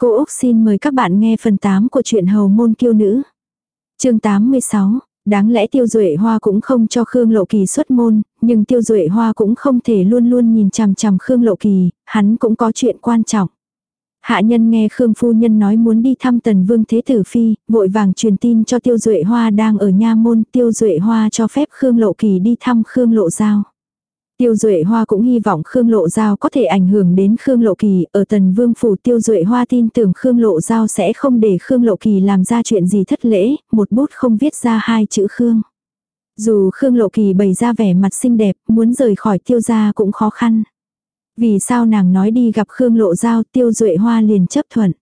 Cô Úc xin mời các bạn nghe phần 8 của truyện Hầu Môn Kiêu Nữ. chương 86, đáng lẽ Tiêu Duệ Hoa cũng không cho Khương Lộ Kỳ xuất môn, nhưng Tiêu Duệ Hoa cũng không thể luôn luôn nhìn chằm chằm Khương Lộ Kỳ, hắn cũng có chuyện quan trọng. Hạ nhân nghe Khương Phu Nhân nói muốn đi thăm Tần Vương Thế Tử Phi, vội vàng truyền tin cho Tiêu Duệ Hoa đang ở nha môn, Tiêu Duệ Hoa cho phép Khương Lộ Kỳ đi thăm Khương Lộ Giao. Tiêu Duệ Hoa cũng hy vọng Khương Lộ Giao có thể ảnh hưởng đến Khương Lộ Kỳ, ở Tần Vương Phủ Tiêu Duệ Hoa tin tưởng Khương Lộ Giao sẽ không để Khương Lộ Kỳ làm ra chuyện gì thất lễ, một bút không viết ra hai chữ Khương. Dù Khương Lộ Kỳ bày ra vẻ mặt xinh đẹp, muốn rời khỏi tiêu gia cũng khó khăn. Vì sao nàng nói đi gặp Khương Lộ Giao Tiêu Duệ Hoa liền chấp thuận.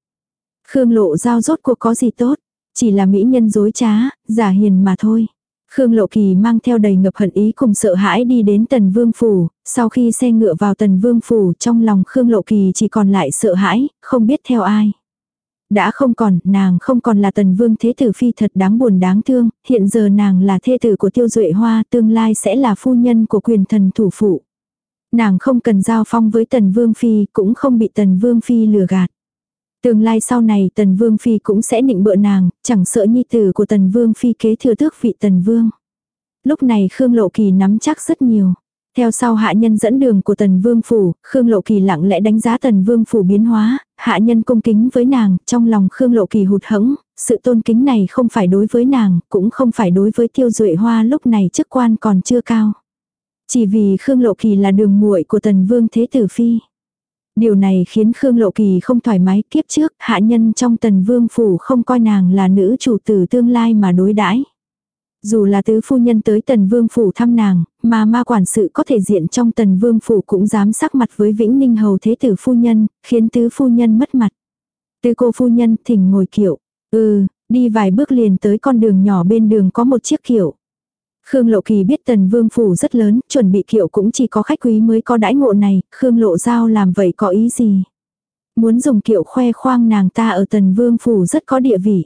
Khương Lộ Giao rốt cuộc có gì tốt, chỉ là mỹ nhân dối trá, giả hiền mà thôi. Khương Lộ Kỳ mang theo đầy ngập hận ý cùng sợ hãi đi đến Tần Vương Phủ, sau khi xe ngựa vào Tần Vương Phủ trong lòng Khương Lộ Kỳ chỉ còn lại sợ hãi, không biết theo ai. Đã không còn, nàng không còn là Tần Vương Thế Tử Phi thật đáng buồn đáng thương, hiện giờ nàng là thê tử của Tiêu Duệ Hoa, tương lai sẽ là phu nhân của quyền thần thủ phụ. Nàng không cần giao phong với Tần Vương Phi, cũng không bị Tần Vương Phi lừa gạt. Tương lai sau này Tần Vương Phi cũng sẽ nịnh bợ nàng, chẳng sợ nhi tử của Tần Vương Phi kế thừa tước vị Tần Vương. Lúc này Khương Lộ Kỳ nắm chắc rất nhiều. Theo sau hạ nhân dẫn đường của Tần Vương Phủ, Khương Lộ Kỳ lặng lẽ đánh giá Tần Vương Phủ biến hóa, hạ nhân cung kính với nàng, trong lòng Khương Lộ Kỳ hụt hẫng, sự tôn kính này không phải đối với nàng, cũng không phải đối với Tiêu Duệ Hoa lúc này chức quan còn chưa cao. Chỉ vì Khương Lộ Kỳ là đường muội của Tần Vương Thế Tử Phi. Điều này khiến Khương Lộ Kỳ không thoải mái kiếp trước, hạ nhân trong tần vương phủ không coi nàng là nữ chủ tử tương lai mà đối đãi. Dù là tứ phu nhân tới tần vương phủ thăm nàng, mà ma quản sự có thể diện trong tần vương phủ cũng dám sắc mặt với vĩnh ninh hầu thế tử phu nhân, khiến tứ phu nhân mất mặt. Tứ cô phu nhân thỉnh ngồi kiệu, ừ, đi vài bước liền tới con đường nhỏ bên đường có một chiếc kiệu. Khương Lộ Kỳ biết tần vương phủ rất lớn, chuẩn bị kiệu cũng chỉ có khách quý mới có đãi ngộ này, Khương Lộ Giao làm vậy có ý gì? Muốn dùng kiệu khoe khoang nàng ta ở tần vương phủ rất có địa vị.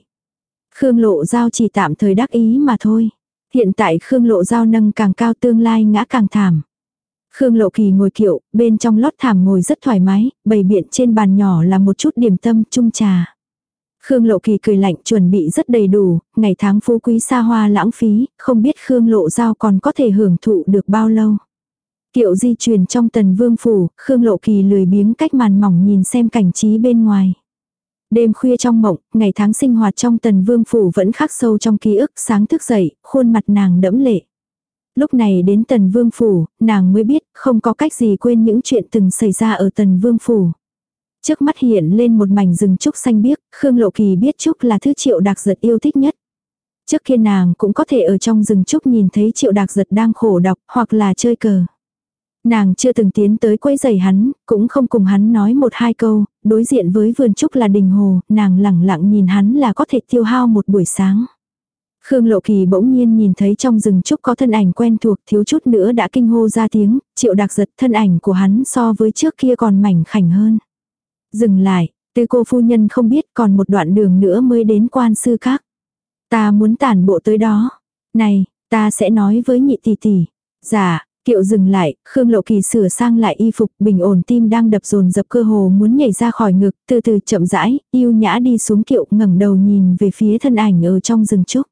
Khương Lộ Giao chỉ tạm thời đắc ý mà thôi. Hiện tại Khương Lộ Giao nâng càng cao tương lai ngã càng thảm. Khương Lộ Kỳ ngồi kiệu, bên trong lót thảm ngồi rất thoải mái, bày biện trên bàn nhỏ là một chút điểm tâm chung trà. Khương Lộ Kỳ cười lạnh chuẩn bị rất đầy đủ, ngày tháng phú quý xa hoa lãng phí, không biết Khương Lộ Giao còn có thể hưởng thụ được bao lâu. Kiệu di chuyển trong tần vương phủ, Khương Lộ Kỳ lười biếng cách màn mỏng nhìn xem cảnh trí bên ngoài. Đêm khuya trong mộng, ngày tháng sinh hoạt trong tần vương phủ vẫn khắc sâu trong ký ức sáng thức dậy, khuôn mặt nàng đẫm lệ. Lúc này đến tần vương phủ, nàng mới biết không có cách gì quên những chuyện từng xảy ra ở tần vương phủ. Trước mắt hiện lên một mảnh rừng trúc xanh biếc, Khương Lộ Kỳ biết trúc là thứ triệu đặc giật yêu thích nhất. Trước kia nàng cũng có thể ở trong rừng trúc nhìn thấy triệu đặc giật đang khổ đọc hoặc là chơi cờ. Nàng chưa từng tiến tới quấy giày hắn, cũng không cùng hắn nói một hai câu, đối diện với vườn trúc là đình hồ, nàng lẳng lặng nhìn hắn là có thể tiêu hao một buổi sáng. Khương Lộ Kỳ bỗng nhiên nhìn thấy trong rừng trúc có thân ảnh quen thuộc thiếu chút nữa đã kinh hô ra tiếng, triệu đặc giật thân ảnh của hắn so với trước kia còn mảnh khảnh hơn. Dừng lại, tư cô phu nhân không biết còn một đoạn đường nữa mới đến quan sư các. Ta muốn tản bộ tới đó. Này, ta sẽ nói với nhị tỷ tỷ. Dạ, kiệu dừng lại, Khương Lộ Kỳ sửa sang lại y phục, bình ổn tim đang đập dồn dập cơ hồ muốn nhảy ra khỏi ngực, từ từ chậm rãi, yêu nhã đi xuống kiệu ngẩng đầu nhìn về phía thân ảnh ở trong rừng trúc.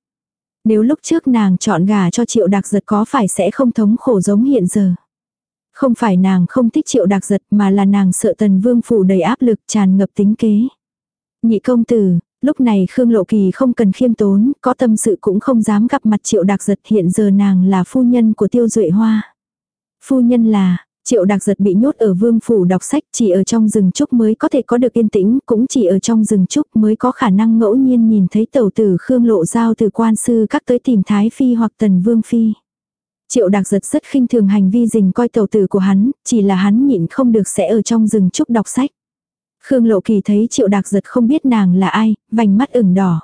Nếu lúc trước nàng chọn gà cho triệu đặc giật có phải sẽ không thống khổ giống hiện giờ. Không phải nàng không thích triệu đặc giật mà là nàng sợ tần vương phủ đầy áp lực tràn ngập tính kế. Nhị công tử, lúc này Khương Lộ Kỳ không cần khiêm tốn, có tâm sự cũng không dám gặp mặt triệu đặc giật hiện giờ nàng là phu nhân của tiêu duệ hoa. Phu nhân là, triệu đặc giật bị nhốt ở vương phủ đọc sách chỉ ở trong rừng trúc mới có thể có được yên tĩnh, cũng chỉ ở trong rừng trúc mới có khả năng ngẫu nhiên nhìn thấy tàu tử Khương Lộ Giao từ quan sư các tới tìm Thái Phi hoặc Tần Vương Phi. Triệu đặc giật rất khinh thường hành vi dình coi tàu tử của hắn, chỉ là hắn nhịn không được sẽ ở trong rừng trúc đọc sách. Khương Lộ Kỳ thấy triệu đặc giật không biết nàng là ai, vành mắt ửng đỏ.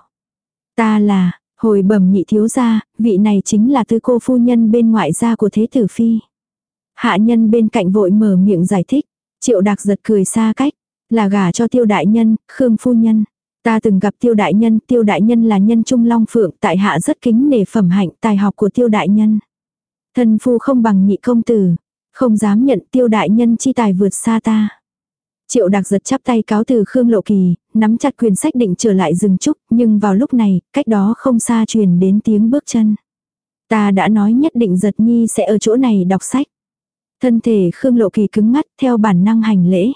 Ta là, hồi bẩm nhị thiếu gia, vị này chính là tư cô phu nhân bên ngoại gia của thế tử phi. Hạ nhân bên cạnh vội mở miệng giải thích, triệu đặc giật cười xa cách, là gả cho tiêu đại nhân, Khương phu nhân. Ta từng gặp tiêu đại nhân, tiêu đại nhân là nhân trung long phượng, tại hạ rất kính nể phẩm hạnh tài học của tiêu đại nhân. Thân phu không bằng nhị công tử, không dám nhận tiêu đại nhân chi tài vượt xa ta. Triệu đặc giật chắp tay cáo từ Khương Lộ Kỳ, nắm chặt quyền sách định trở lại rừng trúc, nhưng vào lúc này, cách đó không xa truyền đến tiếng bước chân. Ta đã nói nhất định giật nhi sẽ ở chỗ này đọc sách. Thân thể Khương Lộ Kỳ cứng ngắt theo bản năng hành lễ.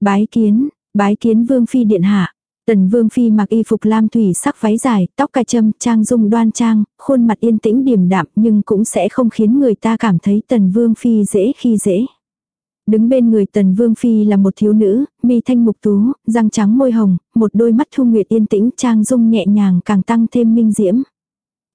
Bái kiến, bái kiến vương phi điện hạ. Tần vương phi mặc y phục lam thủy sắc váy dài, tóc cài châm, trang dung đoan trang, khuôn mặt yên tĩnh điềm đạm nhưng cũng sẽ không khiến người ta cảm thấy tần vương phi dễ khi dễ. Đứng bên người tần vương phi là một thiếu nữ, mi thanh mục tú, răng trắng môi hồng, một đôi mắt thu nguyệt yên tĩnh trang dung nhẹ nhàng càng tăng thêm minh diễm.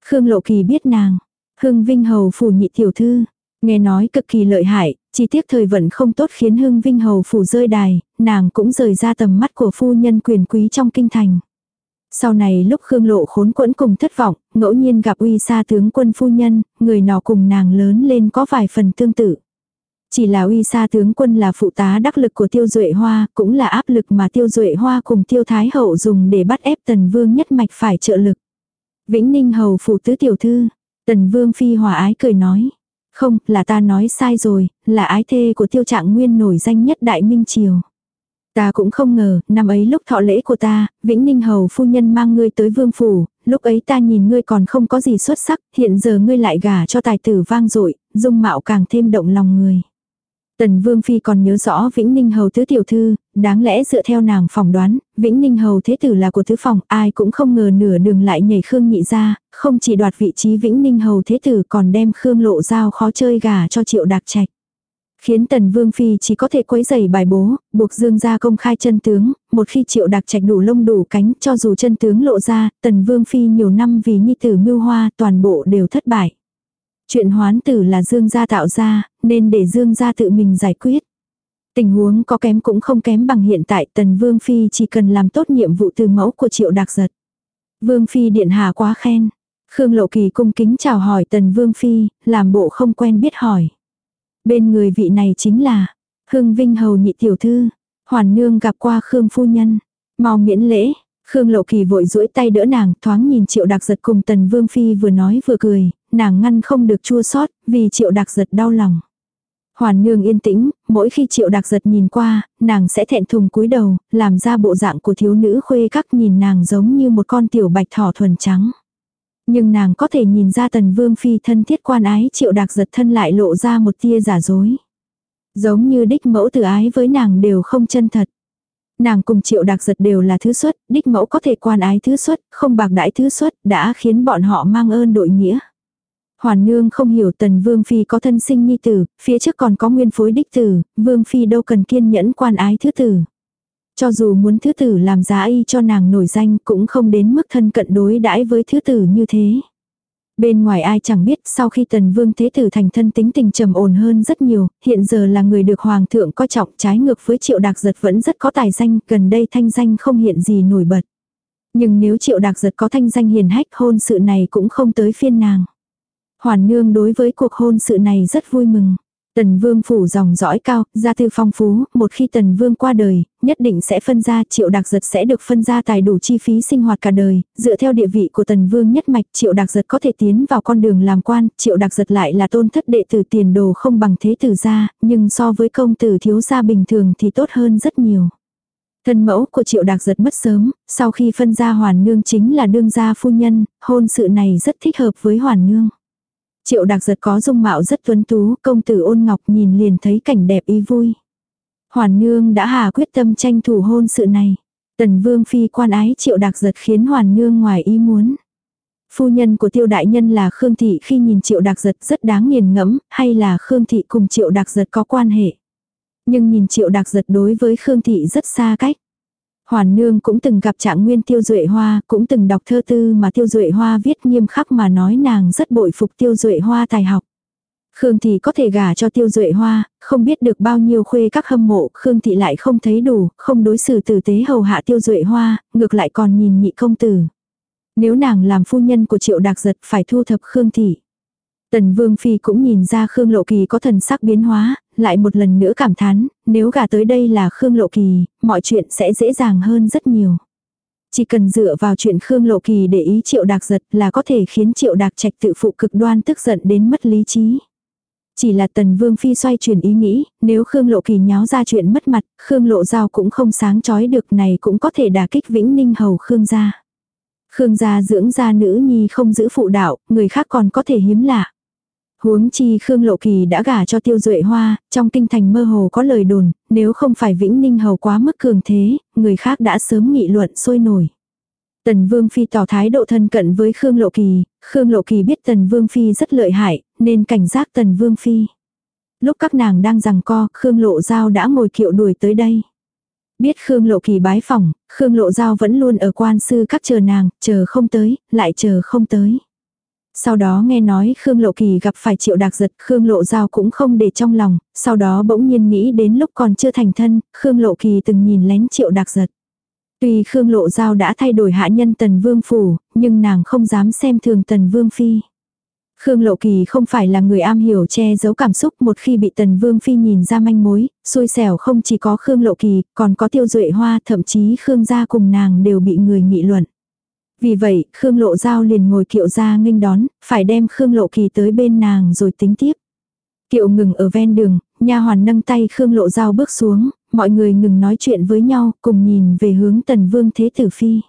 Khương Lộ Kỳ biết nàng, Hưng Vinh Hầu phủ nhị tiểu thư, nghe nói cực kỳ lợi hại, chỉ tiếc thời vận không tốt khiến Hưng Vinh Hầu phủ rơi đài, nàng cũng rời ra tầm mắt của phu nhân quyền quý trong kinh thành. Sau này lúc Khương Lộ khốn quẫn cùng thất vọng, ngẫu nhiên gặp uy sa tướng quân phu nhân, người nọ cùng nàng lớn lên có vài phần tương tự. Chỉ là uy sa tướng quân là phụ tá đắc lực của tiêu duệ hoa, cũng là áp lực mà tiêu duệ hoa cùng tiêu thái hậu dùng để bắt ép tần vương nhất mạch phải trợ lực. Vĩnh Ninh hầu phụ tứ tiểu thư, tần vương phi hòa ái cười nói. Không, là ta nói sai rồi, là ái thê của tiêu trạng nguyên nổi danh nhất đại minh triều. Ta cũng không ngờ, năm ấy lúc thọ lễ của ta, Vĩnh Ninh Hầu phu nhân mang ngươi tới vương phủ, lúc ấy ta nhìn ngươi còn không có gì xuất sắc, hiện giờ ngươi lại gả cho tài tử vang dội, dung mạo càng thêm động lòng người. Tần Vương Phi còn nhớ rõ Vĩnh Ninh Hầu Tứ Tiểu Thư, đáng lẽ dựa theo nàng phỏng đoán, Vĩnh Ninh Hầu Thế Tử là của Tứ Phòng, ai cũng không ngờ nửa đường lại nhảy Khương Nhị ra, không chỉ đoạt vị trí Vĩnh Ninh Hầu Thế Tử còn đem Khương Lộ Giao khó chơi gà cho Triệu Đạc Trạch. Khiến Tần Vương Phi chỉ có thể quấy giày bài bố, buộc Dương gia công khai chân tướng, một khi Triệu đặc Trạch đủ lông đủ cánh cho dù chân tướng lộ ra, Tần Vương Phi nhiều năm vì nhi tử mưu hoa toàn bộ đều thất bại. Chuyện hoán tử là Dương gia tạo ra, nên để Dương gia tự mình giải quyết. Tình huống có kém cũng không kém bằng hiện tại Tần Vương Phi chỉ cần làm tốt nhiệm vụ từ mẫu của Triệu đặc Giật. Vương Phi điện hạ quá khen. Khương Lộ Kỳ cung kính chào hỏi Tần Vương Phi, làm bộ không quen biết hỏi. Bên người vị này chính là Hưng Vinh Hầu nhị tiểu thư. Hoàn nương gặp qua Khương phu nhân. Mau miễn lễ. Khương Lộ Kỳ vội duỗi tay đỡ nàng, thoáng nhìn Triệu Đạc Giật cùng Tần Vương Phi vừa nói vừa cười, nàng ngăn không được chua xót vì Triệu Đạc Giật đau lòng. Hoàn nương yên tĩnh, mỗi khi Triệu Đạc Giật nhìn qua, nàng sẽ thẹn thùng cúi đầu, làm ra bộ dạng của thiếu nữ khuê các nhìn nàng giống như một con tiểu bạch thỏ thuần trắng. Nhưng nàng có thể nhìn ra tần vương phi thân thiết quan ái triệu đạc giật thân lại lộ ra một tia giả dối. Giống như đích mẫu từ ái với nàng đều không chân thật. Nàng cùng triệu đạc giật đều là thứ xuất, đích mẫu có thể quan ái thứ xuất, không bạc đãi thứ xuất, đã khiến bọn họ mang ơn đội nghĩa. Hoàn nương không hiểu tần vương phi có thân sinh nhi tử, phía trước còn có nguyên phối đích tử, vương phi đâu cần kiên nhẫn quan ái thứ tử. Cho dù muốn thứ tử làm giá y cho nàng nổi danh cũng không đến mức thân cận đối đãi với thứ tử như thế. Bên ngoài ai chẳng biết sau khi tần vương thế tử thành thân tính tình trầm ổn hơn rất nhiều, hiện giờ là người được hoàng thượng coi trọng trái ngược với triệu đạc giật vẫn rất có tài danh, gần đây thanh danh không hiện gì nổi bật. Nhưng nếu triệu đạc giật có thanh danh hiền hách hôn sự này cũng không tới phiên nàng. Hoàn nương đối với cuộc hôn sự này rất vui mừng. Tần vương phủ dòng dõi cao, gia tư phong phú, một khi tần vương qua đời, nhất định sẽ phân ra, triệu đặc giật sẽ được phân ra tài đủ chi phí sinh hoạt cả đời, dựa theo địa vị của tần vương nhất mạch, triệu đặc giật có thể tiến vào con đường làm quan, triệu đặc giật lại là tôn thất đệ tử tiền đồ không bằng thế tử gia, nhưng so với công tử thiếu gia bình thường thì tốt hơn rất nhiều. Thân mẫu của triệu đặc giật mất sớm, sau khi phân ra hoàn nương chính là đương gia phu nhân, hôn sự này rất thích hợp với hoàn nương. Triệu đặc giật có dung mạo rất tuấn tú, công tử ôn ngọc nhìn liền thấy cảnh đẹp ý vui. Hoàn nương đã hà quyết tâm tranh thủ hôn sự này. Tần vương phi quan ái triệu đặc giật khiến hoàn nương ngoài ý muốn. Phu nhân của tiêu đại nhân là Khương Thị khi nhìn triệu đặc giật rất đáng nghiền ngẫm, hay là Khương Thị cùng triệu đặc giật có quan hệ. Nhưng nhìn triệu đặc giật đối với Khương Thị rất xa cách. Hoàn Nương cũng từng gặp trạng nguyên Tiêu Duệ Hoa, cũng từng đọc thơ tư mà Tiêu Duệ Hoa viết nghiêm khắc mà nói nàng rất bội phục Tiêu Duệ Hoa tài học. Khương Thị có thể gả cho Tiêu Duệ Hoa, không biết được bao nhiêu khuê các hâm mộ, Khương Thị lại không thấy đủ, không đối xử tử tế hầu hạ Tiêu Duệ Hoa, ngược lại còn nhìn nhị công tử. Nếu nàng làm phu nhân của Triệu Đạc Giật phải thu thập Khương Thị. Tần Vương Phi cũng nhìn ra Khương Lộ Kỳ có thần sắc biến hóa, lại một lần nữa cảm thán, nếu gả tới đây là Khương Lộ Kỳ, mọi chuyện sẽ dễ dàng hơn rất nhiều. Chỉ cần dựa vào chuyện Khương Lộ Kỳ để ý Triệu Đạc giật là có thể khiến Triệu Đạc trạch tự phụ cực đoan tức giận đến mất lý trí. Chỉ là tần vương phi xoay chuyển ý nghĩ, nếu Khương Lộ Kỳ nháo ra chuyện mất mặt, Khương Lộ Giao cũng không sáng chói được này cũng có thể đả kích Vĩnh Ninh Hầu Khương gia. Khương gia dưỡng gia nữ nhi không giữ phụ đạo, người khác còn có thể hiếm lạ. Huống chi Khương Lộ Kỳ đã gả cho Tiêu Duệ Hoa, trong kinh thành mơ hồ có lời đồn, nếu không phải Vĩnh Ninh Hầu quá mức cường thế, người khác đã sớm nghị luận sôi nổi. Tần Vương Phi tỏ thái độ thân cận với Khương Lộ Kỳ, Khương Lộ Kỳ biết Tần Vương Phi rất lợi hại, nên cảnh giác Tần Vương Phi. Lúc các nàng đang rằng co, Khương Lộ Giao đã ngồi kiệu đuổi tới đây. Biết Khương Lộ Kỳ bái phòng, Khương Lộ Giao vẫn luôn ở quan sư các chờ nàng, chờ không tới, lại chờ không tới. Sau đó nghe nói Khương Lộ Kỳ gặp phải triệu đạc giật, Khương Lộ Giao cũng không để trong lòng, sau đó bỗng nhiên nghĩ đến lúc còn chưa thành thân, Khương Lộ Kỳ từng nhìn lén triệu đạc giật. Tuy Khương Lộ Giao đã thay đổi hạ nhân Tần Vương Phủ, nhưng nàng không dám xem thường Tần Vương Phi. Khương Lộ Kỳ không phải là người am hiểu che giấu cảm xúc một khi bị Tần Vương Phi nhìn ra manh mối, xui xẻo không chỉ có Khương Lộ Kỳ, còn có Tiêu Duệ Hoa, thậm chí Khương gia cùng nàng đều bị người nghị luận. Vì vậy, Khương Lộ Giao liền ngồi kiệu ra nghênh đón, phải đem Khương Lộ Kỳ tới bên nàng rồi tính tiếp. Kiệu ngừng ở ven đường, nha hoàn nâng tay Khương Lộ Giao bước xuống, mọi người ngừng nói chuyện với nhau, cùng nhìn về hướng Tần Vương Thế Tử Phi.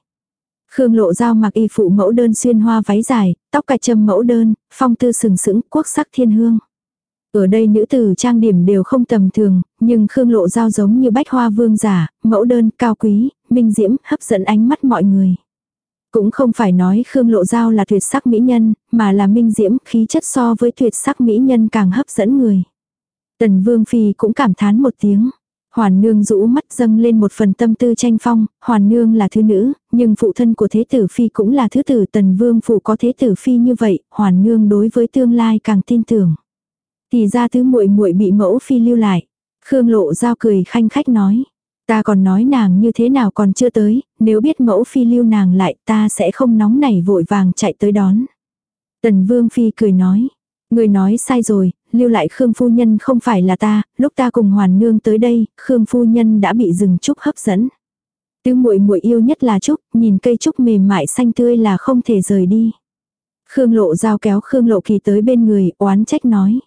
Khương Lộ Giao mặc y phụ mẫu đơn xuyên hoa váy dài, tóc cài châm mẫu đơn, phong tư sừng sững, quốc sắc thiên hương. Ở đây nữ tử trang điểm đều không tầm thường, nhưng Khương Lộ Giao giống như bách hoa vương giả, mẫu đơn, cao quý, minh diễm, hấp dẫn ánh mắt mọi người. Cũng không phải nói Khương Lộ Giao là tuyệt sắc mỹ nhân, mà là minh diễm khí chất so với tuyệt sắc mỹ nhân càng hấp dẫn người. Tần Vương Phi cũng cảm thán một tiếng. Hoàn nương rũ mắt dâng lên một phần tâm tư tranh phong, hoàn nương là thứ nữ, nhưng phụ thân của thế tử phi cũng là thứ tử tần vương phủ có thế tử phi như vậy, hoàn nương đối với tương lai càng tin tưởng. Thì ra thứ muội muội bị mẫu phi lưu lại. Khương lộ giao cười khanh khách nói. Ta còn nói nàng như thế nào còn chưa tới, nếu biết mẫu phi lưu nàng lại ta sẽ không nóng nảy vội vàng chạy tới đón. Tần vương phi cười nói. Người nói sai rồi, lưu lại Khương phu nhân không phải là ta, lúc ta cùng Hoàn nương tới đây, Khương phu nhân đã bị rừng trúc hấp dẫn. Tứ muội muội yêu nhất là trúc, nhìn cây trúc mềm mại xanh tươi là không thể rời đi. Khương lộ giao kéo Khương lộ kỳ tới bên người, oán trách nói.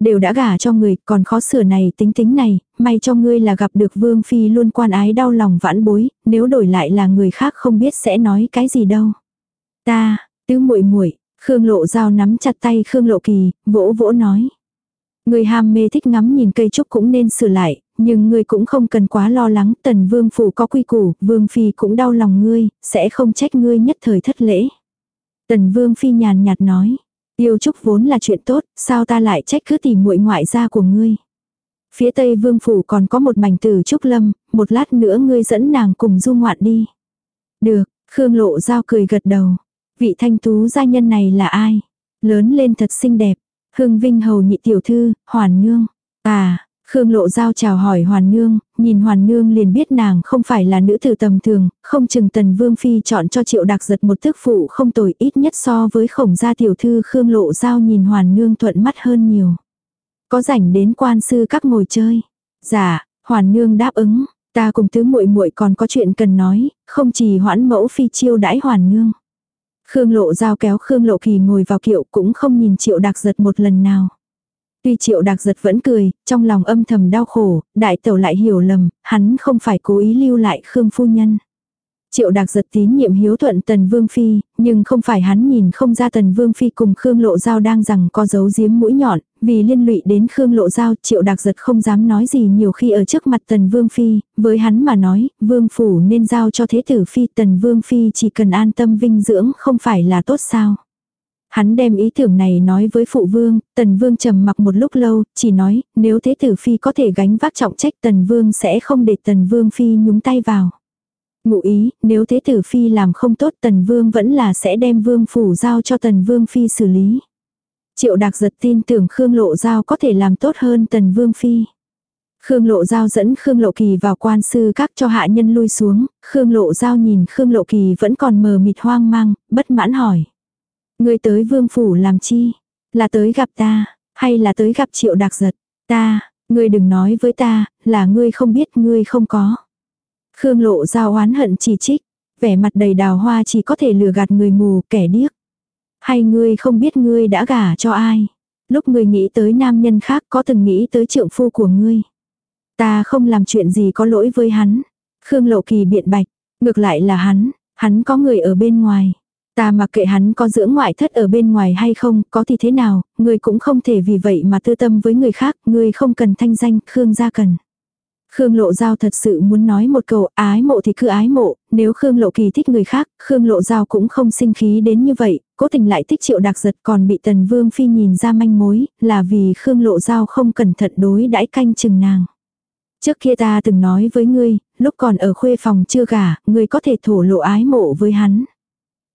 Đều đã gả cho người, còn khó sửa này tính tính này, may cho ngươi là gặp được vương phi luôn quan ái đau lòng vãn bối, nếu đổi lại là người khác không biết sẽ nói cái gì đâu. Ta, tứ muội muội Khương Lộ Giao nắm chặt tay Khương Lộ Kỳ, vỗ vỗ nói. Người ham mê thích ngắm nhìn cây trúc cũng nên sửa lại, nhưng ngươi cũng không cần quá lo lắng, tần vương phủ có quy củ, vương phi cũng đau lòng ngươi, sẽ không trách ngươi nhất thời thất lễ. Tần vương phi nhàn nhạt nói, yêu trúc vốn là chuyện tốt, sao ta lại trách cứ tìm muội ngoại gia của ngươi. Phía tây vương phủ còn có một mảnh tử trúc lâm, một lát nữa ngươi dẫn nàng cùng du ngoạn đi. Được, Khương Lộ Giao cười gật đầu. Vị thanh tú gia nhân này là ai? Lớn lên thật xinh đẹp. Hưng Vinh hầu nhị tiểu thư, Hoàn Nương. À, Khương Lộ Giao chào hỏi Hoàn Nương, nhìn Hoàn Nương liền biết nàng không phải là nữ tử tầm thường, không chừng tần vương phi chọn cho triệu đặc giật một thức phụ không tồi ít nhất so với khổng gia tiểu thư Khương Lộ Giao nhìn Hoàn Nương thuận mắt hơn nhiều. Có rảnh đến quan sư các ngồi chơi. Dạ, Hoàn Nương đáp ứng, ta cùng tứ muội muội còn có chuyện cần nói, không chỉ hoãn mẫu phi chiêu đãi Hoàn Nương. Khương Lộ Giao kéo Khương Lộ Kỳ ngồi vào kiệu cũng không nhìn Triệu đặc Giật một lần nào. Tuy Triệu Đạc Giật vẫn cười, trong lòng âm thầm đau khổ, đại tẩu lại hiểu lầm, hắn không phải cố ý lưu lại Khương Phu Nhân. Triệu Đạc giật tín nhiệm hiếu thuận Tần Vương Phi, nhưng không phải hắn nhìn không ra Tần Vương Phi cùng Khương Lộ Giao đang rằng có dấu giếm mũi nhọn, vì liên lụy đến Khương Lộ Giao, Triệu Đạc giật không dám nói gì nhiều khi ở trước mặt Tần Vương Phi, với hắn mà nói, Vương Phủ nên giao cho Thế Tử Phi, Tần Vương Phi chỉ cần an tâm vinh dưỡng không phải là tốt sao. Hắn đem ý tưởng này nói với phụ vương, tần vương trầm mặc một lúc lâu, chỉ nói, nếu thế tử phi có thể gánh vác trọng trách tần vương sẽ không để tần vương phi nhúng tay vào. Ngụ ý, nếu thế tử phi làm không tốt tần vương vẫn là sẽ đem vương phủ giao cho tần vương phi xử lý. Triệu đạc giật tin tưởng Khương Lộ Giao có thể làm tốt hơn tần vương phi. Khương Lộ Giao dẫn Khương Lộ Kỳ vào quan sư các cho hạ nhân lui xuống, Khương Lộ Giao nhìn Khương Lộ Kỳ vẫn còn mờ mịt hoang mang, bất mãn hỏi. Người tới vương phủ làm chi? Là tới gặp ta, hay là tới gặp triệu đạc giật? Ta, ngươi đừng nói với ta, là ngươi không biết ngươi không có. Khương lộ giao oán hận chỉ trích, vẻ mặt đầy đào hoa chỉ có thể lừa gạt người mù kẻ điếc. Hay ngươi không biết ngươi đã gả cho ai? Lúc ngươi nghĩ tới nam nhân khác có từng nghĩ tới trượng phu của ngươi. Ta không làm chuyện gì có lỗi với hắn. Khương Lộ Kỳ biện bạch, ngược lại là hắn, hắn có người ở bên ngoài. Ta mặc kệ hắn có dưỡng ngoại thất ở bên ngoài hay không, có thì thế nào, ngươi cũng không thể vì vậy mà tư tâm với người khác, ngươi không cần thanh danh, Khương gia cần. Khương Lộ Giao thật sự muốn nói một câu ái mộ thì cứ ái mộ, nếu Khương Lộ Kỳ thích người khác, Khương Lộ Giao cũng không sinh khí đến như vậy, cố tình lại thích triệu đặc giật còn bị Tần Vương Phi nhìn ra manh mối, là vì Khương Lộ Giao không cẩn thận đối đãi canh chừng nàng. Trước kia ta từng nói với ngươi, lúc còn ở khuê phòng chưa gả, ngươi có thể thổ lộ ái mộ với hắn.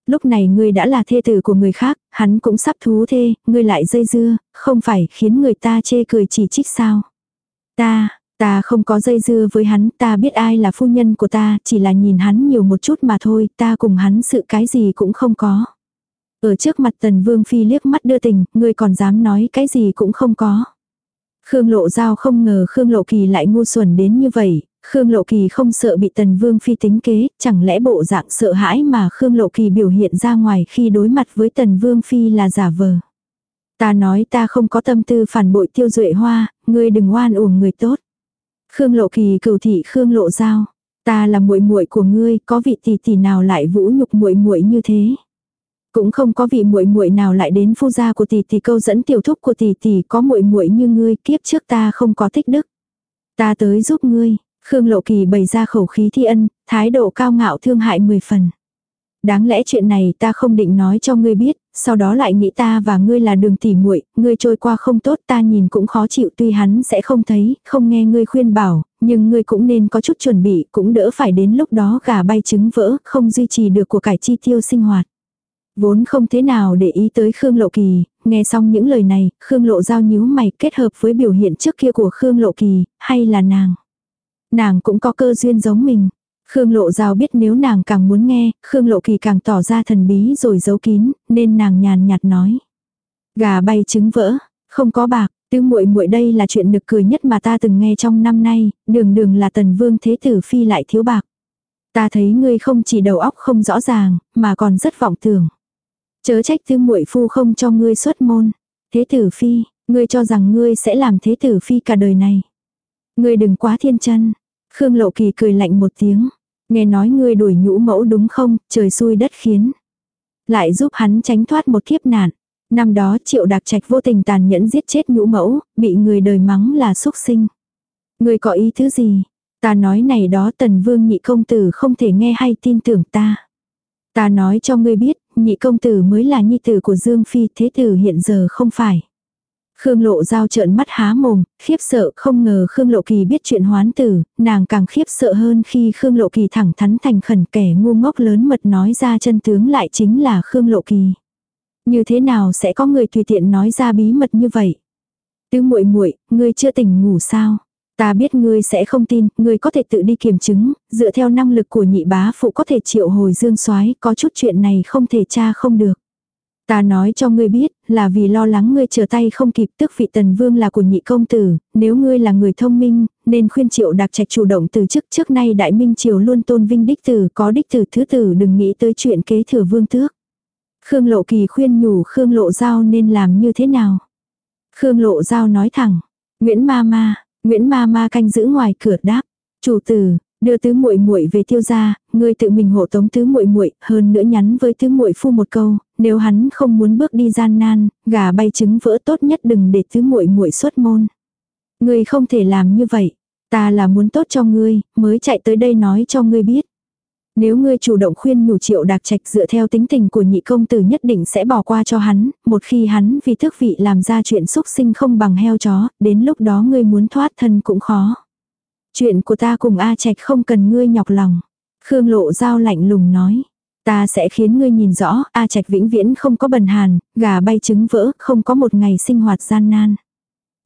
Lúc này ngươi đã là thê tử của người khác, hắn cũng sắp thú thê, ngươi lại dây dưa, không phải khiến người ta chê cười chỉ trích sao. Ta, ta không có dây dưa với hắn, ta biết ai là phu nhân của ta, chỉ là nhìn hắn nhiều một chút mà thôi, ta cùng hắn sự cái gì cũng không có. Ở trước mặt tần vương phi liếc mắt đưa tình, ngươi còn dám nói cái gì cũng không có. Khương Lộ Giao không ngờ Khương Lộ Kỳ lại ngu xuẩn đến như vậy, Khương Lộ Kỳ không sợ bị Tần Vương Phi tính kế, chẳng lẽ bộ dạng sợ hãi mà Khương Lộ Kỳ biểu hiện ra ngoài khi đối mặt với Tần Vương Phi là giả vờ. Ta nói ta không có tâm tư phản bội tiêu duệ hoa, ngươi đừng oan uổng người tốt. Khương Lộ Kỳ cửu thị Khương Lộ Giao, ta là muội muội của ngươi, có vị tỷ tỷ nào lại vũ nhục muội muội như thế. Cũng không có vị muội muội nào lại đến phu gia của tỷ tỷ câu dẫn tiểu thúc của tỷ tỷ có muội muội như ngươi, kiếp trước ta không có thích đức. Ta tới giúp ngươi. Khương Lộ Kỳ bày ra khẩu khí thi ân, thái độ cao ngạo thương hại mười phần. Đáng lẽ chuyện này ta không định nói cho ngươi biết, sau đó lại nghĩ ta và ngươi là đường tỉ muội, ngươi trôi qua không tốt ta nhìn cũng khó chịu tuy hắn sẽ không thấy, không nghe ngươi khuyên bảo, nhưng ngươi cũng nên có chút chuẩn bị, cũng đỡ phải đến lúc đó gà bay trứng vỡ, không duy trì được của cải chi tiêu sinh hoạt. Vốn không thế nào để ý tới Khương Lộ Kỳ, nghe xong những lời này, Khương Lộ giao nhíu mày kết hợp với biểu hiện trước kia của Khương Lộ Kỳ, hay là nàng. Nàng cũng có cơ duyên giống mình. Khương Lộ Giao biết nếu nàng càng muốn nghe, Khương Lộ Kỳ càng tỏ ra thần bí rồi giấu kín, nên nàng nhàn nhạt nói. Gà bay trứng vỡ, không có bạc, tứ muội muội đây là chuyện nực cười nhất mà ta từng nghe trong năm nay, đường đường là tần vương thế tử phi lại thiếu bạc. Ta thấy ngươi không chỉ đầu óc không rõ ràng, mà còn rất vọng tưởng. Chớ trách tứ muội phu không cho ngươi xuất môn. Thế tử phi, ngươi cho rằng ngươi sẽ làm thế tử phi cả đời này. Ngươi đừng quá thiên chân. Khương Lộ Kỳ cười lạnh một tiếng. Nghe nói ngươi đuổi nhũ mẫu đúng không, trời xui đất khiến. Lại giúp hắn tránh thoát một kiếp nạn. Năm đó triệu đặc trạch vô tình tàn nhẫn giết chết nhũ mẫu, bị người đời mắng là xúc sinh. Ngươi có ý thứ gì? Ta nói này đó tần vương nhị công tử không thể nghe hay tin tưởng ta. Ta nói cho ngươi biết, nhị công tử mới là nhi tử của Dương Phi, thế tử hiện giờ không phải. Khương Lộ Giao trợn mắt há mồm, khiếp sợ không ngờ Khương Lộ Kỳ biết chuyện hoán tử, nàng càng khiếp sợ hơn khi Khương Lộ Kỳ thẳng thắn thành khẩn kẻ ngu ngốc lớn mật nói ra chân tướng lại chính là Khương Lộ Kỳ. Như thế nào sẽ có người tùy tiện nói ra bí mật như vậy? Tứ muội muội, ngươi chưa tỉnh ngủ sao? Ta biết ngươi sẽ không tin, ngươi có thể tự đi kiểm chứng, dựa theo năng lực của nhị bá phụ có thể triệu hồi dương soái có chút chuyện này không thể tra không được. Ta nói cho ngươi biết, là vì lo lắng ngươi chờ tay không kịp tức vị tần vương là của nhị công tử, nếu ngươi là người thông minh, nên khuyên triệu đặc trạch chủ động từ chức trước nay đại minh triều luôn tôn vinh đích tử có đích tử thứ tử đừng nghĩ tới chuyện kế thừa vương tước. Khương Lộ Kỳ khuyên nhủ Khương Lộ Giao nên làm như thế nào. Khương Lộ Giao nói thẳng, Nguyễn Ma Ma, Nguyễn Ma Ma canh giữ ngoài cửa đáp, chủ tử, đưa tứ muội muội về tiêu gia, ngươi tự mình hộ tống tứ muội muội, hơn nữa nhắn với tứ muội phu một câu, nếu hắn không muốn bước đi gian nan, gà bay trứng vỡ tốt nhất đừng để tứ muội muội xuất môn. Ngươi không thể làm như vậy, ta là muốn tốt cho ngươi, mới chạy tới đây nói cho ngươi biết. Nếu ngươi chủ động khuyên nhủ triệu đạc trạch dựa theo tính tình của nhị công tử nhất định sẽ bỏ qua cho hắn, một khi hắn vì thức vị làm ra chuyện xúc sinh không bằng heo chó, đến lúc đó ngươi muốn thoát thân cũng khó. Chuyện của ta cùng A Trạch không cần ngươi nhọc lòng. Khương Lộ Giao lạnh lùng nói. Ta sẽ khiến ngươi nhìn rõ, A Trạch vĩnh viễn không có bần hàn, gà bay trứng vỡ, không có một ngày sinh hoạt gian nan.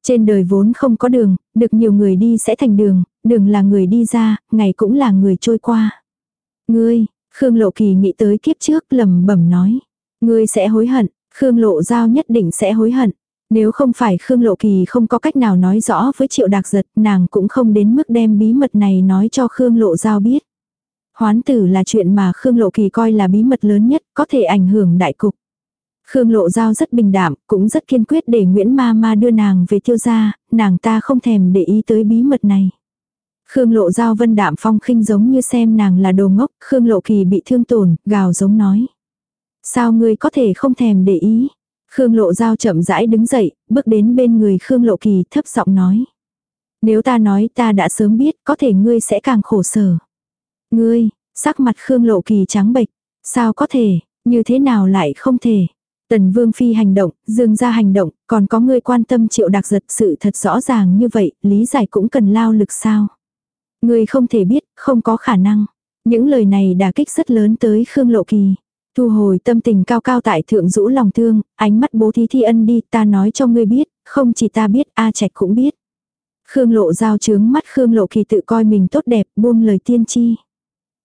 Trên đời vốn không có đường, được nhiều người đi sẽ thành đường, đường là người đi ra, ngày cũng là người trôi qua. Ngươi, Khương Lộ Kỳ nghĩ tới kiếp trước lầm bẩm nói. Ngươi sẽ hối hận, Khương Lộ Giao nhất định sẽ hối hận. Nếu không phải Khương Lộ Kỳ không có cách nào nói rõ với Triệu Đạc Giật, nàng cũng không đến mức đem bí mật này nói cho Khương Lộ Giao biết. Hoán tử là chuyện mà Khương Lộ Kỳ coi là bí mật lớn nhất, có thể ảnh hưởng đại cục. Khương Lộ Giao rất bình đạm, cũng rất kiên quyết để Nguyễn Ma Ma đưa nàng về tiêu gia, nàng ta không thèm để ý tới bí mật này. Khương Lộ Giao vân đạm phong khinh giống như xem nàng là đồ ngốc, Khương Lộ Kỳ bị thương tổn, gào giống nói. Sao ngươi có thể không thèm để ý? Khương Lộ Giao chậm rãi đứng dậy, bước đến bên người Khương Lộ Kỳ thấp giọng nói. Nếu ta nói ta đã sớm biết, có thể ngươi sẽ càng khổ sở. Ngươi, sắc mặt Khương Lộ Kỳ trắng bệch, sao có thể, như thế nào lại không thể? Tần Vương Phi hành động, Dương ra hành động, còn có người quan tâm triệu đặc giật sự thật rõ ràng như vậy, lý giải cũng cần lao lực sao. Người không thể biết, không có khả năng. Những lời này đả kích rất lớn tới Khương Lộ Kỳ. Thu hồi tâm tình cao cao tại thượng rũ lòng thương, ánh mắt bố thí thi ân đi, ta nói cho ngươi biết, không chỉ ta biết, A Trạch cũng biết. Khương Lộ giao trướng mắt Khương Lộ Kỳ tự coi mình tốt đẹp, buông lời tiên tri.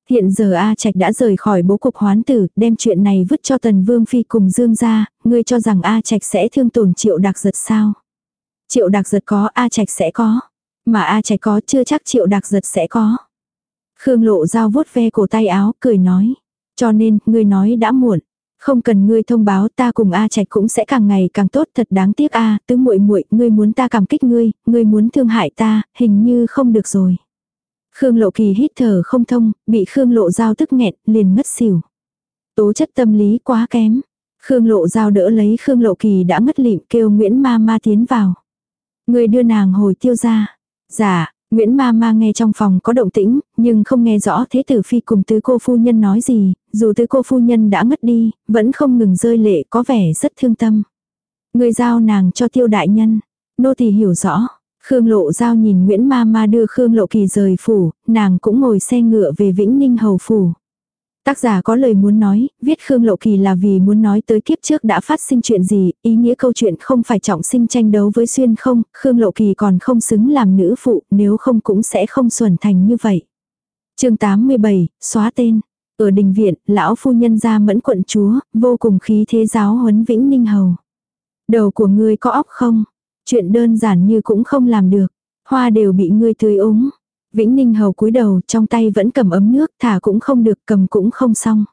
Hiện giờ A Trạch đã rời khỏi bố cục hoán tử, đem chuyện này vứt cho Tần Vương Phi cùng Dương ra, ngươi cho rằng A Trạch sẽ thương tổn Triệu đặc Giật sao? Triệu đặc Giật có A Trạch sẽ có, mà A Trạch có chưa chắc Triệu đặc Giật sẽ có. Khương Lộ Giao vuốt ve cổ tay áo, cười nói. Cho nên, ngươi nói đã muộn. Không cần ngươi thông báo ta cùng A Trạch cũng sẽ càng ngày càng tốt thật đáng tiếc A, tứ muội muội ngươi muốn ta cảm kích ngươi, ngươi muốn thương hại ta, hình như không được rồi. Khương Lộ Kỳ hít thở không thông, bị Khương Lộ Giao tức nghẹn, liền ngất xỉu. Tố chất tâm lý quá kém. Khương Lộ Giao đỡ lấy Khương Lộ Kỳ đã ngất lịm kêu Nguyễn Ma Ma tiến vào. Người đưa nàng hồi tiêu ra. Dạ, Nguyễn Ma Ma nghe trong phòng có động tĩnh, nhưng không nghe rõ thế tử phi cùng tứ cô phu nhân nói gì, dù tứ cô phu nhân đã ngất đi, vẫn không ngừng rơi lệ có vẻ rất thương tâm. Người giao nàng cho tiêu đại nhân. Nô tỳ hiểu rõ. Khương Lộ Giao nhìn Nguyễn Ma Ma đưa Khương Lộ Kỳ rời phủ, nàng cũng ngồi xe ngựa về Vĩnh Ninh Hầu Phủ. Tác giả có lời muốn nói, viết Khương Lộ Kỳ là vì muốn nói tới kiếp trước đã phát sinh chuyện gì, ý nghĩa câu chuyện không phải trọng sinh tranh đấu với xuyên không, Khương Lộ Kỳ còn không xứng làm nữ phụ, nếu không cũng sẽ không xuẩn thành như vậy. chương 87, xóa tên. Ở đình viện, lão phu nhân ra mẫn quận chúa, vô cùng khí thế giáo huấn Vĩnh Ninh Hầu. Đầu của ngươi có óc không? Chuyện đơn giản như cũng không làm được. Hoa đều bị ngươi tươi úng. Vĩnh Ninh Hầu cúi đầu trong tay vẫn cầm ấm nước thả cũng không được cầm cũng không xong.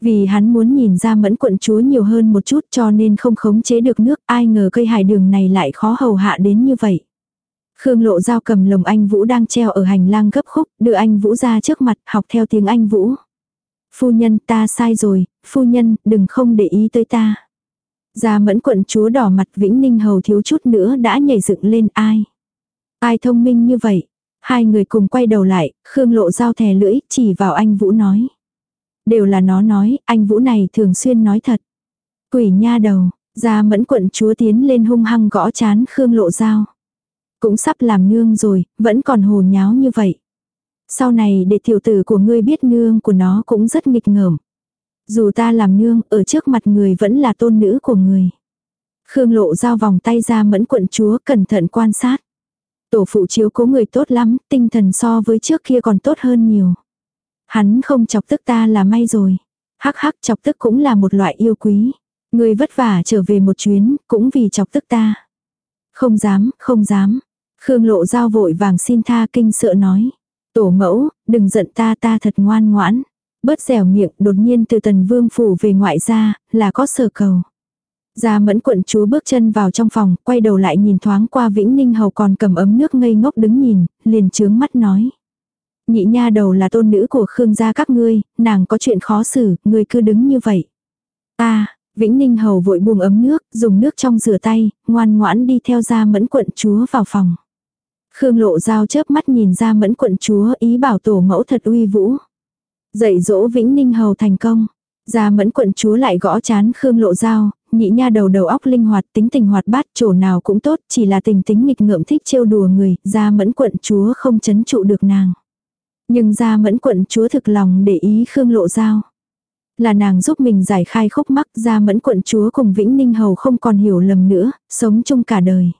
Vì hắn muốn nhìn ra mẫn quận chúa nhiều hơn một chút cho nên không khống chế được nước ai ngờ cây hải đường này lại khó hầu hạ đến như vậy. Khương lộ dao cầm lồng anh Vũ đang treo ở hành lang gấp khúc đưa anh Vũ ra trước mặt học theo tiếng anh Vũ. Phu nhân ta sai rồi, phu nhân đừng không để ý tới ta. Gia mẫn quận chúa đỏ mặt Vĩnh Ninh hầu thiếu chút nữa đã nhảy dựng lên ai. Ai thông minh như vậy. Hai người cùng quay đầu lại, Khương lộ dao thè lưỡi, chỉ vào anh Vũ nói. Đều là nó nói, anh Vũ này thường xuyên nói thật. Quỷ nha đầu, Gia mẫn quận chúa tiến lên hung hăng gõ chán Khương lộ dao. Cũng sắp làm nương rồi, vẫn còn hồ nháo như vậy. Sau này để tiểu tử của ngươi biết nương của nó cũng rất nghịch ngợm. Dù ta làm nương, ở trước mặt người vẫn là tôn nữ của người. Khương lộ giao vòng tay ra mẫn quận chúa cẩn thận quan sát. Tổ phụ chiếu cố người tốt lắm, tinh thần so với trước kia còn tốt hơn nhiều. Hắn không chọc tức ta là may rồi. Hắc hắc chọc tức cũng là một loại yêu quý. Người vất vả trở về một chuyến, cũng vì chọc tức ta. Không dám, không dám. Khương lộ giao vội vàng xin tha kinh sợ nói. Tổ mẫu, đừng giận ta ta thật ngoan ngoãn. Bớt dẻo miệng đột nhiên từ tần vương phủ về ngoại gia, là có sở cầu. Gia mẫn quận chúa bước chân vào trong phòng, quay đầu lại nhìn thoáng qua Vĩnh Ninh Hầu còn cầm ấm nước ngây ngốc đứng nhìn, liền trướng mắt nói. Nhị nha đầu là tôn nữ của Khương gia các ngươi, nàng có chuyện khó xử, ngươi cứ đứng như vậy. ta Vĩnh Ninh Hầu vội buông ấm nước, dùng nước trong rửa tay, ngoan ngoãn đi theo gia mẫn quận chúa vào phòng. Khương lộ dao chớp mắt nhìn ra mẫn quận chúa ý bảo tổ mẫu thật uy vũ. Dạy dỗ Vĩnh Ninh Hầu thành công. Gia mẫn quận chúa lại gõ chán Khương lộ dao, nhị nha đầu đầu óc linh hoạt tính tình hoạt bát chỗ nào cũng tốt chỉ là tình tính nghịch ngợm thích trêu đùa người, gia mẫn quận chúa không chấn trụ được nàng. Nhưng gia mẫn quận chúa thực lòng để ý Khương lộ dao. Là nàng giúp mình giải khai khúc mắc gia mẫn quận chúa cùng Vĩnh Ninh Hầu không còn hiểu lầm nữa, sống chung cả đời.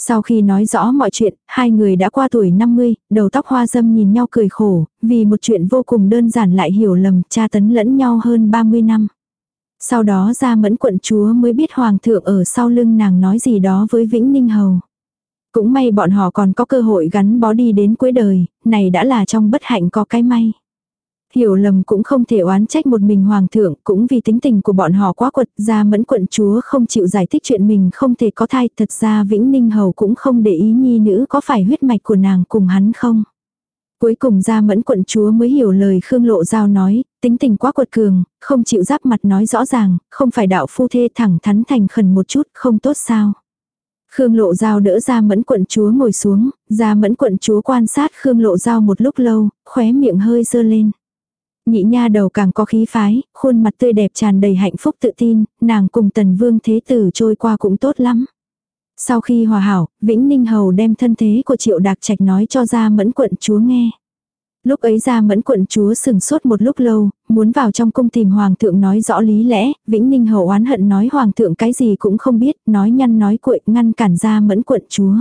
Sau khi nói rõ mọi chuyện, hai người đã qua tuổi 50, đầu tóc hoa dâm nhìn nhau cười khổ, vì một chuyện vô cùng đơn giản lại hiểu lầm, tra tấn lẫn nhau hơn 30 năm. Sau đó ra mẫn quận chúa mới biết hoàng thượng ở sau lưng nàng nói gì đó với Vĩnh Ninh Hầu. Cũng may bọn họ còn có cơ hội gắn bó đi đến cuối đời, này đã là trong bất hạnh có cái may. Hiểu lầm cũng không thể oán trách một mình hoàng thượng, cũng vì tính tình của bọn họ quá quật, ra mẫn quận chúa không chịu giải thích chuyện mình không thể có thai, thật ra Vĩnh Ninh Hầu cũng không để ý nhi nữ có phải huyết mạch của nàng cùng hắn không. Cuối cùng ra mẫn quận chúa mới hiểu lời Khương Lộ Giao nói, tính tình quá quật cường, không chịu giáp mặt nói rõ ràng, không phải đạo phu thê thẳng thắn thành khẩn một chút, không tốt sao. Khương Lộ Giao đỡ ra mẫn quận chúa ngồi xuống, ra mẫn quận chúa quan sát Khương Lộ Giao một lúc lâu, khóe miệng hơi dơ lên. Nhị nha đầu càng có khí phái, khuôn mặt tươi đẹp tràn đầy hạnh phúc tự tin, nàng cùng tần vương thế tử trôi qua cũng tốt lắm. Sau khi hòa hảo, Vĩnh Ninh Hầu đem thân thế của Triệu Đạc Trạch nói cho ra mẫn quận chúa nghe. Lúc ấy ra mẫn quận chúa sừng sốt một lúc lâu, muốn vào trong cung tìm hoàng thượng nói rõ lý lẽ, Vĩnh Ninh Hầu oán hận nói hoàng thượng cái gì cũng không biết, nói nhăn nói cuội ngăn cản ra mẫn quận chúa.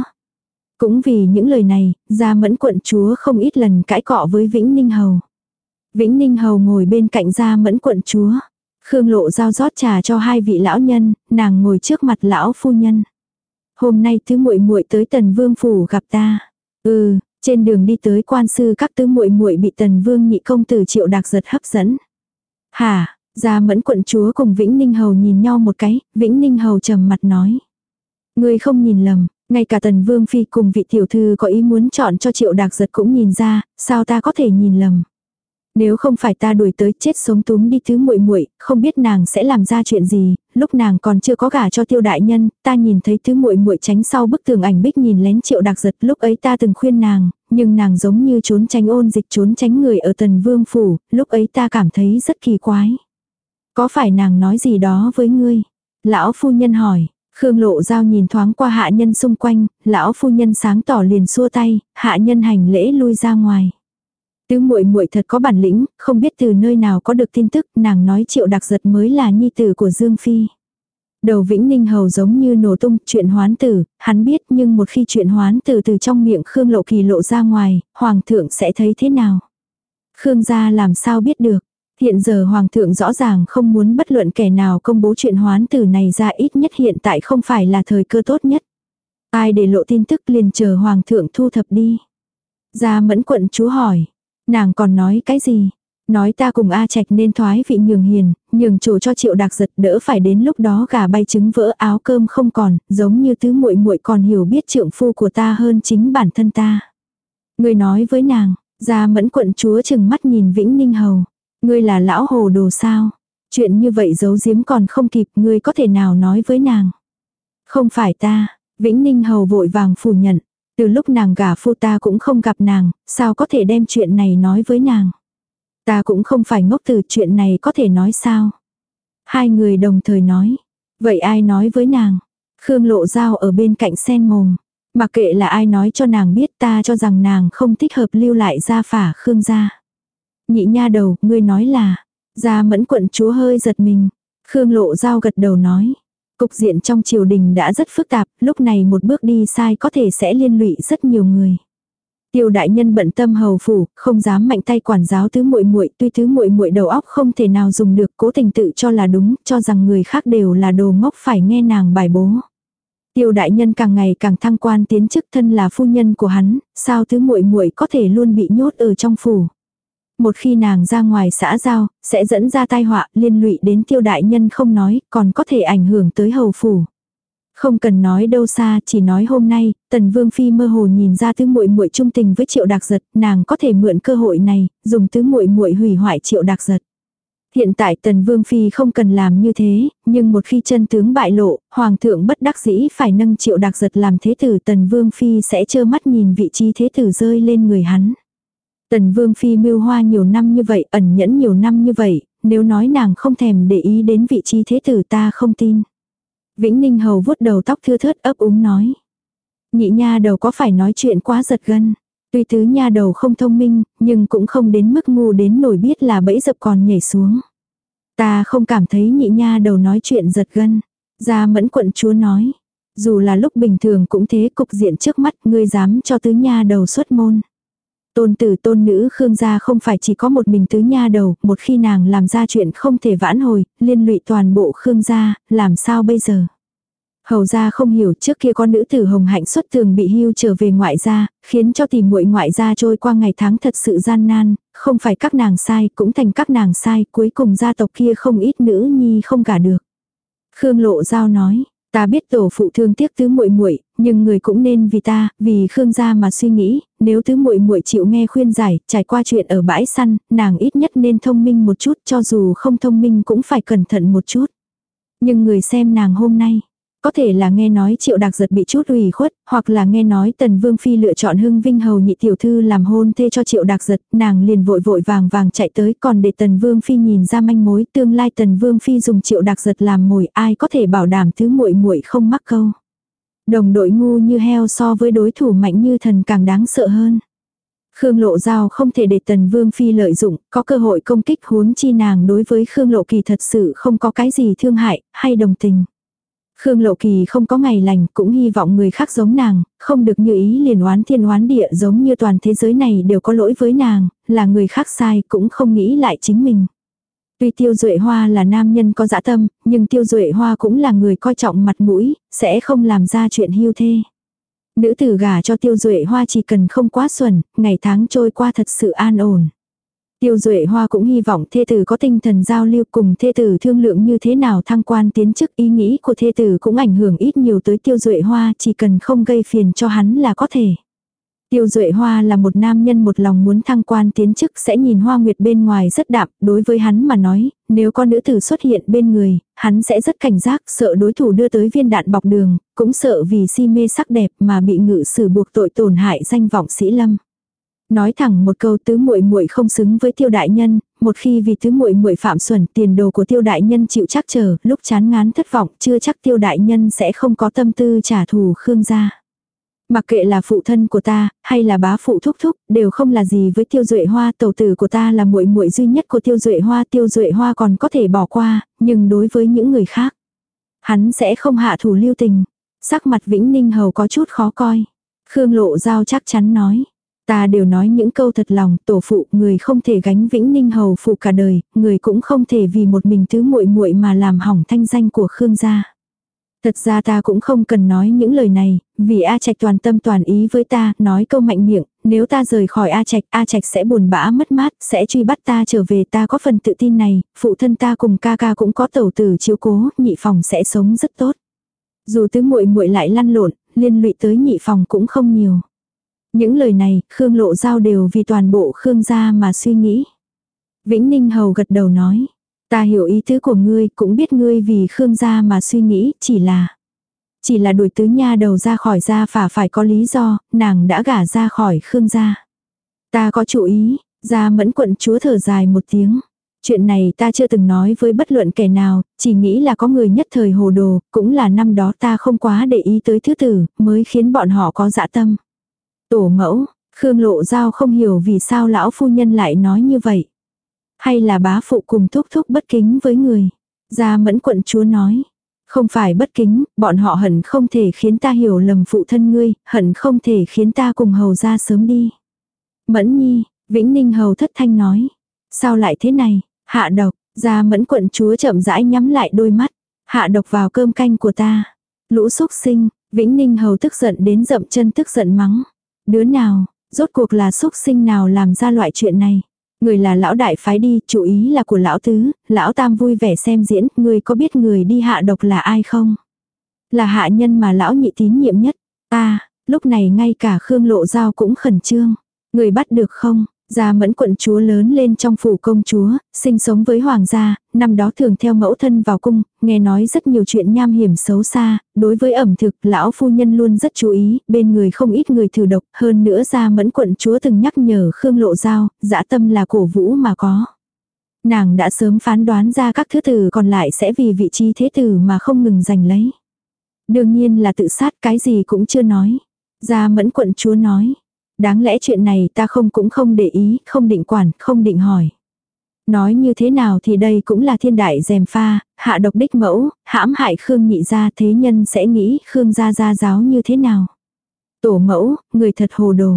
Cũng vì những lời này, ra mẫn quận chúa không ít lần cãi cọ với Vĩnh Ninh Hầu. Vĩnh Ninh Hầu ngồi bên cạnh ra mẫn quận chúa. Khương lộ giao rót trà cho hai vị lão nhân, nàng ngồi trước mặt lão phu nhân. Hôm nay tứ muội muội tới tần vương phủ gặp ta. Ừ, trên đường đi tới quan sư các tứ muội muội bị tần vương nhị công tử triệu đạc giật hấp dẫn. Hả, gia mẫn quận chúa cùng Vĩnh Ninh Hầu nhìn nhau một cái, Vĩnh Ninh Hầu trầm mặt nói. Người không nhìn lầm, ngay cả tần vương phi cùng vị tiểu thư có ý muốn chọn cho triệu đạc giật cũng nhìn ra, sao ta có thể nhìn lầm. Nếu không phải ta đuổi tới chết sống túm đi thứ muội muội, không biết nàng sẽ làm ra chuyện gì, lúc nàng còn chưa có gả cho tiêu đại nhân, ta nhìn thấy thứ muội muội tránh sau bức tường ảnh bích nhìn lén triệu đặc giật, lúc ấy ta từng khuyên nàng, nhưng nàng giống như trốn tránh ôn dịch trốn tránh người ở tần vương phủ, lúc ấy ta cảm thấy rất kỳ quái. Có phải nàng nói gì đó với ngươi? Lão phu nhân hỏi, Khương lộ giao nhìn thoáng qua hạ nhân xung quanh, lão phu nhân sáng tỏ liền xua tay, hạ nhân hành lễ lui ra ngoài. Tứ muội muội thật có bản lĩnh, không biết từ nơi nào có được tin tức, nàng nói Triệu Đặc Giật mới là nhi tử của Dương phi. Đầu Vĩnh Ninh hầu giống như nổ tung, chuyện hoán tử, hắn biết nhưng một khi chuyện hoán tử từ trong miệng Khương Lộ Kỳ lộ ra ngoài, hoàng thượng sẽ thấy thế nào? Khương gia làm sao biết được? Hiện giờ hoàng thượng rõ ràng không muốn bất luận kẻ nào công bố chuyện hoán tử này ra ít nhất hiện tại không phải là thời cơ tốt nhất. Ai để lộ tin tức liền chờ hoàng thượng thu thập đi. Gia mẫn quận chú hỏi. Nàng còn nói cái gì? Nói ta cùng A Trạch nên thoái vị nhường hiền, nhường chủ cho triệu đặc giật đỡ phải đến lúc đó gà bay trứng vỡ áo cơm không còn, giống như tứ muội muội còn hiểu biết trượng phu của ta hơn chính bản thân ta. Người nói với nàng, ra mẫn quận chúa chừng mắt nhìn Vĩnh Ninh Hầu. Ngươi là lão hồ đồ sao? Chuyện như vậy giấu giếm còn không kịp, ngươi có thể nào nói với nàng? Không phải ta, Vĩnh Ninh Hầu vội vàng phủ nhận. Từ lúc nàng gả phu ta cũng không gặp nàng, sao có thể đem chuyện này nói với nàng. Ta cũng không phải ngốc từ chuyện này có thể nói sao. Hai người đồng thời nói. Vậy ai nói với nàng? Khương lộ dao ở bên cạnh sen mồm. Mặc kệ là ai nói cho nàng biết ta cho rằng nàng không thích hợp lưu lại gia phả Khương gia. Nhị nha đầu, ngươi nói là. Gia mẫn quận chúa hơi giật mình. Khương lộ dao gật đầu nói. Cục diện trong triều đình đã rất phức tạp, lúc này một bước đi sai có thể sẽ liên lụy rất nhiều người. Tiêu đại nhân bận tâm hầu phủ, không dám mạnh tay quản giáo tứ muội muội, tuy tứ muội muội đầu óc không thể nào dùng được, cố tình tự cho là đúng, cho rằng người khác đều là đồ ngốc phải nghe nàng bài bố. Tiêu đại nhân càng ngày càng thăng quan tiến chức thân là phu nhân của hắn, sao tứ muội muội có thể luôn bị nhốt ở trong phủ. Một khi nàng ra ngoài xã giao, sẽ dẫn ra tai họa liên lụy đến tiêu đại nhân không nói, còn có thể ảnh hưởng tới hầu phủ. Không cần nói đâu xa, chỉ nói hôm nay, Tần Vương phi mơ hồ nhìn ra tứ muội muội trung tình với Triệu Đạc Giật, nàng có thể mượn cơ hội này, dùng tứ muội muội hủy hoại Triệu Đạc Giật. Hiện tại Tần Vương phi không cần làm như thế, nhưng một khi chân tướng bại lộ, hoàng thượng bất đắc dĩ phải nâng Triệu Đạc Giật làm thế tử, Tần Vương phi sẽ trơ mắt nhìn vị trí thế tử rơi lên người hắn. Tần Vương Phi mưu hoa nhiều năm như vậy, ẩn nhẫn nhiều năm như vậy, nếu nói nàng không thèm để ý đến vị trí thế tử ta không tin. Vĩnh Ninh Hầu vuốt đầu tóc thưa thớt ấp úng nói. Nhị nha đầu có phải nói chuyện quá giật gân. Tuy tứ nha đầu không thông minh, nhưng cũng không đến mức ngu đến nổi biết là bẫy dập còn nhảy xuống. Ta không cảm thấy nhị nha đầu nói chuyện giật gân. Gia mẫn quận chúa nói. Dù là lúc bình thường cũng thế cục diện trước mắt ngươi dám cho tứ nha đầu xuất môn. Tôn tử tôn nữ Khương gia không phải chỉ có một mình tứ nha đầu, một khi nàng làm ra chuyện không thể vãn hồi, liên lụy toàn bộ Khương gia, làm sao bây giờ? Hầu gia không hiểu trước kia con nữ tử hồng hạnh xuất thường bị hưu trở về ngoại gia, khiến cho tìm muội ngoại gia trôi qua ngày tháng thật sự gian nan, không phải các nàng sai cũng thành các nàng sai, cuối cùng gia tộc kia không ít nữ nhi không cả được. Khương Lộ Giao nói, ta biết tổ phụ thương tiếc tứ muội muội, nhưng người cũng nên vì ta, vì Khương gia mà suy nghĩ, nếu tứ muội muội chịu nghe khuyên giải, trải qua chuyện ở bãi săn, nàng ít nhất nên thông minh một chút, cho dù không thông minh cũng phải cẩn thận một chút. Nhưng người xem nàng hôm nay, có thể là nghe nói triệu đặc giật bị chút ủy khuất, hoặc là nghe nói tần vương phi lựa chọn hưng vinh hầu nhị tiểu thư làm hôn thê cho triệu đặc giật, nàng liền vội vội vàng vàng chạy tới còn để tần vương phi nhìn ra manh mối tương lai tần vương phi dùng triệu đặc giật làm mồi ai có thể bảo đảm thứ muội muội không mắc câu. Đồng đội ngu như heo so với đối thủ mạnh như thần càng đáng sợ hơn. Khương Lộ Giao không thể để Tần Vương Phi lợi dụng, có cơ hội công kích huống chi nàng đối với Khương Lộ Kỳ thật sự không có cái gì thương hại, hay đồng tình. Khương Lộ Kỳ không có ngày lành, cũng hy vọng người khác giống nàng, không được như ý liền oán thiên oán địa giống như toàn thế giới này đều có lỗi với nàng, là người khác sai cũng không nghĩ lại chính mình. Tuy Tiêu Duệ Hoa là nam nhân có dã tâm, nhưng Tiêu Duệ Hoa cũng là người coi trọng mặt mũi, sẽ không làm ra chuyện hưu thê. Nữ tử gả cho Tiêu Duệ Hoa chỉ cần không quá xuẩn, ngày tháng trôi qua thật sự an ổn. Tiêu Duệ Hoa cũng hy vọng thê tử có tinh thần giao lưu cùng thê tử thương lượng như thế nào thăng quan tiến chức ý nghĩ của thê tử cũng ảnh hưởng ít nhiều tới Tiêu Duệ Hoa chỉ cần không gây phiền cho hắn là có thể. Tiêu Duệ Hoa là một nam nhân một lòng muốn thăng quan tiến chức sẽ nhìn Hoa Nguyệt bên ngoài rất đạm, đối với hắn mà nói, nếu con nữ tử xuất hiện bên người, hắn sẽ rất cảnh giác, sợ đối thủ đưa tới viên đạn bọc đường, cũng sợ vì si mê sắc đẹp mà bị ngự xử buộc tội tổn hại danh vọng sĩ lâm. Nói thẳng một câu tứ muội muội không xứng với tiêu đại nhân, một khi vì tứ muội muội phạm xuẩn tiền đồ của tiêu đại nhân chịu chắc chờ, lúc chán ngán thất vọng chưa chắc tiêu đại nhân sẽ không có tâm tư trả thù Khương gia. Mặc kệ là phụ thân của ta, hay là bá phụ thúc thúc, đều không là gì với tiêu duệ hoa, tẩu tử của ta là muội muội duy nhất của tiêu duệ hoa, tiêu duệ hoa còn có thể bỏ qua, nhưng đối với những người khác, hắn sẽ không hạ thủ lưu tình. Sắc mặt Vĩnh Ninh Hầu có chút khó coi. Khương Lộ Giao chắc chắn nói. Ta đều nói những câu thật lòng, tổ phụ, người không thể gánh Vĩnh Ninh Hầu phụ cả đời, người cũng không thể vì một mình thứ muội muội mà làm hỏng thanh danh của Khương gia. Thật ra ta cũng không cần nói những lời này, vì A Trạch toàn tâm toàn ý với ta, nói câu mạnh miệng, nếu ta rời khỏi A Trạch, A Trạch sẽ buồn bã mất mát, sẽ truy bắt ta trở về ta có phần tự tin này, phụ thân ta cùng ca ca cũng có tẩu tử chiếu cố, nhị phòng sẽ sống rất tốt. Dù tứ muội muội lại lăn lộn, liên lụy tới nhị phòng cũng không nhiều. Những lời này, Khương Lộ Giao đều vì toàn bộ Khương gia mà suy nghĩ. Vĩnh Ninh Hầu gật đầu nói. Ta hiểu ý tứ của ngươi, cũng biết ngươi vì Khương gia mà suy nghĩ, chỉ là... Chỉ là đuổi tứ nha đầu ra khỏi gia phả phải có lý do, nàng đã gả ra khỏi Khương gia. Ta có chủ ý, gia mẫn quận chúa thở dài một tiếng. Chuyện này ta chưa từng nói với bất luận kẻ nào, chỉ nghĩ là có người nhất thời hồ đồ, cũng là năm đó ta không quá để ý tới thứ tử, mới khiến bọn họ có dạ tâm. Tổ mẫu, Khương Lộ Giao không hiểu vì sao lão phu nhân lại nói như vậy. Hay là bá phụ cùng thúc thúc bất kính với người. Gia mẫn quận chúa nói. Không phải bất kính, bọn họ hận không thể khiến ta hiểu lầm phụ thân ngươi, hận không thể khiến ta cùng hầu ra sớm đi. Mẫn nhi, Vĩnh Ninh hầu thất thanh nói. Sao lại thế này, hạ độc, gia mẫn quận chúa chậm rãi nhắm lại đôi mắt. Hạ độc vào cơm canh của ta. Lũ xúc sinh, Vĩnh Ninh hầu tức giận đến dậm chân tức giận mắng. Đứa nào, rốt cuộc là xúc sinh nào làm ra loại chuyện này. Người là lão đại phái đi, chủ ý là của lão tứ, lão tam vui vẻ xem diễn, người có biết người đi hạ độc là ai không? Là hạ nhân mà lão nhị tín nhiệm nhất. ta lúc này ngay cả Khương Lộ Giao cũng khẩn trương. Người bắt được không? Gia mẫn quận chúa lớn lên trong phủ công chúa, sinh sống với hoàng gia, năm đó thường theo mẫu thân vào cung, nghe nói rất nhiều chuyện nham hiểm xấu xa, đối với ẩm thực lão phu nhân luôn rất chú ý, bên người không ít người thử độc, hơn nữa gia mẫn quận chúa từng nhắc nhở Khương Lộ Giao, dã tâm là cổ vũ mà có. Nàng đã sớm phán đoán ra các thứ tử còn lại sẽ vì vị trí thế tử mà không ngừng giành lấy. Đương nhiên là tự sát cái gì cũng chưa nói. Gia mẫn quận chúa nói. Đáng lẽ chuyện này ta không cũng không để ý, không định quản, không định hỏi. Nói như thế nào thì đây cũng là thiên đại dèm pha, hạ độc đích mẫu, hãm hại Khương nhị gia thế nhân sẽ nghĩ Khương gia gia giáo như thế nào. Tổ mẫu, người thật hồ đồ.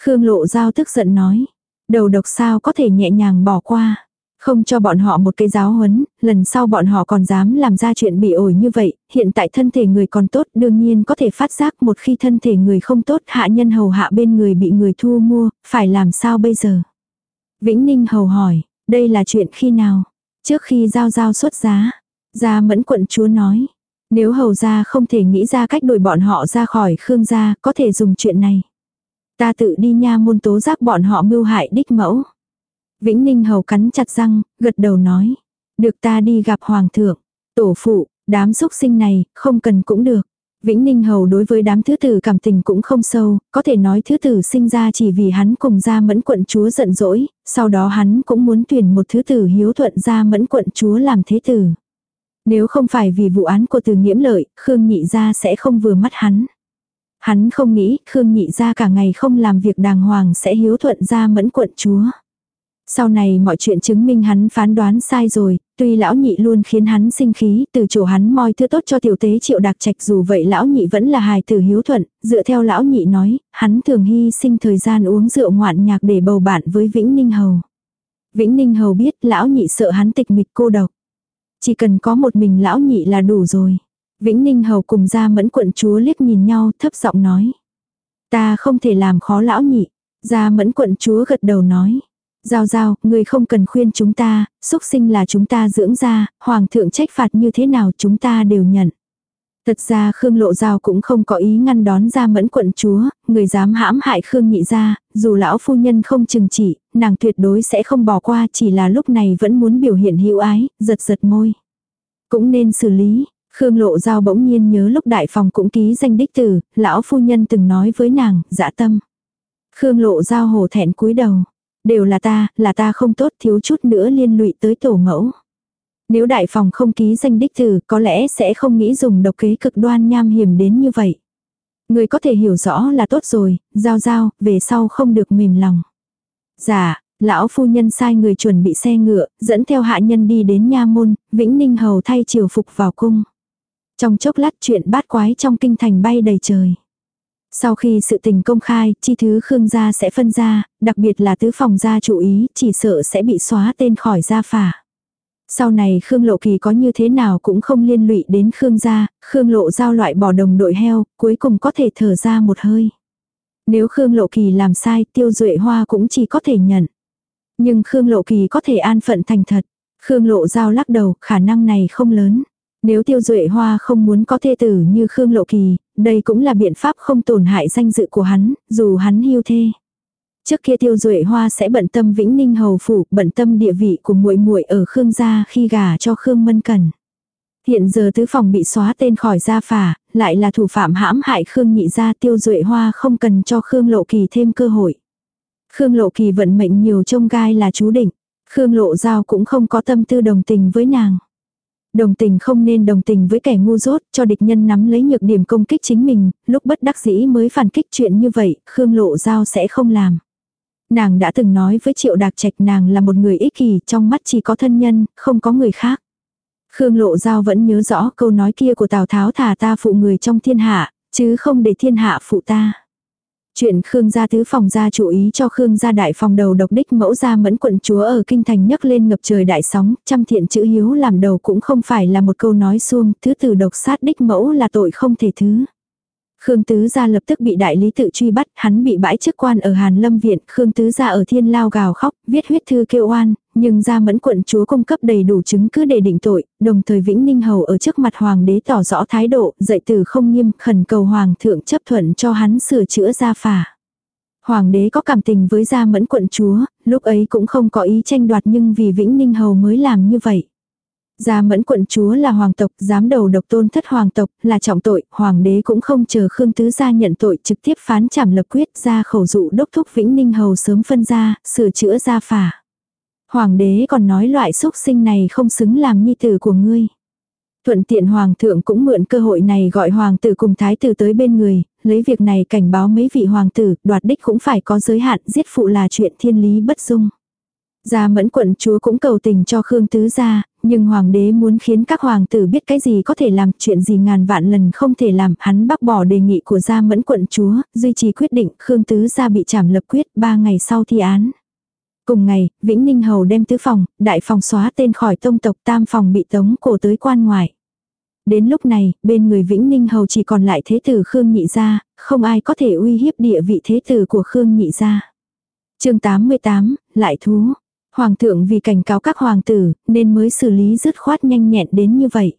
Khương lộ giao tức giận nói. Đầu độc sao có thể nhẹ nhàng bỏ qua. Không cho bọn họ một cái giáo huấn, lần sau bọn họ còn dám làm ra chuyện bị ổi như vậy, hiện tại thân thể người còn tốt đương nhiên có thể phát giác một khi thân thể người không tốt hạ nhân hầu hạ bên người bị người thu mua, phải làm sao bây giờ? Vĩnh Ninh hầu hỏi, đây là chuyện khi nào? Trước khi giao giao xuất giá, gia mẫn quận chúa nói, nếu hầu gia không thể nghĩ ra cách đuổi bọn họ ra khỏi Khương gia, có thể dùng chuyện này. Ta tự đi nha môn tố giác bọn họ mưu hại đích mẫu. Vĩnh Ninh hầu cắn chặt răng, gật đầu nói. Được ta đi gặp hoàng thượng. Tổ phụ, đám xúc sinh này, không cần cũng được. Vĩnh Ninh Hầu đối với đám thứ tử cảm tình cũng không sâu, có thể nói thứ tử sinh ra chỉ vì hắn cùng ra mẫn quận chúa giận dỗi, sau đó hắn cũng muốn tuyển một thứ tử hiếu thuận ra mẫn quận chúa làm thế tử. Nếu không phải vì vụ án của từ nghiễm lợi, Khương Nhị gia sẽ không vừa mắt hắn. Hắn không nghĩ Khương Nhị gia cả ngày không làm việc đàng hoàng sẽ hiếu thuận ra mẫn quận chúa. Sau này mọi chuyện chứng minh hắn phán đoán sai rồi, tuy lão nhị luôn khiến hắn sinh khí, từ chỗ hắn moi thứ tốt cho tiểu tế triệu đặc trạch dù vậy lão nhị vẫn là hài tử hiếu thuận, dựa theo lão nhị nói, hắn thường hy sinh thời gian uống rượu ngoạn nhạc để bầu bạn với Vĩnh Ninh Hầu. Vĩnh Ninh Hầu biết lão nhị sợ hắn tịch mịch cô độc. Chỉ cần có một mình lão nhị là đủ rồi. Vĩnh Ninh Hầu cùng ra mẫn quận chúa liếc nhìn nhau thấp giọng nói. Ta không thể làm khó lão nhị. gia mẫn quận chúa gật đầu nói. Giao giao, người không cần khuyên chúng ta, xúc sinh là chúng ta dưỡng ra, hoàng thượng trách phạt như thế nào chúng ta đều nhận. Thật ra Khương Lộ Giao cũng không có ý ngăn đón ra mẫn quận chúa, người dám hãm hại Khương nhị ra, dù lão phu nhân không chừng chỉ, nàng tuyệt đối sẽ không bỏ qua chỉ là lúc này vẫn muốn biểu hiện hữu ái, giật giật môi. Cũng nên xử lý, Khương Lộ Giao bỗng nhiên nhớ lúc đại phòng cũng ký danh đích tử, lão phu nhân từng nói với nàng, dã tâm. Khương Lộ Giao hổ thẹn cúi đầu. Đều là ta, là ta không tốt thiếu chút nữa liên lụy tới tổ mẫu. Nếu đại phòng không ký danh đích tử có lẽ sẽ không nghĩ dùng độc kế cực đoan nham hiểm đến như vậy. Người có thể hiểu rõ là tốt rồi, giao giao, về sau không được mềm lòng. Dạ, lão phu nhân sai người chuẩn bị xe ngựa, dẫn theo hạ nhân đi đến nha môn, Vĩnh Ninh Hầu thay triều phục vào cung. Trong chốc lát chuyện bát quái trong kinh thành bay đầy trời. Sau khi sự tình công khai, chi thứ Khương gia sẽ phân ra, đặc biệt là tứ phòng gia chủ ý, chỉ sợ sẽ bị xóa tên khỏi gia phả. Sau này Khương Lộ Kỳ có như thế nào cũng không liên lụy đến Khương gia, Khương Lộ giao loại bỏ đồng đội heo, cuối cùng có thể thở ra một hơi. Nếu Khương Lộ Kỳ làm sai, Tiêu Duệ Hoa cũng chỉ có thể nhận. Nhưng Khương Lộ Kỳ có thể an phận thành thật. Khương Lộ giao lắc đầu, khả năng này không lớn. Nếu Tiêu Duệ Hoa không muốn có thê tử như Khương Lộ Kỳ, đây cũng là biện pháp không tổn hại danh dự của hắn, dù hắn hưu thê. Trước kia Tiêu Duệ Hoa sẽ bận tâm Vĩnh Ninh hầu phủ, bận tâm địa vị của muội muội ở Khương gia khi gả cho Khương Mân Cẩn. Hiện giờ tứ phòng bị xóa tên khỏi gia phả, lại là thủ phạm hãm hại Khương nhị gia Tiêu Duệ Hoa không cần cho Khương Lộ Kỳ thêm cơ hội. Khương Lộ Kỳ vận mệnh nhiều trông gai là chú định. Khương Lộ Giao cũng không có tâm tư đồng tình với nàng. Đồng tình không nên đồng tình với kẻ ngu dốt, cho địch nhân nắm lấy nhược điểm công kích chính mình, lúc bất đắc dĩ mới phản kích chuyện như vậy, Khương Lộ Giao sẽ không làm. Nàng đã từng nói với Triệu Đạc Trạch nàng là một người ích kỷ, trong mắt chỉ có thân nhân, không có người khác. Khương Lộ Giao vẫn nhớ rõ câu nói kia của Tào Tháo thả ta phụ người trong thiên hạ, chứ không để thiên hạ phụ ta. Chuyện Khương gia tứ phòng gia chủ ý cho Khương gia đại phòng đầu độc đích mẫu gia mẫn quận chúa ở kinh thành nhấc lên ngập trời đại sóng, trăm thiện chữ hiếu làm đầu cũng không phải là một câu nói xuông, thứ từ độc sát đích mẫu là tội không thể thứ. Khương Tứ Gia lập tức bị đại lý tự truy bắt, hắn bị bãi chức quan ở Hàn Lâm Viện, Khương Tứ Gia ở Thiên Lao gào khóc, viết huyết thư kêu oan, nhưng Gia Mẫn quận chúa cung cấp đầy đủ chứng cứ để định tội, đồng thời Vĩnh Ninh Hầu ở trước mặt Hoàng đế tỏ rõ thái độ, dạy từ không nghiêm, khẩn cầu Hoàng thượng chấp thuận cho hắn sửa chữa gia phả. Hoàng đế có cảm tình với Gia Mẫn quận chúa, lúc ấy cũng không có ý tranh đoạt nhưng vì Vĩnh Ninh Hầu mới làm như vậy. Gia mẫn quận chúa là hoàng tộc, dám đầu độc tôn thất hoàng tộc, là trọng tội, hoàng đế cũng không chờ Khương Tứ gia nhận tội trực tiếp phán trảm lập quyết ra khẩu dụ đốc thúc Vĩnh Ninh Hầu sớm phân ra, sửa chữa gia phả. Hoàng đế còn nói loại xúc sinh này không xứng làm nhi tử của ngươi. Thuận tiện hoàng thượng cũng mượn cơ hội này gọi hoàng tử cùng thái tử tới bên người, lấy việc này cảnh báo mấy vị hoàng tử, đoạt đích cũng phải có giới hạn, giết phụ là chuyện thiên lý bất dung. Gia mẫn quận chúa cũng cầu tình cho Khương Tứ gia, nhưng hoàng đế muốn khiến các hoàng tử biết cái gì có thể làm, chuyện gì ngàn vạn lần không thể làm, hắn bác bỏ đề nghị của gia mẫn quận chúa, duy trì quyết định Khương Tứ gia bị trảm lập quyết ba ngày sau thi án. Cùng ngày, Vĩnh Ninh Hầu đem tứ phòng, đại phòng xóa tên khỏi tông tộc tam phòng bị tống cổ tới quan ngoại. Đến lúc này, bên người Vĩnh Ninh Hầu chỉ còn lại thế tử Khương Nhị Gia, không ai có thể uy hiếp địa vị thế tử của Khương Nhị Gia. chương 88, lại thú. Hoàng thượng vì cảnh cáo các hoàng tử, nên mới xử lý dứt khoát nhanh nhẹn đến như vậy.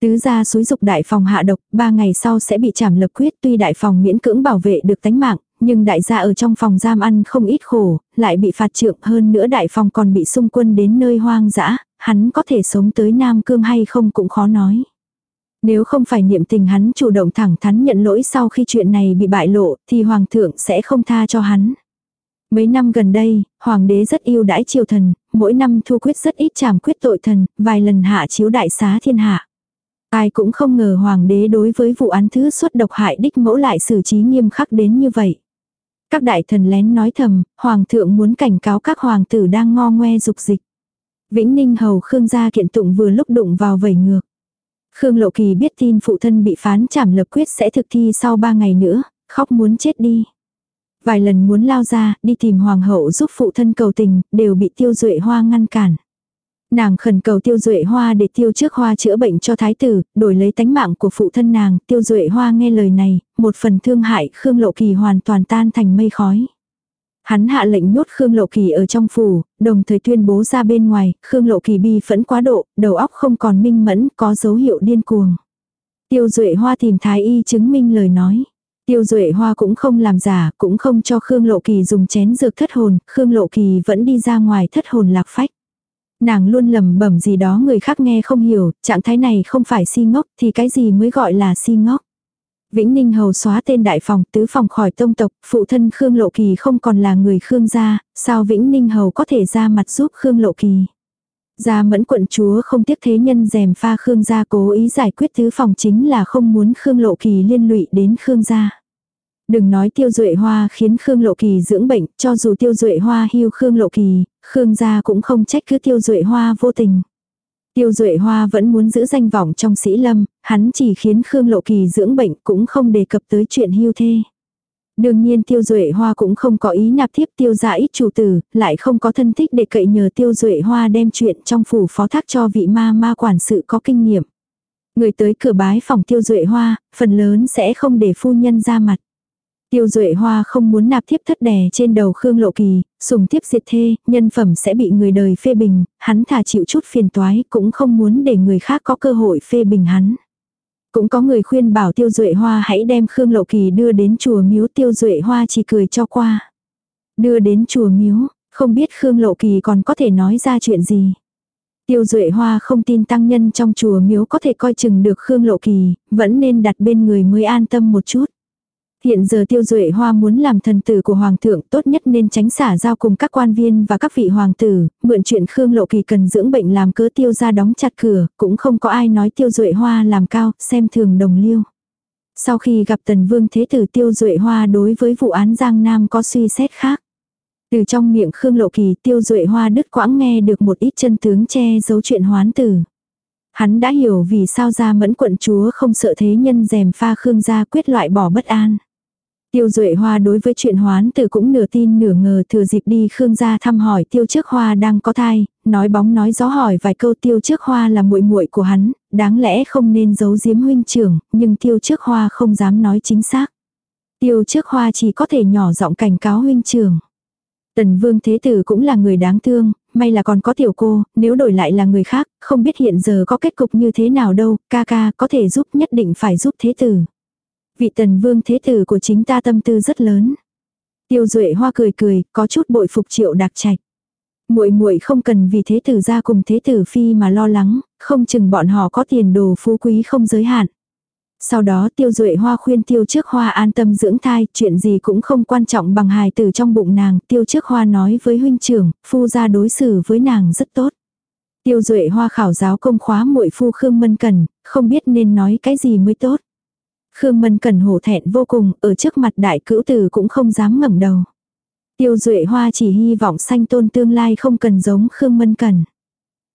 Tứ gia xúi dục đại phòng hạ độc, ba ngày sau sẽ bị trảm lập quyết tuy đại phòng miễn cưỡng bảo vệ được tánh mạng, nhưng đại gia ở trong phòng giam ăn không ít khổ, lại bị phạt trượng hơn nữa đại phòng còn bị xung quân đến nơi hoang dã, hắn có thể sống tới Nam Cương hay không cũng khó nói. Nếu không phải niệm tình hắn chủ động thẳng thắn nhận lỗi sau khi chuyện này bị bại lộ, thì hoàng thượng sẽ không tha cho hắn. Mấy năm gần đây, hoàng đế rất yêu đãi triều thần, mỗi năm thu quyết rất ít trảm quyết tội thần, vài lần hạ chiếu đại xá thiên hạ. Ai cũng không ngờ hoàng đế đối với vụ án thứ xuất độc hại đích mẫu lại xử trí nghiêm khắc đến như vậy. Các đại thần lén nói thầm, hoàng thượng muốn cảnh cáo các hoàng tử đang ngo ngoe dục dịch. Vĩnh Ninh hầu Khương gia kiện tụng vừa lúc đụng vào vẩy ngược. Khương Lộ Kỳ biết tin phụ thân bị phán trảm lập quyết sẽ thực thi sau ba ngày nữa, khóc muốn chết đi. Vài lần muốn lao ra, đi tìm hoàng hậu giúp phụ thân cầu tình, đều bị tiêu duệ hoa ngăn cản. Nàng khẩn cầu tiêu duệ hoa để tiêu trước hoa chữa bệnh cho thái tử, đổi lấy tánh mạng của phụ thân nàng, tiêu duệ hoa nghe lời này, một phần thương hại Khương Lộ Kỳ hoàn toàn tan thành mây khói. Hắn hạ lệnh nhốt Khương Lộ Kỳ ở trong phủ, đồng thời tuyên bố ra bên ngoài, Khương Lộ Kỳ bi phẫn quá độ, đầu óc không còn minh mẫn, có dấu hiệu điên cuồng. Tiêu Duệ Hoa tìm thái y chứng minh lời nói. Tiêu Duệ Hoa cũng không làm giả, cũng không cho Khương Lộ Kỳ dùng chén dược thất hồn, Khương Lộ Kỳ vẫn đi ra ngoài thất hồn lạc phách. Nàng luôn lầm bẩm gì đó người khác nghe không hiểu, trạng thái này không phải si ngốc thì cái gì mới gọi là si ngốc. Vĩnh Ninh Hầu xóa tên đại phòng tứ phòng khỏi tông tộc, phụ thân Khương Lộ Kỳ không còn là người Khương gia, sao Vĩnh Ninh Hầu có thể ra mặt giúp Khương Lộ Kỳ. Gia mẫn quận chúa không tiếc thế nhân dèm pha Khương gia cố ý giải quyết tứ phòng chính là không muốn Khương Lộ Kỳ liên lụy đến Khương gia. Đừng nói tiêu duệ hoa khiến Khương Lộ Kỳ dưỡng bệnh, cho dù tiêu duệ hoa hiu Khương Lộ Kỳ, Khương gia cũng không trách cứ tiêu duệ hoa vô tình. Tiêu duệ hoa vẫn muốn giữ danh vọng trong sĩ lâm, hắn chỉ khiến Khương Lộ Kỳ dưỡng bệnh cũng không đề cập tới chuyện hiu thê. Đương nhiên tiêu duệ hoa cũng không có ý nạp tiếp tiêu gia ít chủ tử, lại không có thân thích để cậy nhờ tiêu duệ hoa đem chuyện trong phủ phó thác cho vị ma ma quản sự có kinh nghiệm. Người tới cửa bái phòng tiêu duệ hoa, phần lớn sẽ không để phu nhân ra mặt. Tiêu Duệ Hoa không muốn nạp thiếp thất đè trên đầu Khương Lộ Kỳ, sùng thiếp diệt thê, nhân phẩm sẽ bị người đời phê bình, hắn thà chịu chút phiền toái cũng không muốn để người khác có cơ hội phê bình hắn. Cũng có người khuyên bảo Tiêu Duệ Hoa hãy đem Khương Lộ Kỳ đưa đến chùa miếu Tiêu Duệ Hoa chỉ cười cho qua. Đưa đến chùa miếu, không biết Khương Lộ Kỳ còn có thể nói ra chuyện gì. Tiêu Duệ Hoa không tin tăng nhân trong chùa miếu có thể coi chừng được Khương Lộ Kỳ, vẫn nên đặt bên người mới an tâm một chút. Hiện giờ tiêu duệ hoa muốn làm thần tử của hoàng thượng tốt nhất nên tránh xả giao cùng các quan viên và các vị hoàng tử, mượn chuyện Khương Lộ Kỳ cần dưỡng bệnh làm cớ tiêu ra đóng chặt cửa, cũng không có ai nói tiêu duệ hoa làm cao, xem thường đồng liêu. Sau khi gặp tần vương thế tử tiêu duệ hoa đối với vụ án Giang Nam có suy xét khác. Từ trong miệng Khương Lộ Kỳ tiêu duệ hoa đứt quãng nghe được một ít chân tướng che giấu chuyện hoán tử. Hắn đã hiểu vì sao ra mẫn quận chúa không sợ thế nhân dèm pha Khương gia quyết loại bỏ bất an. Tiêu Duệ Hoa đối với chuyện hoán tử cũng nửa tin nửa ngờ thừa dịp đi Khương gia thăm hỏi Tiêu Trước Hoa đang có thai, nói bóng nói gió hỏi vài câu Tiêu Trước Hoa là muội muội của hắn, đáng lẽ không nên giấu giếm huynh trưởng, nhưng Tiêu Trước Hoa không dám nói chính xác. Tiêu Trước Hoa chỉ có thể nhỏ giọng cảnh cáo huynh trưởng. Tần Vương Thế Tử cũng là người đáng thương, may là còn có tiểu cô, nếu đổi lại là người khác, không biết hiện giờ có kết cục như thế nào đâu, ca ca có thể giúp nhất định phải giúp Thế Tử vị tần vương thế tử của chính ta tâm tư rất lớn. Tiêu Duệ Hoa cười cười, có chút bội phục Triệu Đạc Trạch. Muội muội không cần vì thế tử gia cùng thế tử phi mà lo lắng, không chừng bọn họ có tiền đồ phú quý không giới hạn. Sau đó Tiêu Duệ Hoa khuyên Tiêu Trước Hoa an tâm dưỡng thai, chuyện gì cũng không quan trọng bằng hài tử trong bụng nàng. Tiêu Trước Hoa nói với huynh trưởng, phu gia đối xử với nàng rất tốt. Tiêu Duệ Hoa khảo giáo công khóa muội phu Khương Mân Cần, không biết nên nói cái gì mới tốt. Khương Mân Cần hổ thẹn vô cùng, ở trước mặt đại cữu tử cũng không dám ngẩng đầu. Tiêu Duệ Hoa chỉ hy vọng sanh tôn tương lai không cần giống Khương Mân Cần.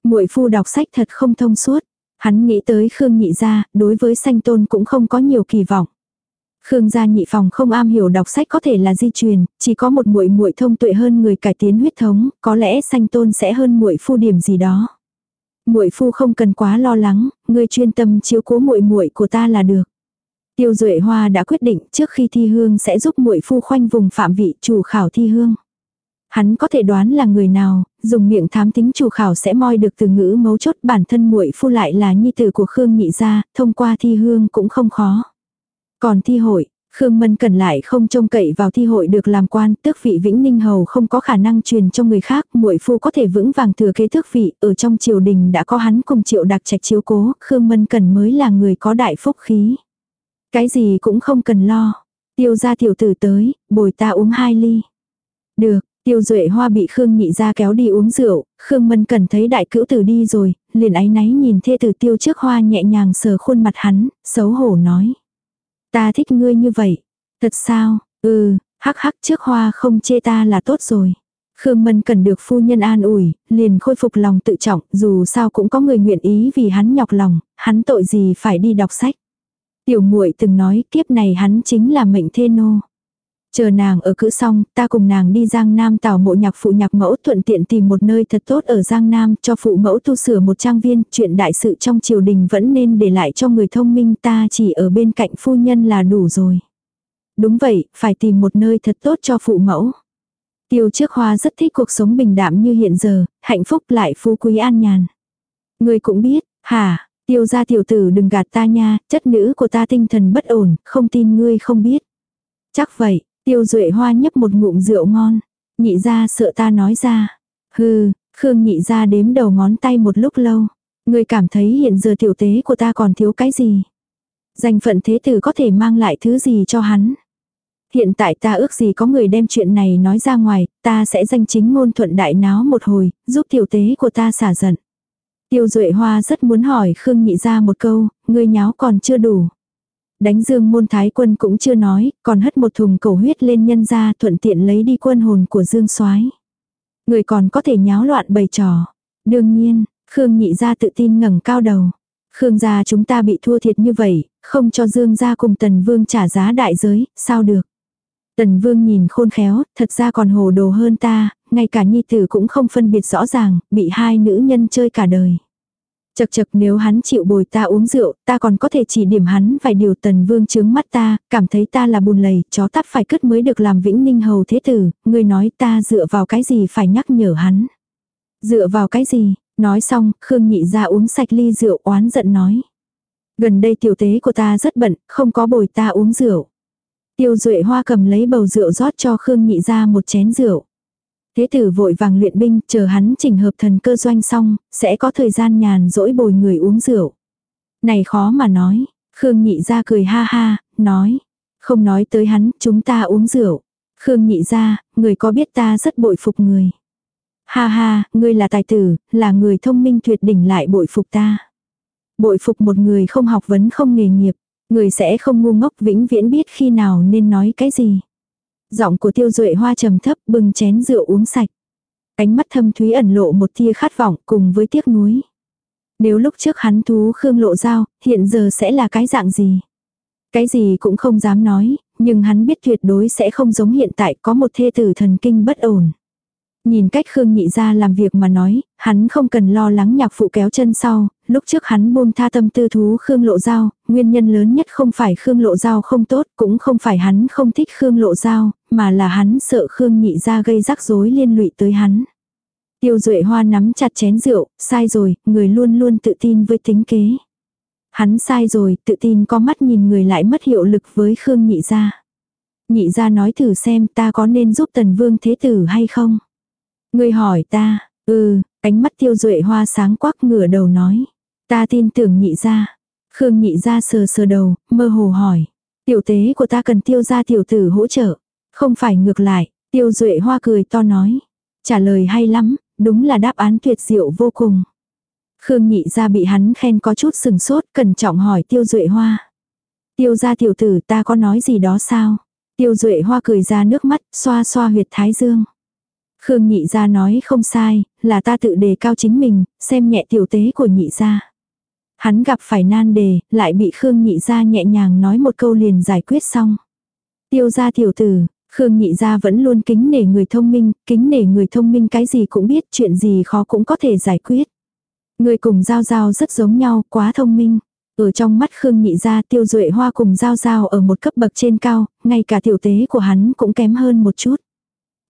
Muội phu đọc sách thật không thông suốt. Hắn nghĩ tới Khương Nhị gia, đối với sanh tôn cũng không có nhiều kỳ vọng. Khương gia nhị phòng không am hiểu đọc sách có thể là di truyền, chỉ có một muội muội thông tuệ hơn người cải tiến huyết thống, có lẽ sanh tôn sẽ hơn muội phu điểm gì đó. Muội phu không cần quá lo lắng, ngươi chuyên tâm chiếu cố muội muội của ta là được. Tiêu Duệ Hoa đã quyết định trước khi thi hương sẽ giúp muội phu khoanh vùng phạm vị chủ khảo thi hương. Hắn có thể đoán là người nào, dùng miệng thám tính chủ khảo sẽ moi được từ ngữ mấu chốt bản thân muội phu lại là nhi tử của Khương Nhị gia, thông qua thi hương cũng không khó. Còn thi hội, Khương Mân cần lại không trông cậy vào thi hội được làm quan, tước vị Vĩnh Ninh Hầu không có khả năng truyền cho người khác, muội phu có thể vững vàng thừa kế tước vị, ở trong triều đình đã có hắn cùng triệu đặc trạch chiếu cố, Khương Mân cần mới là người có đại phúc khí. Cái gì cũng không cần lo. Tiêu ra tiểu tử tới, bồi ta uống hai ly. Được, tiêu duệ hoa bị Khương nhị ra kéo đi uống rượu, Khương Mân cần thấy đại cữu tử đi rồi, liền áy náy nhìn thê tử tiêu trước hoa nhẹ nhàng sờ khuôn mặt hắn, xấu hổ nói. Ta thích ngươi như vậy. Thật sao, ừ, hắc hắc trước hoa không chê ta là tốt rồi. Khương Mân cần được phu nhân an ủi, liền khôi phục lòng tự trọng, dù sao cũng có người nguyện ý vì hắn nhọc lòng, hắn tội gì phải đi đọc sách. Tiểu muội từng nói kiếp này hắn chính là mệnh thê nô. Chờ nàng ở cữ xong, ta cùng nàng đi Giang Nam tảo mộ nhạc phụ nhạc mẫu thuận tiện tìm một nơi thật tốt ở Giang Nam cho phụ mẫu tu sửa một trang viên, chuyện đại sự trong triều đình vẫn nên để lại cho người thông minh ta chỉ ở bên cạnh phu nhân là đủ rồi. Đúng vậy, phải tìm một nơi thật tốt cho phụ mẫu. Tiêu trước hoa rất thích cuộc sống bình đạm như hiện giờ, hạnh phúc lại phú quý an nhàn. Người cũng biết, hả, tiêu gia tiểu tử đừng gạt ta nha, chất nữ của ta tinh thần bất ổn, không tin ngươi không biết. Chắc vậy, Tiêu Duệ Hoa nhấp một ngụm rượu ngon. Nhị ra sợ ta nói ra. Hừ, Khương nhị ra đếm đầu ngón tay một lúc lâu. Ngươi cảm thấy hiện giờ tiểu tế của ta còn thiếu cái gì. Danh phận thế tử có thể mang lại thứ gì cho hắn. Hiện tại ta ước gì có người đem chuyện này nói ra ngoài, ta sẽ danh chính ngôn thuận đại náo một hồi, giúp tiểu tế của ta xả giận. Tiêu Duệ Hoa rất muốn hỏi Khương Nhị ra một câu, ngươi nháo còn chưa đủ. Đánh dương môn thái quân cũng chưa nói, còn hất một thùng cầu huyết lên nhân ra thuận tiện lấy đi quân hồn của dương soái Người còn có thể nháo loạn bày trò. Đương nhiên, Khương nhị ra tự tin ngẩng cao đầu. Khương gia chúng ta bị thua thiệt như vậy, không cho dương gia cùng tần vương trả giá đại giới, sao được. Tần vương nhìn khôn khéo, thật ra còn hồ đồ hơn ta, ngay cả nhi tử cũng không phân biệt rõ ràng, bị hai nữ nhân chơi cả đời. Chật chật nếu hắn chịu bồi ta uống rượu, ta còn có thể chỉ điểm hắn vài điều tần vương chướng mắt ta, cảm thấy ta là bùn lầy, chó tắt phải cất mới được làm vĩnh ninh hầu thế tử, người nói ta dựa vào cái gì phải nhắc nhở hắn. Dựa vào cái gì, nói xong, Khương nhị ra uống sạch ly rượu oán giận nói. Gần đây tiểu tế của ta rất bận, không có bồi ta uống rượu. Tiêu duệ hoa cầm lấy bầu rượu rót cho Khương nhị ra một chén rượu. Thế tử vội vàng luyện binh, chờ hắn chỉnh hợp thần cơ doanh xong, sẽ có thời gian nhàn rỗi bồi người uống rượu. Này khó mà nói, Khương nhị ra cười ha ha, nói. Không nói tới hắn, chúng ta uống rượu. Khương nhị ra, người có biết ta rất bội phục người. Ha ha, ngươi là tài tử, là người thông minh tuyệt đỉnh lại bội phục ta. Bội phục một người không học vấn không nghề nghiệp, người sẽ không ngu ngốc vĩnh viễn biết khi nào nên nói cái gì. Giọng của tiêu duệ hoa trầm thấp bưng chén rượu uống sạch. Ánh mắt thâm thúy ẩn lộ một tia khát vọng cùng với tiếc nuối. Nếu lúc trước hắn thú Khương Lộ Giao, hiện giờ sẽ là cái dạng gì? Cái gì cũng không dám nói, nhưng hắn biết tuyệt đối sẽ không giống hiện tại có một thê tử thần kinh bất ổn. Nhìn cách Khương Nhị ra làm việc mà nói, hắn không cần lo lắng nhạc phụ kéo chân sau, lúc trước hắn buông tha tâm tư thú Khương Lộ Giao, nguyên nhân lớn nhất không phải Khương Lộ Giao không tốt, cũng không phải hắn không thích Khương Lộ Giao, mà là hắn sợ Khương Nhị ra gây rắc rối liên lụy tới hắn. Tiêu Duệ Hoa nắm chặt chén rượu, sai rồi, người luôn luôn tự tin với tính kế. Hắn sai rồi, tự tin có mắt nhìn người lại mất hiệu lực với Khương Nhị gia. Nhị gia nói thử xem ta có nên giúp Tần Vương Thế Tử hay không? người hỏi ta, ừ, ánh mắt tiêu duệ hoa sáng quắc ngửa đầu nói. Ta tin tưởng nhị ra. Khương nhị ra sờ sờ đầu, mơ hồ hỏi. Tiểu tế của ta cần tiêu ra tiểu tử hỗ trợ. Không phải ngược lại, tiêu duệ hoa cười to nói. Trả lời hay lắm, đúng là đáp án tuyệt diệu vô cùng. Khương nhị ra bị hắn khen có chút sừng sốt, cẩn trọng hỏi tiêu duệ hoa. Tiêu ra tiểu tử ta có nói gì đó sao? Tiêu duệ hoa cười ra nước mắt, xoa xoa huyệt thái dương. Khương nhị gia nói không sai, là ta tự đề cao chính mình, xem nhẹ tiểu tế của nhị gia. Hắn gặp phải nan đề, lại bị Khương Nhị Gia nhẹ nhàng nói một câu liền giải quyết xong. Tiêu gia tiểu tử, Khương Nhị Gia vẫn luôn kính nể người thông minh, kính nể người thông minh cái gì cũng biết, chuyện gì khó cũng có thể giải quyết. Người cùng Giao Giao rất giống nhau, quá thông minh. Ở trong mắt Khương Nhị Gia tiêu duệ hoa cùng Giao Giao ở một cấp bậc trên cao, ngay cả tiểu tế của hắn cũng kém hơn một chút.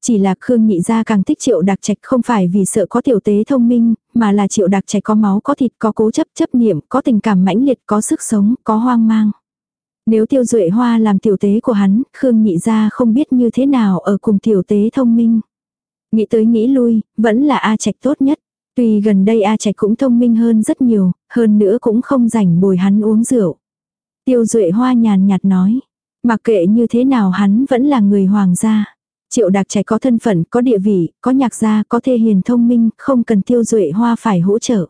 Chỉ là Khương Nhị Gia càng thích triệu đặc trạch không phải vì sợ có tiểu tế thông minh, mà là triệu đặc trạch có máu có thịt có cố chấp chấp niệm, có tình cảm mãnh liệt, có sức sống, có hoang mang. Nếu tiêu duệ hoa làm tiểu tế của hắn, Khương Nhị Gia không biết như thế nào ở cùng tiểu tế thông minh. Nghĩ tới nghĩ lui, vẫn là A Trạch tốt nhất. Tuy gần đây A Trạch cũng thông minh hơn rất nhiều, hơn nữa cũng không rảnh bồi hắn uống rượu. Tiêu Duệ Hoa nhàn nhạt nói, mặc kệ như thế nào hắn vẫn là người hoàng gia. Triệu Đạc Trạch có thân phận, có địa vị, có nhạc gia, có thê hiền thông minh, không cần Tiêu Duệ Hoa phải hỗ trợ.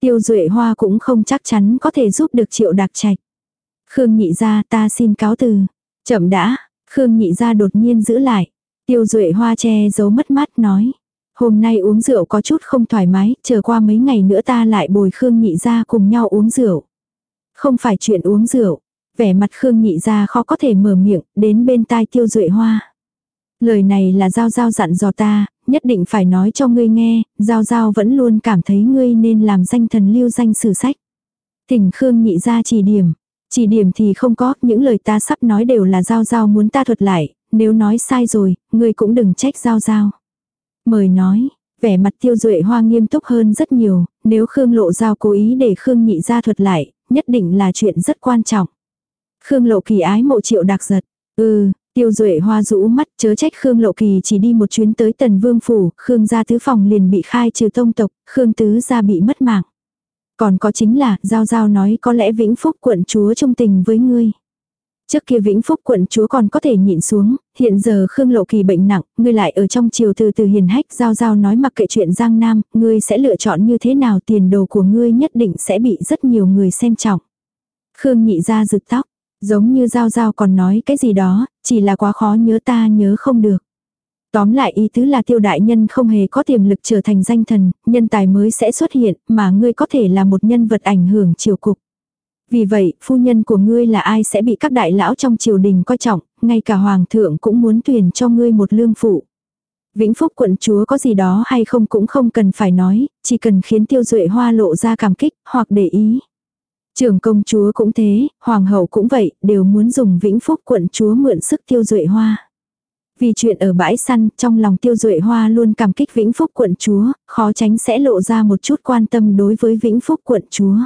Tiêu Duệ Hoa cũng không chắc chắn có thể giúp được Triệu Đạc Trạch. Khương nhị gia ta xin cáo từ. Chậm đã, Khương nhị gia đột nhiên giữ lại. Tiêu Duệ Hoa che giấu mất mát nói. Hôm nay uống rượu có chút không thoải mái, chờ qua mấy ngày nữa ta lại bồi Khương nhị gia cùng nhau uống rượu. Không phải chuyện uống rượu. Vẻ mặt Khương nhị gia khó có thể mở miệng, đến bên tai Tiêu Duệ Hoa. Lời này là Giao Giao dặn dò ta, nhất định phải nói cho ngươi nghe, Giao Giao vẫn luôn cảm thấy ngươi nên làm danh thần lưu danh sử sách. Thỉnh Khương nhị ra chỉ điểm. Chỉ điểm thì không có, những lời ta sắp nói đều là Giao Giao muốn ta thuật lại, nếu nói sai rồi, ngươi cũng đừng trách Giao Giao. Mời nói, vẻ mặt tiêu duệ hoa nghiêm túc hơn rất nhiều, nếu Khương Lộ Giao cố ý để Khương nhị ra thuật lại, nhất định là chuyện rất quan trọng. Khương Lộ kỳ ái mộ triệu đặc giật. Ừ, Tiêu Duệ Hoa rũ mắt, chớ trách Khương Lộ Kỳ chỉ đi một chuyến tới Tần Vương phủ, Khương gia tứ phòng liền bị khai trừ tông tộc, Khương tứ gia bị mất mạng. Còn có chính là, Giao Giao nói có lẽ Vĩnh Phúc quận chúa trung tình với ngươi. Trước kia Vĩnh Phúc quận chúa còn có thể nhịn xuống, hiện giờ Khương Lộ Kỳ bệnh nặng, ngươi lại ở trong chiều từ từ hiền hách Giao Giao nói mặc kệ chuyện Giang Nam, ngươi sẽ lựa chọn như thế nào tiền đồ của ngươi nhất định sẽ bị rất nhiều người xem trọng. Khương nhị ra rực tóc, Giống như Giao Giao còn nói cái gì đó, chỉ là quá khó nhớ ta nhớ không được. Tóm lại ý tứ là tiêu đại nhân không hề có tiềm lực trở thành danh thần, nhân tài mới sẽ xuất hiện, mà ngươi có thể là một nhân vật ảnh hưởng triều cục. Vì vậy, phu nhân của ngươi là ai sẽ bị các đại lão trong triều đình coi trọng, ngay cả hoàng thượng cũng muốn tuyển cho ngươi một lương phụ. Vĩnh Phúc quận chúa có gì đó hay không cũng không cần phải nói, chỉ cần khiến tiêu duệ hoa lộ ra cảm kích, hoặc để ý. Trưởng công chúa cũng thế, hoàng hậu cũng vậy, đều muốn dùng vĩnh phúc quận chúa mượn sức tiêu duệ hoa. Vì chuyện ở bãi săn, trong lòng tiêu duệ hoa luôn cảm kích vĩnh phúc quận chúa, khó tránh sẽ lộ ra một chút quan tâm đối với vĩnh phúc quận chúa.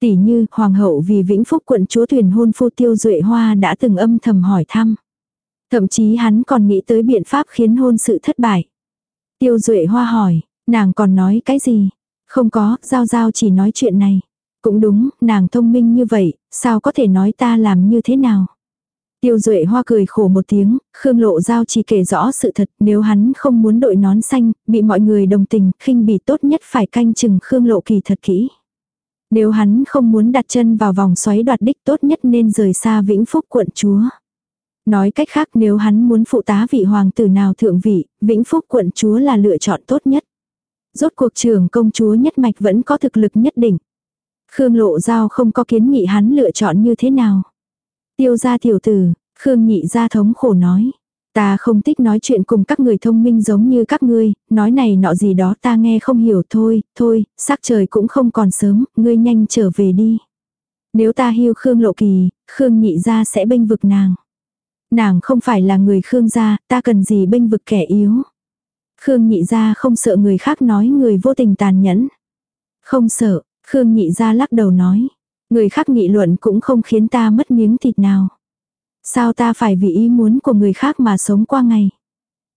Tỷ như, hoàng hậu vì vĩnh phúc quận chúa thuyền hôn phu tiêu duệ hoa đã từng âm thầm hỏi thăm. Thậm chí hắn còn nghĩ tới biện pháp khiến hôn sự thất bại. Tiêu duệ hoa hỏi, nàng còn nói cái gì? Không có, giao giao chỉ nói chuyện này. Cũng đúng, nàng thông minh như vậy, sao có thể nói ta làm như thế nào? Tiêu Duệ Hoa cười khổ một tiếng, Khương Lộ Giao chỉ kể rõ sự thật, nếu hắn không muốn đội nón xanh, bị mọi người đồng tình, khinh bỉ tốt nhất phải canh chừng Khương Lộ Kỳ thật kỹ. Nếu hắn không muốn đặt chân vào vòng xoáy đoạt đích tốt nhất nên rời xa Vĩnh Phúc quận chúa. Nói cách khác nếu hắn muốn phụ tá vị hoàng tử nào thượng vị, Vĩnh Phúc quận chúa là lựa chọn tốt nhất. Rốt cuộc trưởng công chúa nhất mạch vẫn có thực lực nhất định. Khương Lộ Giao không có kiến nghị hắn lựa chọn như thế nào. Tiêu gia tiểu tử, Khương nhị gia thống khổ nói. Ta không thích nói chuyện cùng các người thông minh giống như các ngươi, nói này nọ gì đó ta nghe không hiểu thôi, thôi, sắc trời cũng không còn sớm, ngươi nhanh trở về đi. Nếu ta hiu Khương Lộ Kỳ, Khương nhị gia sẽ bênh vực nàng. Nàng không phải là người Khương gia, ta cần gì bênh vực kẻ yếu. Khương nhị gia không sợ người khác nói người vô tình tàn nhẫn. Không sợ, Khương nhị ra lắc đầu nói. Người khác nghị luận cũng không khiến ta mất miếng thịt nào. Sao ta phải vì ý muốn của người khác mà sống qua ngày.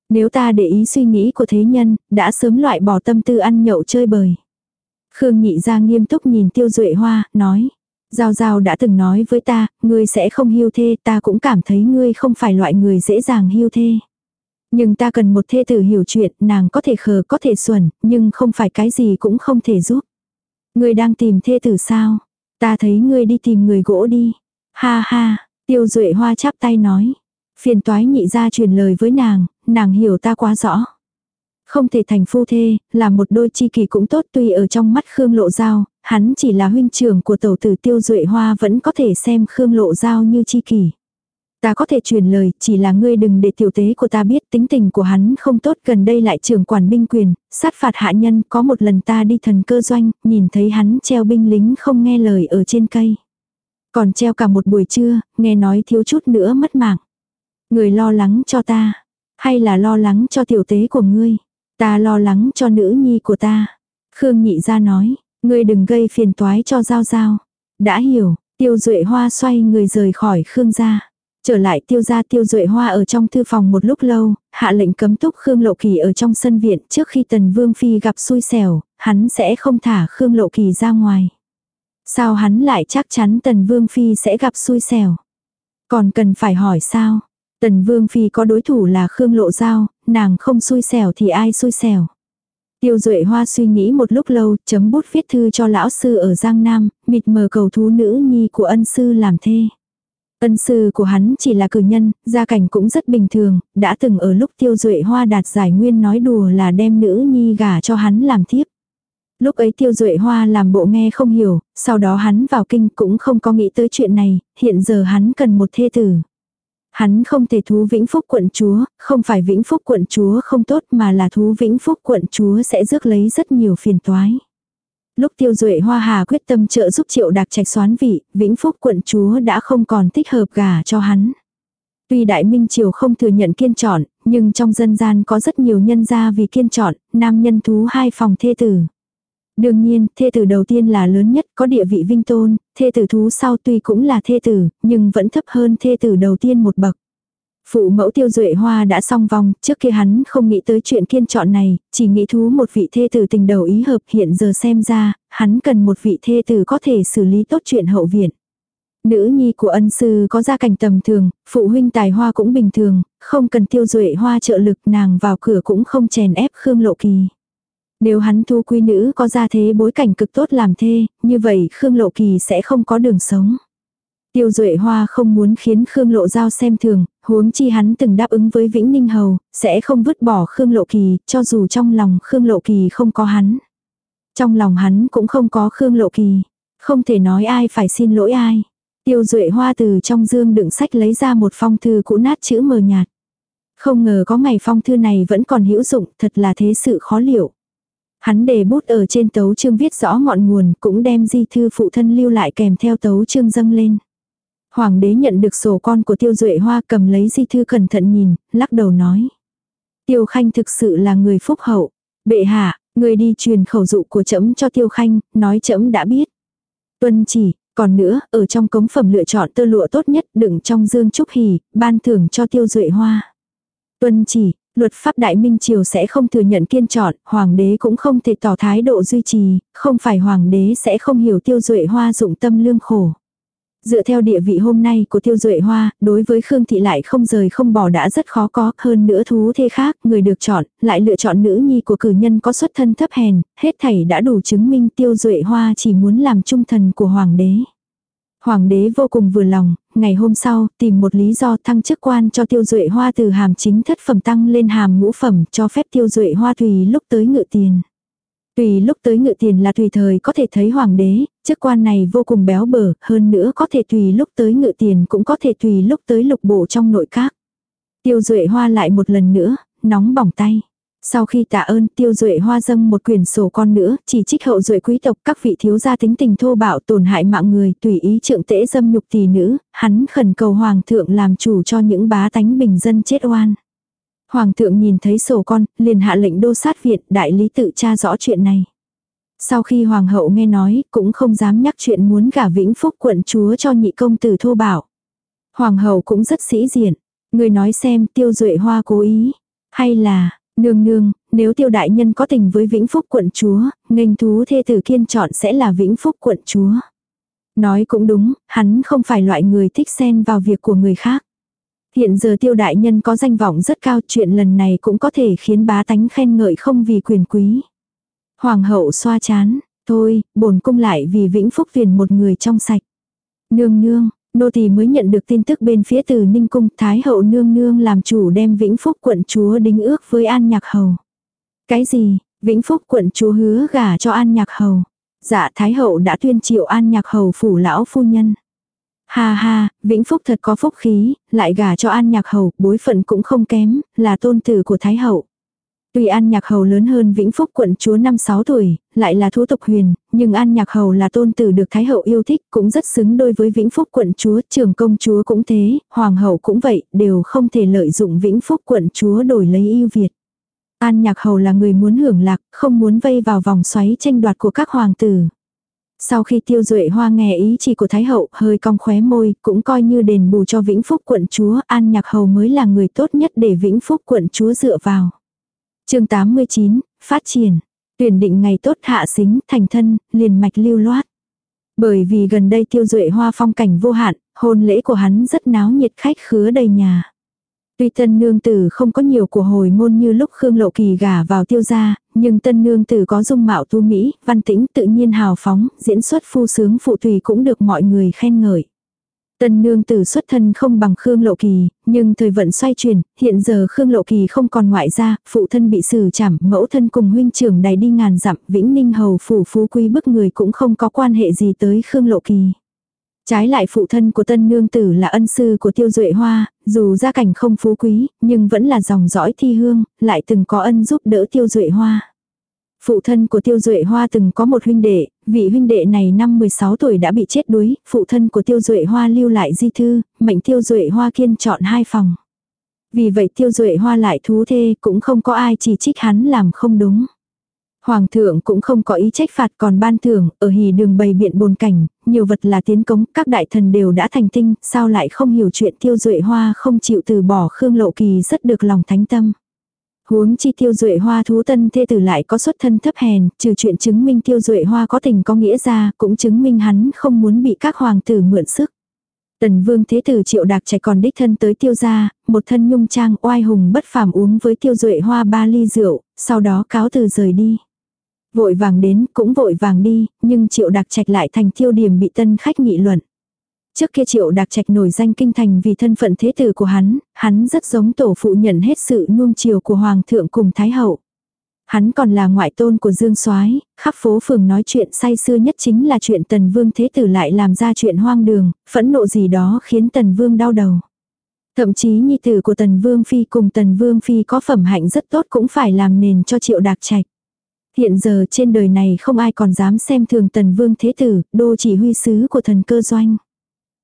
Nếu ta để ý suy nghĩ của thế nhân, đã sớm loại bỏ tâm tư ăn nhậu chơi bời. Khương nhị ra nghiêm túc nhìn tiêu duệ hoa, nói. Giao giao đã từng nói với ta, ngươi sẽ không hiu thê, ta cũng cảm thấy ngươi không phải loại người dễ dàng hiu thê. Nhưng ta cần một thê tử hiểu chuyện, nàng có thể khờ có thể xuẩn, nhưng không phải cái gì cũng không thể giúp. Ngươi đang tìm thê tử sao? Ta thấy ngươi đi tìm người gỗ đi. Ha ha, tiêu duệ hoa chắp tay nói. Phiền toái nhị ra truyền lời với nàng, nàng hiểu ta quá rõ. Không thể thành phu thê, là một đôi chi kỳ cũng tốt tuy ở trong mắt Khương Lộ Giao, hắn chỉ là huynh trưởng của tẩu tử tiêu duệ hoa vẫn có thể xem Khương Lộ Giao như chi kỳ. Ta có thể truyền lời, chỉ là ngươi đừng để tiểu tế của ta biết tính tình của hắn không tốt gần đây lại trưởng quản binh quyền, sát phạt hạ nhân, có một lần ta đi thần cơ doanh, nhìn thấy hắn treo binh lính không nghe lời ở trên cây. Còn treo cả một buổi trưa, nghe nói thiếu chút nữa mất mạng. Người lo lắng cho ta, hay là lo lắng cho tiểu tế của ngươi? Ta lo lắng cho nữ nhi của ta. Khương nhị ra nói, ngươi đừng gây phiền toái cho Giao Giao. Đã hiểu, tiêu duệ hoa xoay người rời khỏi Khương gia. Trở lại tiêu gia tiêu duệ hoa ở trong thư phòng một lúc lâu, hạ lệnh cấm túc Khương Lộ Kỳ ở trong sân viện trước khi Tần Vương Phi gặp xui xẻo, hắn sẽ không thả Khương Lộ Kỳ ra ngoài. Sao hắn lại chắc chắn Tần Vương Phi sẽ gặp xui xẻo? Còn cần phải hỏi sao? Tần Vương Phi có đối thủ là Khương Lộ Giao, nàng không xui xẻo thì ai xui xẻo. Tiêu Duệ Hoa suy nghĩ một lúc lâu, chấm bút viết thư cho lão sư ở Giang Nam, mịt mờ cầu thú nữ nhi của ân sư làm thê. Ân sư của hắn chỉ là cử nhân, gia cảnh cũng rất bình thường, đã từng ở lúc Tiêu Duệ Hoa đạt giải nguyên nói đùa là đem nữ nhi gả cho hắn làm thiếp. Lúc ấy Tiêu Duệ Hoa làm bộ nghe không hiểu, sau đó hắn vào kinh cũng không có nghĩ tới chuyện này, hiện giờ hắn cần một thê tử. Hắn không thể thú Vĩnh Phúc quận chúa, không phải Vĩnh Phúc quận chúa không tốt mà là thú Vĩnh Phúc quận chúa sẽ rước lấy rất nhiều phiền toái. Lúc tiêu duệ hoa hà quyết tâm trợ giúp triệu đạc trạch xoán vị, Vĩnh Phúc quận chúa đã không còn thích hợp gà cho hắn. Tuy Đại Minh Triều không thừa nhận kiên chọn, nhưng trong dân gian có rất nhiều nhân gia vì kiên chọn, nam nhân thú hai phòng thê tử. Đương nhiên, thê tử đầu tiên là lớn nhất, có địa vị vinh tôn, thê tử thú sau tuy cũng là thê tử, nhưng vẫn thấp hơn thê tử đầu tiên một bậc. Phụ mẫu tiêu duệ hoa đã xong vòng, trước kia hắn không nghĩ tới chuyện kiên chọn này, chỉ nghĩ thú một vị thê tử tình đầu ý hợp hiện giờ xem ra, hắn cần một vị thê tử có thể xử lý tốt chuyện hậu viện. Nữ nhi của ân sư có gia cảnh tầm thường, phụ huynh tài hoa cũng bình thường, không cần tiêu duệ hoa trợ lực nàng vào cửa cũng không chèn ép Khương Lộ Kỳ. Nếu hắn thu quy nữ có gia thế bối cảnh cực tốt làm thê, như vậy Khương Lộ Kỳ sẽ không có đường sống. Tiêu Duệ Hoa không muốn khiến Khương Lộ Giao xem thường, huống chi hắn từng đáp ứng với Vĩnh Ninh Hầu, sẽ không vứt bỏ Khương Lộ Kỳ, cho dù trong lòng Khương Lộ Kỳ không có hắn. Trong lòng hắn cũng không có Khương Lộ Kỳ. Không thể nói ai phải xin lỗi ai. Tiêu Duệ Hoa từ trong dương đựng sách lấy ra một phong thư cũ nát chữ mờ nhạt. Không ngờ có ngày phong thư này vẫn còn hữu dụng, thật là thế sự khó liệu. Hắn đề bút ở trên tấu chương viết rõ ngọn nguồn, cũng đem di thư phụ thân lưu lại kèm theo tấu chương dâng lên. Hoàng đế nhận được sổ con của Tiêu Duệ Hoa cầm lấy di thư cẩn thận nhìn, lắc đầu nói. Tiêu Khanh thực sự là người phúc hậu. Bệ hạ, người đi truyền khẩu dụ của trẫm cho Tiêu Khanh, nói trẫm đã biết. Tuân chỉ, còn nữa, ở trong cống phẩm lựa chọn tơ lụa tốt nhất đựng trong dương trúc hỉ, ban thưởng cho Tiêu Duệ Hoa. Tuân chỉ, luật pháp Đại Minh Triều sẽ không thừa nhận kiên chọn, hoàng đế cũng không thể tỏ thái độ duy trì, không phải hoàng đế sẽ không hiểu Tiêu Duệ Hoa dụng tâm lương khổ. Dựa theo địa vị hôm nay của tiêu duệ hoa, đối với Khương Thị lại không rời không bỏ đã rất khó có, hơn nữa thú thế khác, người được chọn, lại lựa chọn nữ nhi của cử nhân có xuất thân thấp hèn, hết thảy đã đủ chứng minh tiêu duệ hoa chỉ muốn làm trung thần của hoàng đế. Hoàng đế vô cùng vừa lòng, ngày hôm sau, tìm một lý do thăng chức quan cho tiêu duệ hoa từ hàm chính thất phẩm tăng lên hàm ngũ phẩm cho phép tiêu duệ hoa tùy lúc tới ngự tiền. Tùy lúc tới ngự tiền là tùy thời có thể thấy hoàng đế, chức quan này vô cùng béo bở, hơn nữa có thể tùy lúc tới ngự tiền cũng có thể tùy lúc tới lục bộ trong nội các. Tiêu Duệ Hoa lại một lần nữa, nóng bỏng tay. Sau khi tạ ơn tiêu duệ hoa dâng một quyển sổ con nữa, chỉ trích hậu duệ quý tộc các vị thiếu gia tính tình thô bạo tổn hại mạng người, tùy ý trượng tễ dâm nhục tỷ nữ, hắn khẩn cầu hoàng thượng làm chủ cho những bá tánh bình dân chết oan. Hoàng thượng nhìn thấy sổ con, liền hạ lệnh đô sát viện đại lý tự tra rõ chuyện này. Sau khi hoàng hậu nghe nói, cũng không dám nhắc chuyện muốn gả vĩnh phúc quận chúa cho nhị công tử thô bảo. Hoàng hậu cũng rất sĩ diện. Người nói xem tiêu duệ hoa cố ý. Hay là, nương nương, nếu tiêu đại nhân có tình với vĩnh phúc quận chúa, nghênh thú thê tử kiên chọn sẽ là vĩnh phúc quận chúa. Nói cũng đúng, hắn không phải loại người thích xen vào việc của người khác. Hiện giờ tiêu đại nhân có danh vọng rất cao chuyện lần này cũng có thể khiến bá tánh khen ngợi không vì quyền quý. Hoàng hậu xoa chán, thôi, bổn cung lại vì vĩnh phúc viền một người trong sạch. Nương nương, nô tỳ mới nhận được tin tức bên phía từ Ninh Cung, Thái hậu nương nương làm chủ đem vĩnh phúc quận chúa đính ước với An Nhạc Hầu. Cái gì, Vĩnh Phúc quận chúa hứa gả cho An Nhạc Hầu. Dạ Thái Hậu đã tuyên triệu An Nhạc Hầu phủ lão phu nhân. Ha ha, Vĩnh Phúc thật có phúc khí, lại gả cho An Nhạc Hầu, bối phận cũng không kém, là tôn tử của Thái Hậu. Tuy An Nhạc Hầu lớn hơn Vĩnh Phúc quận chúa năm 6 tuổi, lại là thú tộc huyền, nhưng An Nhạc Hầu là tôn tử được Thái Hậu yêu thích, cũng rất xứng đôi với Vĩnh Phúc quận chúa, trường công chúa cũng thế, Hoàng hậu cũng vậy, đều không thể lợi dụng Vĩnh Phúc quận chúa đổi lấy yêu Việt. An Nhạc Hầu là người muốn hưởng lạc, không muốn vây vào vòng xoáy tranh đoạt của các hoàng tử. Sau khi tiêu duệ hoa nghe ý chỉ của Thái Hậu hơi cong khóe môi, cũng coi như đền bù cho Vĩnh Phúc quận chúa, An Nhạc Hầu mới là người tốt nhất để Vĩnh Phúc quận chúa dựa vào. chương 89, phát triển. Tuyển định ngày tốt hạ xính, thành thân, liền mạch lưu loát. Bởi vì gần đây tiêu duệ hoa phong cảnh vô hạn, hôn lễ của hắn rất náo nhiệt khách khứa đầy nhà. Tuy tân nương tử không có nhiều của hồi môn như lúc Khương Lộ Kỳ gả vào tiêu gia, nhưng tân nương tử có dung mạo tu mỹ, văn tĩnh tự nhiên hào phóng, diễn xuất phu sướng phụ tùy cũng được mọi người khen ngợi. Tân nương tử xuất thân không bằng Khương Lộ Kỳ, nhưng thời vận xoay chuyển, hiện giờ Khương Lộ Kỳ không còn ngoại gia, phụ thân bị xử trảm, mẫu thân cùng huynh trưởng đầy đi ngàn dặm, vĩnh ninh hầu phủ phú quý bức người cũng không có quan hệ gì tới Khương Lộ Kỳ. Trái lại phụ thân của tân nương tử là ân sư của tiêu duệ hoa, dù gia cảnh không phú quý, nhưng vẫn là dòng dõi thi hương, lại từng có ân giúp đỡ tiêu duệ hoa. Phụ thân của tiêu duệ hoa từng có một huynh đệ, vị huynh đệ này năm 16 tuổi đã bị chết đuối, phụ thân của tiêu duệ hoa lưu lại di thư, mệnh tiêu duệ hoa kiên chọn hai phòng. Vì vậy tiêu duệ hoa lại thú thê cũng không có ai chỉ trích hắn làm không đúng. Hoàng thượng cũng không có ý trách phạt còn ban thưởng, ở hì đường bày biện bồn cảnh, nhiều vật là tiến cống, các đại thần đều đã thành tinh, sao lại không hiểu chuyện tiêu duệ hoa không chịu từ bỏ Khương Lộ Kỳ rất được lòng thánh tâm. Huống chi tiêu duệ hoa thú tân thê tử lại có xuất thân thấp hèn, trừ chuyện chứng minh tiêu duệ hoa có tình có nghĩa ra, cũng chứng minh hắn không muốn bị các hoàng tử mượn sức. Tần vương thế tử triệu đạc trẻ còn đích thân tới tiêu gia, một thân nhung trang oai hùng bất phàm uống với tiêu duệ hoa ba ly rượu, sau đó cáo từ rời đi. Vội vàng đến, cũng vội vàng đi, nhưng triệu đặc trạch lại thành tiêu điểm bị tân khách nghị luận. Trước kia triệu đặc trạch nổi danh kinh thành vì thân phận thế tử của hắn, hắn rất giống tổ phụ nhận hết sự nuông chiều của hoàng thượng cùng thái hậu. Hắn còn là ngoại tôn của Dương Soái, khắp phố phường nói chuyện say xưa nhất chính là chuyện Tần Vương Thế Tử lại làm ra chuyện hoang đường, phẫn nộ gì đó khiến Tần Vương đau đầu. Thậm chí nhi tử của Tần Vương Phi cùng Tần Vương Phi có phẩm hạnh rất tốt cũng phải làm nền cho triệu đạc trạch. Hiện giờ trên đời này không ai còn dám xem thường tần vương thế tử, đô chỉ huy sứ của thần cơ doanh.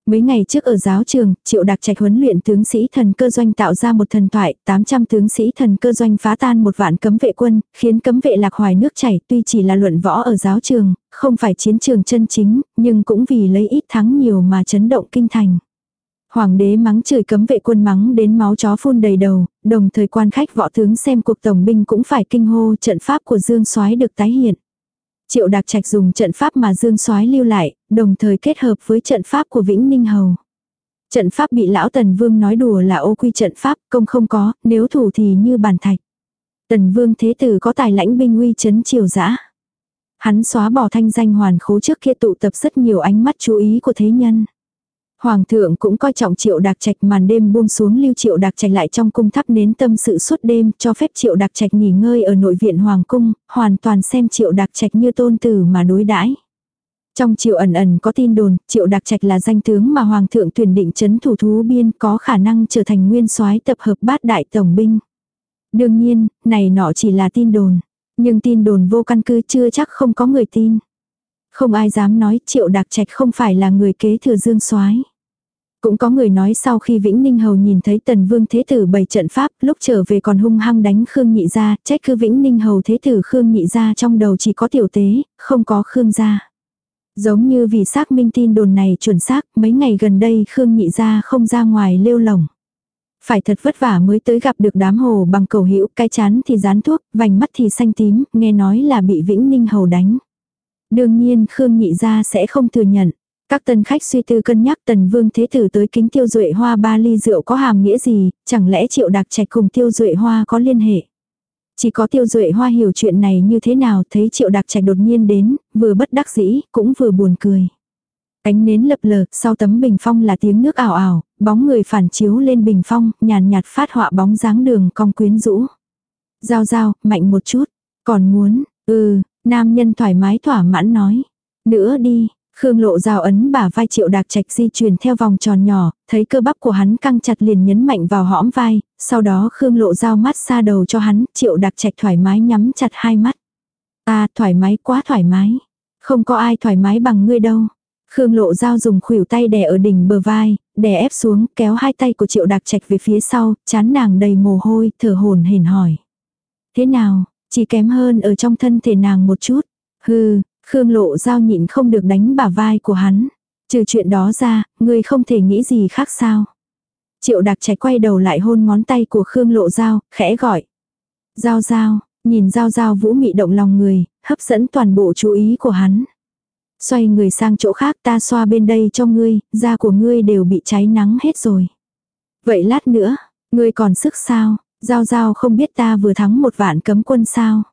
Mấy ngày trước ở giáo trường, triệu đặc trạch huấn luyện tướng sĩ thần cơ doanh tạo ra một thần thoại, 800 tướng sĩ thần cơ doanh phá tan một vạn cấm vệ quân, khiến cấm vệ lạc hoài nước chảy tuy chỉ là luận võ ở giáo trường, không phải chiến trường chân chính, nhưng cũng vì lấy ít thắng nhiều mà chấn động kinh thành. Hoàng đế mắng chửi cấm vệ quân mắng đến máu chó phun đầy đầu, đồng thời quan khách võ tướng xem cuộc tổng binh cũng phải kinh hô trận pháp của Dương Soái được tái hiện. Triệu Đạc Trạch dùng trận pháp mà Dương Soái lưu lại, đồng thời kết hợp với trận pháp của Vĩnh Ninh Hầu. Trận pháp bị lão Tần Vương nói đùa là ô quy trận pháp, công không có, nếu thủ thì như bàn thạch. Tần Vương Thế Tử có tài lãnh binh uy chấn triều dã. Hắn xóa bỏ thanh danh hoàn khố trước kia tụ tập rất nhiều ánh mắt chú ý của thế nhân. Hoàng thượng cũng coi trọng triệu đặc trạch màn đêm buông xuống lưu triệu đặc trạch lại trong cung thắp nến tâm sự suốt đêm cho phép triệu đặc trạch nghỉ ngơi ở nội viện hoàng cung, hoàn toàn xem triệu đặc trạch như tôn tử mà đối đãi. Trong triệu ẩn ẩn có tin đồn, triệu đặc trạch là danh tướng mà hoàng thượng tuyển định chấn thủ thú biên có khả năng trở thành nguyên soái tập hợp bát đại tổng binh. Đương nhiên, này nọ chỉ là tin đồn. Nhưng tin đồn vô căn cứ chưa chắc không có người tin. Không ai dám nói triệu đặc trạch không phải là người kế thừa dương soái cũng có người nói sau khi Vĩnh Ninh Hầu nhìn thấy Tần Vương Thế Tử bày trận pháp, lúc trở về còn hung hăng đánh Khương Nhị Gia, trách cứ Vĩnh Ninh Hầu Thế Tử Khương Nhị Gia trong đầu chỉ có tiểu tế, không có Khương Gia. Giống như vì xác minh tin đồn này chuẩn xác, mấy ngày gần đây Khương Nhị Gia không ra ngoài lêu lỏng Phải thật vất vả mới tới gặp được đám hồ bằng cầu hữu cái chán thì dán thuốc, vành mắt thì xanh tím, nghe nói là bị Vĩnh Ninh Hầu đánh. Đương nhiên Khương Nhị Gia sẽ không thừa nhận. Các tân khách suy tư cân nhắc tần vương thế tử tới kính tiêu duệ hoa ba ly rượu có hàm nghĩa gì, chẳng lẽ triệu đặc trạch cùng tiêu duệ hoa có liên hệ. Chỉ có tiêu duệ hoa hiểu chuyện này như thế nào thấy triệu đặc trạch đột nhiên đến, vừa bất đắc dĩ, cũng vừa buồn cười. Ánh nến lập lờ, sau tấm bình phong là tiếng nước ảo ảo, bóng người phản chiếu lên bình phong, nhàn nhạt phát họa bóng dáng đường cong quyến rũ. Giao giao, mạnh một chút, Còn muốn, ừ, nam nhân thoải mái thỏa mãn nói. Nữa đi, Khương lộ rào ấn bả vai triệu đạc trạch di chuyển theo vòng tròn nhỏ, thấy cơ bắp của hắn căng chặt liền nhấn mạnh vào hõm vai, sau đó Khương lộ giao mắt xa đầu cho hắn, triệu đạc trạch thoải mái nhắm chặt hai mắt. À, thoải mái quá thoải mái. Không có ai thoải mái bằng ngươi đâu. Khương lộ dao dùng khuỷu tay đè ở đỉnh bờ vai, đè ép xuống, kéo hai tay của triệu đạc trạch về phía sau, chán nàng đầy mồ hôi, thở hồn hển hỏi. Thế nào, chỉ kém hơn ở trong thân thể nàng một chút. Hừ, Khương lộ giao nhịn không được đánh bả vai của hắn. Trừ chuyện đó ra, ngươi không thể nghĩ gì khác sao. Triệu đặc trạch quay đầu lại hôn ngón tay của Khương lộ giao khẽ gọi. Giao giao, nhìn giao giao vũ mị động lòng người, hấp dẫn toàn bộ chú ý của hắn. Xoay người sang chỗ khác ta xoa bên đây cho ngươi, da của ngươi đều bị cháy nắng hết rồi. Vậy lát nữa, ngươi còn sức sao, giao giao không biết ta vừa thắng một vạn cấm quân sao.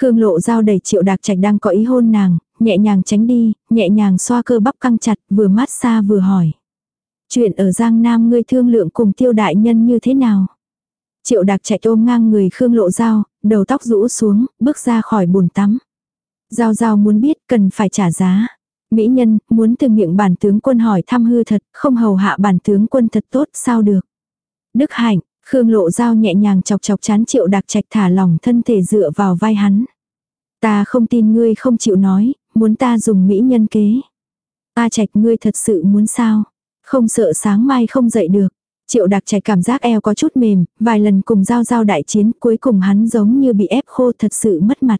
Khương lộ giao đẩy triệu đạc trạch đang có ý hôn nàng, nhẹ nhàng tránh đi, nhẹ nhàng xoa cơ bắp căng chặt, vừa mát xa vừa hỏi. Chuyện ở Giang Nam ngươi thương lượng cùng tiêu đại nhân như thế nào? Triệu đạc chạy ôm ngang người Khương lộ giao, đầu tóc rũ xuống, bước ra khỏi bồn tắm. Giao giao muốn biết cần phải trả giá. Mỹ nhân, muốn từ miệng bản tướng quân hỏi thăm hư thật, không hầu hạ bản tướng quân thật tốt, sao được. Đức hạnh, Khương lộ dao nhẹ nhàng chọc chọc chán triệu đặc trạch thả lỏng thân thể dựa vào vai hắn. Ta không tin ngươi không chịu nói, muốn ta dùng mỹ nhân kế. Ta trạch ngươi thật sự muốn sao? Không sợ sáng mai không dậy được. Triệu đặc trạch cảm giác eo có chút mềm, vài lần cùng giao giao đại chiến cuối cùng hắn giống như bị ép khô thật sự mất mặt.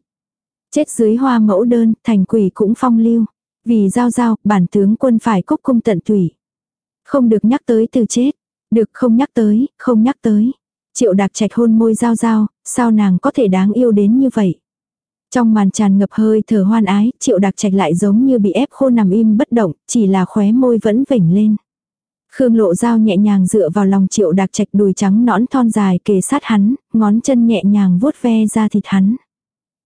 Chết dưới hoa mẫu đơn, thành quỷ cũng phong lưu. Vì giao giao, bản tướng quân phải cúc cung tận tủy. Không được nhắc tới từ chết. Được không nhắc tới, không nhắc tới. Triệu đạc trạch hôn môi giao giao, sao nàng có thể đáng yêu đến như vậy. Trong màn tràn ngập hơi thở hoan ái, triệu đạc trạch lại giống như bị ép khô nằm im bất động, chỉ là khóe môi vẫn vểnh lên. Khương lộ dao nhẹ nhàng dựa vào lòng triệu đạc trạch đùi trắng nõn thon dài kề sát hắn, ngón chân nhẹ nhàng vuốt ve ra thịt hắn.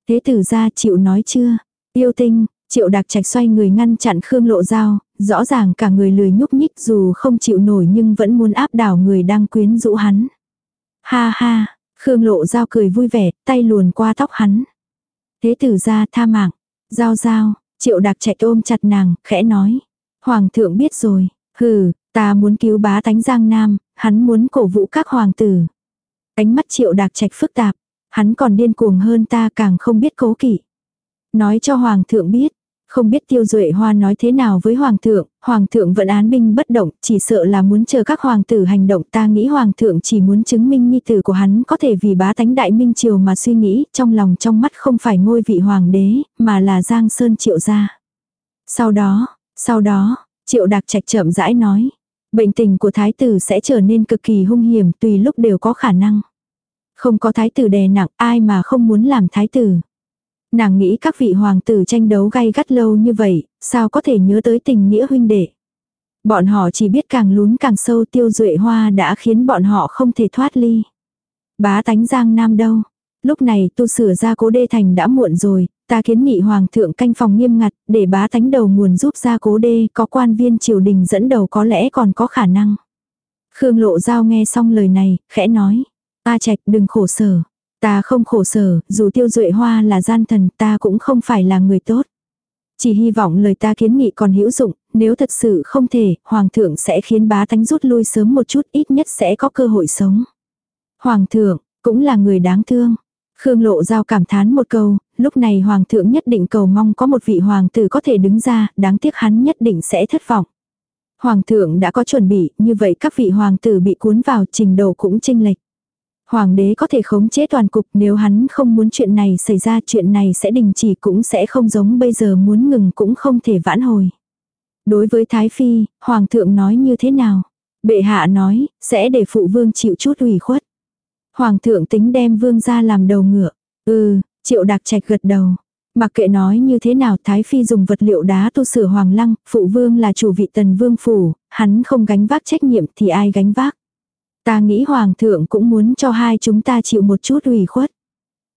Thế tử ra chịu nói chưa? Yêu tinh, triệu đạc trạch xoay người ngăn chặn Khương lộ dao, rõ ràng cả người lười nhúc nhích dù không chịu nổi nhưng vẫn muốn áp đảo người đang quyến rũ hắn. Ha ha, Khương lộ dao cười vui vẻ, tay luồn qua tóc hắn. Thế tử ra tha mạng, giao giao, triệu đặc trạch ôm chặt nàng, khẽ nói. Hoàng thượng biết rồi, hừ, ta muốn cứu bá tánh Giang Nam, hắn muốn cổ vũ các hoàng tử. Ánh mắt triệu đạc trạch phức tạp, hắn còn điên cuồng hơn ta càng không biết cố kỵ. Nói cho hoàng thượng biết, không biết tiêu duệ hoa nói thế nào với hoàng thượng, hoàng thượng vẫn án binh bất động, chỉ sợ là muốn chờ các hoàng tử hành động ta nghĩ hoàng thượng chỉ muốn chứng minh nhi tử của hắn có thể vì bá tánh đại minh triều mà suy nghĩ, trong lòng trong mắt không phải ngôi vị hoàng đế, mà là giang sơn triệu gia. Sau đó, sau đó, triệu đặc trạch chậm rãi nói, bệnh tình của thái tử sẽ trở nên cực kỳ hung hiểm tùy lúc đều có khả năng. Không có thái tử đè nặng ai mà không muốn làm thái tử. Nàng nghĩ các vị hoàng tử tranh đấu gay gắt lâu như vậy, sao có thể nhớ tới tình nghĩa huynh đệ. Bọn họ chỉ biết càng lún càng sâu tiêu duệ hoa đã khiến bọn họ không thể thoát ly. Bá tánh giang nam đâu. Lúc này tu sửa ra cố đê thành đã muộn rồi, ta kiến nghị hoàng thượng canh phòng nghiêm ngặt, để bá tánh đầu nguồn giúp ra cố đê, có quan viên triều đình dẫn đầu có lẽ còn có khả năng. Khương lộ giao nghe xong lời này, khẽ nói. Ta trạch đừng khổ sở. Ta không khổ sở, dù tiêu duệ hoa là gian thần ta cũng không phải là người tốt. Chỉ hy vọng lời ta kiến nghị còn hữu dụng, nếu thật sự không thể, hoàng thượng sẽ khiến bá tánh rút lui sớm một chút ít nhất sẽ có cơ hội sống. Hoàng thượng, cũng là người đáng thương. Khương lộ giao cảm thán một câu, lúc này hoàng thượng nhất định cầu mong có một vị hoàng tử có thể đứng ra, đáng tiếc hắn nhất định sẽ thất vọng. Hoàng thượng đã có chuẩn bị, như vậy các vị hoàng tử bị cuốn vào trình độ cũng chênh lệch. Hoàng đế có thể khống chế toàn cục nếu hắn không muốn chuyện này xảy ra chuyện này sẽ đình chỉ cũng sẽ không giống bây giờ muốn ngừng cũng không thể vãn hồi. Đối với Thái Phi, Hoàng thượng nói như thế nào? Bệ hạ nói, sẽ để phụ vương chịu chút ủy khuất. Hoàng thượng tính đem vương ra làm đầu ngựa. Ừ, triệu đặc trạch gật đầu. Mặc kệ nói như thế nào Thái Phi dùng vật liệu đá tu sửa hoàng lăng, phụ vương là chủ vị tần vương phủ, hắn không gánh vác trách nhiệm thì ai gánh vác. Ta nghĩ hoàng thượng cũng muốn cho hai chúng ta chịu một chút ủy khuất.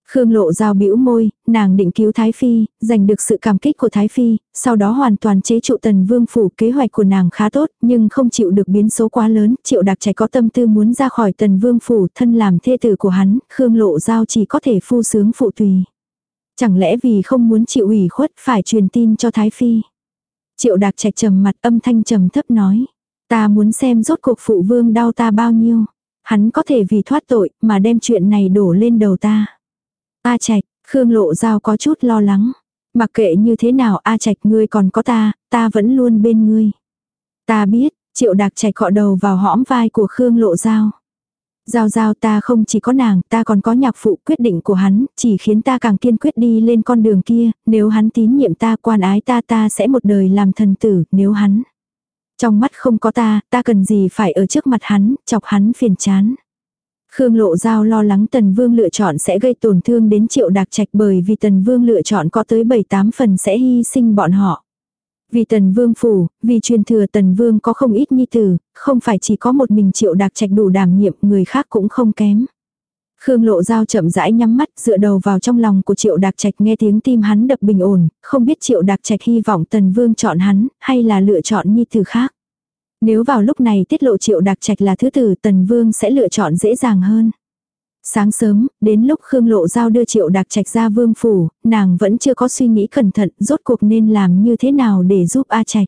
Khương lộ giao bĩu môi, nàng định cứu Thái Phi, giành được sự cảm kích của Thái Phi, sau đó hoàn toàn chế trụ tần vương phủ kế hoạch của nàng khá tốt, nhưng không chịu được biến số quá lớn, triệu đặc trẻ có tâm tư muốn ra khỏi tần vương phủ thân làm thê tử của hắn, Khương lộ giao chỉ có thể phu sướng phụ tùy. Chẳng lẽ vì không muốn chịu ủy khuất phải truyền tin cho Thái Phi. Triệu đặc trạch trầm mặt âm thanh trầm thấp nói. Ta muốn xem rốt cuộc phụ vương đau ta bao nhiêu. Hắn có thể vì thoát tội mà đem chuyện này đổ lên đầu ta. A trạch, Khương Lộ Giao có chút lo lắng. Mặc kệ như thế nào A trạch ngươi còn có ta, ta vẫn luôn bên ngươi. Ta biết, triệu đạc trạch cọ đầu vào hõm vai của Khương Lộ Giao. Giao giao ta không chỉ có nàng, ta còn có nhạc phụ quyết định của hắn, chỉ khiến ta càng kiên quyết đi lên con đường kia, nếu hắn tín nhiệm ta quan ái ta ta sẽ một đời làm thần tử, nếu hắn. Trong mắt không có ta, ta cần gì phải ở trước mặt hắn, chọc hắn phiền chán. Khương Lộ Giao lo lắng Tần Vương lựa chọn sẽ gây tổn thương đến triệu đạc trạch bởi vì Tần Vương lựa chọn có tới 7-8 phần sẽ hy sinh bọn họ. Vì tần vương phủ, vì truyền thừa tần vương có không ít nhi tử, không phải chỉ có một mình triệu đạc trạch đủ đảm nhiệm, người khác cũng không kém. Khương Lộ Giao chậm rãi nhắm mắt, dựa đầu vào trong lòng của Triệu Đạc Trạch nghe tiếng tim hắn đập bình ổn, không biết Triệu Đạc Trạch hy vọng Tần Vương chọn hắn, hay là lựa chọn nhi tử khác. Nếu vào lúc này tiết lộ Triệu Đạc Trạch là thứ tử, Tần Vương sẽ lựa chọn dễ dàng hơn. Sáng sớm, đến lúc Khương Lộ Giao đưa Triệu Đạc Trạch ra vương phủ, nàng vẫn chưa có suy nghĩ cẩn thận, rốt cuộc nên làm như thế nào để giúp A Trạch.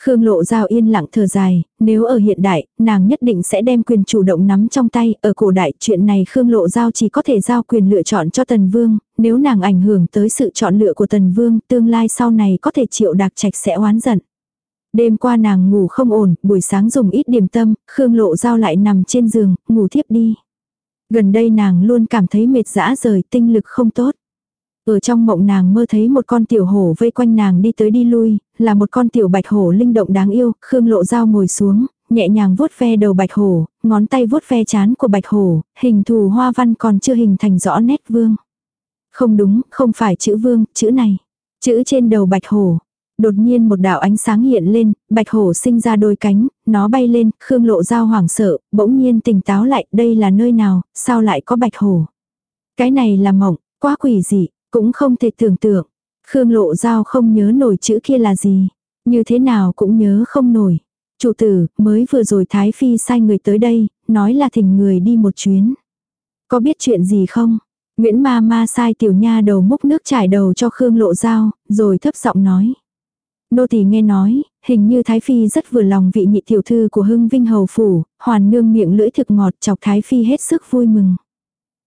Khương Lộ Giao yên lặng thở dài, nếu ở hiện đại, nàng nhất định sẽ đem quyền chủ động nắm trong tay, ở cổ đại chuyện này Khương Lộ Giao chỉ có thể giao quyền lựa chọn cho Tần Vương, nếu nàng ảnh hưởng tới sự chọn lựa của Tần Vương, tương lai sau này có thể Triệu Đạc Trạch sẽ oán giận. Đêm qua nàng ngủ không ổn, buổi sáng dùng ít điểm tâm, Khương Lộ Giao lại nằm trên giường, ngủ thiếp đi. Gần đây nàng luôn cảm thấy mệt dã rời, tinh lực không tốt. Ở trong mộng nàng mơ thấy một con tiểu hổ vây quanh nàng đi tới đi lui, là một con tiểu bạch hổ linh động đáng yêu, Khương Lộ Giao ngồi xuống, nhẹ nhàng vuốt ve đầu bạch hổ, ngón tay vuốt ve chán của bạch hổ, hình thù hoa văn còn chưa hình thành rõ nét vương. Không đúng, không phải chữ vương, chữ này. Chữ trên đầu bạch hổ. Đột nhiên một đạo ánh sáng hiện lên, bạch hổ sinh ra đôi cánh, nó bay lên, Khương Lộ Giao hoảng sợ, bỗng nhiên tỉnh táo lại, đây là nơi nào, sao lại có bạch hổ. Cái này là mộng, quá quỷ dị, cũng không thể tưởng tượng. Khương Lộ Giao không nhớ nổi chữ kia là gì, như thế nào cũng nhớ không nổi. Chủ tử, mới vừa rồi Thái Phi sai người tới đây, nói là thỉnh người đi một chuyến. Có biết chuyện gì không? Nguyễn ma ma sai tiểu nha đầu múc nước trải đầu cho Khương Lộ Giao, rồi thấp giọng nói. Nô tỳ nghe nói, hình như Thái Phi rất vừa lòng vị nhị tiểu thư của hưng vinh hầu phủ, hoàn nương miệng lưỡi thực ngọt chọc Thái Phi hết sức vui mừng.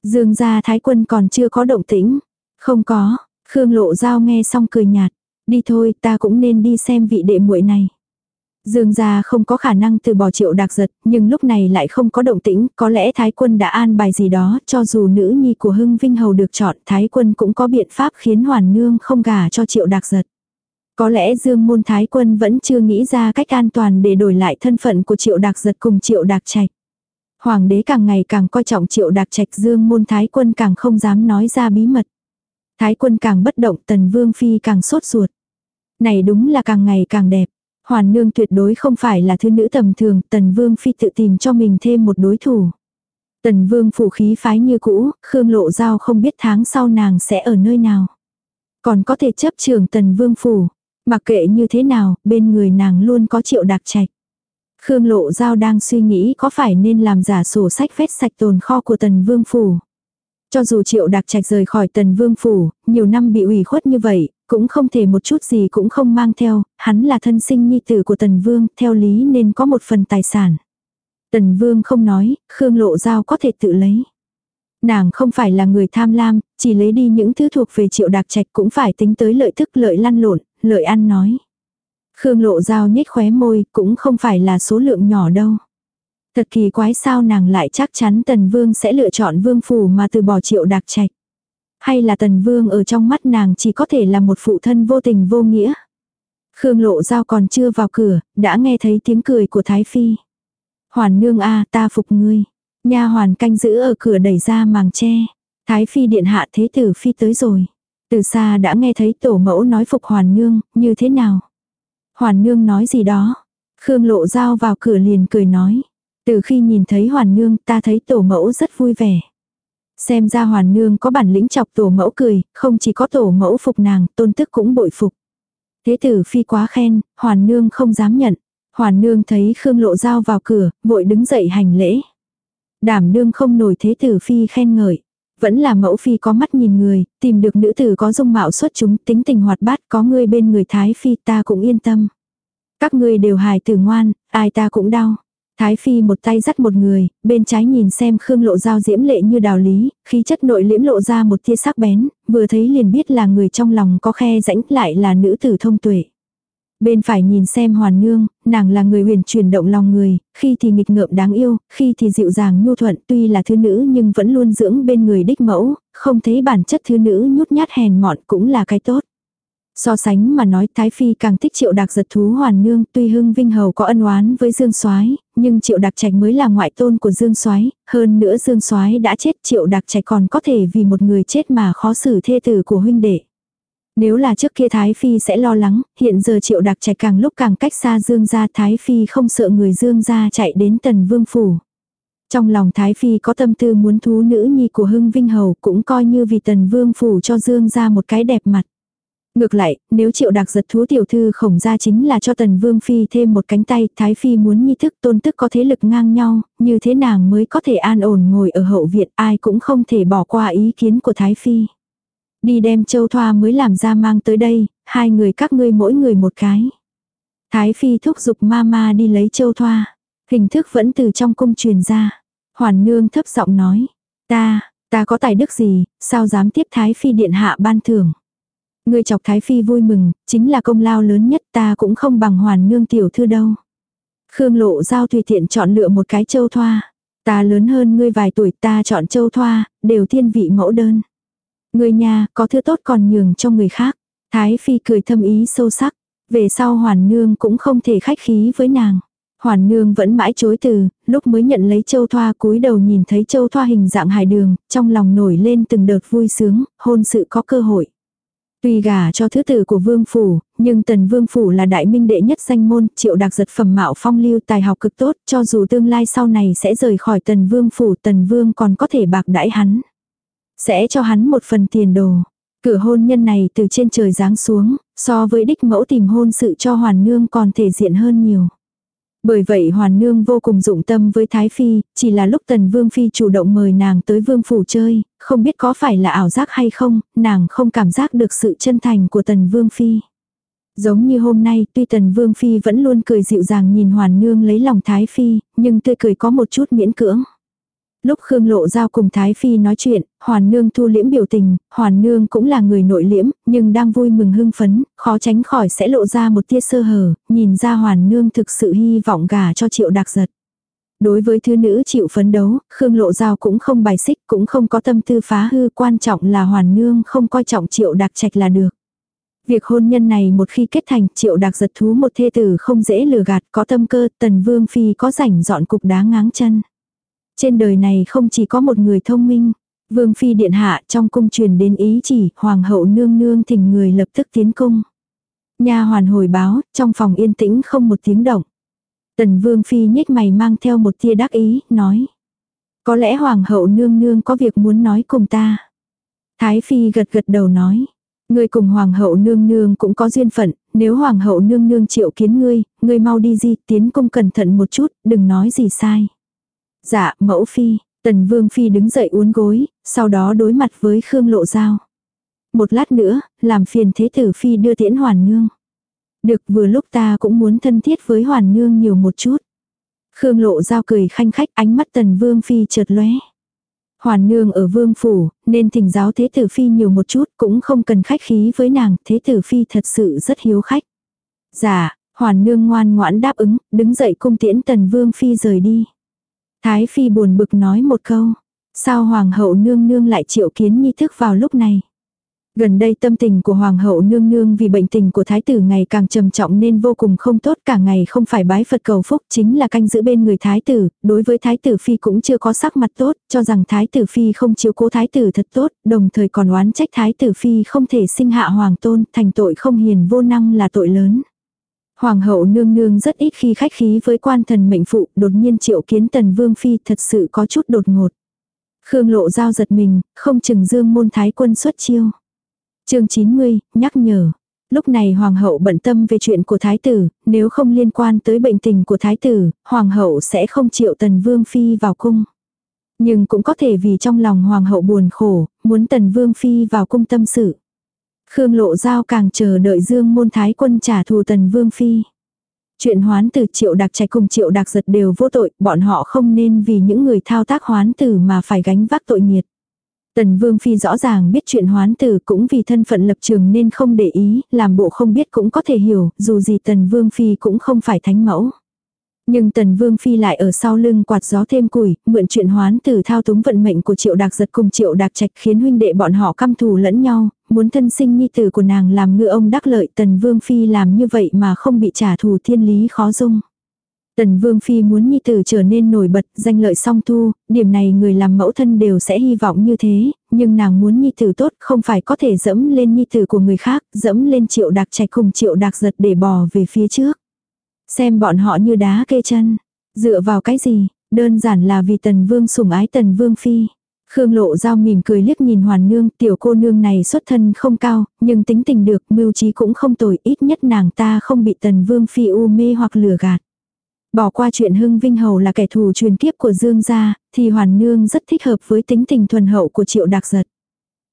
Dương gia Thái quân còn chưa có động tĩnh. Không có, Khương Lộ Giao nghe xong cười nhạt. Đi thôi ta cũng nên đi xem vị đệ muội này. Dương gia không có khả năng từ bỏ triệu đặc giật, nhưng lúc này lại không có động tĩnh, có lẽ Thái quân đã an bài gì đó, cho dù nữ nhi của Hưng Vinh Hầu được chọn, Thái quân cũng có biện pháp khiến Hoàn Nương không gả cho triệu đặc giật. Có lẽ Dương Môn Thái Quân vẫn chưa nghĩ ra cách an toàn để đổi lại thân phận của Triệu Đạc Giật cùng Triệu Đạc Trạch. Hoàng đế càng ngày càng coi trọng Triệu Đạc Trạch Dương Môn Thái Quân càng không dám nói ra bí mật. Thái Quân càng bất động Tần Vương Phi càng sốt ruột. Này đúng là càng ngày càng đẹp. Hoàn Nương tuyệt đối không phải là thư nữ tầm thường, Tần Vương Phi tự tìm cho mình thêm một đối thủ. Tần Vương phủ khí phái như cũ, Khương Lộ Giao không biết tháng sau nàng sẽ ở nơi nào. Còn có thể chấp trường Tần Vương phủ. Mặc kệ như thế nào, bên người nàng luôn có triệu đặc trạch. Khương Lộ Giao đang suy nghĩ có phải nên làm giả sổ sách phết sạch tồn kho của Tần Vương Phủ. Cho dù triệu đặc trạch rời khỏi Tần Vương Phủ, nhiều năm bị ủy khuất như vậy, cũng không thể một chút gì cũng không mang theo, hắn là thân sinh nhi tử của Tần Vương, theo lý nên có một phần tài sản. Tần Vương không nói, Khương Lộ Giao có thể tự lấy. Nàng không phải là người tham lam, chỉ lấy đi những thứ thuộc về triệu đặc trạch cũng phải tính tới lợi thức lợi lăn lộn, lợi ăn nói. Khương lộ giao nhếch khóe môi, cũng không phải là số lượng nhỏ đâu. Thật kỳ quái sao nàng lại chắc chắn tần vương sẽ lựa chọn vương phủ mà từ bỏ triệu đặc trạch. Hay là tần vương ở trong mắt nàng chỉ có thể là một phụ thân vô tình vô nghĩa. Khương lộ giao còn chưa vào cửa, đã nghe thấy tiếng cười của Thái Phi. Hoàn nương a ta phục ngươi. Nha hoàn canh giữ ở cửa đẩy ra màng tre. Thái Phi điện hạ thế tử Phi tới rồi. Từ xa đã nghe thấy tổ mẫu nói phục hoàn nương, như thế nào? Hoàn nương nói gì đó? Khương lộ giao vào cửa liền cười nói. Từ khi nhìn thấy hoàn nương ta thấy tổ mẫu rất vui vẻ. Xem ra hoàn nương có bản lĩnh chọc tổ mẫu cười, không chỉ có tổ mẫu phục nàng, tôn tức cũng bội phục. Thế tử phi quá khen, hoàn nương không dám nhận. Hoàn nương thấy Khương lộ dao vào cửa, vội đứng dậy hành lễ. Đảm nương không nổi thế tử phi khen ngợi. Vẫn là mẫu phi có mắt nhìn người, tìm được nữ tử có dung mạo xuất chúng, tính tình hoạt bát, có người bên người thái phi ta cũng yên tâm. Các ngươi đều hài tử ngoan, ai ta cũng đau. Thái Phi một tay dắt một người, bên trái nhìn xem Khương Lộ Giao diễm lệ như đào lý, khí chất nội liễm lộ ra một tia sắc bén, vừa thấy liền biết là người trong lòng có khe rãnh lại là nữ tử thông tuệ. Bên phải nhìn xem hoàn nương, nàng là người huyền chuyển động lòng người, khi thì nghịch ngợm đáng yêu, khi thì dịu dàng nhu thuận tuy là thứ nữ nhưng vẫn luôn dưỡng bên người đích mẫu, không thấy bản chất thứ nữ nhút nhát hèn mọn cũng là cái tốt. So sánh mà nói Thái Phi càng thích triệu đặc giật thú hoàn nương tuy hưng vinh hầu có ân oán với Dương soái nhưng triệu đặc trạch mới là ngoại tôn của Dương soái hơn nữa Dương soái đã chết triệu đặc trạch còn có thể vì một người chết mà khó xử thê tử của huynh đệ. Nếu là trước kia Thái Phi sẽ lo lắng, hiện giờ triệu đặc trạch càng lúc càng cách xa Dương gia Thái Phi không sợ người Dương gia chạy đến tần vương phủ. Trong lòng Thái Phi có tâm tư muốn thú nữ nhi của Hưng Vinh Hầu cũng coi như vì tần vương phủ cho Dương gia một cái đẹp mặt. Ngược lại, nếu triệu đặc giật thú tiểu thư khổng ra chính là cho tần vương phi thêm một cánh tay, thái phi muốn nhi thức tôn tức có thế lực ngang nhau, như thế nàng mới có thể an ổn ngồi ở hậu viện, ai cũng không thể bỏ qua ý kiến của thái phi. Đi đem châu thoa mới làm ra mang tới đây, hai người các ngươi mỗi người một cái. Thái phi thúc giục mama đi lấy châu thoa, hình thức vẫn từ trong cung truyền ra. Hoàn nương thấp giọng nói, ta, ta có tài đức gì, sao dám tiếp thái phi điện hạ ban thưởng. Ngươi chọc Thái Phi vui mừng, chính là công lao lớn nhất ta cũng không bằng hoàn nương tiểu thư đâu. Khương lộ giao tùy tiện chọn lựa một cái châu thoa. Ta lớn hơn ngươi vài tuổi ta chọn châu thoa, đều thiên vị mẫu đơn. Ngươi nhà, có thứ tốt còn nhường cho người khác. Thái Phi cười thâm ý sâu sắc. Về sau hoàn nương cũng không thể khách khí với nàng. Hoàn nương vẫn mãi chối từ, lúc mới nhận lấy châu thoa cúi đầu nhìn thấy châu thoa hình dạng hài đường, trong lòng nổi lên từng đợt vui sướng, hôn sự có cơ hội. Tuy gả cho thứ tử của vương phủ, nhưng tần vương phủ là đại minh đệ nhất danh môn, triệu đặc giật phẩm mạo phong lưu tài học cực tốt, cho dù tương lai sau này sẽ rời khỏi tần vương phủ, tần vương còn có thể bạc đãi hắn. Sẽ cho hắn một phần tiền đồ. Cửa hôn nhân này từ trên trời giáng xuống, so với đích mẫu tìm hôn sự cho hoàn nương còn thể diện hơn nhiều. Bởi vậy Hoàn Nương vô cùng dụng tâm với Thái Phi, chỉ là lúc Tần Vương Phi chủ động mời nàng tới Vương Phủ chơi, không biết có phải là ảo giác hay không, nàng không cảm giác được sự chân thành của Tần Vương Phi. Giống như hôm nay, tuy Tần Vương Phi vẫn luôn cười dịu dàng nhìn Hoàn Nương lấy lòng Thái Phi, nhưng tươi cười có một chút miễn cưỡng. Lúc Khương Lộ Giao cùng Thái Phi nói chuyện, Hoàn Nương thu liễm biểu tình, Hoàn Nương cũng là người nội liễm, nhưng đang vui mừng hưng phấn, khó tránh khỏi sẽ lộ ra một tia sơ hở, nhìn ra Hoàn Nương thực sự hy vọng gả cho triệu đặc giật. Đối với thứ nữ chịu phấn đấu, Khương Lộ Giao cũng không bài xích, cũng không có tâm tư phá hư, quan trọng là Hoàn Nương không coi trọng triệu đặc trạch là được. Việc hôn nhân này một khi kết thành triệu đặc giật thú một thê tử không dễ lừa gạt, có tâm cơ, tần vương phi có rảnh dọn cục đá ngáng chân. Trên đời này không chỉ có một người thông minh. Vương phi điện hạ trong cung truyền đến ý chỉ, hoàng hậu nương nương thỉnh người lập tức tiến cung. Nha hoàn hồi báo, trong phòng yên tĩnh không một tiếng động. Tần vương phi nhếch mày mang theo một tia đắc ý, nói. Có lẽ hoàng hậu nương nương có việc muốn nói cùng ta. Thái phi gật gật đầu nói. Ngươi cùng hoàng hậu nương nương cũng có duyên phận, nếu hoàng hậu nương nương triệu kiến ngươi, ngươi mau đi di, tiến cung cẩn thận một chút, đừng nói gì sai. Dạ, mẫu phi, tần vương phi đứng dậy uốn gối, sau đó đối mặt với Khương Lộ Giao. Một lát nữa, làm phiền thế tử phi đưa tiễn hoàn nương. Được vừa lúc ta cũng muốn thân thiết với hoàn nương nhiều một chút. Khương Lộ Giao cười khanh khách ánh mắt tần vương phi chợt lóe. Hoàn nương ở vương phủ, nên thỉnh giáo thế tử phi nhiều một chút cũng không cần khách khí với nàng, thế tử phi thật sự rất hiếu khách. Dạ, hoàn nương ngoan ngoãn đáp ứng, đứng dậy cung tiễn tần vương phi rời đi. Thái Phi buồn bực nói một câu. Sao Hoàng hậu nương nương lại triệu kiến nhi thức vào lúc này? Gần đây tâm tình của Hoàng hậu nương nương vì bệnh tình của Thái tử ngày càng trầm trọng nên vô cùng không tốt cả ngày không phải bái Phật cầu phúc chính là canh giữ bên người Thái tử, đối với Thái tử Phi cũng chưa có sắc mặt tốt, cho rằng Thái tử Phi không chiếu cố Thái tử thật tốt, đồng thời còn oán trách Thái tử Phi không thể sinh hạ Hoàng tôn, thành tội không hiền vô năng là tội lớn. Hoàng hậu nương nương rất ít khi khách khí với quan thần mệnh phụ, đột nhiên triệu kiến tần vương phi thật sự có chút đột ngột. Khương lộ giao giật mình, không chừng dương môn thái quân xuất chiêu. chương 90, nhắc nhở. Lúc này hoàng hậu bận tâm về chuyện của thái tử, nếu không liên quan tới bệnh tình của thái tử, hoàng hậu sẽ không chịu tần vương phi vào cung. Nhưng cũng có thể vì trong lòng hoàng hậu buồn khổ, muốn tần vương phi vào cung tâm sự. Khương Lộ Giao càng chờ đợi Dương Môn Thái quân trả thù Tần Vương Phi. Chuyện hoán từ triệu đặc trạch cùng triệu đặc giật đều vô tội, bọn họ không nên vì những người thao tác hoán tử mà phải gánh vác tội nghiệt. Tần Vương Phi rõ ràng biết chuyện hoán tử cũng vì thân phận lập trường nên không để ý, làm bộ không biết cũng có thể hiểu, dù gì Tần Vương Phi cũng không phải thánh mẫu. Nhưng Tần Vương Phi lại ở sau lưng quạt gió thêm củi, mượn chuyện hoán tử thao túng vận mệnh của Triệu Đạc Giật cùng Triệu Đạc Trạch khiến huynh đệ bọn họ căm thù lẫn nhau, muốn thân sinh nhi tử của nàng làm ngựa ông đắc lợi Tần Vương Phi làm như vậy mà không bị trả thù thiên lý khó dung. Tần Vương Phi muốn nhi tử trở nên nổi bật, danh lợi song thu, điểm này người làm mẫu thân đều sẽ hy vọng như thế, nhưng nàng muốn nhi tử tốt không phải có thể dẫm lên nhi tử của người khác, dẫm lên triệu đặc trạch cùng triệu đặc giật để bò về phía trước. Xem bọn họ như đá kê chân. Dựa vào cái gì? Đơn giản là vì tần vương sủng ái tần vương phi. Khương lộ giao mỉm cười liếc nhìn hoàn nương, tiểu cô nương này xuất thân không cao, nhưng tính tình được, mưu trí cũng không tồi, ít nhất nàng ta không bị tần vương phi u mê hoặc lừa gạt. Bỏ qua chuyện hưng vinh hầu là kẻ thù truyền kiếp của dương gia, thì hoàn nương rất thích hợp với tính tình thuần hậu của triệu đặc giật.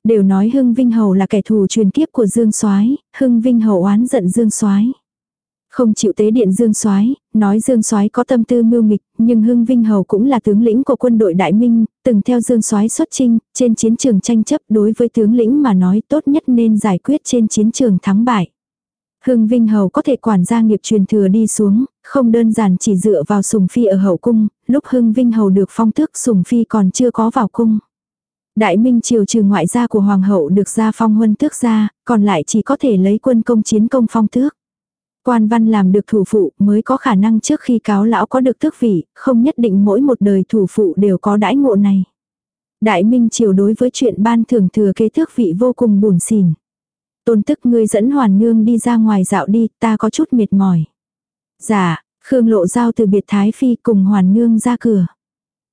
Đều nói hưng vinh hầu là kẻ thù truyền kiếp của dương soái hưng vinh hầu oán giận dương soái không chịu tế điện Dương Soái, nói Dương Soái có tâm tư mưu nghịch, nhưng Hưng Vinh Hầu cũng là tướng lĩnh của quân đội Đại Minh, từng theo Dương Soái xuất chinh, trên chiến trường tranh chấp đối với tướng lĩnh mà nói tốt nhất nên giải quyết trên chiến trường thắng bại. Hưng Vinh Hầu có thể quản gia nghiệp truyền thừa đi xuống, không đơn giản chỉ dựa vào Sùng Phi ở hậu cung, lúc Hưng Vinh Hầu được phong tước Sùng Phi còn chưa có vào cung. Đại Minh triều trừ ngoại gia của Hoàng hậu được gia phong huân tước ra, còn lại chỉ có thể lấy quân công chiến công phong tước. Quan văn làm được thủ phụ mới có khả năng trước khi cáo lão có được tước vị, không nhất định mỗi một đời thủ phụ đều có đãi ngộ này. Đại Minh triều đối với chuyện ban thưởng thừa kế tước vị vô cùng buồn xỉn. Tôn tức ngươi dẫn hoàn nương đi ra ngoài dạo đi, ta có chút mệt mỏi. Dạ, Khương lộ giao từ biệt thái phi cùng hoàn nương ra cửa.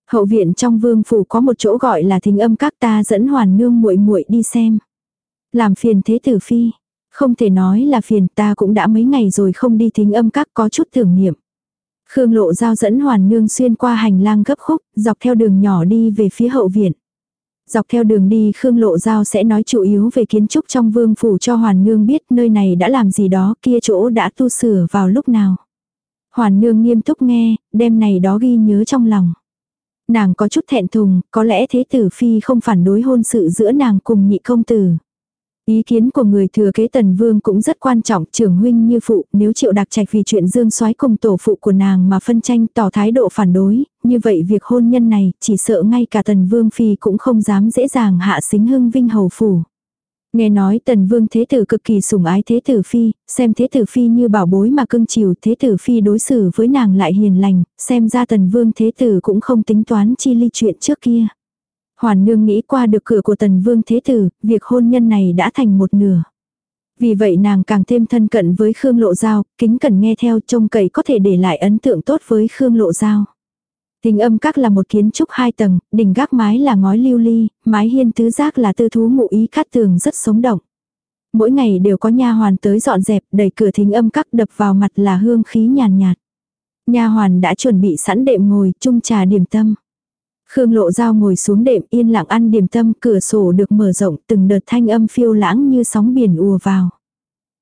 Hậu viện trong vương phủ có một chỗ gọi là thính âm các ta dẫn hoàn nương muội muội đi xem. Làm phiền thế tử phi, không thể nói là phiền ta cũng đã mấy ngày rồi không đi thính âm các có chút tưởng niệm. Khương lộ giao dẫn hoàn nương xuyên qua hành lang gấp khúc, dọc theo đường nhỏ đi về phía hậu viện. Dọc theo đường đi Khương Lộ Giao sẽ nói chủ yếu về kiến trúc trong vương phủ cho Hoàn Nương biết nơi này đã làm gì đó kia chỗ đã tu sửa vào lúc nào. Hoàn Nương nghiêm túc nghe, đêm này đó ghi nhớ trong lòng. Nàng có chút thẹn thùng, có lẽ thế tử phi không phản đối hôn sự giữa nàng cùng nhị công tử. Ý kiến của người thừa kế tần vương cũng rất quan trọng, trưởng huynh như phụ, nếu triệu đặc trạch vì chuyện dương soái cùng tổ phụ của nàng mà phân tranh tỏ thái độ phản đối, như vậy việc hôn nhân này, chỉ sợ ngay cả tần vương phi cũng không dám dễ dàng hạ xính hưng vinh hầu phủ. Nghe nói tần vương thế tử cực kỳ sủng ái thế tử phi, xem thế tử phi như bảo bối mà cưng chiều thế tử phi đối xử với nàng lại hiền lành, xem ra tần vương thế tử cũng không tính toán chi ly chuyện trước kia. Hoàn nương nghĩ qua được cửa của tần vương thế tử, việc hôn nhân này đã thành một nửa. Vì vậy nàng càng thêm thân cận với Khương Lộ Giao, kính cần nghe theo trông cậy có thể để lại ấn tượng tốt với Khương Lộ Giao. Tình âm các là một kiến trúc hai tầng, đỉnh gác mái là ngói lưu ly, mái hiên tứ giác là tư thú ngụ ý cát tường rất sống động. Mỗi ngày đều có nha hoàn tới dọn dẹp, đẩy cửa thính âm các đập vào mặt là hương khí nhàn nhạt. Nha hoàn đã chuẩn bị sẵn đệm ngồi, chung trà điểm tâm. Khương Lộ Giao ngồi xuống đệm yên lặng ăn điểm tâm, cửa sổ được mở rộng, từng đợt thanh âm phiêu lãng như sóng biển ùa vào.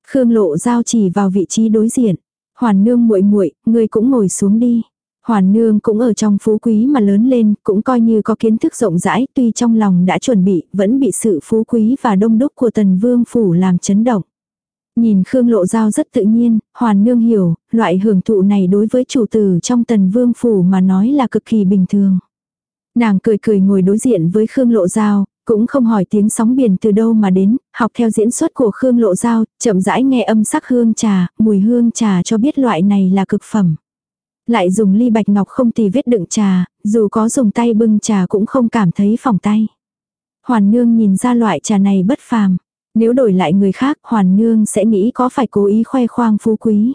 Khương Lộ Giao chỉ vào vị trí đối diện. Hoàn Nương muội muội, ngươi cũng ngồi xuống đi. Hoàn Nương cũng ở trong phú quý mà lớn lên, cũng coi như có kiến thức rộng rãi, tuy trong lòng đã chuẩn bị, vẫn bị sự phú quý và đông đúc của Tần Vương phủ làm chấn động. Nhìn Khương Lộ Giao rất tự nhiên, Hoàn Nương hiểu, loại hưởng thụ này đối với chủ tử trong Tần Vương phủ mà nói là cực kỳ bình thường. Nàng cười cười ngồi đối diện với Khương Lộ Giao, cũng không hỏi tiếng sóng biển từ đâu mà đến, học theo diễn xuất của Khương Lộ Giao, chậm rãi nghe âm sắc hương trà, mùi hương trà cho biết loại này là cực phẩm. Lại dùng ly bạch ngọc không tì vết đựng trà, dù có dùng tay bưng trà cũng không cảm thấy phòng tay. Hoàn nương nhìn ra loại trà này bất phàm. Nếu đổi lại người khác, hoàn nương sẽ nghĩ có phải cố ý khoe khoang phú quý.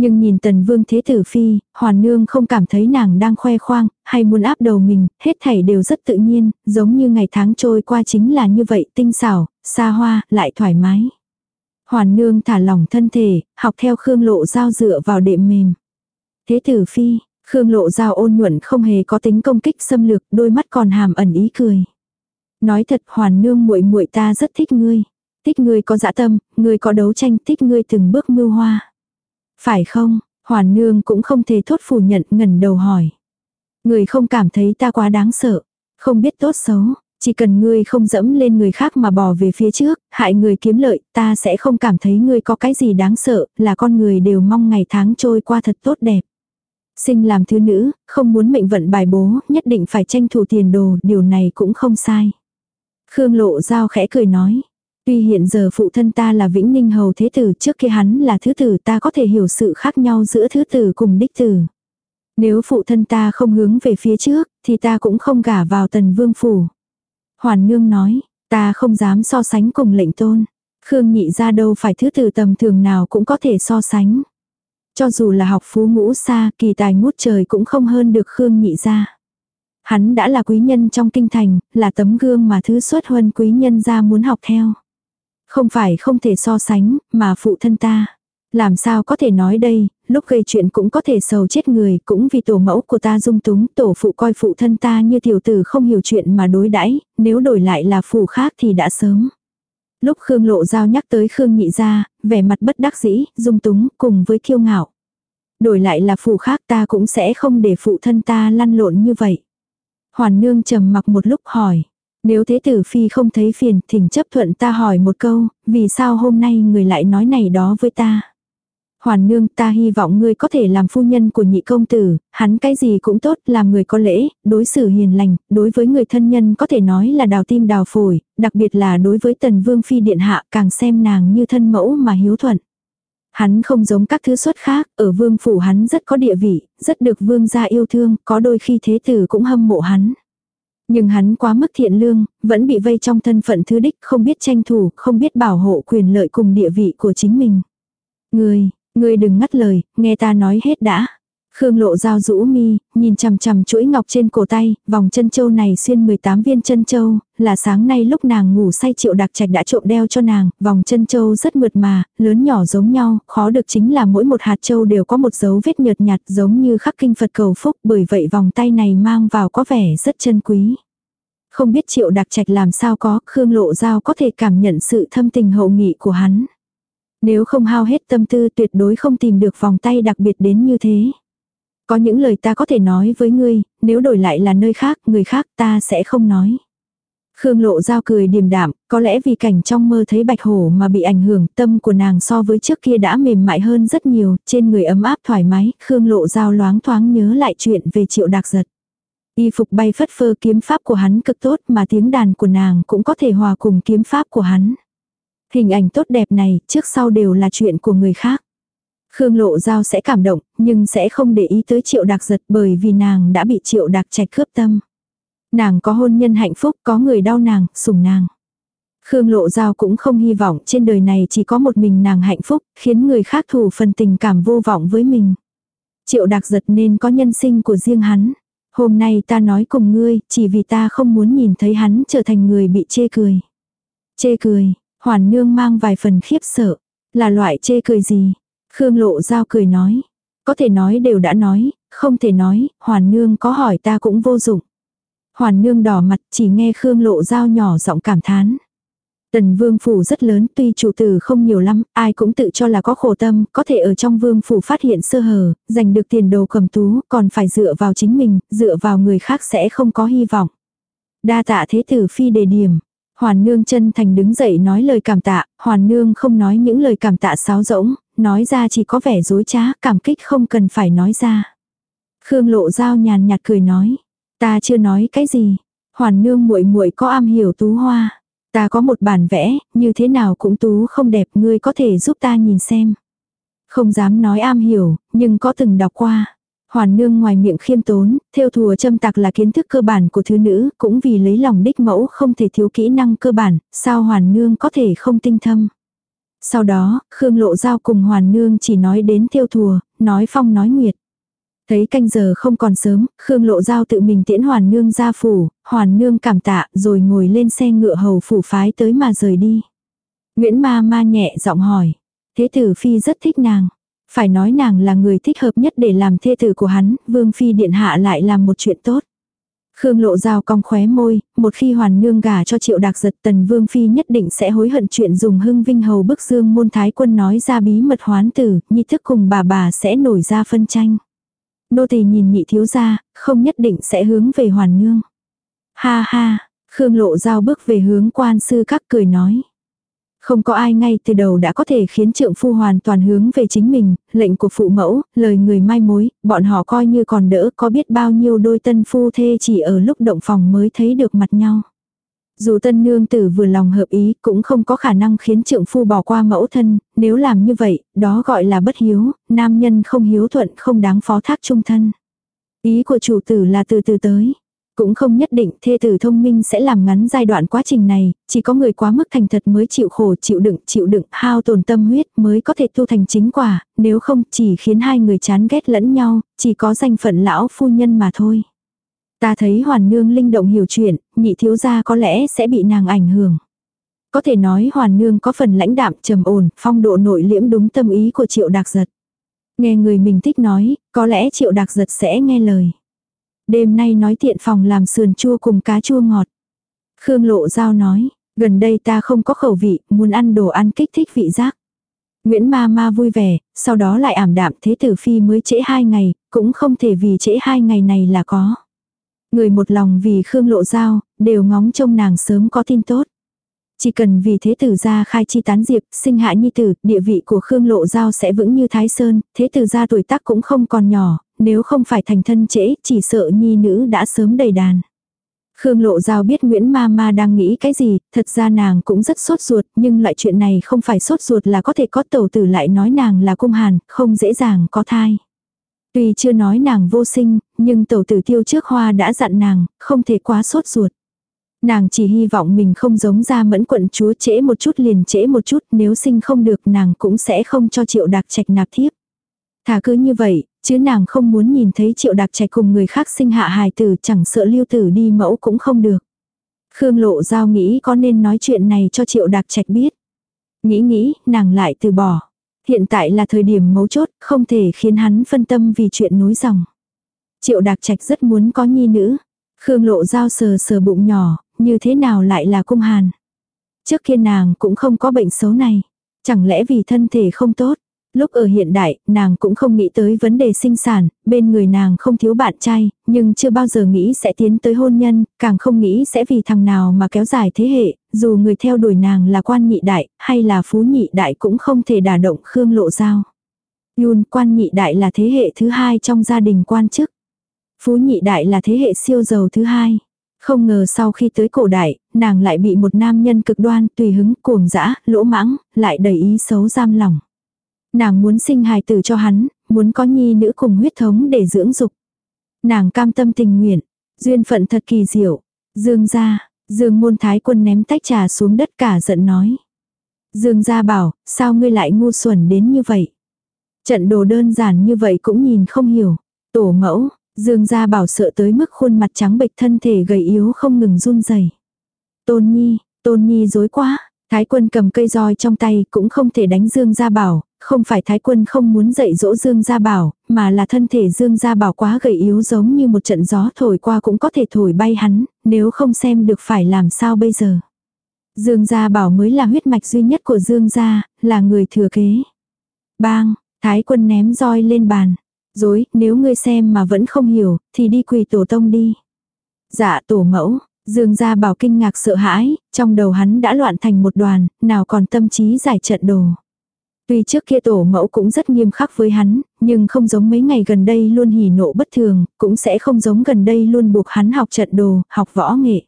Nhưng nhìn tần vương thế tử phi, hoàn nương không cảm thấy nàng đang khoe khoang, hay muốn áp đầu mình, hết thảy đều rất tự nhiên, giống như ngày tháng trôi qua chính là như vậy, tinh xảo, xa hoa, lại thoải mái. Hoàn nương thả lỏng thân thể, học theo khương lộ giao dựa vào đệm mềm. Thế tử phi, Khương lộ dao ôn nhuận không hề có tính công kích xâm lược, đôi mắt còn hàm ẩn ý cười. Nói thật hoàn nương muội muội ta rất thích ngươi. Thích ngươi có dã tâm, ngươi có đấu tranh, thích ngươi từng bước mưu hoa. Phải không, hoàn nương cũng không thể thốt phủ nhận ngẩn đầu hỏi. Người không cảm thấy ta quá đáng sợ, không biết tốt xấu, chỉ cần ngươi không dẫm lên người khác mà bỏ về phía trước, hại người kiếm lợi, ta sẽ không cảm thấy ngươi có cái gì đáng sợ, là con người đều mong ngày tháng trôi qua thật tốt đẹp. Sinh làm thứ nữ, không muốn mệnh vận bài bố, nhất định phải tranh thủ tiền đồ, điều này cũng không sai. Khương lộ giao khẽ cười nói. Tuy hiện giờ phụ thân ta là Vĩnh Ninh Hầu Thế Tử trước kia hắn là thứ tử ta có thể hiểu sự khác nhau giữa thứ tử cùng đích tử. Nếu phụ thân ta không hướng về phía trước, thì ta cũng không gả vào tần vương phủ. Hoàn Nương nói, ta không dám so sánh cùng lệnh tôn. Khương nhị ra đâu phải thứ tử tầm thường nào cũng có thể so sánh. Cho dù là học phú ngũ xa, kỳ tài ngút trời cũng không hơn được Khương nhị ra. Hắn đã là quý nhân trong kinh thành, là tấm gương mà thứ xuất huân quý nhân ra muốn học theo. Không phải không thể so sánh, mà phụ thân ta. Làm sao có thể nói đây, lúc gây chuyện cũng có thể sầu chết người, cũng vì tổ mẫu của ta dung túng, tổ phụ coi phụ thân ta như tiểu tử không hiểu chuyện mà đối đãi nếu đổi lại là phụ khác thì đã sớm. Lúc Khương Lộ Giao nhắc tới Khương Nhị Gia, vẻ mặt bất đắc dĩ, dung túng, cùng với kiêu ngạo. Đổi lại là phụ khác ta cũng sẽ không để phụ thân ta lăn lộn như vậy. Hoàn nương trầm mặc một lúc hỏi. Nếu thế tử phi không thấy phiền, thỉnh chấp thuận ta hỏi một câu, vì sao hôm nay người lại nói này đó với ta? Hoàn nương ta hy vọng ngươi có thể làm phu nhân của nhị công tử, hắn cái gì cũng tốt, làm người có lễ, đối xử hiền lành, đối với người thân nhân có thể nói là đào tim đào phổi, đặc biệt là đối với tần vương phi điện hạ càng xem nàng như thân mẫu mà hiếu thuận. Hắn không giống các thứ xuất khác, ở vương phủ hắn rất có địa vị, rất được vương gia yêu thương, có đôi khi thế tử cũng hâm mộ hắn. Nhưng hắn quá mức thiện lương, vẫn bị vây trong thân phận thứ đích, không biết tranh thủ, không biết bảo hộ quyền lợi cùng địa vị của chính mình. Người, người đừng ngắt lời, nghe ta nói hết đã. Khương lộ dao rũ mi, nhìn chằm chằm chuỗi ngọc trên cổ tay, vòng chân châu này xuyên 18 viên chân châu, là sáng nay lúc nàng ngủ say triệu đặc trạch đã trộm đeo cho nàng, vòng chân châu rất mượt mà, lớn nhỏ giống nhau, khó được chính là mỗi một hạt châu đều có một dấu vết nhợt nhạt giống như khắc kinh Phật cầu phúc, bởi vậy vòng tay này mang vào có vẻ rất chân quý. Không biết triệu đặc trạch làm sao có, Khương lộ dao có thể cảm nhận sự thâm tình hậu nghị của hắn. Nếu không hao hết tâm tư tuyệt đối không tìm được vòng tay đặc biệt đến như thế. Có những lời ta có thể nói với ngươi, nếu đổi lại là nơi khác, người khác ta sẽ không nói. Khương lộ giao cười điềm đạm, có lẽ vì cảnh trong mơ thấy bạch hổ mà bị ảnh hưởng tâm của nàng so với trước kia đã mềm mại hơn rất nhiều, trên người ấm áp thoải mái, Khương lộ giao loáng thoáng nhớ lại chuyện về triệu đặc giật. Y phục bay phất phơ kiếm pháp của hắn cực tốt mà tiếng đàn của nàng cũng có thể hòa cùng kiếm pháp của hắn. Hình ảnh tốt đẹp này trước sau đều là chuyện của người khác. Khương Lộ Giao sẽ cảm động, nhưng sẽ không để ý tới triệu đặc giật bởi vì nàng đã bị triệu đặc trạch cướp tâm. Nàng có hôn nhân hạnh phúc, có người đau nàng, sủng nàng. Khương Lộ Giao cũng không hy vọng trên đời này chỉ có một mình nàng hạnh phúc, khiến người khác thủ phần tình cảm vô vọng với mình. Triệu đặc giật nên có nhân sinh của riêng hắn. Hôm nay ta nói cùng ngươi, chỉ vì ta không muốn nhìn thấy hắn trở thành người bị chê cười. Chê cười, hoàn nương mang vài phần khiếp sợ. Là loại chê cười gì? Khương Lộ Giao cười nói. Có thể nói đều đã nói, không thể nói, Hoàn Nương có hỏi ta cũng vô dụng. Hoàn Nương đỏ mặt chỉ nghe Khương Lộ Giao nhỏ giọng cảm thán. Tần vương phủ rất lớn tuy chủ tử không nhiều lắm, ai cũng tự cho là có khổ tâm, có thể ở trong vương phủ phát hiện sơ hở, giành được tiền đồ cầm tú, còn phải dựa vào chính mình, dựa vào người khác sẽ không có hy vọng. Đa tạ thế tử phi đề điểm. Hoàn nương chân thành đứng dậy nói lời cảm tạ, hoàn nương không nói những lời cảm tạ sáo rỗng, nói ra chỉ có vẻ dối trá, cảm kích không cần phải nói ra. Khương lộ dao nhàn nhạt cười nói, ta chưa nói cái gì, hoàn nương muội muội có am hiểu tú hoa. Ta có một bản vẽ, như thế nào cũng tú không đẹp, ngươi có thể giúp ta nhìn xem. Không dám nói am hiểu, nhưng có từng đọc qua. Hoàn nương ngoài miệng khiêm tốn, theo thùa châm tặc là kiến thức cơ bản của thứ nữ, cũng vì lấy lòng đích mẫu không thể thiếu kỹ năng cơ bản, sao hoàn nương có thể không tinh thâm. Sau đó, Khương Lộ Giao cùng Hoàn Nương chỉ nói đến theo thùa, nói phong nói nguyệt. Thấy canh giờ không còn sớm, Khương Lộ Giao tự mình tiễn Hoàn Nương ra phủ, Hoàn Nương cảm tạ rồi ngồi lên xe ngựa hầu phủ phái tới mà rời đi. Nguyễn Ma Ma nhẹ giọng hỏi. Thế tử phi rất thích nàng. Phải nói nàng là người thích hợp nhất để làm thê tử của hắn, vương phi điện hạ lại làm một chuyện tốt. Khương lộ dao cong khóe môi, một khi hoàn nương gả cho triệu đạc giật tần vương phi nhất định sẽ hối hận chuyện dùng hưng vinh hầu bức dương môn thái quân nói ra bí mật hoán tử, nhi thức cùng bà bà sẽ nổi ra phân tranh. Nô tỳ nhìn nhị thiếu gia, không nhất định sẽ hướng về hoàn nương. Ha ha, Khương lộ giao bước về hướng quan sư các cười nói. Không có ai ngay từ đầu đã có thể khiến trượng phu hoàn toàn hướng về chính mình, lệnh của phụ mẫu, lời người mai mối, bọn họ coi như còn đỡ có biết bao nhiêu đôi tân phu thê chỉ ở lúc động phòng mới thấy được mặt nhau. Dù tân nương tử vừa lòng hợp ý cũng không có khả năng khiến trượng phu bỏ qua mẫu thân, nếu làm như vậy, đó gọi là bất hiếu, nam nhân không hiếu thuận không đáng phó thác trung thân. Ý của chủ tử là từ từ tới. Cũng không nhất định thê tử thông minh sẽ làm ngắn giai đoạn quá trình này, chỉ có người quá mức thành thật mới chịu khổ, chịu đựng, chịu đựng, hao tổn tâm huyết mới có thể tu thành chính quả, nếu không chỉ khiến hai người chán ghét lẫn nhau, chỉ có danh phận lão phu nhân mà thôi. Ta thấy hoàn nương linh động hiểu chuyện, nhị thiếu gia có lẽ sẽ bị nàng ảnh hưởng. Có thể nói hoàn nương có phần lãnh đạm trầm ổn, phong độ nội liễm đúng tâm ý của triệu đạc giật. Nghe người mình thích nói, có lẽ triệu đạc giật sẽ nghe lời. Đêm nay nói tiện phòng làm sườn chua cùng cá chua ngọt. Khương Lộ Giao nói, gần đây ta không có khẩu vị, muốn ăn đồ ăn kích thích vị giác. Nguyễn ma ma vui vẻ, sau đó lại ảm đạm thế tử phi mới trễ hai ngày, cũng không thể vì trễ hai ngày này là có. Người một lòng vì Khương Lộ Giao, đều ngóng trông nàng sớm có tin tốt. Chỉ cần vì thế tử gia khai chi tán diệp, sinh hạ nhi tử, địa vị của Khương Lộ Giao sẽ vững như Thái Sơn, thế tử gia tuổi tác cũng không còn nhỏ, nếu không phải thành thân trễ, chỉ sợ nhi nữ đã sớm đầy đàn. Khương Lộ Giao biết Nguyễn Ma Ma đang nghĩ cái gì, thật ra nàng cũng rất sốt ruột, nhưng loại chuyện này không phải sốt ruột là có thể có tẩu tử lại nói nàng là cung hàn, không dễ dàng có thai. Tuy chưa nói nàng vô sinh, nhưng tẩu tử tiêu trước hoa đã dặn nàng, không thể quá sốt ruột. Nàng chỉ hy vọng mình không giống ra mẫn quận chúa trễ một chút liền trễ một chút, nếu sinh không được nàng cũng sẽ không cho triệu đặc trạch nạp thiếp. Thà cứ như vậy, chứ nàng không muốn nhìn thấy triệu đặc trạch cùng người khác sinh hạ hài tử chẳng sợ lưu tử đi mẫu cũng không được. Khương lộ giao nghĩ có nên nói chuyện này cho triệu đặc trạch biết. Nghĩ nghĩ, nàng lại từ bỏ. Hiện tại là thời điểm mấu chốt, không thể khiến hắn phân tâm vì chuyện nối dòng. Triệu Đạc trạch rất muốn có nhi nữ. Khương lộ giao sờ sờ bụng nhỏ, như thế nào lại là cung hàn. Trước kia nàng cũng không có bệnh xấu này. Chẳng lẽ vì thân thể không tốt. Lúc ở hiện đại, nàng cũng không nghĩ tới vấn đề sinh sản, bên người nàng không thiếu bạn trai, nhưng chưa bao giờ nghĩ sẽ tiến tới hôn nhân, càng không nghĩ sẽ vì thằng nào mà kéo dài thế hệ, dù người theo đuổi nàng là quan nhị đại, hay là phú nhị đại cũng không thể đả động Khương Lộ Giao. Yun quan nhị đại là thế hệ thứ hai trong gia đình quan chức. Phú nhị đại là thế hệ siêu giàu thứ hai. Không ngờ sau khi tới cổ đại, nàng lại bị một nam nhân cực đoan, tùy hứng, cuồng dã, lỗ mãng, lại đầy ý xấu giam lòng. Nàng muốn sinh hài tử cho hắn, muốn có nhi nữ cùng huyết thống để dưỡng dục. Nàng cam tâm tình nguyện, duyên phận thật kỳ diệu. Dương gia Dương môn thái quân ném tách trà xuống đất cả giận nói. Dương gia bảo, sao ngươi lại ngu xuẩn đến như vậy? Trận đồ đơn giản như vậy cũng nhìn không hiểu. Tổ mẫu, Dương gia bảo sợ tới mức khuôn mặt trắng bệch thân thể gầy yếu không ngừng run rẩy. Tôn Nhi, Tôn Nhi dối quá. Thái quân cầm cây roi trong tay cũng không thể đánh Dương gia bảo, không phải thái quân không muốn dạy dỗ Dương gia bảo, mà là thân thể Dương gia bảo quá gầy yếu giống như một trận gió thổi qua cũng có thể thổi bay hắn, nếu không xem được phải làm sao bây giờ. Dương gia bảo mới là huyết mạch duy nhất của Dương gia, là người thừa kế. Bang, thái quân ném roi lên bàn. Dối, nếu ngươi xem mà vẫn không hiểu, thì đi quỳ tổ tông đi. Dạ tổ mẫu, Dương gia bảo kinh ngạc sợ hãi, trong đầu hắn đã loạn thành một đoàn, nào còn tâm trí giải trận đồ. Tuy trước kia tổ mẫu cũng rất nghiêm khắc với hắn, nhưng không giống mấy ngày gần đây luôn hỉ nộ bất thường, cũng sẽ không giống gần đây luôn buộc hắn học trận đồ, học võ nghệ.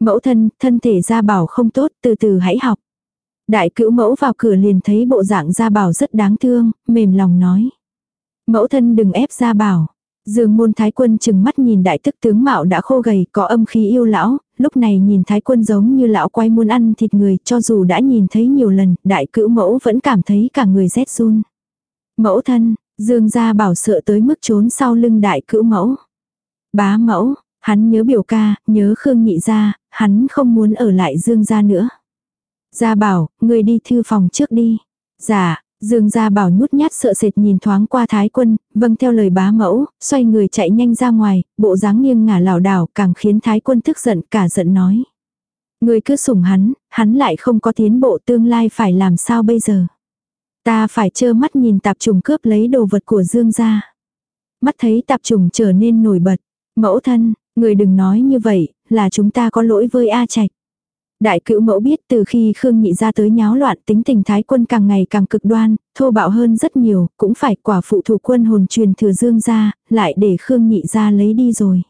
Mẫu thân, thân thể gia bảo không tốt, từ từ hãy học. Đại cữu mẫu vào cửa liền thấy bộ dạng gia bảo rất đáng thương, mềm lòng nói. Mẫu thân đừng ép gia bảo. Dương môn thái quân chừng mắt nhìn đại tức tướng mạo đã khô gầy có âm khí yêu lão, lúc này nhìn thái quân giống như lão quay muốn ăn thịt người cho dù đã nhìn thấy nhiều lần, đại cữu mẫu vẫn cảm thấy cả người rét run. Mẫu thân, dương gia bảo sợ tới mức trốn sau lưng đại cữu mẫu. Bá mẫu, hắn nhớ biểu ca, nhớ Khương nhị gia, hắn không muốn ở lại dương gia nữa. Gia bảo, người đi thư phòng trước đi. Dạ, Dương gia bảo nhút nhát sợ sệt nhìn thoáng qua thái quân, vâng theo lời bá mẫu, xoay người chạy nhanh ra ngoài, bộ dáng nghiêng ngả lảo đảo càng khiến thái quân tức giận cả giận nói. Người cứ sủng hắn, hắn lại không có tiến bộ tương lai phải làm sao bây giờ. Ta phải trơ mắt nhìn tạp trùng cướp lấy đồ vật của Dương gia. Mắt thấy tạp trùng trở nên nổi bật. Mẫu thân, người đừng nói như vậy, là chúng ta có lỗi với A Trạch. Đại cữu mẫu biết từ khi Khương Nhị ra tới nháo loạn tính tình thái quân càng ngày càng cực đoan, thô bạo hơn rất nhiều, cũng phải quả phụ thủ quân hồn truyền thừa dương ra, lại để Khương Nhị ra lấy đi rồi.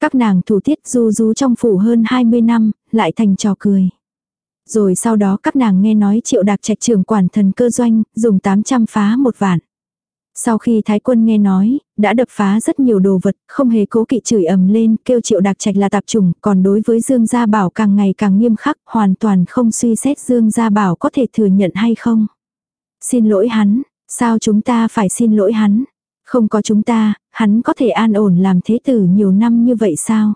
Các nàng thủ tiết du du trong phủ hơn 20 năm, lại thành trò cười. Rồi sau đó các nàng nghe nói triệu đạc trạch trưởng quản thần cơ doanh, dùng 800 phá một vạn. Sau khi Thái quân nghe nói, đã đập phá rất nhiều đồ vật, không hề cố kỵ chửi ầm lên, kêu triệu đặc trạch là tạp trùng, còn đối với Dương Gia Bảo càng ngày càng nghiêm khắc, hoàn toàn không suy xét Dương Gia Bảo có thể thừa nhận hay không. Xin lỗi hắn, sao chúng ta phải xin lỗi hắn? Không có chúng ta, hắn có thể an ổn làm thế tử nhiều năm như vậy sao?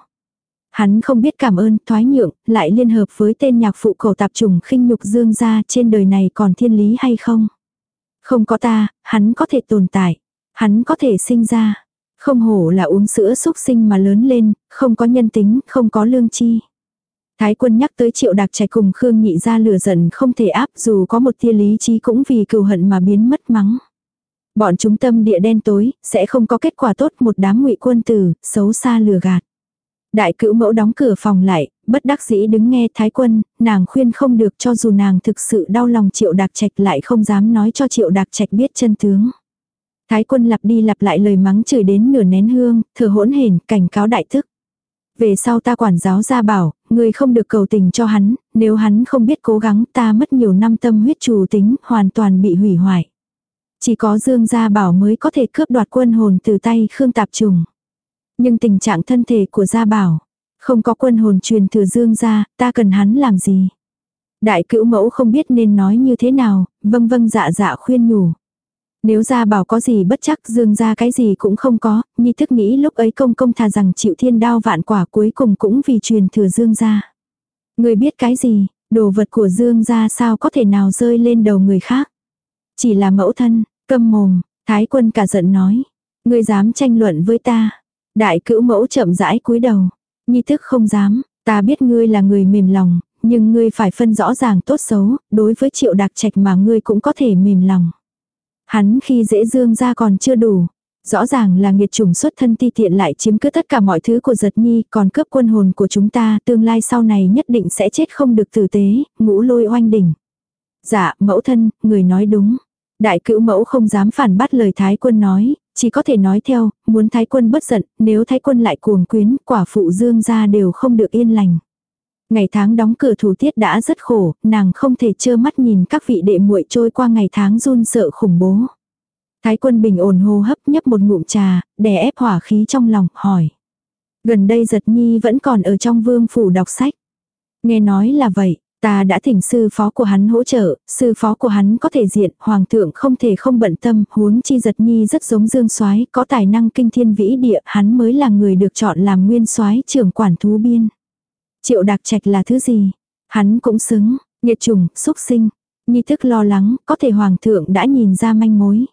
Hắn không biết cảm ơn, thoái nhượng, lại liên hợp với tên nhạc phụ cổ tạp trùng khinh nhục Dương Gia trên đời này còn thiên lý hay không? Không có ta, hắn có thể tồn tại. Hắn có thể sinh ra. Không hổ là uống sữa xúc sinh mà lớn lên, không có nhân tính, không có lương chi. Thái quân nhắc tới triệu đặc trẻ cùng Khương nhị ra lửa giận không thể áp dù có một tia lý trí cũng vì cừu hận mà biến mất mắng. Bọn chúng tâm địa đen tối, sẽ không có kết quả tốt một đám ngụy quân tử, xấu xa lừa gạt. Đại cữu mẫu đóng cửa phòng lại, bất đắc dĩ đứng nghe thái quân, nàng khuyên không được cho dù nàng thực sự đau lòng triệu đạc trạch lại không dám nói cho triệu đạc trạch biết chân tướng. Thái quân lặp đi lặp lại lời mắng chửi đến nửa nén hương, thở hỗn hển cảnh cáo đại thức. Về sau ta quản giáo ra bảo, người không được cầu tình cho hắn, nếu hắn không biết cố gắng ta mất nhiều năm tâm huyết trù tính, hoàn toàn bị hủy hoại. Chỉ có Dương Gia Bảo mới có thể cướp đoạt quân hồn từ tay Khương Tạp Trùng. Nhưng tình trạng thân thể của Gia Bảo, không có quân hồn truyền thừa Dương gia, ta cần hắn làm gì? Đại cữu mẫu không biết nên nói như thế nào, vâng vâng dạ dạ khuyên nhủ. Nếu gia bảo có gì bất chắc dương gia cái gì cũng không có, nhi thức nghĩ lúc ấy công công thà rằng chịu thiên đao vạn quả cuối cùng cũng vì truyền thừa dương gia. Người biết cái gì, đồ vật của dương gia sao có thể nào rơi lên đầu người khác. Chỉ là mẫu thân, câm mồm, thái quân cả giận nói. Người dám tranh luận với ta. Đại cữu mẫu chậm rãi cúi đầu. Nhi thức không dám, ta biết ngươi là người mềm lòng, nhưng ngươi phải phân rõ ràng tốt xấu, đối với triệu đặc trạch mà ngươi cũng có thể mềm lòng. Hắn khi dễ dương ra còn chưa đủ. Rõ ràng là nghiệt chủng xuất thân ti tiện lại chiếm cứ tất cả mọi thứ của giật nhi, còn cướp quân hồn của chúng ta, tương lai sau này nhất định sẽ chết không được tử tế, ngũ lôi oanh đỉnh. Dạ, mẫu thân, người nói đúng. Đại cữu mẫu không dám phản bắt lời thái quân nói, chỉ có thể nói theo, muốn thái quân bất giận, nếu thái quân lại cuồng quyến, quả phụ dương ra đều không được yên lành. Ngày tháng đóng cửa thủ tiết đã rất khổ, nàng không thể trơ mắt nhìn các vị đệ muội trôi qua ngày tháng run sợ khủng bố. Thái quân bình ổn hô hấp nhấp một ngụm trà, đè ép hỏa khí trong lòng, hỏi. Gần đây giật nhi vẫn còn ở trong vương phủ đọc sách. Nghe nói là vậy, Ta đã thỉnh sư phó của hắn hỗ trợ, sư phó của hắn có thể diện, hoàng thượng không thể không bận tâm, huống chi giật nhi rất giống dương soái có tài năng kinh thiên vĩ địa, hắn mới là người được chọn làm nguyên soái trưởng quản thú biên. Triệu đặc trạch là thứ gì? Hắn cũng xứng, nhiệt trùng, xúc sinh. Nhi thức lo lắng, có thể hoàng thượng đã nhìn ra manh mối.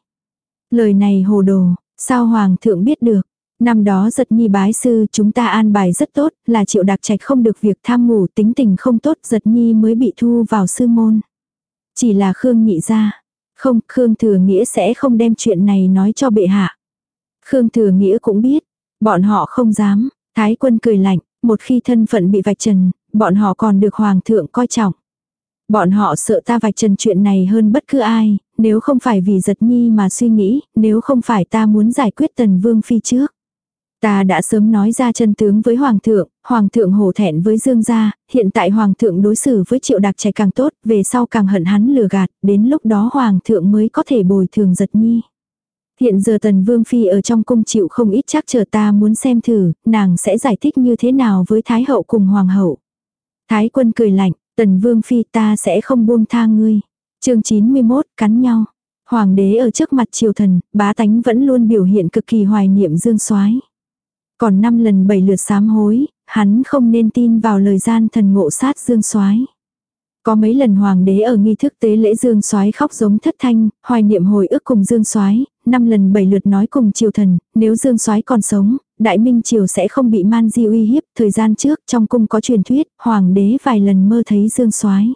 Lời này hồ đồ, sao hoàng thượng biết được? Năm đó giật nhi bái sư chúng ta an bài rất tốt, là triệu đặc trạch không được việc tham ngủ tính tình không tốt giật nhi mới bị thu vào sư môn. Chỉ là Khương nhị ra. Không, Khương thừa nghĩa sẽ không đem chuyện này nói cho bệ hạ. Khương thừa nghĩa cũng biết, bọn họ không dám, thái quân cười lạnh, một khi thân phận bị vạch trần, bọn họ còn được hoàng thượng coi trọng. Bọn họ sợ ta vạch trần chuyện này hơn bất cứ ai, nếu không phải vì giật nhi mà suy nghĩ, nếu không phải ta muốn giải quyết tần vương phi trước. Ta đã sớm nói ra chân tướng với Hoàng thượng, Hoàng thượng hổ thẹn với Dương gia, hiện tại Hoàng thượng đối xử với triệu đặc trẻ càng tốt, về sau càng hận hắn lừa gạt, đến lúc đó Hoàng thượng mới có thể bồi thường giật nhi. Hiện giờ tần vương phi ở trong cung chịu không ít chắc chờ ta muốn xem thử, nàng sẽ giải thích như thế nào với Thái hậu cùng Hoàng hậu. Thái quân cười lạnh, tần vương phi ta sẽ không buông tha ngươi. chương 91, cắn nhau. Hoàng đế ở trước mặt triều thần, bá tánh vẫn luôn biểu hiện cực kỳ hoài niệm dương soái còn năm lần bảy lượt sám hối, hắn không nên tin vào lời gian thần ngộ sát dương soái Có mấy lần hoàng đế ở nghi thức tế lễ Dương Soái khóc giống thất thanh, hoài niệm hồi ức cùng Dương Soái, năm lần bảy lượt nói cùng triều thần, nếu Dương Soái còn sống, Đại Minh triều sẽ không bị Man Di uy hiếp, thời gian trước trong cung có truyền thuyết, hoàng đế vài lần mơ thấy Dương Soái.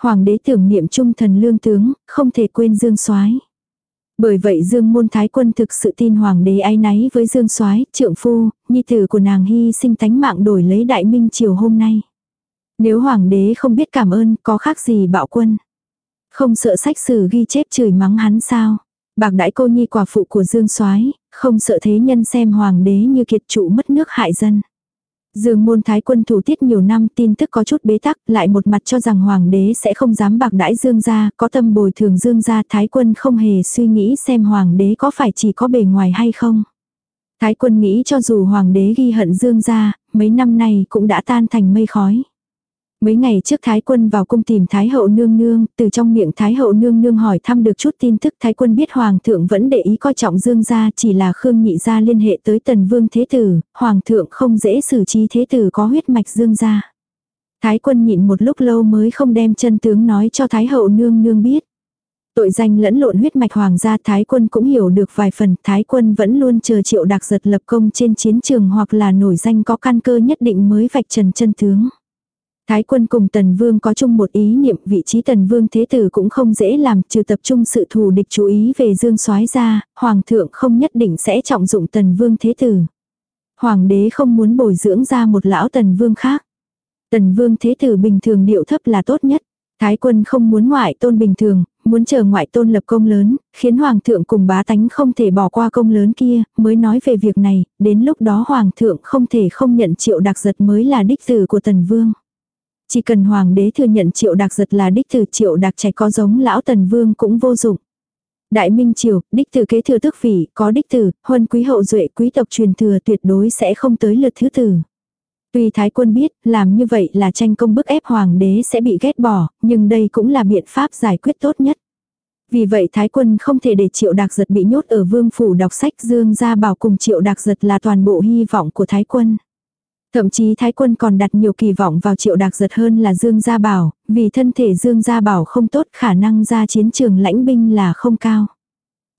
Hoàng đế tưởng niệm trung thần lương tướng, không thể quên Dương Soái. Bởi vậy Dương Môn Thái Quân thực sự tin hoàng đế ái náy với Dương Soái, trượng phu, nhi tử của nàng hy sinh tánh mạng đổi lấy Đại Minh triều hôm nay. Nếu hoàng đế không biết cảm ơn, có khác gì bạo quân. Không sợ sách sử ghi chép chửi mắng hắn sao? Bạc đãi cô nhi quả phụ của Dương Soái, không sợ thế nhân xem hoàng đế như kiệt trụ mất nước hại dân. Dương môn thái quân thủ tiết nhiều năm tin tức có chút bế tắc, lại một mặt cho rằng hoàng đế sẽ không dám bạc đãi dương gia, có tâm bồi thường dương gia thái quân không hề suy nghĩ xem hoàng đế có phải chỉ có bề ngoài hay không. Thái quân nghĩ cho dù hoàng đế ghi hận dương gia, mấy năm nay cũng đã tan thành mây khói. Mấy ngày trước Thái quân vào cung tìm Thái hậu nương nương, từ trong miệng Thái hậu nương nương hỏi thăm được chút tin tức Thái quân biết Hoàng thượng vẫn để ý coi trọng Dương gia chỉ là Khương Nhị gia liên hệ tới Tần Vương Thế Tử, Hoàng thượng không dễ xử trí Thế Tử có huyết mạch Dương gia. Thái quân nhịn một lúc lâu mới không đem chân tướng nói cho Thái hậu nương nương biết. Tội danh lẫn lộn huyết mạch hoàng gia Thái quân cũng hiểu được vài phần, Thái quân vẫn luôn chờ triệu đặc giật lập công trên chiến trường hoặc là nổi danh có căn cơ nhất định mới vạch trần chân tướng. Thái quân cùng tần vương có chung một ý niệm vị trí tần vương thế tử cũng không dễ làm trừ tập trung sự thù địch chú ý về dương soái ra, hoàng thượng không nhất định sẽ trọng dụng tần vương thế tử. Hoàng đế không muốn bồi dưỡng ra một lão tần vương khác. Tần vương thế tử bình thường điệu thấp là tốt nhất. Thái quân không muốn ngoại tôn bình thường, muốn chờ ngoại tôn lập công lớn, khiến hoàng thượng cùng bá tánh không thể bỏ qua công lớn kia, mới nói về việc này, đến lúc đó hoàng thượng không thể không nhận triệu đặc giật mới là đích tử của tần vương. Chỉ cần hoàng đế thừa nhận triệu đặc giật là đích tử triệu đặc trẻ có giống lão tần vương cũng vô dụng. Đại Minh Triều, đích tử kế thừa tước vị, có đích tử, huân quý hậu duệ quý tộc truyền thừa tuyệt đối sẽ không tới lượt thứ tử. Tuy Thái quân biết, làm như vậy là tranh công bức ép hoàng đế sẽ bị ghét bỏ, nhưng đây cũng là biện pháp giải quyết tốt nhất. Vì vậy Thái quân không thể để triệu đặc giật bị nhốt ở vương phủ đọc sách dương ra bảo cùng triệu đặc giật là toàn bộ hy vọng của Thái quân. Thậm chí Thái quân còn đặt nhiều kỳ vọng vào triệu đạc giật hơn là Dương Gia Bảo, vì thân thể Dương Gia Bảo không tốt khả năng ra chiến trường lãnh binh là không cao.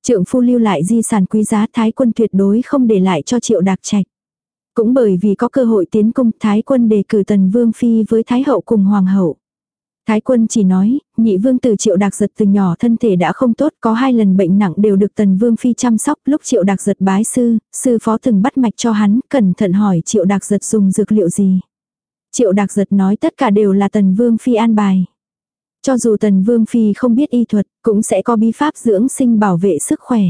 Trượng phu lưu lại di sản quý giá Thái quân tuyệt đối không để lại cho triệu đạc trạch. Cũng bởi vì có cơ hội tiến cung Thái quân đề cử Tần Vương Phi với Thái hậu cùng Hoàng hậu. Thái quân chỉ nói, nhị vương tử triệu đặc giật từ nhỏ thân thể đã không tốt, có hai lần bệnh nặng đều được tần vương phi chăm sóc, lúc triệu đặc giật bái sư, sư phó từng bắt mạch cho hắn, cẩn thận hỏi triệu đặc giật dùng dược liệu gì. Triệu đặc giật nói tất cả đều là tần vương phi an bài. Cho dù tần vương phi không biết y thuật, cũng sẽ có bí pháp dưỡng sinh bảo vệ sức khỏe.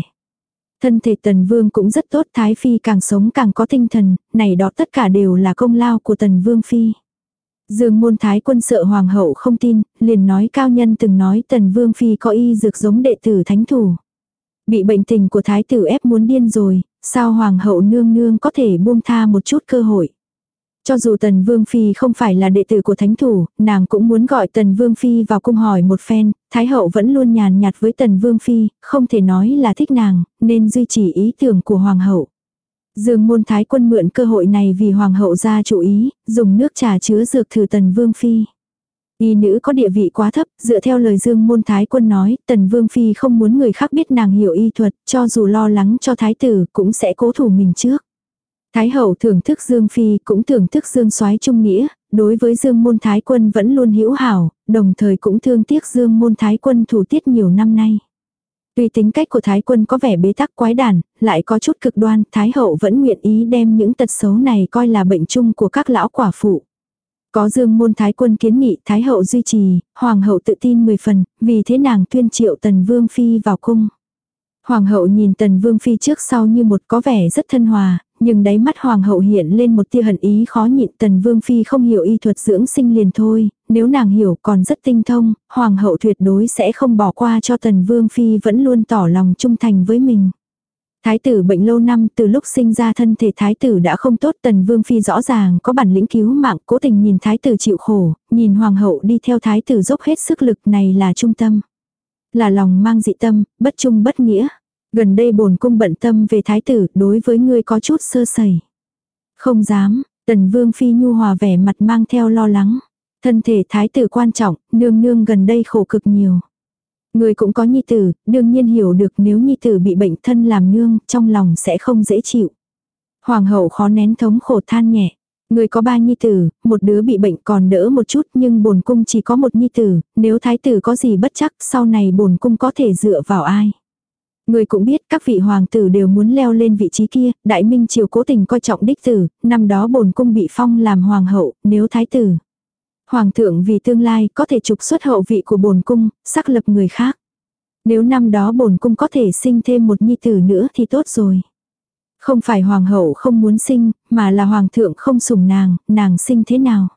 Thân thể tần vương cũng rất tốt, thái phi càng sống càng có tinh thần, này đó tất cả đều là công lao của tần vương phi. Dương môn thái quân sợ hoàng hậu không tin, liền nói cao nhân từng nói tần vương phi có y dược giống đệ tử thánh thủ. Bị bệnh tình của thái tử ép muốn điên rồi, sao hoàng hậu nương nương có thể buông tha một chút cơ hội. Cho dù tần vương phi không phải là đệ tử của thánh thủ, nàng cũng muốn gọi tần vương phi vào cung hỏi một phen, thái hậu vẫn luôn nhàn nhạt với tần vương phi, không thể nói là thích nàng, nên duy trì ý tưởng của hoàng hậu. Dương môn thái quân mượn cơ hội này vì hoàng hậu ra chủ ý, dùng nước trà chứa dược thử tần vương phi. Y nữ có địa vị quá thấp, dựa theo lời Dương môn thái quân nói, tần vương phi không muốn người khác biết nàng hiểu y thuật, cho dù lo lắng cho thái tử, cũng sẽ cố thủ mình trước. Thái hậu thưởng thức Dương phi, cũng thưởng thức Dương soái trung nghĩa, đối với Dương môn thái quân vẫn luôn hữu hảo, đồng thời cũng thương tiếc Dương môn thái quân thủ tiết nhiều năm nay. Tuy tính cách của Thái quân có vẻ bế tắc quái đản, lại có chút cực đoan, Thái hậu vẫn nguyện ý đem những tật xấu này coi là bệnh chung của các lão quả phụ. Có dương môn Thái quân kiến nghị Thái hậu duy trì, Hoàng hậu tự tin 10 phần, vì thế nàng tuyên triệu Tần Vương Phi vào cung. Hoàng hậu nhìn Tần Vương Phi trước sau như một có vẻ rất thân hòa, nhưng đáy mắt hoàng hậu hiện lên một tia hận ý khó nhịn tần vương phi không hiểu y thuật dưỡng sinh liền thôi, nếu nàng hiểu còn rất tinh thông, hoàng hậu tuyệt đối sẽ không bỏ qua cho tần vương phi vẫn luôn tỏ lòng trung thành với mình. Thái tử bệnh lâu năm từ lúc sinh ra thân thể thái tử đã không tốt tần vương phi rõ ràng có bản lĩnh cứu mạng cố tình nhìn thái tử chịu khổ, nhìn hoàng hậu đi theo thái tử dốc hết sức lực này là trung tâm. Là lòng mang dị tâm, bất trung bất nghĩa. Gần đây bổn cung bận tâm về thái tử, đối với ngươi có chút sơ sẩy. Không dám, tần vương phi nhu hòa vẻ mặt mang theo lo lắng. Thân thể thái tử quan trọng, nương nương gần đây khổ cực nhiều. Người cũng có nhi tử, đương nhiên hiểu được nếu nhi tử bị bệnh thân làm nương, trong lòng sẽ không dễ chịu. Hoàng hậu khó nén thống khổ than nhẹ. Người có ba nhi tử, một đứa bị bệnh còn đỡ một chút nhưng bổn cung chỉ có một nhi tử, nếu thái tử có gì bất chắc sau này bổn cung có thể dựa vào ai. Người cũng biết các vị hoàng tử đều muốn leo lên vị trí kia, đại minh triều cố tình coi trọng đích tử, năm đó bổn cung bị phong làm hoàng hậu, nếu thái tử. Hoàng thượng vì tương lai có thể trục xuất hậu vị của bổn cung, xác lập người khác. Nếu năm đó bổn cung có thể sinh thêm một nhi tử nữa thì tốt rồi. Không phải hoàng hậu không muốn sinh, mà là hoàng thượng không sủng nàng, nàng sinh thế nào.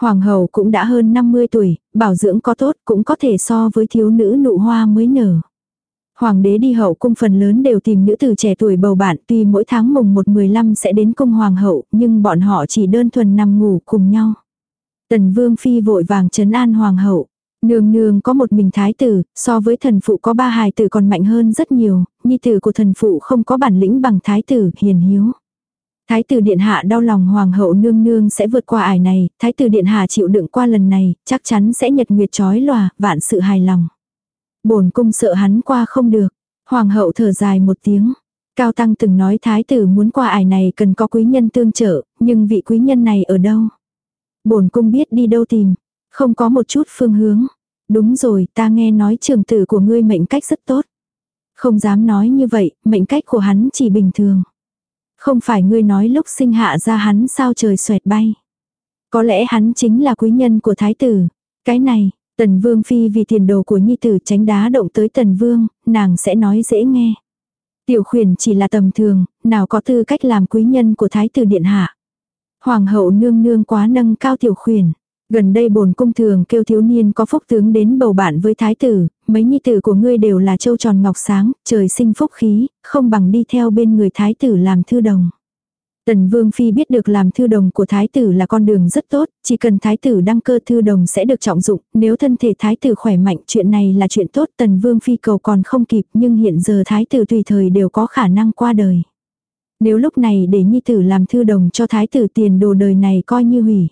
Hoàng hậu cũng đã hơn 50 tuổi, bảo dưỡng có tốt cũng có thể so với thiếu nữ nụ hoa mới nở. Hoàng đế đi hậu cung phần lớn đều tìm nữ tử trẻ tuổi bầu bạn tuy mỗi tháng mùng 1-15 sẽ đến cung hoàng hậu nhưng bọn họ chỉ đơn thuần nằm ngủ cùng nhau. Tần vương phi vội vàng trấn an hoàng hậu. Nương nương có một mình thái tử, so với thần phụ có ba hài tử còn mạnh hơn rất nhiều, nhi tử của thần phụ không có bản lĩnh bằng thái tử, hiền hiếu. Thái tử điện hạ đau lòng hoàng hậu nương nương sẽ vượt qua ải này, thái tử điện hạ chịu đựng qua lần này, chắc chắn sẽ nhật nguyệt trói lòa, vạn sự hài lòng bổn cung sợ hắn qua không được. Hoàng hậu thở dài một tiếng. Cao Tăng từng nói thái tử muốn qua ải này cần có quý nhân tương trợ, nhưng vị quý nhân này ở đâu? bổn cung biết đi đâu tìm. Không có một chút phương hướng. Đúng rồi, ta nghe nói trường tử của ngươi mệnh cách rất tốt. Không dám nói như vậy, mệnh cách của hắn chỉ bình thường. Không phải ngươi nói lúc sinh hạ ra hắn sao trời xoẹt bay. Có lẽ hắn chính là quý nhân của thái tử. Cái này, tần vương phi vì tiền đồ của nhi tử tránh đá động tới tần vương, nàng sẽ nói dễ nghe. Tiểu khuyển chỉ là tầm thường, nào có tư cách làm quý nhân của thái tử điện hạ. Hoàng hậu nương nương quá nâng cao tiểu khuyển. Gần đây bồn cung thường kêu thiếu niên có phúc tướng đến bầu bạn với thái tử, mấy nhi tử của ngươi đều là châu tròn ngọc sáng, trời sinh phúc khí, không bằng đi theo bên người thái tử làm thư đồng. Tần Vương Phi biết được làm thư đồng của thái tử là con đường rất tốt, chỉ cần thái tử đăng cơ thư đồng sẽ được trọng dụng, nếu thân thể thái tử khỏe mạnh chuyện này là chuyện tốt Tần Vương Phi cầu còn không kịp nhưng hiện giờ thái tử tùy thời đều có khả năng qua đời. Nếu lúc này để nhi tử làm thư đồng cho thái tử tiền đồ đời này coi như hủy.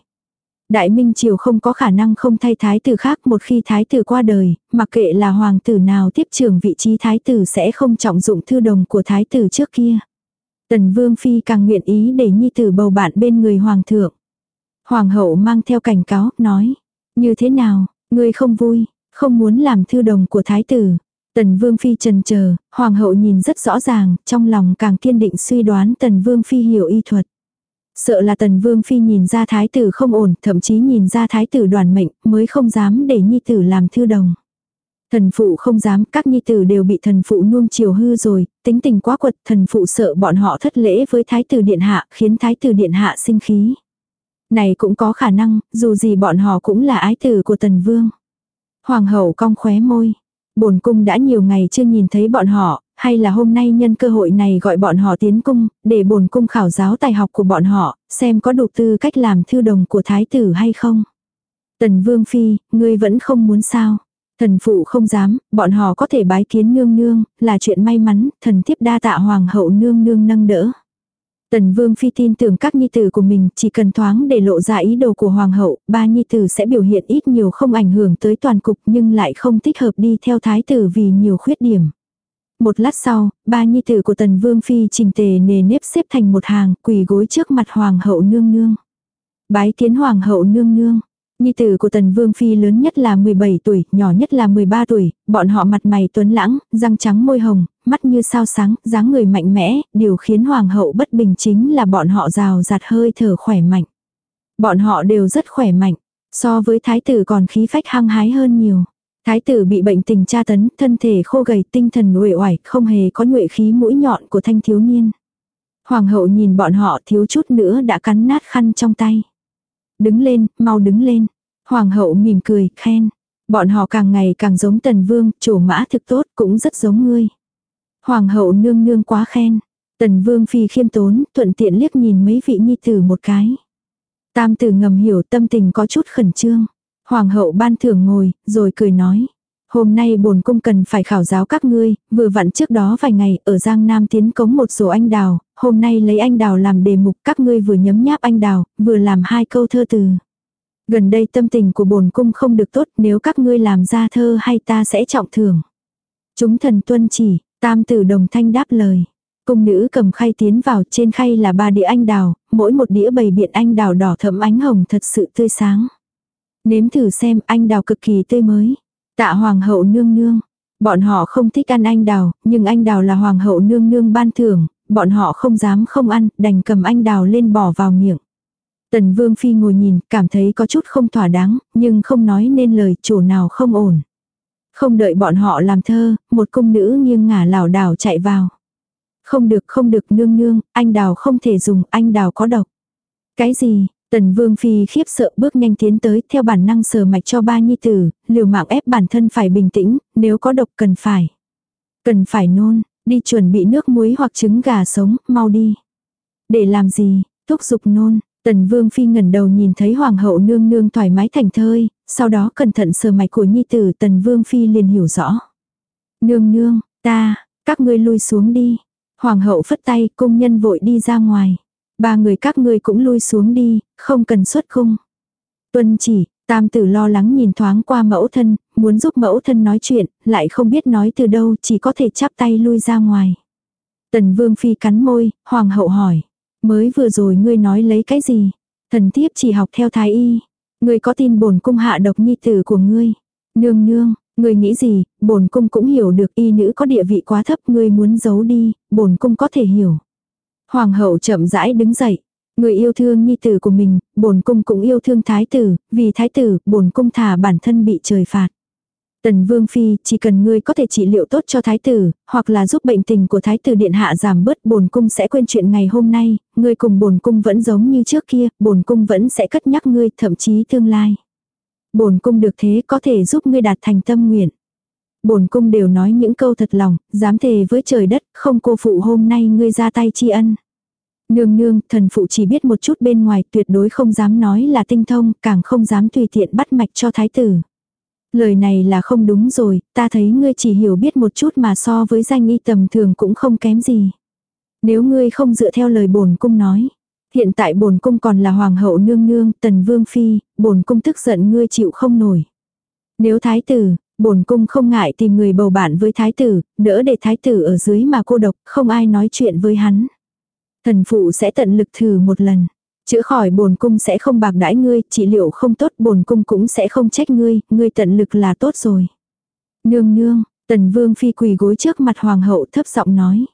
Đại Minh Triều không có khả năng không thay thái tử khác một khi thái tử qua đời, mặc kệ là hoàng tử nào tiếp trưởng vị trí thái tử sẽ không trọng dụng thư đồng của thái tử trước kia. Tần Vương Phi càng nguyện ý để nhi tử bầu bạn bên người hoàng thượng. Hoàng hậu mang theo cảnh cáo, nói, như thế nào, ngươi không vui, không muốn làm thư đồng của thái tử. Tần Vương Phi trần chờ hoàng hậu nhìn rất rõ ràng, trong lòng càng kiên định suy đoán Tần Vương Phi hiểu y thuật. Sợ là tần vương phi nhìn ra thái tử không ổn, thậm chí nhìn ra thái tử đoàn mệnh, mới không dám để nhi tử làm thư đồng. Thần phụ không dám, các nhi tử đều bị thần phụ nuông chiều hư rồi, tính tình quá quật, thần phụ sợ bọn họ thất lễ với thái tử điện hạ, khiến thái tử điện hạ sinh khí. Này cũng có khả năng, dù gì bọn họ cũng là ái tử của tần vương. Hoàng hậu cong khóe môi. Bổn cung đã nhiều ngày chưa nhìn thấy bọn họ, hay là hôm nay nhân cơ hội này gọi bọn họ tiến cung, để bổn cung khảo giáo tài học của bọn họ, xem có đủ tư cách làm thư đồng của thái tử hay không. Tần Vương Phi, ngươi vẫn không muốn sao. Thần phụ không dám, bọn họ có thể bái kiến nương nương, là chuyện may mắn, thần thiếp đa tạ hoàng hậu nương nương nâng đỡ. Tần Vương Phi tin tưởng các nhi tử của mình chỉ cần thoáng để lộ ra ý đồ của Hoàng hậu, ba nhi tử sẽ biểu hiện ít nhiều không ảnh hưởng tới toàn cục nhưng lại không thích hợp đi theo thái tử vì nhiều khuyết điểm. Một lát sau, ba nhi tử của tần vương phi trình tề nề nếp xếp thành một hàng, quỳ gối trước mặt hoàng hậu nương nương. Bái kiến hoàng hậu nương nương. Nhi tử của tần vương phi lớn nhất là 17 tuổi, nhỏ nhất là 13 tuổi, bọn họ mặt mày tuấn lãng, răng trắng môi hồng, mắt như sao sáng, dáng người mạnh mẽ, điều khiến hoàng hậu bất bình chính là bọn họ rào rạt hơi thở khỏe mạnh. Bọn họ đều rất khỏe mạnh, so với thái tử còn khí phách hăng hái hơn nhiều. Thái tử bị bệnh tình tra tấn, thân thể khô gầy, tinh thần uể oải, không hề có nhuệ khí mũi nhọn của thanh thiếu niên. Hoàng hậu nhìn bọn họ thiếu chút nữa đã cắn nát khăn trong tay. Đứng lên, mau đứng lên. Hoàng hậu mỉm cười, khen. Bọn họ càng ngày càng giống tần vương, chủ mã thực tốt, cũng rất giống ngươi. Hoàng hậu nương nương quá khen. Tần vương phi khiêm tốn, thuận tiện liếc nhìn mấy vị nhi tử một cái. Tam tử ngầm hiểu tâm tình có chút khẩn trương. Hoàng hậu ban thưởng ngồi, rồi cười nói. Hôm nay bổn cung cần phải khảo giáo các ngươi, vừa vặn trước đó vài ngày ở Giang Nam tiến cống một số anh đào, hôm nay lấy anh đào làm đề mục các ngươi vừa nhấm nháp anh đào, vừa làm hai câu thơ từ. Gần đây tâm tình của bổn cung không được tốt, nếu các ngươi làm ra thơ hay ta sẽ trọng thưởng. Chúng thần tuân chỉ, tam tử đồng thanh đáp lời. Cung nữ cầm khay tiến vào, trên khay là ba đĩa anh đào, mỗi một đĩa bày biện anh đào đỏ thẫm ánh hồng thật sự tươi sáng. Nếm thử xem, anh đào cực kỳ tươi mới. Tạ hoàng hậu nương nương. Bọn họ không thích ăn anh đào, nhưng anh đào là hoàng hậu nương nương ban thưởng, bọn họ không dám không ăn, đành cầm anh đào lên bỏ vào miệng. Tần Vương Phi ngồi nhìn, cảm thấy có chút không thỏa đáng, nhưng không nói nên lời chủ nào không ổn. Không đợi bọn họ làm thơ, một cung nữ nghiêng ngả lảo đảo chạy vào. Không được không được nương nương, anh đào không thể dùng, anh đào có độc. Cái gì, Tần Vương Phi khiếp sợ bước nhanh tiến tới theo bản năng sờ mạch cho ba nhi tử, liều mạng ép bản thân phải bình tĩnh, nếu có độc cần phải. Cần phải nôn, đi chuẩn bị nước muối hoặc trứng gà sống, mau đi. Để làm gì, thúc giục nôn, Tần Vương Phi ngẩn đầu nhìn thấy Hoàng hậu nương nương thoải mái thành thơi, sau đó cẩn thận sờ mạch của nhi tử Tần Vương Phi liền hiểu rõ. Nương nương, ta, các ngươi lui xuống đi. Hoàng hậu phất tay, cung nhân vội đi ra ngoài. Ba người các ngươi cũng lui xuống đi, không cần xuất khung. Tuân chỉ, tam tử lo lắng nhìn thoáng qua mẫu thân, muốn giúp mẫu thân nói chuyện, lại không biết nói từ đâu, chỉ có thể chắp tay lui ra ngoài. Tần vương phi cắn môi, hoàng hậu hỏi. Mới vừa rồi ngươi nói lấy cái gì? Thần thiếp chỉ học theo thái y. Ngươi có tin bổn cung hạ độc nhi tử của ngươi? Nương nương, ngươi nghĩ gì, bổn cung cũng hiểu được y nữ có địa vị quá thấp ngươi muốn giấu đi, bổn cung có thể hiểu. Hoàng hậu chậm rãi đứng dậy. Người yêu thương nhi tử của mình, bổn cung cũng yêu thương thái tử, vì thái tử, bổn cung thả bản thân bị trời phạt. Tần Vương Phi, chỉ cần ngươi có thể trị liệu tốt cho thái tử, hoặc là giúp bệnh tình của thái tử điện hạ giảm bớt bổn cung sẽ quên chuyện ngày hôm nay, ngươi cùng bổn cung vẫn giống như trước kia, bổn cung vẫn sẽ cất nhắc ngươi, thậm chí tương lai. Bổn cung được thế có thể giúp ngươi đạt thành tâm nguyện. Bổn cung đều nói những câu thật lòng, dám thề với trời đất, không cô phụ hôm nay ngươi ra tay tri ân. Nương nương, thần phụ chỉ biết một chút bên ngoài, tuyệt đối không dám nói là tinh thông, càng không dám tùy tiện bắt mạch cho thái tử. Lời này là không đúng rồi, ta thấy ngươi chỉ hiểu biết một chút mà so với danh y tầm thường cũng không kém gì. Nếu ngươi không dựa theo lời bổn cung nói, hiện tại bổn cung còn là hoàng hậu nương nương, tần vương phi, bổn cung tức giận ngươi chịu không nổi. Nếu thái tử, bổn cung không ngại tìm người bầu bạn với thái tử, đỡ để thái tử ở dưới mà cô độc, không ai nói chuyện với hắn. Thần phụ sẽ tận lực thử một lần. Chữa khỏi bổn cung sẽ không bạc đãi ngươi, trị liệu không tốt bổn cung cũng sẽ không trách ngươi, ngươi tận lực là tốt rồi. Nương nương, tần vương phi quỳ gối trước mặt hoàng hậu thấp giọng nói.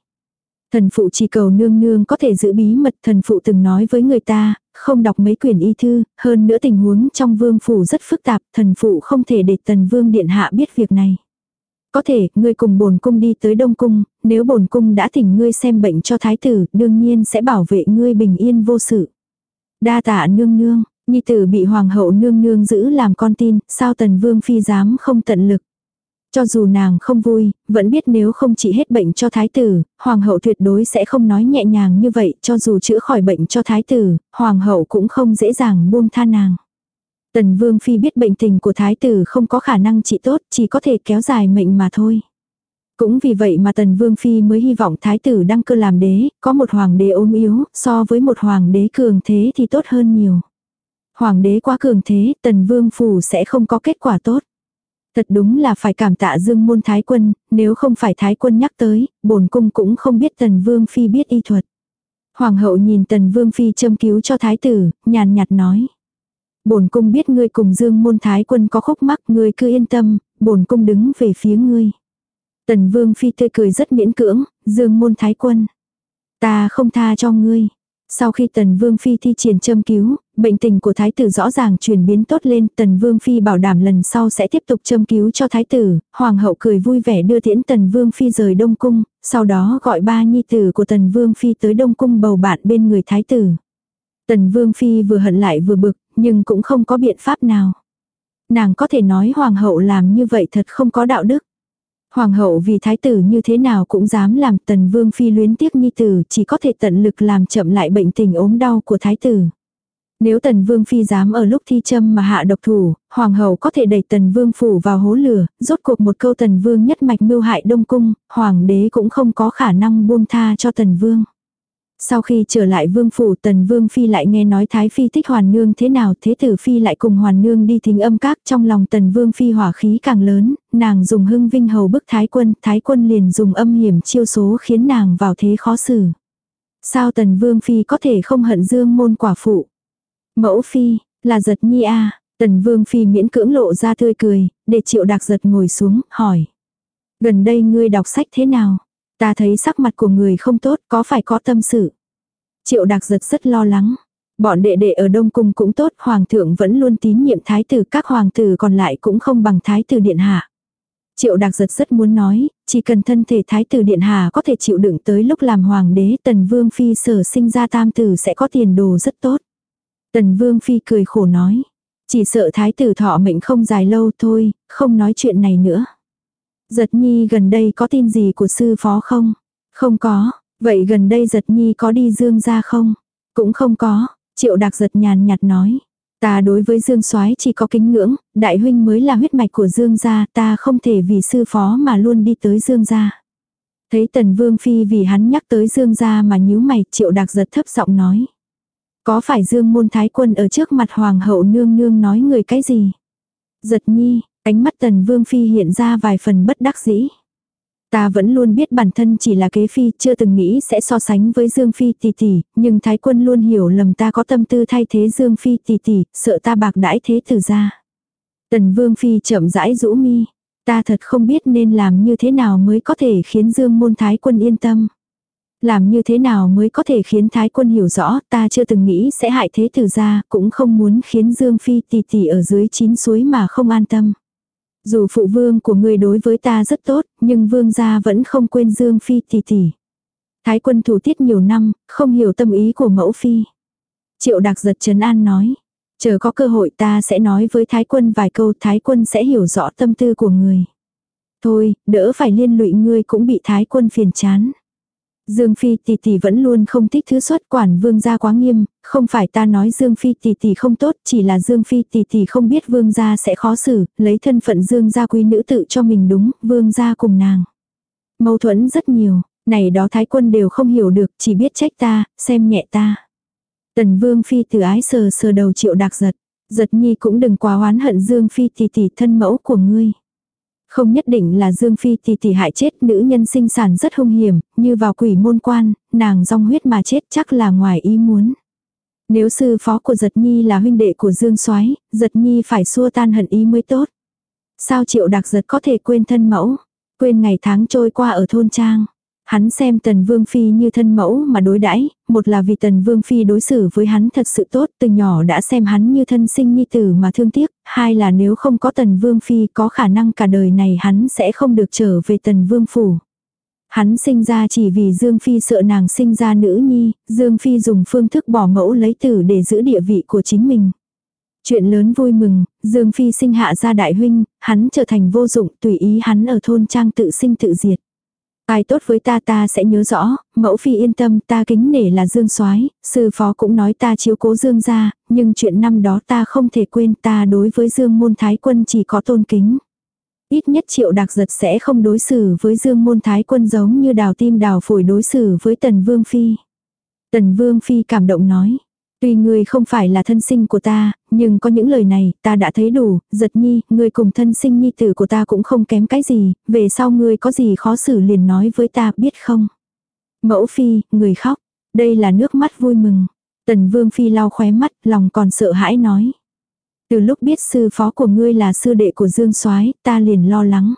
Thần phụ chỉ cầu nương nương có thể giữ bí mật, thần phụ từng nói với người ta, không đọc mấy quyển y thư, hơn nữa tình huống trong vương phủ rất phức tạp, thần phụ không thể để tần vương điện hạ biết việc này. Có thể, ngươi cùng bổn cung đi tới Đông Cung, nếu bổn cung đã thỉnh ngươi xem bệnh cho thái tử, đương nhiên sẽ bảo vệ ngươi bình yên vô sự. Đa tạ nương nương, nhi tử bị hoàng hậu nương nương giữ làm con tin, sao tần vương phi dám không tận lực. Cho dù nàng không vui, vẫn biết nếu không trị hết bệnh cho thái tử, hoàng hậu tuyệt đối sẽ không nói nhẹ nhàng như vậy, cho dù chữa khỏi bệnh cho thái tử, hoàng hậu cũng không dễ dàng buông tha nàng. Tần Vương Phi biết bệnh tình của thái tử không có khả năng trị tốt, chỉ có thể kéo dài mệnh mà thôi. Cũng vì vậy mà Tần Vương Phi mới hy vọng thái tử đăng cơ làm đế, có một hoàng đế ốm yếu, so với một hoàng đế cường thế thì tốt hơn nhiều. Hoàng đế quá cường thế, Tần Vương Phủ sẽ không có kết quả tốt. Thật đúng là phải cảm tạ dương môn thái quân, nếu không phải thái quân nhắc tới, bổn cung cũng không biết Tần Vương Phi biết y thuật. Hoàng hậu nhìn Tần Vương Phi châm cứu cho thái tử, nhàn nhạt nói bổn cung biết ngươi cùng Dương môn thái quân có khúc mắc, ngươi cứ yên tâm, bổn cung đứng về phía ngươi. Tần Vương phi tươi cười rất miễn cưỡng, Dương môn thái quân, ta không tha cho ngươi. Sau khi Tần Vương Phi thi triển châm cứu, bệnh tình của Thái tử rõ ràng chuyển biến tốt lên, Tần Vương Phi bảo đảm lần sau sẽ tiếp tục châm cứu cho Thái tử, Hoàng hậu cười vui vẻ đưa tiễn Tần Vương Phi rời Đông Cung, sau đó gọi ba nhi tử của Tần Vương Phi tới Đông Cung bầu bạn bên người Thái tử. Tần Vương Phi vừa hận lại vừa bực, nhưng cũng không có biện pháp nào. Nàng có thể nói hoàng hậu làm như vậy thật không có đạo đức. Hoàng hậu vì thái tử như thế nào cũng dám làm tần vương phi luyến tiếc nhi tử chỉ có thể tận lực làm chậm lại bệnh tình ốm đau của thái tử. Nếu tần vương phi dám ở lúc thi châm mà hạ độc thủ, hoàng hậu có thể đẩy tần vương phủ vào hố lửa, rốt cuộc một câu tần vương nhất mạch mưu hại đông cung, hoàng đế cũng không có khả năng buông tha cho tần vương. Sau khi trở lại vương phủ tần vương phi lại nghe nói thái phi thích hoàn nương thế nào thế tử phi lại cùng hoàn nương đi thính âm các trong lòng tần vương phi hỏa khí càng lớn, nàng dùng hưng vinh hầu bức thái quân, thái quân liền dùng âm hiểm chiêu số khiến nàng vào thế khó xử. Sao tần vương phi có thể không hận dương môn quả phụ? Mẫu phi, là giật nhi a tần vương phi miễn cưỡng lộ ra tươi cười, để triệu đạc giật ngồi xuống, hỏi. Gần đây ngươi đọc sách thế nào? Ta thấy sắc mặt của người không tốt, có phải có tâm sự? Triệu đặc giật rất lo lắng. Bọn đệ đệ ở Đông Cung cũng tốt, Hoàng thượng vẫn luôn tín nhiệm thái tử, các hoàng tử còn lại cũng không bằng thái tử điện hạ. Triệu đặc giật rất muốn nói, chỉ cần thân thể thái tử điện hạ có thể chịu đựng tới lúc làm hoàng đế, tần vương phi sở sinh ra tam tử sẽ có tiền đồ rất tốt. Tần vương phi cười khổ nói, chỉ sợ thái tử thọ mệnh không dài lâu thôi, không nói chuyện này nữa. Giật nhi gần đây có tin gì của sư phó không? Không có, vậy gần đây giật nhi có đi dương ra không? Cũng không có, triệu Đạc giật nhàn nhạt nói. Ta đối với Dương Soái chỉ có kính ngưỡng, đại huynh mới là huyết mạch của Dương gia, ta không thể vì sư phó mà luôn đi tới Dương gia. Thấy Tần Vương phi vì hắn nhắc tới Dương gia mà nhíu mày, Triệu Đạc giật thấp giọng nói: "Có phải Dương môn thái quân ở trước mặt hoàng hậu nương nương nói người cái gì?" Giật Nhi, Ánh mắt tần vương phi hiện ra vài phần bất đắc dĩ. Ta vẫn luôn biết bản thân chỉ là kế phi, chưa từng nghĩ sẽ so sánh với Dương Phi tỷ tỷ, nhưng Thái quân luôn hiểu lầm ta có tâm tư thay thế Dương Phi tỷ tỷ, sợ ta bạc đãi thế tử ra. Tần Vương Phi chậm rãi rũ mi, ta thật không biết nên làm như thế nào mới có thể khiến Dương môn Thái quân yên tâm. Làm như thế nào mới có thể khiến Thái quân hiểu rõ, ta chưa từng nghĩ sẽ hại thế tử ra, cũng không muốn khiến Dương Phi tỷ tỷ ở dưới chín suối mà không an tâm. Dù phụ vương của người đối với ta rất tốt, nhưng vương gia vẫn không quên Dương Phi tỷ tỷ. Thái quân thủ tiết nhiều năm, không hiểu tâm ý của mẫu phi. Triệu đặc giật trấn an nói. Chờ có cơ hội ta sẽ nói với thái quân vài câu thái quân sẽ hiểu rõ tâm tư của người. Thôi, đỡ phải liên lụy ngươi cũng bị thái quân phiền chán. Dương Phi tỷ tỷ vẫn luôn không thích thứ xuất quản vương gia quá nghiêm, không phải ta nói Dương Phi tỷ tỷ không tốt, chỉ là Dương Phi tỷ tỷ không biết vương gia sẽ khó xử, lấy thân phận Dương gia quý nữ tự cho mình đúng, vương gia cùng nàng. Mâu thuẫn rất nhiều, này đó thái quân đều không hiểu được, chỉ biết trách ta, xem nhẹ ta. Tần vương phi từ ái sờ sờ đầu triệu đặc giật, giật nhi cũng đừng quá oán hận Dương Phi tỷ tỷ thân mẫu của ngươi. Không nhất định là Dương Phi tỷ tỷ hại chết nữ nhân sinh sản rất hung hiểm, như vào quỷ môn quan, nàng rong huyết mà chết chắc là ngoài ý muốn. Nếu sư phó của giật nhi là huynh đệ của Dương soái giật nhi phải xua tan hận ý mới tốt. Sao triệu đặc giật có thể quên thân mẫu, quên ngày tháng trôi qua ở thôn trang. Hắn xem Tần Vương Phi như thân mẫu mà đối đãi một là vì Tần Vương Phi đối xử với hắn thật sự tốt, từ nhỏ đã xem hắn như thân sinh nhi tử mà thương tiếc, hai là nếu không có Tần Vương Phi có khả năng cả đời này hắn sẽ không được trở về Tần Vương Phủ. Hắn sinh ra chỉ vì Dương Phi sợ nàng sinh ra nữ nhi, Dương Phi dùng phương thức bỏ mẫu lấy tử để giữ địa vị của chính mình. Chuyện lớn vui mừng, Dương Phi sinh hạ ra đại huynh, hắn trở thành vô dụng tùy ý hắn ở thôn trang tự sinh tự diệt. Ai tốt với ta ta sẽ nhớ rõ, mẫu phi yên tâm ta kính nể là dương soái sư phó cũng nói ta chiếu cố dương ra, nhưng chuyện năm đó ta không thể quên ta đối với dương môn thái quân chỉ có tôn kính. Ít nhất triệu đặc giật sẽ không đối xử với dương môn thái quân giống như đào tim đào phổi đối xử với tần vương phi. Tần vương phi cảm động nói. Tuy ngươi không phải là thân sinh của ta, nhưng có những lời này, ta đã thấy đủ, giật nhi, ngươi cùng thân sinh nhi tử của ta cũng không kém cái gì, về sau ngươi có gì khó xử liền nói với ta, biết không? Mẫu phi, người khóc, đây là nước mắt vui mừng. Tần vương phi lau khóe mắt, lòng còn sợ hãi nói. Từ lúc biết sư phó của ngươi là sư đệ của Dương soái ta liền lo lắng.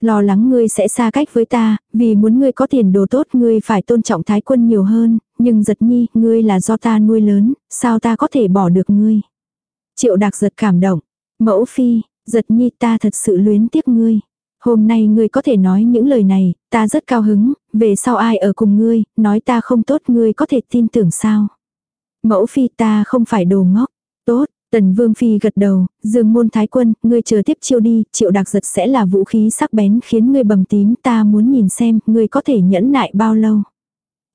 Lo lắng ngươi sẽ xa cách với ta, vì muốn ngươi có tiền đồ tốt ngươi phải tôn trọng thái quân nhiều hơn, nhưng giật nhi, ngươi là do ta nuôi lớn, sao ta có thể bỏ được ngươi. Triệu đặc giật cảm động, mẫu phi, giật nhi ta thật sự luyến tiếc ngươi. Hôm nay ngươi có thể nói những lời này, ta rất cao hứng, về sau ai ở cùng ngươi, nói ta không tốt ngươi có thể tin tưởng sao. Mẫu phi ta không phải đồ ngốc, tốt, Tần Vương Phi gật đầu, dương môn thái quân, ngươi chờ tiếp chiêu đi, triệu đặc giật sẽ là vũ khí sắc bén khiến ngươi bầm tím ta muốn nhìn xem, ngươi có thể nhẫn nại bao lâu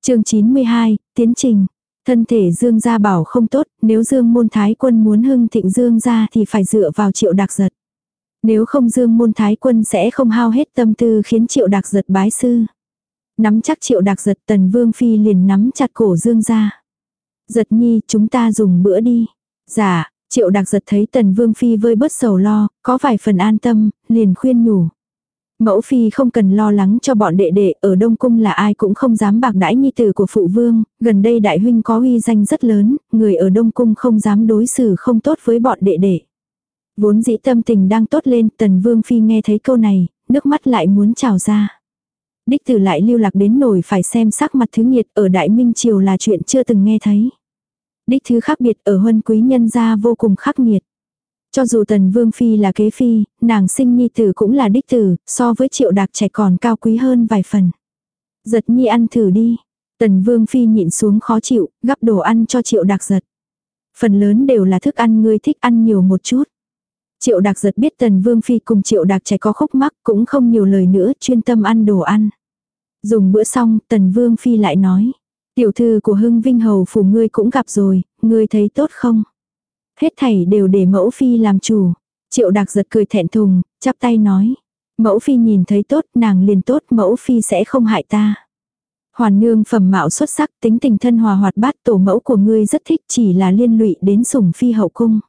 chương 92, tiến trình. Thân thể dương gia bảo không tốt, nếu dương môn thái quân muốn hưng thịnh dương gia thì phải dựa vào triệu đặc giật. Nếu không dương môn thái quân sẽ không hao hết tâm tư khiến triệu đặc giật bái sư. Nắm chắc triệu đặc giật tần vương phi liền nắm chặt cổ dương gia Giật nhi chúng ta dùng bữa đi. Dạ, triệu đặc giật thấy tần vương phi vơi bớt sầu lo, có vài phần an tâm, liền khuyên nhủ. Mẫu phi không cần lo lắng cho bọn đệ đệ, ở Đông Cung là ai cũng không dám bạc đãi nhi tử của phụ vương, gần đây đại huynh có uy danh rất lớn, người ở Đông Cung không dám đối xử không tốt với bọn đệ đệ. Vốn dĩ tâm tình đang tốt lên, tần vương phi nghe thấy câu này, nước mắt lại muốn trào ra. Đích tử lại lưu lạc đến nổi phải xem sắc mặt thứ nghiệt ở Đại Minh Triều là chuyện chưa từng nghe thấy. Đích thứ khác biệt ở huân quý nhân gia vô cùng khắc nghiệt. Cho dù tần vương phi là kế phi, nàng sinh nhi tử cũng là đích tử, so với triệu đạc trẻ còn cao quý hơn vài phần. Giật nhi ăn thử đi. Tần vương phi nhịn xuống khó chịu, gắp đồ ăn cho triệu đạc giật. Phần lớn đều là thức ăn ngươi thích ăn nhiều một chút. Triệu đạc giật biết tần vương phi cùng triệu đạc trẻ có khúc mắc cũng không nhiều lời nữa chuyên tâm ăn đồ ăn. Dùng bữa xong tần vương phi lại nói. Tiểu thư của hưng vinh hầu phủ ngươi cũng gặp rồi, ngươi thấy tốt không? Hết thảy đều để mẫu phi làm chủ. Triệu đặc giật cười thẹn thùng, chắp tay nói. Mẫu phi nhìn thấy tốt, nàng liền tốt, mẫu phi sẽ không hại ta. Hoàn nương phẩm mạo xuất sắc, tính tình thân hòa hoạt bát, tổ mẫu của ngươi rất thích, chỉ là liên lụy đến sủng phi hậu cung.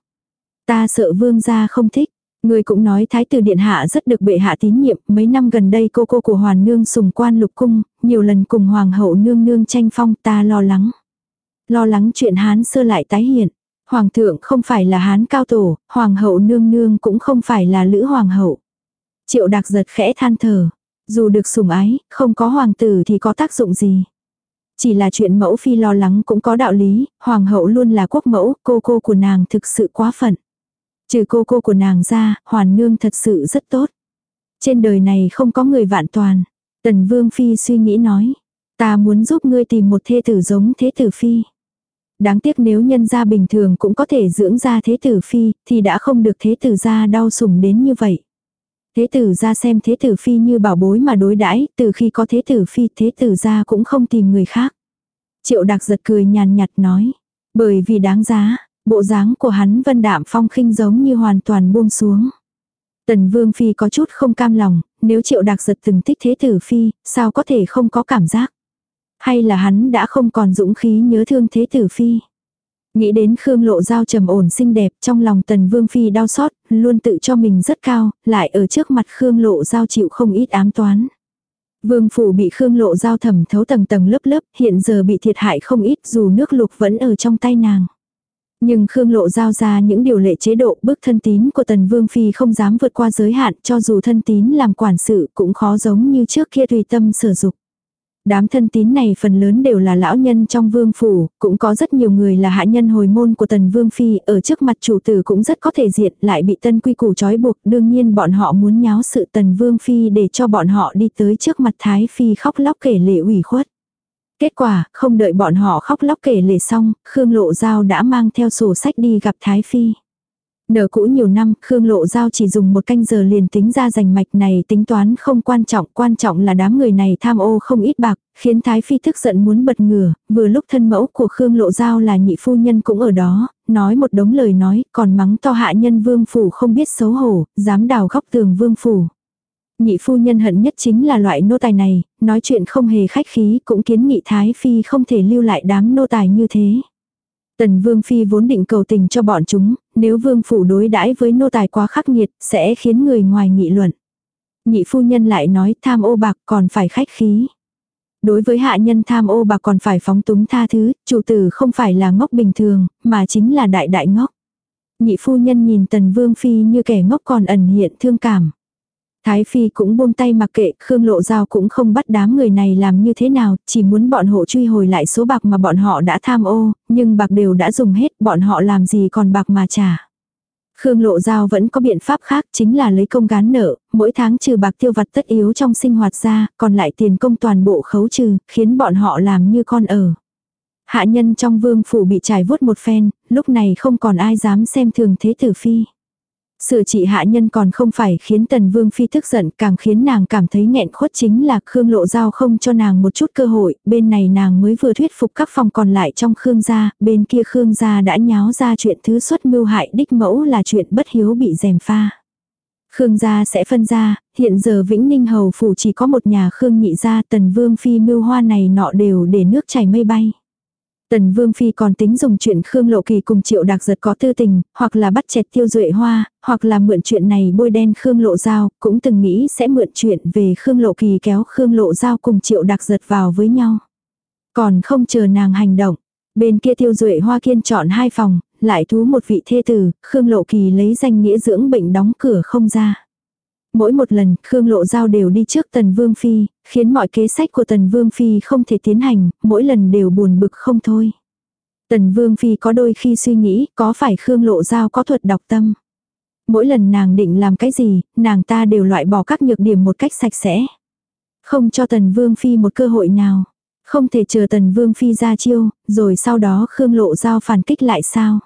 Ta sợ vương gia không thích. Ngươi cũng nói thái tử điện hạ rất được bệ hạ tín nhiệm, mấy năm gần đây cô cô của hoàn nương sùng quan lục cung, nhiều lần cùng hoàng hậu nương nương tranh phong ta lo lắng. Lo lắng chuyện hán xưa lại tái hiện. Hoàng thượng không phải là hán cao tổ, hoàng hậu nương nương cũng không phải là lữ hoàng hậu. Triệu đặc giật khẽ than thở. Dù được sủng ái, không có hoàng tử thì có tác dụng gì. Chỉ là chuyện mẫu phi lo lắng cũng có đạo lý, hoàng hậu luôn là quốc mẫu, cô cô của nàng thực sự quá phận. Trừ cô cô của nàng ra, hoàn nương thật sự rất tốt. Trên đời này không có người vạn toàn. Tần vương phi suy nghĩ nói. Ta muốn giúp ngươi tìm một thê tử giống thế tử phi. Đáng tiếc nếu nhân gia bình thường cũng có thể dưỡng ra thế tử phi, thì đã không được thế tử gia đau sủng đến như vậy. Thế tử gia xem thế tử phi như bảo bối mà đối đãi, từ khi có thế tử phi, thế tử gia cũng không tìm người khác. Triệu đặc giật cười nhàn nhạt nói, bởi vì đáng giá, bộ dáng của hắn vân đạm phong khinh giống như hoàn toàn buông xuống. Tần Vương Phi có chút không cam lòng, nếu triệu đặc giật từng thích thế tử Phi, sao có thể không có cảm giác. Hay là hắn đã không còn dũng khí nhớ thương thế tử phi. Nghĩ đến Khương Lộ Giao trầm ổn xinh đẹp trong lòng Tần Vương Phi đau xót, luôn tự cho mình rất cao, lại ở trước mặt Khương Lộ Giao chịu không ít ám toán. Vương phủ bị Khương Lộ Giao thẩm thấu tầng tầng lớp lớp, hiện giờ bị thiệt hại không ít dù nước lục vẫn ở trong tay nàng. Nhưng Khương Lộ giao ra những điều lệ chế độ bức thân tín của Tần Vương Phi không dám vượt qua giới hạn cho dù thân tín làm quản sự cũng khó giống như trước kia tùy tâm sử dụng. Đám thân tín này phần lớn đều là lão nhân trong vương phủ, cũng có rất nhiều người là hạ nhân hồi môn của tần vương phi, ở trước mặt chủ tử cũng rất có thể diện, lại bị tân quy củ trói buộc, đương nhiên bọn họ muốn nháo sự tần vương phi để cho bọn họ đi tới trước mặt thái phi khóc lóc kể lệ ủy khuất. Kết quả, không đợi bọn họ khóc lóc kể lệ xong, Khương Lộ Giao đã mang theo sổ sách đi gặp Thái Phi nợ cũ nhiều năm, Khương Lộ Giao chỉ dùng một canh giờ liền tính ra giành mạch này tính toán không quan trọng, quan trọng là đám người này tham ô không ít bạc, khiến Thái Phi thức giận muốn bật ngửa, vừa lúc thân mẫu của Khương Lộ Giao là nhị phu nhân cũng ở đó, nói một đống lời nói, còn mắng to hạ nhân vương phủ không biết xấu hổ, dám đào góc tường vương phủ. Nhị phu nhân hận nhất chính là loại nô tài này, nói chuyện không hề khách khí cũng kiến nghị Thái Phi không thể lưu lại đám nô tài như thế. Tần Vương Phi vốn định cầu tình cho bọn chúng, nếu Vương Phủ đối đãi với nô tài quá khắc nghiệt, sẽ khiến người ngoài nghị luận. Nhị phu nhân lại nói tham ô bạc còn phải khách khí. Đối với hạ nhân tham ô bạc còn phải phóng túng tha thứ, chủ tử không phải là ngốc bình thường, mà chính là đại đại ngốc. Nhị phu nhân nhìn Tần Vương Phi như kẻ ngốc còn ẩn hiện thương cảm. Thái Phi cũng buông tay mặc kệ, Khương Lộ Giao cũng không bắt đám người này làm như thế nào, chỉ muốn bọn hộ truy hồi lại số bạc mà bọn họ đã tham ô, nhưng bạc đều đã dùng hết, bọn họ làm gì còn bạc mà trả. Khương Lộ Giao vẫn có biện pháp khác chính là lấy công gán nợ, mỗi tháng trừ bạc tiêu vặt tất yếu trong sinh hoạt ra, còn lại tiền công toàn bộ khấu trừ, khiến bọn họ làm như con ở. Hạ nhân trong vương phủ bị trải vuốt một phen, lúc này không còn ai dám xem thường thế tử phi. Sửa trị hạ nhân còn không phải khiến tần vương phi tức giận càng khiến nàng cảm thấy nghẹn khuất chính là Khương Lộ Giao không cho nàng một chút cơ hội, bên này nàng mới vừa thuyết phục các phòng còn lại trong Khương gia, bên kia Khương gia đã nháo ra chuyện thứ xuất mưu hại đích mẫu là chuyện bất hiếu bị dèm pha. Khương gia sẽ phân ra, hiện giờ Vĩnh Ninh Hầu Phủ chỉ có một nhà Khương nhị gia tần vương phi mưu hoa này nọ đều để nước chảy mây bay. Tần Vương Phi còn tính dùng chuyện Khương Lộ Kỳ cùng Triệu Đạc Giật có tư tình, hoặc là bắt chẹt tiêu duệ hoa, hoặc là mượn chuyện này bôi đen Khương Lộ Giao, cũng từng nghĩ sẽ mượn chuyện về Khương Lộ Kỳ kéo Khương Lộ Giao cùng Triệu Đạc Giật vào với nhau. Còn không chờ nàng hành động, bên kia tiêu duệ hoa kiên chọn hai phòng, lại thú một vị thê tử, Khương Lộ Kỳ lấy danh nghĩa dưỡng bệnh đóng cửa không ra. Mỗi một lần, Khương Lộ Giao đều đi trước Tần Vương Phi, khiến mọi kế sách của Tần Vương Phi không thể tiến hành, mỗi lần đều buồn bực không thôi. Tần Vương Phi có đôi khi suy nghĩ, có phải Khương Lộ Giao có thuật đọc tâm. Mỗi lần nàng định làm cái gì, nàng ta đều loại bỏ các nhược điểm một cách sạch sẽ. Không cho Tần Vương Phi một cơ hội nào. Không thể chờ Tần Vương Phi ra chiêu, rồi sau đó Khương Lộ Giao phản kích lại sao.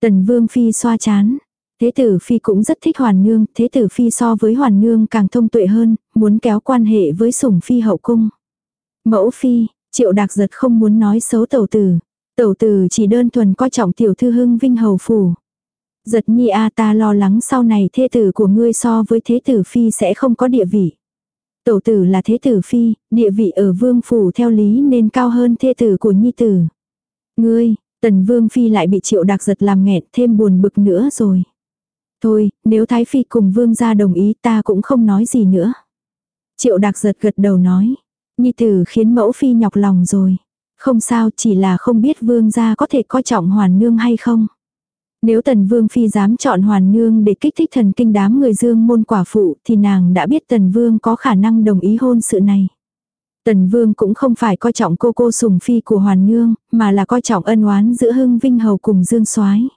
Tần Vương Phi xoa chán, Thế tử phi cũng rất thích hoàn nương, thế tử phi so với hoàn nương càng thông tuệ hơn, muốn kéo quan hệ với sủng phi hậu cung. Mẫu phi, triệu đạc giật không muốn nói xấu tẩu tử. Tẩu tử chỉ đơn thuần coi trọng tiểu thư hưng vinh hầu phủ. Giật nhi a ta lo lắng sau này thế tử của ngươi so với thế tử phi sẽ không có địa vị. Tẩu tử là thế tử phi, địa vị ở vương phủ theo lý nên cao hơn thế tử của nhi tử. Ngươi, tần vương phi lại bị triệu đạc giật làm nghẹn thêm buồn bực nữa rồi. Thôi, nếu Thái Phi cùng Vương gia đồng ý ta cũng không nói gì nữa. Triệu đặc giật gật đầu nói. Nhi tử khiến mẫu Phi nhọc lòng rồi. Không sao chỉ là không biết Vương gia có thể coi trọng hoàn nương hay không. Nếu tần vương phi dám chọn hoàn nương để kích thích thần kinh đám người dương môn quả phụ thì nàng đã biết tần vương có khả năng đồng ý hôn sự này. Tần vương cũng không phải coi trọng cô cô sùng phi của hoàn nương, mà là coi trọng ân oán giữa hưng vinh hầu cùng dương soái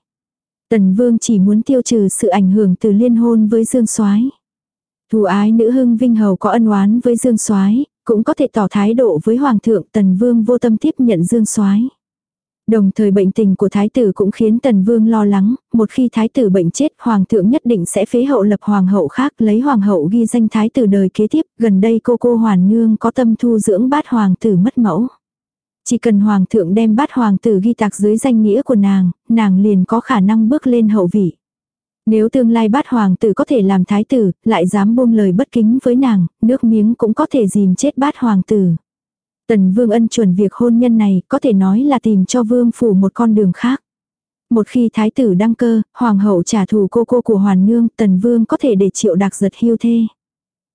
Tần Vương chỉ muốn tiêu trừ sự ảnh hưởng từ liên hôn với Dương Soái. Thù ái nữ hưng vinh hầu có ân oán với Dương Soái, cũng có thể tỏ thái độ với hoàng thượng, Tần Vương vô tâm tiếp nhận Dương Soái. Đồng thời bệnh tình của thái tử cũng khiến Tần Vương lo lắng, một khi thái tử bệnh chết, hoàng thượng nhất định sẽ phế hậu lập hoàng hậu khác, lấy hoàng hậu ghi danh thái tử đời kế tiếp, gần đây cô cô hoàn nương có tâm thu dưỡng bát hoàng tử mất mẫu. Chỉ cần hoàng thượng đem bát hoàng tử ghi tạc dưới danh nghĩa của nàng, nàng liền có khả năng bước lên hậu vị. Nếu tương lai bát hoàng tử có thể làm thái tử, lại dám buông lời bất kính với nàng, nước miếng cũng có thể dìm chết bát hoàng tử. Tần vương ân chuẩn việc hôn nhân này có thể nói là tìm cho vương phủ một con đường khác. Một khi thái tử đăng cơ, hoàng hậu trả thù cô cô của hoàn nương, tần vương có thể để triệu đặc giật hiêu thê.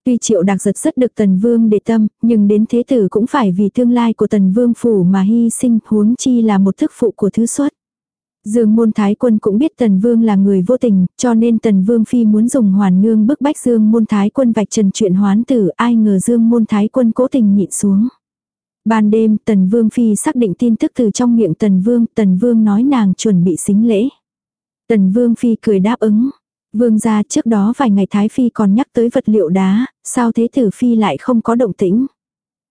Tuy triệu đặc giật rất được tần vương để tâm, nhưng đến thế tử cũng phải vì tương lai của tần vương phủ mà hy sinh huống chi là một thức phụ của thứ xuất. Dương môn thái quân cũng biết tần vương là người vô tình, cho nên tần vương phi muốn dùng hoàn nương bức bách dương môn thái quân vạch trần chuyện hoán tử ai ngờ dương môn thái quân cố tình nhịn xuống. Ban đêm tần vương phi xác định tin tức từ trong miệng tần vương, tần vương nói nàng chuẩn bị xính lễ. Tần vương phi cười đáp ứng, Vương gia trước đó vài ngày Thái Phi còn nhắc tới vật liệu đá, sao thế tử Phi lại không có động tĩnh.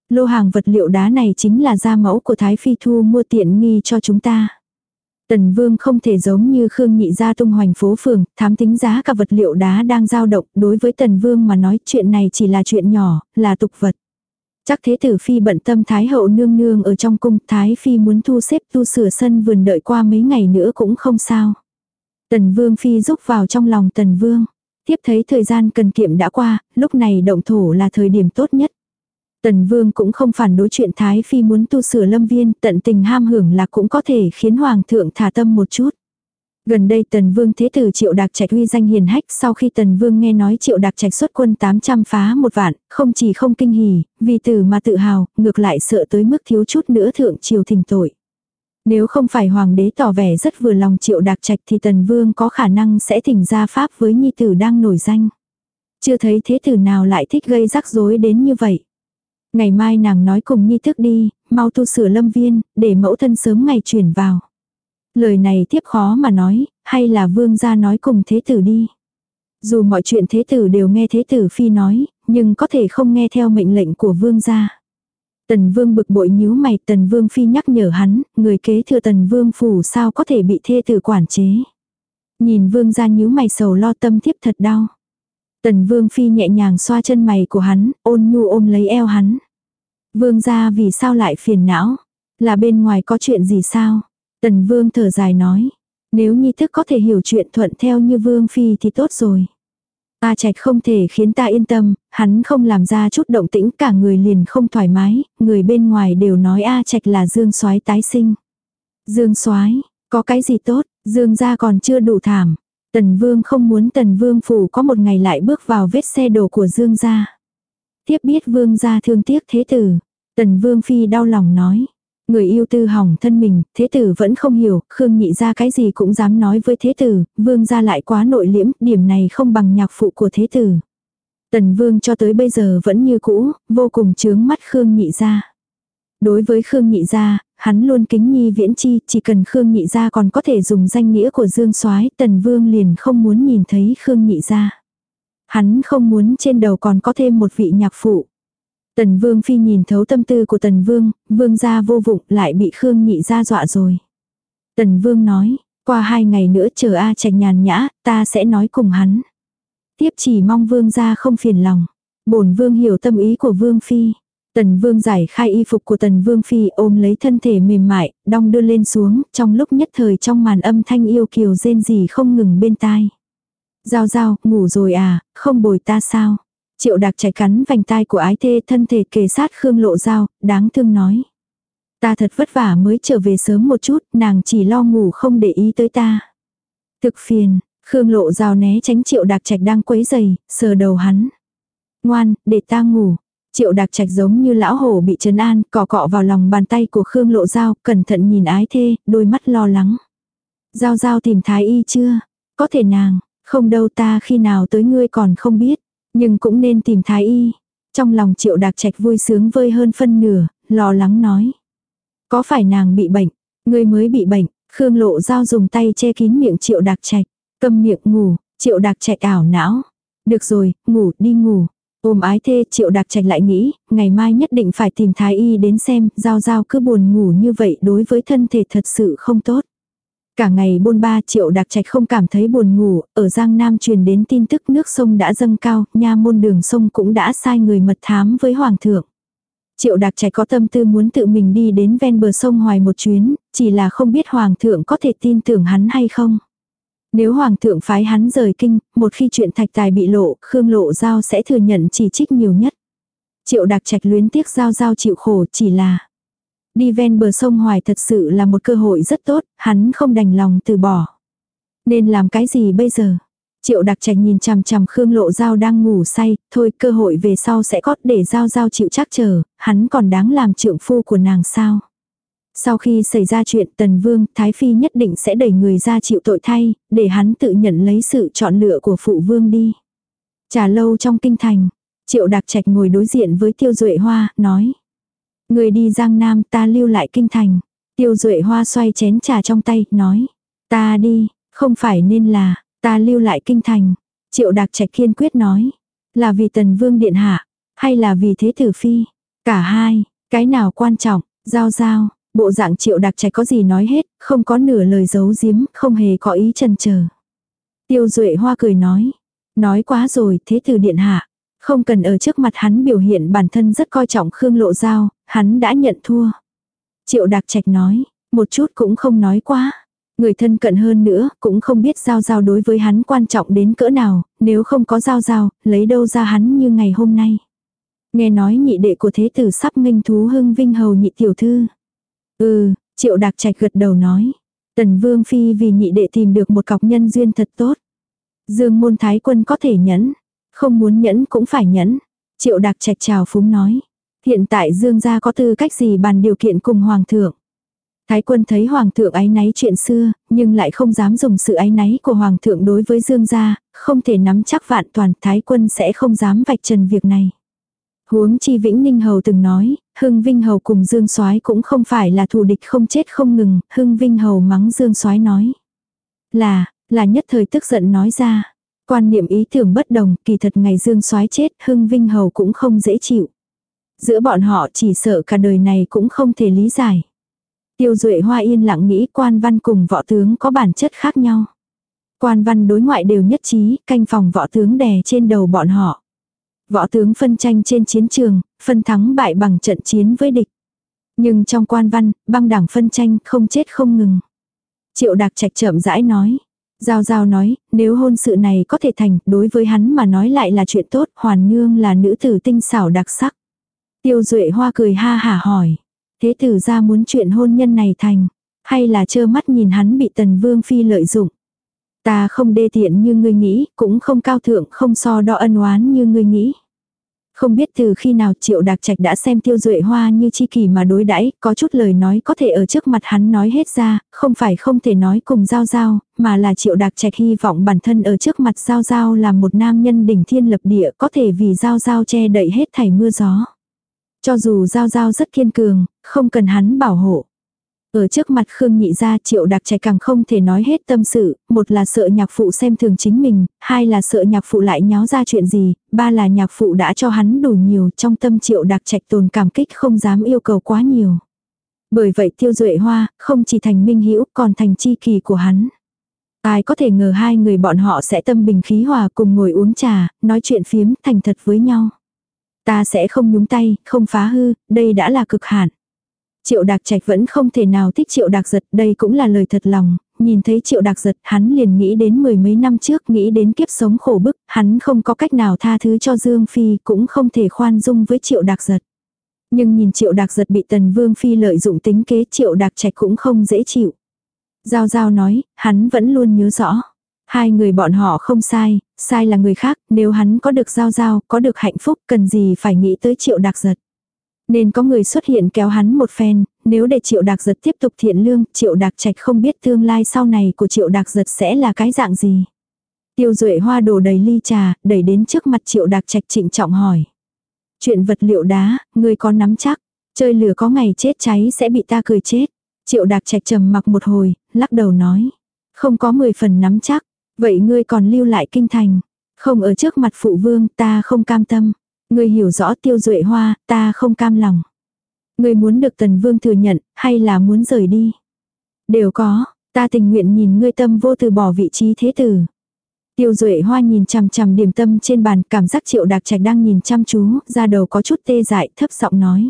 Lô hàng vật liệu đá này chính là da mẫu của Thái Phi thu mua tiện nghi cho chúng ta. Tần Vương không thể giống như Khương Nhị gia tung hoành phố phường, thám tính giá cả vật liệu đá đang dao động, đối với Tần Vương mà nói chuyện này chỉ là chuyện nhỏ, là tục vật. Chắc thế tử Phi bận tâm Thái hậu nương nương ở trong cung, Thái Phi muốn thu xếp tu sửa sân vườn đợi qua mấy ngày nữa cũng không sao. Tần Vương Phi rúc vào trong lòng Tần Vương. Tiếp thấy thời gian cần kiệm đã qua, lúc này động thổ là thời điểm tốt nhất. Tần Vương cũng không phản đối chuyện Thái Phi muốn tu sửa lâm viên, tận tình ham hưởng là cũng có thể khiến Hoàng thượng thả tâm một chút. Gần đây Tần Vương Thế Tử Triệu Đạc Trạch uy danh hiền hách sau khi Tần Vương nghe nói Triệu Đạc Trạch xuất quân 800 phá một vạn, không chỉ không kinh hỉ, vì tử mà tự hào, ngược lại sợ tới mức thiếu chút nữa thượng triều thỉnh tội. Nếu không phải hoàng đế tỏ vẻ rất vừa lòng triệu đạc trạch thì tần vương có khả năng sẽ thỉnh ra pháp với nhi tử đang nổi danh. Chưa thấy thế tử nào lại thích gây rắc rối đến như vậy. Ngày mai nàng nói cùng nhi thức đi, mau tu sửa lâm viên, để mẫu thân sớm ngày chuyển vào. Lời này tiếp khó mà nói, hay là vương gia nói cùng thế tử đi. Dù mọi chuyện thế tử đều nghe thế tử phi nói, nhưng có thể không nghe theo mệnh lệnh của vương gia. Tần vương bực bội nhíu mày, tần vương phi nhắc nhở hắn, người kế thừa tần vương phủ sao có thể bị thê tử quản chế. Nhìn vương ra nhíu mày sầu lo tâm thiếp thật đau. Tần vương phi nhẹ nhàng xoa chân mày của hắn, ôn nhu ôm lấy eo hắn. Vương ra vì sao lại phiền não? Là bên ngoài có chuyện gì sao? Tần vương thở dài nói. Nếu nhi thức có thể hiểu chuyện thuận theo như vương phi thì tốt rồi. A Trạch không thể khiến ta yên tâm, hắn không làm ra chút động tĩnh cả người liền không thoải mái, người bên ngoài đều nói A Trạch là Dương Soái tái sinh. Dương Soái, có cái gì tốt, Dương gia còn chưa đủ thảm. Tần Vương không muốn Tần Vương phủ có một ngày lại bước vào vết xe đổ của Dương gia. Tiếp biết Vương gia thương tiếc thế tử, Tần Vương phi đau lòng nói, Người yêu tư hỏng thân mình, thế tử vẫn không hiểu, Khương nhị ra cái gì cũng dám nói với thế tử, vương gia lại quá nội liễm, điểm này không bằng nhạc phụ của thế tử. Tần vương cho tới bây giờ vẫn như cũ, vô cùng chướng mắt Khương nhị ra. Đối với Khương nhị gia, hắn luôn kính nhi viễn chi, chỉ cần Khương nhị gia còn có thể dùng danh nghĩa của Dương Soái, Tần Vương liền không muốn nhìn thấy Khương nhị gia. Hắn không muốn trên đầu còn có thêm một vị nhạc phụ. Tần Vương Phi nhìn thấu tâm tư của Tần Vương, Vương gia vô vụng lại bị Khương Nhị gia dọa rồi. Tần Vương nói, qua hai ngày nữa chờ A Trạch nhàn nhã, ta sẽ nói cùng hắn. Tiếp chỉ mong Vương gia không phiền lòng. bổn Vương hiểu tâm ý của Vương Phi. Tần Vương giải khai y phục của Tần Vương Phi ôm lấy thân thể mềm mại, đong đưa lên xuống, trong lúc nhất thời trong màn âm thanh yêu kiều rên rỉ không ngừng bên tai. Giao giao, ngủ rồi à, không bồi ta sao? Triệu đặc chạy cắn vành tai của ái thê thân thể kề sát Khương Lộ Giao, đáng thương nói. Ta thật vất vả mới trở về sớm một chút, nàng chỉ lo ngủ không để ý tới ta. Thực phiền, Khương Lộ Giao né tránh Triệu đặc Trạch đang quấy giày, sờ đầu hắn. Ngoan, để ta ngủ. Triệu đặc Trạch giống như lão hổ bị trấn an, cọ cọ vào lòng bàn tay của Khương Lộ Giao, cẩn thận nhìn ái thê, đôi mắt lo lắng. Giao Giao tìm thái y chưa? Có thể nàng, không đâu ta khi nào tới ngươi còn không biết. Nhưng cũng nên tìm thái y. Trong lòng triệu đạc trạch vui sướng vơi hơn phân nửa, lo lắng nói. Có phải nàng bị bệnh? Người mới bị bệnh. Khương lộ giao dùng tay che kín miệng triệu đạc trạch. Cầm miệng ngủ, triệu đạc trạch ảo não. Được rồi, ngủ, đi ngủ. Ôm ái thê triệu đạc trạch lại nghĩ, ngày mai nhất định phải tìm thái y đến xem, giao giao cứ buồn ngủ như vậy đối với thân thể thật sự không tốt. Cả ngày bôn ba triệu đặc trạch không cảm thấy buồn ngủ, ở Giang Nam truyền đến tin tức nước sông đã dâng cao, nha môn đường sông cũng đã sai người mật thám với Hoàng thượng. Triệu đặc trạch có tâm tư muốn tự mình đi đến ven bờ sông hoài một chuyến, chỉ là không biết Hoàng thượng có thể tin tưởng hắn hay không. Nếu Hoàng thượng phái hắn rời kinh, một khi chuyện thạch tài bị lộ, Khương Lộ Giao sẽ thừa nhận chỉ trích nhiều nhất. Triệu đặc trạch luyến tiếc Giao Giao chịu khổ chỉ là Đi ven bờ sông Hoài thật sự là một cơ hội rất tốt, hắn không đành lòng từ bỏ. Nên làm cái gì bây giờ? Triệu đặc trạch nhìn chằm chằm Khương Lộ Giao đang ngủ say, thôi cơ hội về sau sẽ có để Giao Giao chịu chắc chờ, hắn còn đáng làm trượng phu của nàng sao? Sau khi xảy ra chuyện Tần Vương, Thái Phi nhất định sẽ đẩy người ra chịu tội thay, để hắn tự nhận lấy sự chọn lựa của phụ vương đi. Trà lâu trong kinh thành, Triệu Đặc Trạch ngồi đối diện với Tiêu Duệ Hoa, nói. Người đi Giang Nam ta lưu lại kinh thành. Tiêu Duệ Hoa xoay chén trà trong tay, nói. Ta đi, không phải nên là, ta lưu lại kinh thành. Triệu Đạc Trạch kiên quyết nói. Là vì Tần Vương Điện Hạ, hay là vì Thế Tử Phi? Cả hai, cái nào quan trọng, giao giao. Bộ dạng Triệu Đạc Trạch có gì nói hết, không có nửa lời giấu giếm, không hề có ý chần chờ. Tiêu Duệ Hoa cười nói. Nói quá rồi, Thế Tử Điện Hạ. Không cần ở trước mặt hắn biểu hiện bản thân rất coi trọng Khương Lộ Giao, hắn đã nhận thua. Triệu Đạc Trạch nói, một chút cũng không nói quá. Người thân cận hơn nữa, cũng không biết giao giao đối với hắn quan trọng đến cỡ nào, nếu không có giao giao, lấy đâu ra hắn như ngày hôm nay. Nghe nói nhị đệ của thế tử sắp nghênh thú hưng vinh hầu nhị tiểu thư. Ừ, triệu đạc trạch gật đầu nói. Tần vương phi vì nhị đệ tìm được một cọc nhân duyên thật tốt. Dương môn thái quân có thể nhẫn, không muốn nhẫn cũng phải nhẫn. Triệu đặc trạch chào phúng nói. Hiện tại Dương gia có tư cách gì bàn điều kiện cùng Hoàng thượng. Thái quân thấy Hoàng thượng ái náy chuyện xưa, nhưng lại không dám dùng sự ái náy của Hoàng thượng đối với Dương gia, không thể nắm chắc vạn toàn Thái quân sẽ không dám vạch trần việc này. Huống chi Vĩnh Ninh Hầu từng nói, Hưng Vinh Hầu cùng Dương soái cũng không phải là thù địch không chết không ngừng, Hưng Vinh Hầu mắng Dương soái nói. Là, là nhất thời tức giận nói ra. Quan niệm ý tưởng bất đồng, kỳ thật ngày Dương soái chết, Hưng Vinh Hầu cũng không dễ chịu. Giữa bọn họ chỉ sợ cả đời này cũng không thể lý giải. Tiêu Duệ Hoa yên lặng nghĩ quan văn cùng võ tướng có bản chất khác nhau. Quan văn đối ngoại đều nhất trí, canh phòng võ tướng đè trên đầu bọn họ. Võ tướng phân tranh trên chiến trường, phân thắng bại bằng trận chiến với địch. Nhưng trong quan văn, băng đảng phân tranh không chết không ngừng. Triệu Đạc Trạch chậm rãi nói. Giao Giao nói, nếu hôn sự này có thể thành, đối với hắn mà nói lại là chuyện tốt, hoàn nương là nữ tử tinh xảo đặc sắc. Tiêu Duệ Hoa cười ha hả hỏi, thế tử ra muốn chuyện hôn nhân này thành, hay là trơ mắt nhìn hắn bị tần vương phi lợi dụng. Ta không đê tiện như ngươi nghĩ, cũng không cao thượng, không so đo ân oán như ngươi nghĩ. Không biết từ khi nào triệu đạc trạch đã xem tiêu duệ hoa như chi kỳ mà đối đãi có chút lời nói có thể ở trước mặt hắn nói hết ra, không phải không thể nói cùng giao giao, mà là triệu đạc trạch hy vọng bản thân ở trước mặt giao giao là một nam nhân đỉnh thiên lập địa có thể vì giao giao che đậy hết thảy mưa gió. Cho dù giao giao rất kiên cường, không cần hắn bảo hộ. Ở trước mặt Khương Nhị gia triệu đặc trẻ càng không thể nói hết tâm sự, một là sợ nhạc phụ xem thường chính mình, hai là sợ nhạc phụ lại nháo ra chuyện gì, ba là nhạc phụ đã cho hắn đủ nhiều trong tâm triệu đặc trạch tồn cảm kích không dám yêu cầu quá nhiều. Bởi vậy tiêu duệ hoa, không chỉ thành minh hữu còn thành chi kỳ của hắn. Ai có thể ngờ hai người bọn họ sẽ tâm bình khí hòa cùng ngồi uống trà, nói chuyện phiếm thành thật với nhau. Ta sẽ không nhúng tay, không phá hư, đây đã là cực hạn. Triệu Đạc Trạch vẫn không thể nào thích Triệu Đạc Giật, đây cũng là lời thật lòng, nhìn thấy Triệu Đạc Giật, hắn liền nghĩ đến mười mấy năm trước, nghĩ đến kiếp sống khổ bức, hắn không có cách nào tha thứ cho Dương Phi, cũng không thể khoan dung với Triệu Đạc Giật. Nhưng nhìn Triệu Đạc Giật bị Tần Vương Phi lợi dụng tính kế Triệu Đạc Trạch cũng không dễ chịu. Giao Giao nói, hắn vẫn luôn nhớ rõ. Hai người bọn họ không sai, sai là người khác, nếu hắn có được Giao Giao, có được hạnh phúc, cần gì phải nghĩ tới Triệu Đạc Giật. Nên có người xuất hiện kéo hắn một phen, nếu để triệu đạc giật tiếp tục thiện lương, triệu đạc trạch không biết tương lai sau này của triệu đạc giật sẽ là cái dạng gì. Tiêu duệ hoa đổ đầy ly trà, đẩy đến trước mặt triệu đạc trạch trịnh trọng hỏi. Chuyện vật liệu đá, người có nắm chắc, chơi lửa có ngày chết cháy sẽ bị ta cười chết. Triệu đạc trạch trầm mặc một hồi, lắc đầu nói. Không có 10 phần nắm chắc, vậy ngươi còn lưu lại kinh thành. Không ở trước mặt phụ vương ta không cam tâm. Ngươi hiểu rõ tiêu duệ hoa, ta không cam lòng. Ngươi muốn được tần vương thừa nhận, hay là muốn rời đi? Đều có, ta tình nguyện nhìn ngươi tâm vô từ bỏ vị trí thế tử. Tiêu duệ hoa nhìn chằm chằm điểm tâm trên bàn, cảm giác triệu đạc trạch đang nhìn chăm chú, ra đầu có chút tê dại, thấp giọng nói.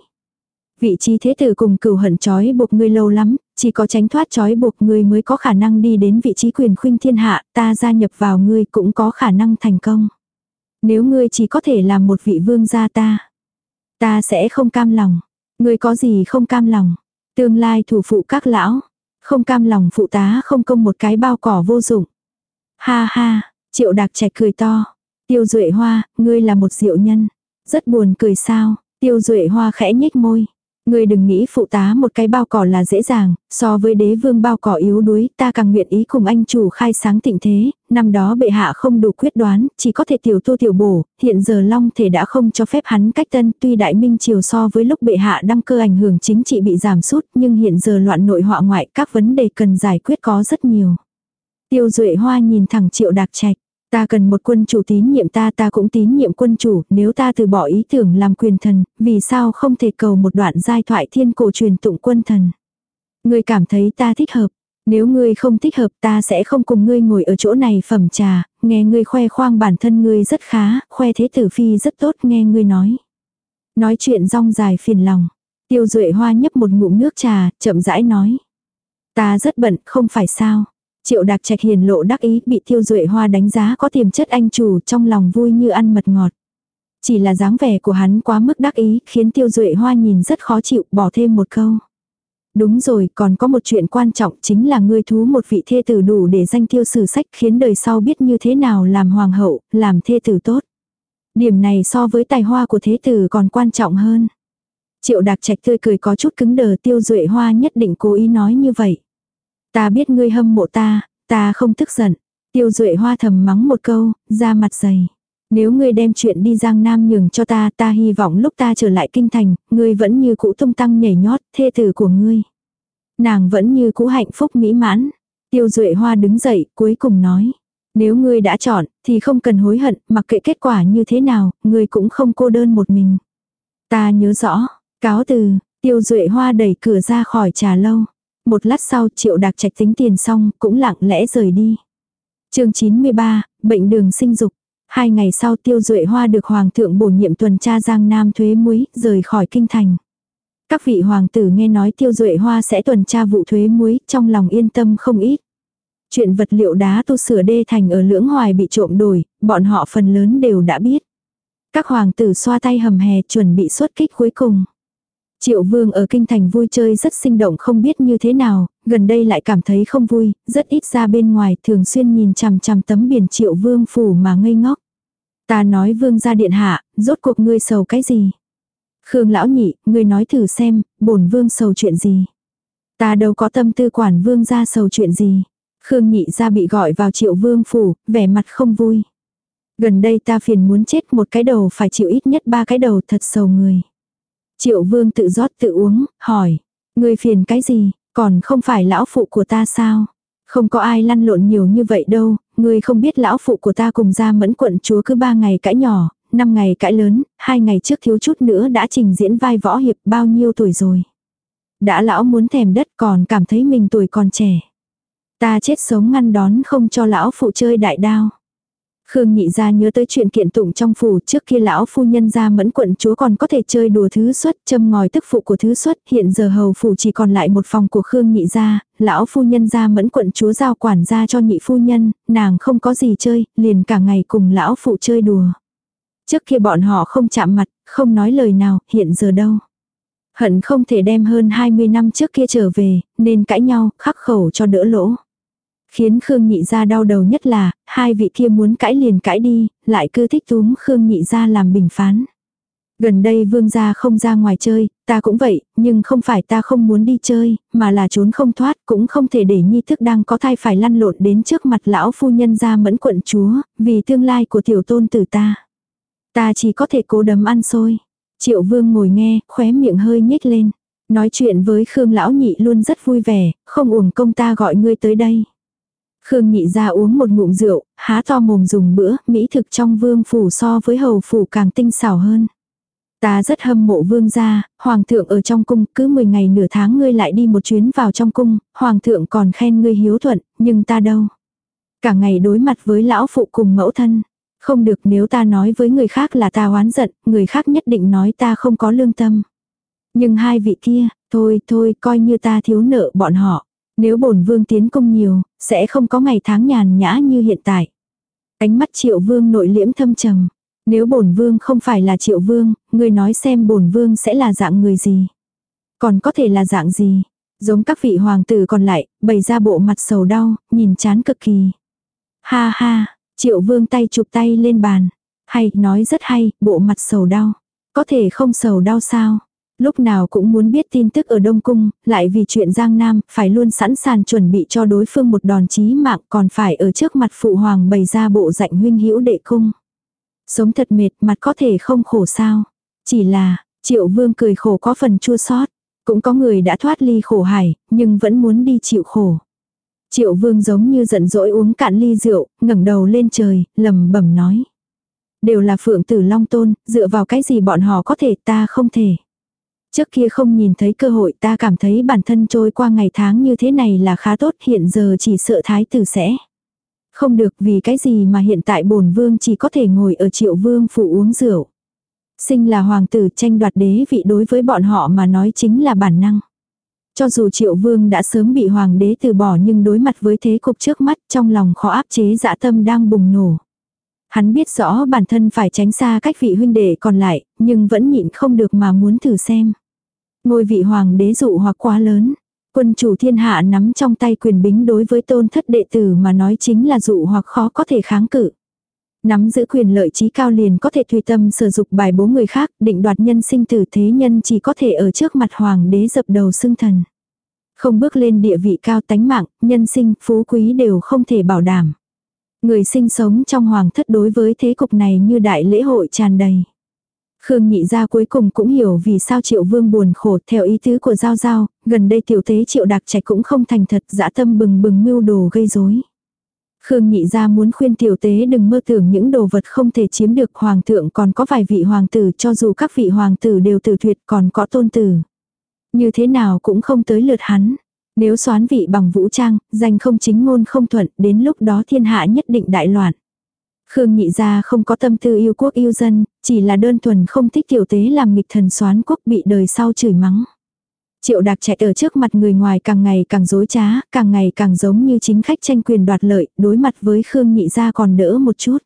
Vị trí thế tử cùng cửu hận trói buộc ngươi lâu lắm, chỉ có tránh thoát trói buộc ngươi mới có khả năng đi đến vị trí quyền khuynh thiên hạ, ta gia nhập vào ngươi cũng có khả năng thành công. Nếu ngươi chỉ có thể làm một vị vương gia ta, ta sẽ không cam lòng. Ngươi có gì không cam lòng? Tương lai thủ phụ các lão, không cam lòng phụ tá không công một cái bao cỏ vô dụng. Ha ha, triệu đạc trẻ cười to. Tiêu duệ hoa, ngươi là một diệu nhân. Rất buồn cười sao, tiêu duệ hoa khẽ nhếch môi. Ngươi đừng nghĩ phụ tá một cái bao cỏ là dễ dàng, so với đế vương bao cỏ yếu đuối, ta càng nguyện ý cùng anh chủ khai sáng tịnh thế, năm đó bệ hạ không đủ quyết đoán, chỉ có thể tiểu tu tiểu bổ, hiện giờ long thể đã không cho phép hắn cách tân, tuy đại minh triều so với lúc bệ hạ đăng cơ ảnh hưởng chính trị bị giảm sút, nhưng hiện giờ loạn nội họa ngoại, các vấn đề cần giải quyết có rất nhiều. Tiêu Duệ Hoa nhìn thẳng Triệu Đạc Trạch. Ta cần một quân chủ tín nhiệm ta ta cũng tín nhiệm quân chủ, nếu ta từ bỏ ý tưởng làm quyền thần, vì sao không thể cầu một đoạn giai thoại thiên cổ truyền tụng quân thần. Ngươi cảm thấy ta thích hợp, nếu ngươi không thích hợp ta sẽ không cùng ngươi ngồi ở chỗ này phẩm trà, nghe ngươi khoe khoang bản thân ngươi rất khá, khoe thế tử phi rất tốt nghe ngươi nói. Nói chuyện rong dài phiền lòng. Tiêu duệ hoa nhấp một ngụm nước trà, chậm rãi nói. Ta rất bận, không phải sao. Triệu đạc trạch hiền lộ đắc ý bị tiêu duệ hoa đánh giá có tiềm chất anh chủ trong lòng vui như ăn mật ngọt. Chỉ là dáng vẻ của hắn quá mức đắc ý khiến tiêu duệ hoa nhìn rất khó chịu bỏ thêm một câu. Đúng rồi còn có một chuyện quan trọng chính là ngươi thú một vị thê tử đủ để danh tiêu sử sách khiến đời sau biết như thế nào làm hoàng hậu, làm thê tử tốt. Điểm này so với tài hoa của thế tử còn quan trọng hơn. Triệu đạc trạch tươi cười có chút cứng đờ tiêu duệ hoa nhất định cố ý nói như vậy. Ta biết ngươi hâm mộ ta, ta không tức giận. Tiêu duệ hoa thầm mắng một câu, ra mặt dày. Nếu ngươi đem chuyện đi Giang Nam nhường cho ta, ta hy vọng lúc ta trở lại kinh thành, ngươi vẫn như cũ tung tăng nhảy nhót, thê tử của ngươi. Nàng vẫn như cũ hạnh phúc mỹ mãn. Tiêu duệ hoa đứng dậy, cuối cùng nói. Nếu ngươi đã chọn, thì không cần hối hận, mặc kệ kết quả như thế nào, ngươi cũng không cô đơn một mình. Ta nhớ rõ, cáo từ, tiêu duệ hoa đẩy cửa ra khỏi trà lâu. Một lát sau triệu đạc trạch tính tiền xong cũng lặng lẽ rời đi. chương 93, bệnh đường sinh dục. Hai ngày sau tiêu duệ hoa được hoàng thượng bổ nhiệm tuần tra giang nam thuế muối, rời khỏi kinh thành. Các vị hoàng tử nghe nói tiêu duệ hoa sẽ tuần tra vụ thuế muối, trong lòng yên tâm không ít. Chuyện vật liệu đá tu sửa đê thành ở lưỡng hoài bị trộm đổi, bọn họ phần lớn đều đã biết. Các hoàng tử xoa tay hầm hè chuẩn bị xuất kích cuối cùng. Triệu vương ở kinh thành vui chơi rất sinh động không biết như thế nào, gần đây lại cảm thấy không vui, rất ít ra bên ngoài thường xuyên nhìn chằm chằm tấm biển triệu vương phủ mà ngây ngốc. Ta nói vương ra điện hạ, rốt cuộc ngươi sầu cái gì? Khương lão nhị, ngươi nói thử xem, bổn vương sầu chuyện gì? Ta đâu có tâm tư quản vương ra sầu chuyện gì? Khương nhị ra bị gọi vào triệu vương phủ, vẻ mặt không vui. Gần đây ta phiền muốn chết một cái đầu phải chịu ít nhất ba cái đầu thật sầu người. Triệu vương tự rót tự uống, hỏi. người phiền cái gì, còn không phải lão phụ của ta sao? Không có ai lăn lộn nhiều như vậy đâu, ngươi không biết lão phụ của ta cùng ra mẫn quận chúa cứ ba ngày cãi nhỏ, năm ngày cãi lớn, hai ngày trước thiếu chút nữa đã trình diễn vai võ hiệp bao nhiêu tuổi rồi. Đã lão muốn thèm đất còn cảm thấy mình tuổi còn trẻ. Ta chết sống ngăn đón không cho lão phụ chơi đại đao. Khương nhị ra nhớ tới chuyện kiện tụng trong phủ trước kia lão phu nhân ra mẫn quận chúa còn có thể chơi đùa thứ xuất châm ngòi tức phụ của thứ xuất hiện giờ hầu phủ chỉ còn lại một phòng của Khương nhị ra, lão phu nhân ra mẫn quận chúa giao quản gia cho nhị phu nhân, nàng không có gì chơi, liền cả ngày cùng lão phụ chơi đùa. Trước kia bọn họ không chạm mặt, không nói lời nào, hiện giờ đâu. Hận không thể đem hơn 20 năm trước kia trở về, nên cãi nhau, khắc khẩu cho đỡ lỗ. Khiến Khương Nhị gia đau đầu nhất là, hai vị kia muốn cãi liền cãi đi, lại cứ thích túm Khương Nhị gia làm bình phán. Gần đây vương gia không ra ngoài chơi, ta cũng vậy, nhưng không phải ta không muốn đi chơi, mà là trốn không thoát, cũng không thể để nhi thức đang có thai phải lăn lộn đến trước mặt lão phu nhân gia mẫn quận chúa, vì tương lai của tiểu tôn tử ta. Ta chỉ có thể cố đấm ăn xôi. Triệu vương ngồi nghe, khóe miệng hơi nhếch lên. Nói chuyện với Khương lão nhị luôn rất vui vẻ, không uổng công ta gọi ngươi tới đây. Khương nhị ra uống một ngụm rượu, há to mồm dùng bữa, mỹ thực trong vương phủ so với hầu phủ càng tinh xảo hơn. Ta rất hâm mộ vương gia, hoàng thượng ở trong cung, cứ 10 ngày nửa tháng ngươi lại đi một chuyến vào trong cung, hoàng thượng còn khen ngươi hiếu thuận, nhưng ta đâu. Cả ngày đối mặt với lão phụ cùng mẫu thân. Không được nếu ta nói với người khác là ta oán giận, người khác nhất định nói ta không có lương tâm. Nhưng hai vị kia, thôi thôi coi như ta thiếu nợ bọn họ. Nếu bổn vương tiến công nhiều, sẽ không có ngày tháng nhàn nhã như hiện tại. Ánh mắt triệu vương nội liễm thâm trầm. Nếu bổn vương không phải là triệu vương, người nói xem bổn vương sẽ là dạng người gì. Còn có thể là dạng gì. Giống các vị hoàng tử còn lại, bày ra bộ mặt sầu đau, nhìn chán cực kỳ. Ha ha, triệu vương tay chụp tay lên bàn. Hay, nói rất hay, bộ mặt sầu đau. Có thể không sầu đau sao? Lúc nào cũng muốn biết tin tức ở Đông Cung, lại vì chuyện Giang Nam, phải luôn sẵn sàng chuẩn bị cho đối phương một đòn chí mạng còn phải ở trước mặt phụ hoàng bày ra bộ dạnh huynh hữu đệ cung. Sống thật mệt mặt có thể không khổ sao. Chỉ là, triệu vương cười khổ có phần chua sót. Cũng có người đã thoát ly khổ hải, nhưng vẫn muốn đi chịu khổ. Triệu vương giống như giận dỗi uống cạn ly rượu, ngẩng đầu lên trời, lầm bẩm nói. Đều là phượng tử long tôn, dựa vào cái gì bọn họ có thể ta không thể. Trước kia không nhìn thấy cơ hội ta cảm thấy bản thân trôi qua ngày tháng như thế này là khá tốt hiện giờ chỉ sợ thái tử sẽ. Không được vì cái gì mà hiện tại bổn vương chỉ có thể ngồi ở triệu vương phủ uống rượu. Sinh là hoàng tử tranh đoạt đế vị đối với bọn họ mà nói chính là bản năng. Cho dù triệu vương đã sớm bị hoàng đế từ bỏ nhưng đối mặt với thế cục trước mắt trong lòng khó áp chế dã tâm đang bùng nổ. Hắn biết rõ bản thân phải tránh xa cách vị huynh đệ còn lại, nhưng vẫn nhịn không được mà muốn thử xem. Ngôi vị hoàng đế dụ hoặc quá lớn. Quân chủ thiên hạ nắm trong tay quyền bính đối với tôn thất đệ tử mà nói chính là dụ hoặc khó có thể kháng cự. Nắm giữ quyền lợi trí cao liền có thể tùy tâm sử dụng bài bố người khác, định đoạt nhân sinh tử thế nhân chỉ có thể ở trước mặt hoàng đế dập đầu xưng thần. Không bước lên địa vị cao tánh mạng, nhân sinh, phú quý đều không thể bảo đảm. Người sinh sống trong hoàng thất đối với thế cục này như đại lễ hội tràn đầy. Khương nhị gia cuối cùng cũng hiểu vì sao triệu vương buồn khổ theo ý tứ của Giao Giao, gần đây tiểu tế triệu đặc trạch cũng không thành thật dã tâm bừng bừng mưu đồ gây rối. Khương nhị gia muốn khuyên tiểu tế đừng mơ tưởng những đồ vật không thể chiếm được hoàng thượng còn có vài vị hoàng tử cho dù các vị hoàng tử đều tử tuyệt còn có tôn tử. Như thế nào cũng không tới lượt hắn. Nếu soán vị bằng vũ trang, danh không chính ngôn không thuận, đến lúc đó thiên hạ nhất định đại loạn. Khương nhị gia không có tâm tư yêu quốc yêu dân, chỉ là đơn thuần không thích tiểu tế làm nghịch thần soán quốc bị đời sau chửi mắng. Triệu Đạc chạy ở trước mặt người ngoài càng ngày càng dối trá, càng ngày càng giống như chính khách tranh quyền đoạt lợi, đối mặt với Khương Nhị Gia còn đỡ một chút.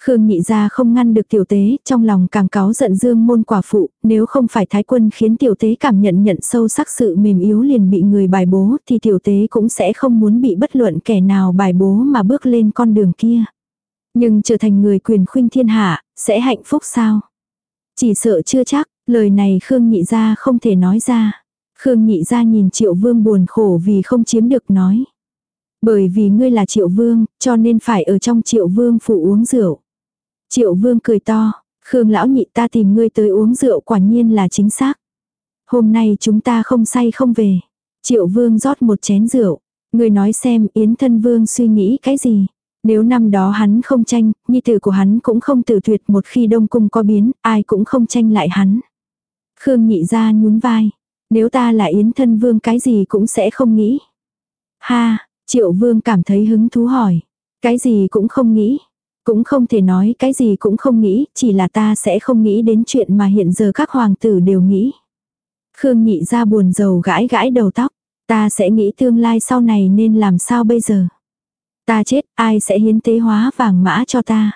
Khương Nhị Gia không ngăn được tiểu tế, trong lòng càng cáo giận dương môn quả phụ, nếu không phải thái quân khiến tiểu tế cảm nhận nhận sâu sắc sự mềm yếu liền bị người bài bố, thì tiểu tế cũng sẽ không muốn bị bất luận kẻ nào bài bố mà bước lên con đường kia. Nhưng trở thành người quyền khuynh thiên hạ, sẽ hạnh phúc sao? Chỉ sợ chưa chắc, lời này Khương Nhị Gia không thể nói ra. Khương Nhị Gia nhìn Triệu Vương buồn khổ vì không chiếm được nói. Bởi vì ngươi là Triệu Vương, cho nên phải ở trong Triệu Vương phụ uống rượu. Triệu Vương cười to, Khương Lão Nhị ta tìm ngươi tới uống rượu quả nhiên là chính xác. Hôm nay chúng ta không say không về. Triệu Vương rót một chén rượu. Ngươi nói xem Yến Thân Vương suy nghĩ cái gì. Nếu năm đó hắn không tranh, nhi tử của hắn cũng không tự tuyệt một khi đông cung có biến, ai cũng không tranh lại hắn. Khương nhị ra nhún vai. Nếu ta là Yến thân vương cái gì cũng sẽ không nghĩ. Ha, triệu vương cảm thấy hứng thú hỏi. Cái gì cũng không nghĩ. Cũng không thể nói cái gì cũng không nghĩ, chỉ là ta sẽ không nghĩ đến chuyện mà hiện giờ các hoàng tử đều nghĩ. Khương nhị ra buồn rầu gãi gãi đầu tóc. Ta sẽ nghĩ tương lai sau này nên làm sao bây giờ. Ta chết, ai sẽ hiến tế hóa vàng mã cho ta.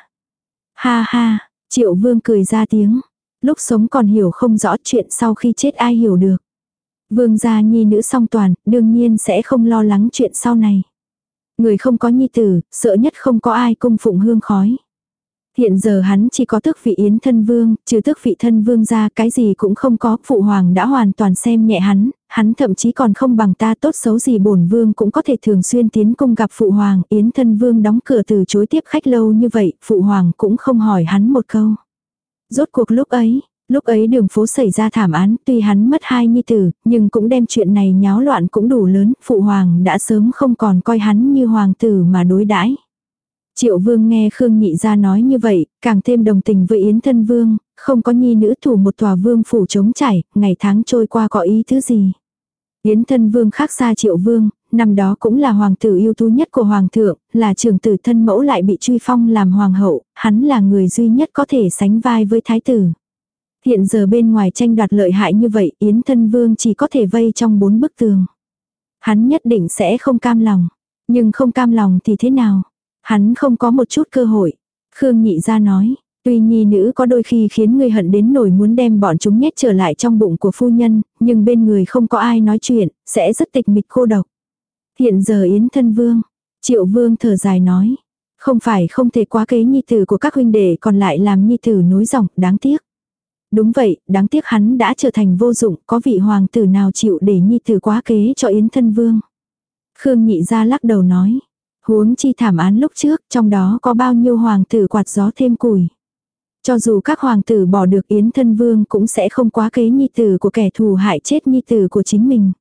Ha ha, triệu vương cười ra tiếng. Lúc sống còn hiểu không rõ chuyện sau khi chết ai hiểu được. Vương gia nhi nữ song toàn, đương nhiên sẽ không lo lắng chuyện sau này. Người không có nhi tử, sợ nhất không có ai cung phụng hương khói. Hiện giờ hắn chỉ có tước vị yến thân vương, trừ tước vị thân vương ra cái gì cũng không có, phụ hoàng đã hoàn toàn xem nhẹ hắn, hắn thậm chí còn không bằng ta tốt xấu gì bổn vương cũng có thể thường xuyên tiến cung gặp phụ hoàng, yến thân vương đóng cửa từ chối tiếp khách lâu như vậy, phụ hoàng cũng không hỏi hắn một câu. Rốt cuộc lúc ấy, Lúc ấy đường phố xảy ra thảm án, tuy hắn mất hai nhi tử, nhưng cũng đem chuyện này nháo loạn cũng đủ lớn, phụ hoàng đã sớm không còn coi hắn như hoàng tử mà đối đãi. Triệu vương nghe Khương Nhị ra nói như vậy, càng thêm đồng tình với Yến thân vương, không có nhi nữ thủ một tòa vương phủ chống chảy, ngày tháng trôi qua có ý thứ gì. Yến thân vương khác xa triệu vương, năm đó cũng là hoàng tử ưu tú nhất của hoàng thượng, là trưởng tử thân mẫu lại bị truy phong làm hoàng hậu, hắn là người duy nhất có thể sánh vai với thái tử. Hiện giờ bên ngoài tranh đoạt lợi hại như vậy, Yến thân vương chỉ có thể vây trong bốn bức tường. Hắn nhất định sẽ không cam lòng. Nhưng không cam lòng thì thế nào? Hắn không có một chút cơ hội. Khương nhị ra nói, tuy nhi nữ có đôi khi khiến người hận đến nổi muốn đem bọn chúng nhét trở lại trong bụng của phu nhân, nhưng bên người không có ai nói chuyện, sẽ rất tịch mịch cô độc. Hiện giờ Yến thân vương, triệu vương thở dài nói, không phải không thể quá kế nhi tử của các huynh đệ còn lại làm nhi tử nối dòng, đáng tiếc. Đúng vậy, đáng tiếc hắn đã trở thành vô dụng, có vị hoàng tử nào chịu để nhi tử quá kế cho Yến thân vương. Khương nhị ra lắc đầu nói, huống chi thảm án lúc trước, trong đó có bao nhiêu hoàng tử quạt gió thêm củi. Cho dù các hoàng tử bỏ được Yến thân vương cũng sẽ không quá kế nhi tử của kẻ thù hại chết nhi tử của chính mình.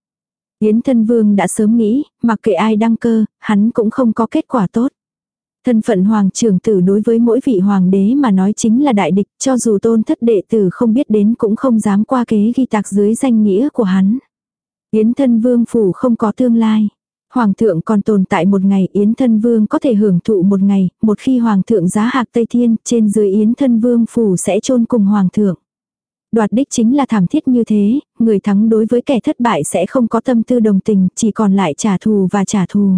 Yến thân vương đã sớm nghĩ, mặc kệ ai đăng cơ, hắn cũng không có kết quả tốt. Thân phận hoàng trưởng tử đối với mỗi vị hoàng đế mà nói chính là đại địch, cho dù tôn thất đệ tử không biết đến cũng không dám qua kế ghi tạc dưới danh nghĩa của hắn. Yến thân vương phủ không có tương lai. Hoàng thượng còn tồn tại một ngày Yến thân vương có thể hưởng thụ một ngày, một khi hoàng thượng giá hạc Tây Thiên, trên dưới Yến thân vương phủ sẽ chôn cùng hoàng thượng. Đoạt đích chính là thảm thiết như thế, người thắng đối với kẻ thất bại sẽ không có tâm tư đồng tình, chỉ còn lại trả thù và trả thù.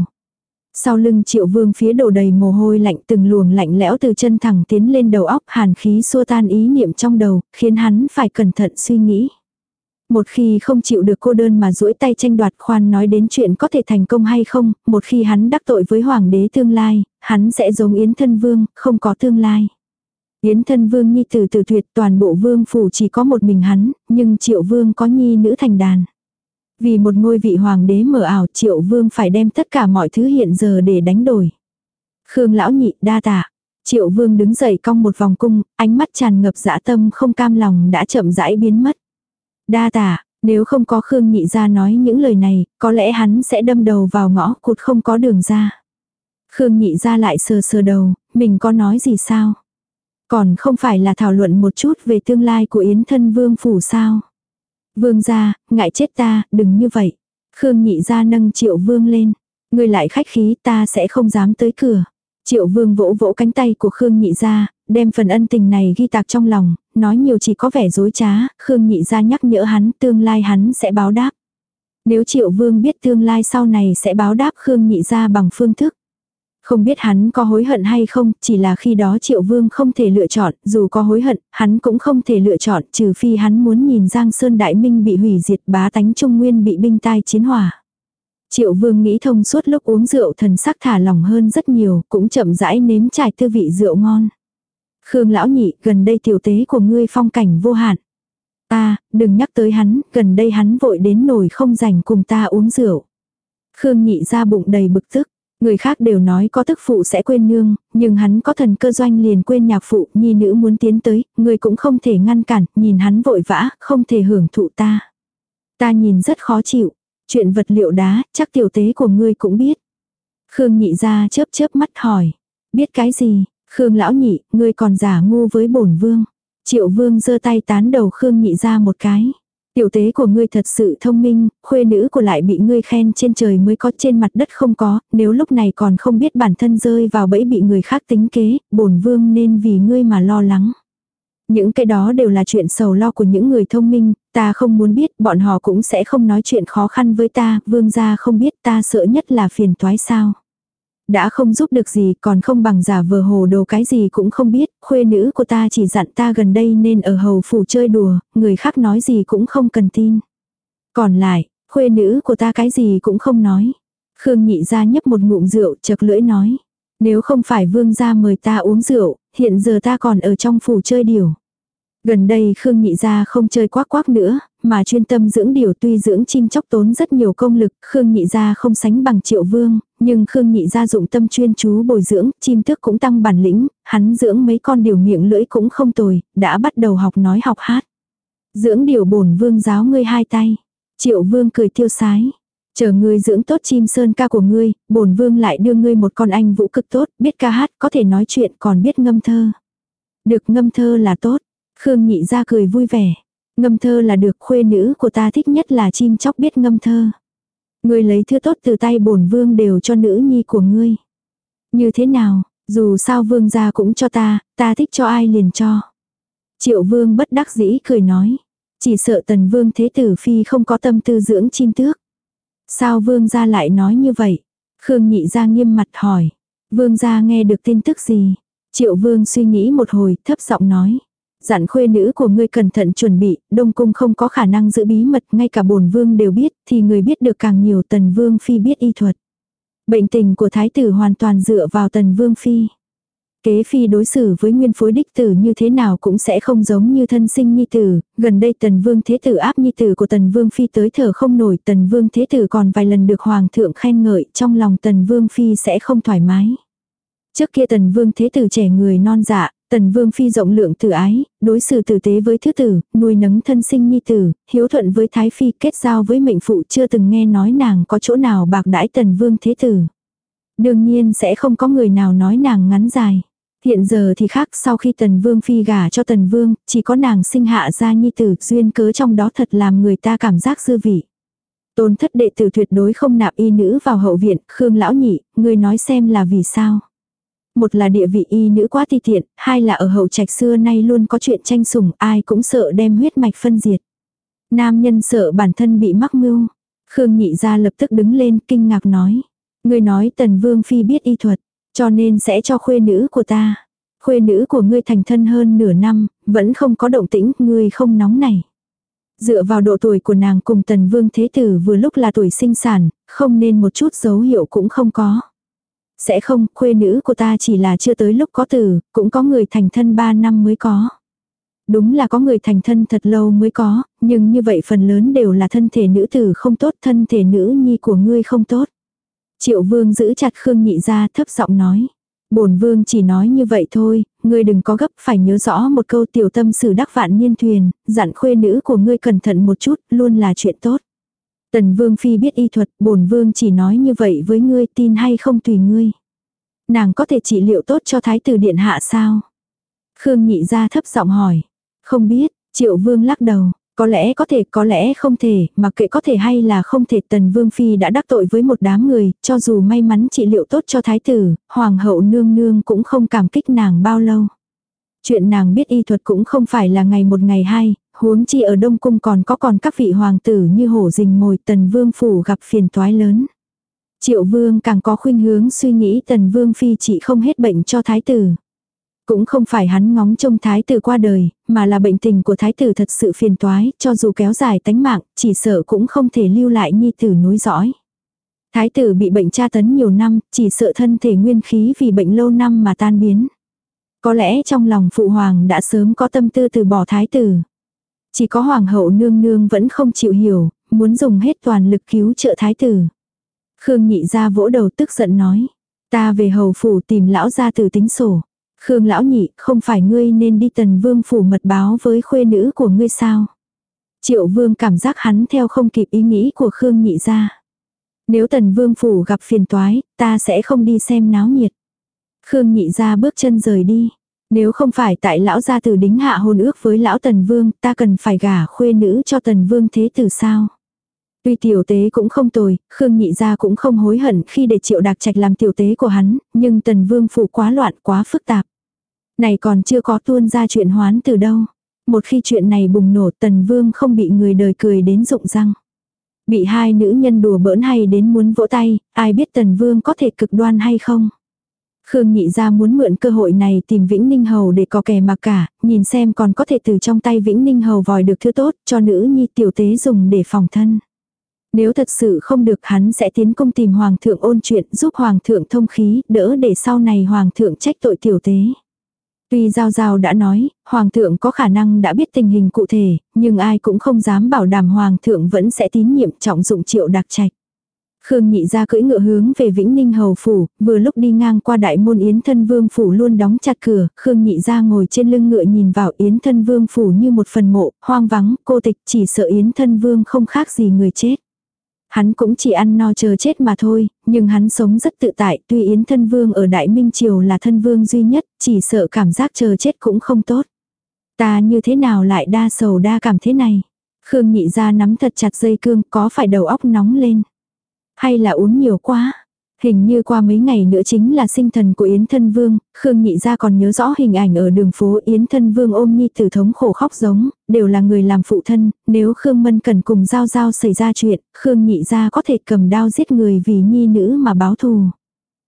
Sau lưng triệu vương phía đổ đầy mồ hôi lạnh từng luồng lạnh lẽo từ chân thẳng tiến lên đầu óc hàn khí xua tan ý niệm trong đầu, khiến hắn phải cẩn thận suy nghĩ. Một khi không chịu được cô đơn mà duỗi tay tranh đoạt khoan nói đến chuyện có thể thành công hay không, một khi hắn đắc tội với hoàng đế tương lai, hắn sẽ giống Yến thân vương, không có tương lai. Yến thân vương nhi tử tử tuyệt toàn bộ vương phủ chỉ có một mình hắn, nhưng triệu vương có nhi nữ thành đàn. Vì một ngôi vị hoàng đế mở ảo triệu vương phải đem tất cả mọi thứ hiện giờ để đánh đổi. Khương lão nhị đa tạ. Triệu vương đứng dậy cong một vòng cung, ánh mắt tràn ngập dã tâm không cam lòng đã chậm rãi biến mất. Đa tạ, nếu không có Khương nhị ra nói những lời này, có lẽ hắn sẽ đâm đầu vào ngõ cụt không có đường ra. Khương nhị ra lại sờ sờ đầu, mình có nói gì sao? Còn không phải là thảo luận một chút về tương lai của Yến thân vương phủ sao? Vương gia, ngại chết ta, đừng như vậy. Khương nhị gia nâng triệu vương lên. Người lại khách khí ta sẽ không dám tới cửa. Triệu vương vỗ vỗ cánh tay của Khương nhị gia, đem phần ân tình này ghi tạc trong lòng, nói nhiều chỉ có vẻ dối trá, Khương nhị gia nhắc nhở hắn tương lai hắn sẽ báo đáp. Nếu triệu vương biết tương lai sau này sẽ báo đáp Khương nhị ra bằng phương thức. Không biết hắn có hối hận hay không, chỉ là khi đó triệu vương không thể lựa chọn, dù có hối hận, hắn cũng không thể lựa chọn, trừ phi hắn muốn nhìn Giang Sơn Đại Minh bị hủy diệt bá tánh Trung Nguyên bị binh tai chiến hỏa. Triệu vương nghĩ thông suốt lúc uống rượu thần sắc thả lỏng hơn rất nhiều, cũng chậm rãi nếm trải tư vị rượu ngon. Khương lão nhị, gần đây tiểu tế của ngươi phong cảnh vô hạn. Ta, đừng nhắc tới hắn, gần đây hắn vội đến nổi không rảnh cùng ta uống rượu. Khương nhị ra bụng đầy bực tức. Người khác đều nói có tức phụ sẽ quên nương, nhưng hắn có thần cơ doanh liền quên nhạc phụ, nhi nữ muốn tiến tới, người cũng không thể ngăn cản, nhìn hắn vội vã, không thể hưởng thụ ta. Ta nhìn rất khó chịu, chuyện vật liệu đá, chắc tiểu tế của ngươi cũng biết. Khương nhị ra chớp chớp mắt hỏi, biết cái gì, Khương lão nhị, ngươi còn giả ngu với bổn vương. Triệu vương giơ tay tán đầu Khương nhị ra một cái. Tiểu tế của ngươi thật sự thông minh, khuê nữ của lại bị ngươi khen trên trời mới có trên mặt đất không có, nếu lúc này còn không biết bản thân rơi vào bẫy bị người khác tính kế, bổn vương nên vì ngươi mà lo lắng. Những cái đó đều là chuyện sầu lo của những người thông minh, ta không muốn biết, bọn họ cũng sẽ không nói chuyện khó khăn với ta, vương gia không biết ta sợ nhất là phiền toái sao đã không giúp được gì còn không bằng giả vờ hồ đồ cái gì cũng không biết, khuê nữ của ta chỉ dặn ta gần đây nên ở hầu phủ chơi đùa, người khác nói gì cũng không cần tin. Còn lại, khuê nữ của ta cái gì cũng không nói. Khương nhị ra nhấp một ngụm rượu chật lưỡi nói. Nếu không phải vương gia mời ta uống rượu, hiện giờ ta còn ở trong phủ chơi điều. Gần đây Khương Nhị Gia không chơi quác quác nữa, mà chuyên tâm dưỡng điều tuy dưỡng chim chóc tốn rất nhiều công lực, Khương Nhị Gia không sánh bằng triệu vương, nhưng Khương Nhị Gia dụng tâm chuyên chú bồi dưỡng, chim thức cũng tăng bản lĩnh, hắn dưỡng mấy con điều miệng lưỡi cũng không tồi, đã bắt đầu học nói học hát. Dưỡng điều bổn vương giáo ngươi hai tay. Triệu vương cười tiêu sái. Chờ ngươi dưỡng tốt chim sơn ca của ngươi, bổn vương lại đưa ngươi một con anh vũ cực tốt, biết ca hát, có thể nói chuyện còn biết ngâm thơ. Được ngâm thơ là tốt. Khương nhị gia cười vui vẻ. Ngâm thơ là được khuê nữ của ta thích nhất là chim chóc biết ngâm thơ. Ngươi lấy thứ tốt từ tay bổn vương đều cho nữ nhi của ngươi. Như thế nào, dù sao vương gia cũng cho ta, ta thích cho ai liền cho. Triệu vương bất đắc dĩ cười nói. Chỉ sợ tần vương thế tử phi không có tâm tư dưỡng chim tước. Sao vương gia lại nói như vậy? Khương nhị ra nghiêm mặt hỏi. Vương gia nghe được tin tức gì? Triệu vương suy nghĩ một hồi thấp giọng nói. Dặn khuê nữ của ngươi cẩn thận chuẩn bị, đông cung không có khả năng giữ bí mật, ngay cả bổn vương đều biết, thì người biết được càng nhiều tần vương phi biết y thuật. Bệnh tình của thái tử hoàn toàn dựa vào tần vương phi. Kế phi đối xử với nguyên phối đích tử như thế nào cũng sẽ không giống như thân sinh nhi tử, gần đây tần vương thế tử áp nhi tử của tần vương phi tới thở không nổi, tần vương thế tử còn vài lần được hoàng thượng khen ngợi, trong lòng tần vương phi sẽ không thoải mái. Trước kia tần vương thế tử trẻ người non dạ, Tần Vương Phi rộng lượng tử ái, đối xử tử tế với thứ tử, nuôi nấng thân sinh nhi tử, hiếu thuận với Thái Phi kết giao với mệnh phụ chưa từng nghe nói nàng có chỗ nào bạc đãi Tần Vương Thế Tử. Đương nhiên sẽ không có người nào nói nàng ngắn dài. Hiện giờ thì khác sau khi Tần Vương Phi gả cho Tần Vương, chỉ có nàng sinh hạ ra nhi tử duyên cớ trong đó thật làm người ta cảm giác dư vị. Tôn thất đệ tử tuyệt đối không nạp y nữ vào hậu viện, Khương Lão Nhị, người nói xem là vì sao một là địa vị y nữ quá ti tiện, hai là ở hậu trạch xưa nay luôn có chuyện tranh sủng, ai cũng sợ đem huyết mạch phân diệt. Nam nhân sợ bản thân bị mắc mưu. Khương nhị ra lập tức đứng lên kinh ngạc nói. Ngươi nói tần vương phi biết y thuật, cho nên sẽ cho khuê nữ của ta. Khuê nữ của ngươi thành thân hơn nửa năm, vẫn không có động tĩnh, ngươi không nóng này. Dựa vào độ tuổi của nàng cùng tần vương thế tử vừa lúc là tuổi sinh sản, không nên một chút dấu hiệu cũng không có. Sẽ không, khuê nữ của ta chỉ là chưa tới lúc có tử, cũng có người thành thân 3 năm mới có. Đúng là có người thành thân thật lâu mới có, nhưng như vậy phần lớn đều là thân thể nữ tử không tốt, thân thể nữ nhi của ngươi không tốt. Triệu vương giữ chặt Khương nhị ra thấp giọng nói. bổn vương chỉ nói như vậy thôi, ngươi đừng có gấp phải nhớ rõ một câu tiểu tâm sử đắc vạn niên thuyền, dặn khuê nữ của ngươi cẩn thận một chút, luôn là chuyện tốt. Tần Vương Phi biết y thuật, bổn Vương chỉ nói như vậy với ngươi tin hay không tùy ngươi. Nàng có thể trị liệu tốt cho Thái tử Điện Hạ sao? Khương nhị ra thấp giọng hỏi. Không biết, Triệu Vương lắc đầu. Có lẽ có thể, có lẽ không thể, mặc kệ có thể hay là không thể Tần Vương Phi đã đắc tội với một đám người, cho dù may mắn trị liệu tốt cho Thái tử, Hoàng hậu nương nương cũng không cảm kích nàng bao lâu. Chuyện nàng biết y thuật cũng không phải là ngày một ngày hai, huống chi ở Đông Cung còn có còn các vị hoàng tử như hổ rình mồi tần vương phủ gặp phiền toái lớn. Triệu vương càng có khuynh hướng suy nghĩ tần vương phi trị không hết bệnh cho thái tử. Cũng không phải hắn ngóng trông thái tử qua đời, mà là bệnh tình của thái tử thật sự phiền toái, cho dù kéo dài tánh mạng, chỉ sợ cũng không thể lưu lại nhi tử núi dõi. Thái tử bị bệnh tra tấn nhiều năm, chỉ sợ thân thể nguyên khí vì bệnh lâu năm mà tan biến. Có lẽ trong lòng phụ hoàng đã sớm có tâm tư từ bỏ thái tử. Chỉ có hoàng hậu nương nương vẫn không chịu hiểu, muốn dùng hết toàn lực cứu trợ thái tử. Khương nhị ra vỗ đầu tức giận nói. Ta về hầu phủ tìm lão gia từ tính sổ. Khương lão nhị, không phải ngươi nên đi tần vương phủ mật báo với khuê nữ của ngươi sao? Triệu vương cảm giác hắn theo không kịp ý nghĩ của Khương nhị ra. Nếu tần vương phủ gặp phiền toái, ta sẽ không đi xem náo nhiệt. Khương nhị ra bước chân rời đi. Nếu không phải tại lão gia tử đính hạ hôn ước với lão tần vương, ta cần phải gả khuê nữ cho tần vương thế tử sao? Tuy tiểu tế cũng không tồi, Khương nhị gia cũng không hối hận khi để triệu đạc trạch làm tiểu tế của hắn, nhưng tần vương phủ quá loạn quá phức tạp. Này còn chưa có tuôn ra chuyện hoán từ đâu. Một khi chuyện này bùng nổ tần vương không bị người đời cười đến rụng răng. Bị hai nữ nhân đùa bỡn hay đến muốn vỗ tay, ai biết tần vương có thể cực đoan hay không. Khương nhị ra muốn mượn cơ hội này tìm Vĩnh Ninh Hầu để có kẻ mà cả, nhìn xem còn có thể từ trong tay Vĩnh Ninh Hầu vòi được thứ tốt cho nữ nhi tiểu tế dùng để phòng thân. Nếu thật sự không được hắn sẽ tiến công tìm Hoàng thượng ôn chuyện giúp Hoàng thượng thông khí, đỡ để sau này Hoàng thượng trách tội tiểu tế. Tuy Giao Giao đã nói, Hoàng thượng có khả năng đã biết tình hình cụ thể, nhưng ai cũng không dám bảo đảm Hoàng thượng vẫn sẽ tín nhiệm trọng dụng triệu đặc trạch. Khương nhị ra cưỡi ngựa hướng về Vĩnh Ninh Hầu Phủ, vừa lúc đi ngang qua đại môn Yến Thân Vương Phủ luôn đóng chặt cửa, Khương nhị ra ngồi trên lưng ngựa nhìn vào Yến Thân Vương Phủ như một phần mộ, hoang vắng, cô tịch chỉ sợ Yến Thân Vương không khác gì người chết. Hắn cũng chỉ ăn no chờ chết mà thôi, nhưng hắn sống rất tự tại, tuy Yến thân vương ở Đại Minh Triều là thân vương duy nhất, chỉ sợ cảm giác chờ chết cũng không tốt. Ta như thế nào lại đa sầu đa cảm thế này? Khương nhị ra nắm thật chặt dây cương, có phải đầu óc nóng lên? Hay là uống nhiều quá? Hình như qua mấy ngày nữa chính là sinh thần của Yến Thân Vương, Khương Nhị ra còn nhớ rõ hình ảnh ở đường phố Yến Thân Vương ôm nhi tử thống khổ khóc giống, đều là người làm phụ thân, nếu Khương Mân cần cùng giao giao xảy ra chuyện, Khương Nhị ra có thể cầm đao giết người vì nhi nữ mà báo thù.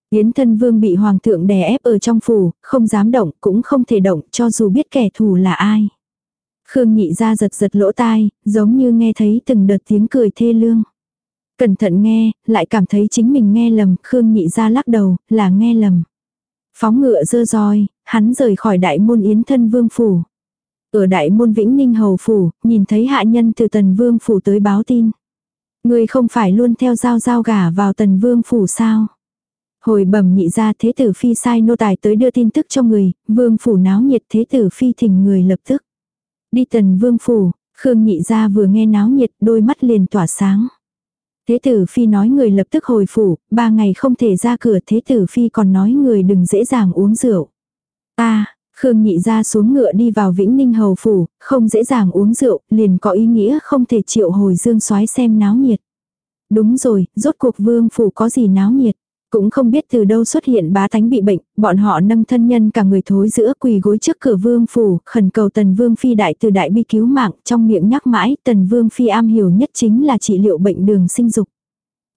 Yến Thân Vương bị Hoàng thượng đè ép ở trong phủ, không dám động, cũng không thể động cho dù biết kẻ thù là ai. Khương Nhị ra giật giật lỗ tai, giống như nghe thấy từng đợt tiếng cười thê lương. Cẩn thận nghe, lại cảm thấy chính mình nghe lầm, Khương nhị ra lắc đầu, là nghe lầm. Phóng ngựa dơ roi, hắn rời khỏi đại môn yến thân vương phủ. Ở đại môn vĩnh ninh hầu phủ, nhìn thấy hạ nhân từ tần vương phủ tới báo tin. Người không phải luôn theo giao giao gả vào tần vương phủ sao? Hồi bẩm nhị ra thế tử phi sai nô tài tới đưa tin tức cho người, vương phủ náo nhiệt thế tử phi thỉnh người lập tức. Đi tần vương phủ, Khương nhị ra vừa nghe náo nhiệt đôi mắt liền tỏa sáng. Thế tử phi nói người lập tức hồi phủ, ba ngày không thể ra cửa thế tử phi còn nói người đừng dễ dàng uống rượu. Ta, Khương nhị ra xuống ngựa đi vào Vĩnh Ninh Hầu Phủ, không dễ dàng uống rượu, liền có ý nghĩa không thể chịu hồi dương soái xem náo nhiệt. Đúng rồi, rốt cuộc vương phủ có gì náo nhiệt. Cũng không biết từ đâu xuất hiện bá tánh bị bệnh, bọn họ nâng thân nhân cả người thối giữa quỳ gối trước cửa vương phủ, khẩn cầu tần vương phi đại từ đại bi cứu mạng, trong miệng nhắc mãi, tần vương phi am hiểu nhất chính là trị liệu bệnh đường sinh dục.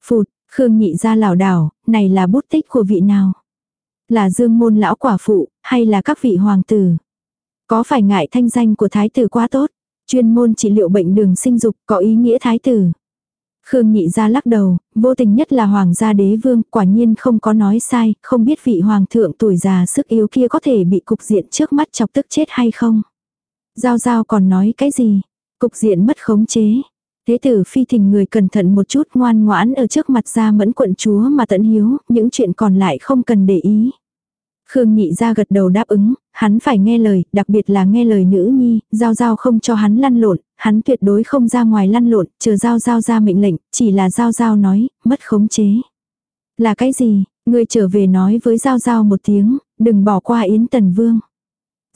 Phụt, Khương nhị ra lảo đảo, này là bút tích của vị nào? Là dương môn lão quả phụ, hay là các vị hoàng tử? Có phải ngại thanh danh của thái tử quá tốt? Chuyên môn trị liệu bệnh đường sinh dục có ý nghĩa thái tử. Khương nhị ra lắc đầu, vô tình nhất là hoàng gia đế vương, quả nhiên không có nói sai, không biết vị hoàng thượng tuổi già sức yếu kia có thể bị cục diện trước mắt chọc tức chết hay không. Giao giao còn nói cái gì? Cục diện mất khống chế. Thế tử phi thình người cẩn thận một chút ngoan ngoãn ở trước mặt ra mẫn quận chúa mà tận hiếu, những chuyện còn lại không cần để ý. Khương nhị ra gật đầu đáp ứng, hắn phải nghe lời, đặc biệt là nghe lời nữ nhi, giao giao không cho hắn lăn lộn, hắn tuyệt đối không ra ngoài lăn lộn, chờ giao giao ra mệnh lệnh, chỉ là giao giao nói, mất khống chế. Là cái gì, ngươi trở về nói với giao giao một tiếng, đừng bỏ qua yến tần vương.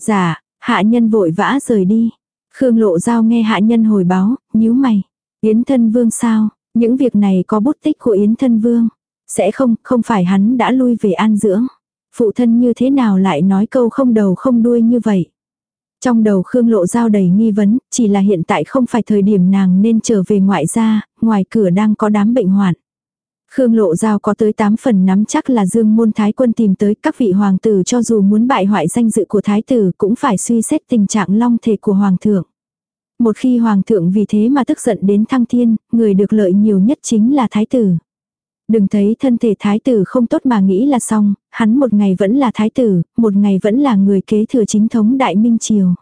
Dạ, hạ nhân vội vã rời đi. Khương lộ giao nghe hạ nhân hồi báo, nhíu mày. Yến thân vương sao, những việc này có bút tích của yến thân vương. Sẽ không, không phải hắn đã lui về an dưỡng. Phụ thân như thế nào lại nói câu không đầu không đuôi như vậy. Trong đầu Khương Lộ Giao đầy nghi vấn, chỉ là hiện tại không phải thời điểm nàng nên trở về ngoại gia, ngoài cửa đang có đám bệnh hoạn. Khương Lộ Giao có tới 8 phần nắm chắc là Dương Môn Thái Quân tìm tới các vị hoàng tử cho dù muốn bại hoại danh dự của Thái tử cũng phải suy xét tình trạng long thể của Hoàng thượng. Một khi Hoàng thượng vì thế mà tức giận đến thăng thiên, người được lợi nhiều nhất chính là Thái tử. Đừng thấy thân thể Thái tử không tốt mà nghĩ là xong, hắn một ngày vẫn là Thái tử, một ngày vẫn là người kế thừa chính thống Đại Minh Triều.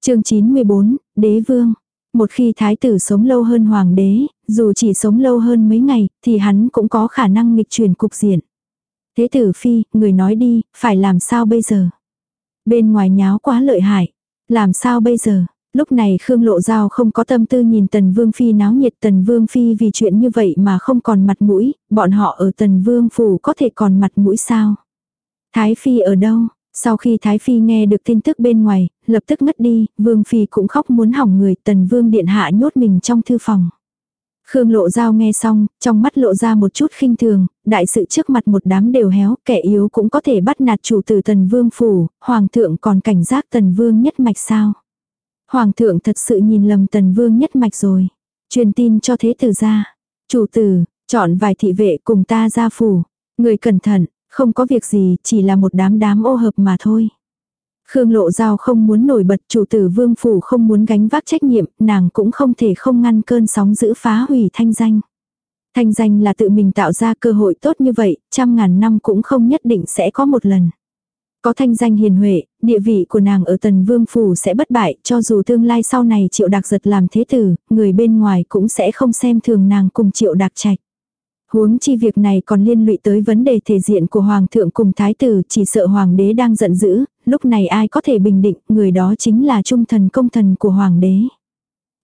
chương 94, Đế Vương. Một khi thái tử sống lâu hơn hoàng đế, dù chỉ sống lâu hơn mấy ngày, thì hắn cũng có khả năng nghịch chuyển cục diện. Thế tử phi, người nói đi, phải làm sao bây giờ? Bên ngoài nháo quá lợi hại. Làm sao bây giờ? Lúc này Khương Lộ Giao không có tâm tư nhìn Tần Vương Phi náo nhiệt Tần Vương Phi vì chuyện như vậy mà không còn mặt mũi, bọn họ ở Tần Vương Phủ có thể còn mặt mũi sao? Thái Phi ở đâu? Sau khi Thái Phi nghe được tin tức bên ngoài, lập tức ngất đi, Vương Phi cũng khóc muốn hỏng người, Tần Vương Điện Hạ nhốt mình trong thư phòng. Khương Lộ Giao nghe xong, trong mắt lộ ra một chút khinh thường, đại sự trước mặt một đám đều héo, kẻ yếu cũng có thể bắt nạt chủ tử Tần Vương Phủ, Hoàng thượng còn cảnh giác Tần Vương nhất mạch sao. Hoàng thượng thật sự nhìn lầm Tần Vương nhất mạch rồi. Truyền tin cho thế tử ra. Chủ tử, chọn vài thị vệ cùng ta ra phủ. Người cẩn thận, không có việc gì, chỉ là một đám đám ô hợp mà thôi. Khương Lộ Giao không muốn nổi bật chủ tử vương phủ không muốn gánh vác trách nhiệm, nàng cũng không thể không ngăn cơn sóng giữ phá hủy thanh danh. Thanh danh là tự mình tạo ra cơ hội tốt như vậy, trăm ngàn năm cũng không nhất định sẽ có một lần. Có thanh danh hiền huệ, địa vị của nàng ở tần vương phủ sẽ bất bại, cho dù tương lai sau này triệu đặc giật làm thế tử, người bên ngoài cũng sẽ không xem thường nàng cùng triệu đặc trạch. Huống chi việc này còn liên lụy tới vấn đề thể diện của hoàng thượng cùng thái tử, chỉ sợ hoàng đế đang giận dữ, lúc này ai có thể bình định, người đó chính là trung thần công thần của hoàng đế.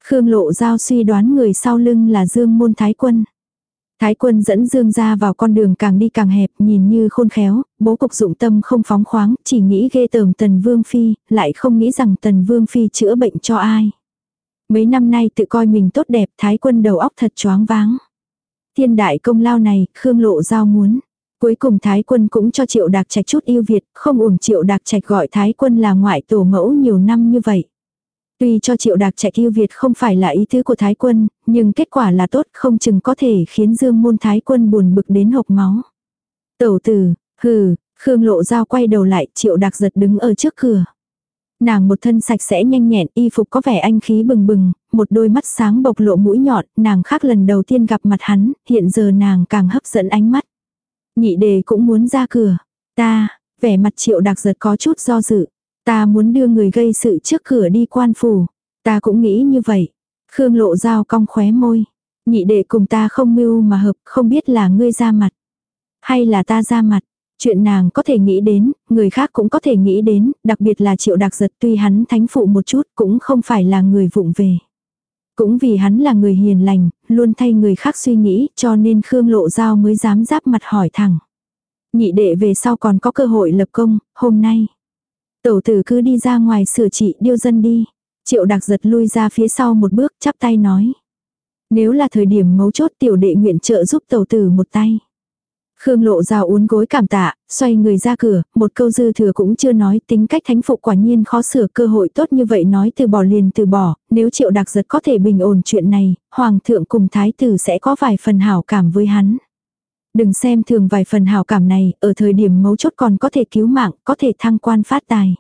Khương Lộ Giao suy đoán người sau lưng là Dương Môn Thái Quân. Thái quân dẫn Dương ra vào con đường càng đi càng hẹp, nhìn như khôn khéo, bố cục dụng tâm không phóng khoáng, chỉ nghĩ ghê tởm Tần Vương Phi, lại không nghĩ rằng Tần Vương Phi chữa bệnh cho ai. Mấy năm nay tự coi mình tốt đẹp, Thái quân đầu óc thật choáng váng. Thiên đại công lao này, Khương Lộ Giao muốn. Cuối cùng Thái quân cũng cho Triệu Đạc Trạch chút yêu Việt, không uổng Triệu Đạc Trạch gọi Thái quân là ngoại tổ mẫu nhiều năm như vậy. Tuy cho Triệu Đạc chạy yêu Việt không phải là ý tứ của Thái quân, nhưng kết quả là tốt không chừng có thể khiến Dương môn Thái quân buồn bực đến hộc máu. Tẩu tử, hừ, Khương Lộ Giao quay đầu lại, Triệu Đạc giật đứng ở trước cửa. Nàng một thân sạch sẽ nhanh nhẹn, y phục có vẻ anh khí bừng bừng, một đôi mắt sáng bộc lộ mũi nhọn, nàng khác lần đầu tiên gặp mặt hắn, hiện giờ nàng càng hấp dẫn ánh mắt. Nhị đề cũng muốn ra cửa. Ta, vẻ mặt triệu đặc giật có chút do dự. Ta muốn đưa người gây sự trước cửa đi quan phủ. Ta cũng nghĩ như vậy. Khương lộ dao cong khóe môi. Nhị đệ cùng ta không mưu mà hợp, không biết là ngươi ra mặt. Hay là ta ra mặt. Chuyện nàng có thể nghĩ đến, người khác cũng có thể nghĩ đến, đặc biệt là triệu đặc giật tuy hắn thánh phụ một chút cũng không phải là người vụng về. Cũng vì hắn là người hiền lành, luôn thay người khác suy nghĩ cho nên Khương Lộ Giao mới dám giáp mặt hỏi thẳng. Nhị đệ về sau còn có cơ hội lập công, hôm nay. Tẩu tử cứ đi ra ngoài sửa trị điêu dân đi. Triệu đặc giật lui ra phía sau một bước chắp tay nói. Nếu là thời điểm mấu chốt tiểu đệ nguyện trợ giúp tẩu tử một tay. Khương lộ rào uốn gối cảm tạ, xoay người ra cửa, một câu dư thừa cũng chưa nói tính cách thánh phụ quả nhiên khó sửa cơ hội tốt như vậy nói từ bỏ liền từ bỏ, nếu triệu đặc giật có thể bình ổn chuyện này, hoàng thượng cùng thái tử sẽ có vài phần hảo cảm với hắn. Đừng xem thường vài phần hảo cảm này, ở thời điểm mấu chốt còn có thể cứu mạng, có thể thăng quan phát tài.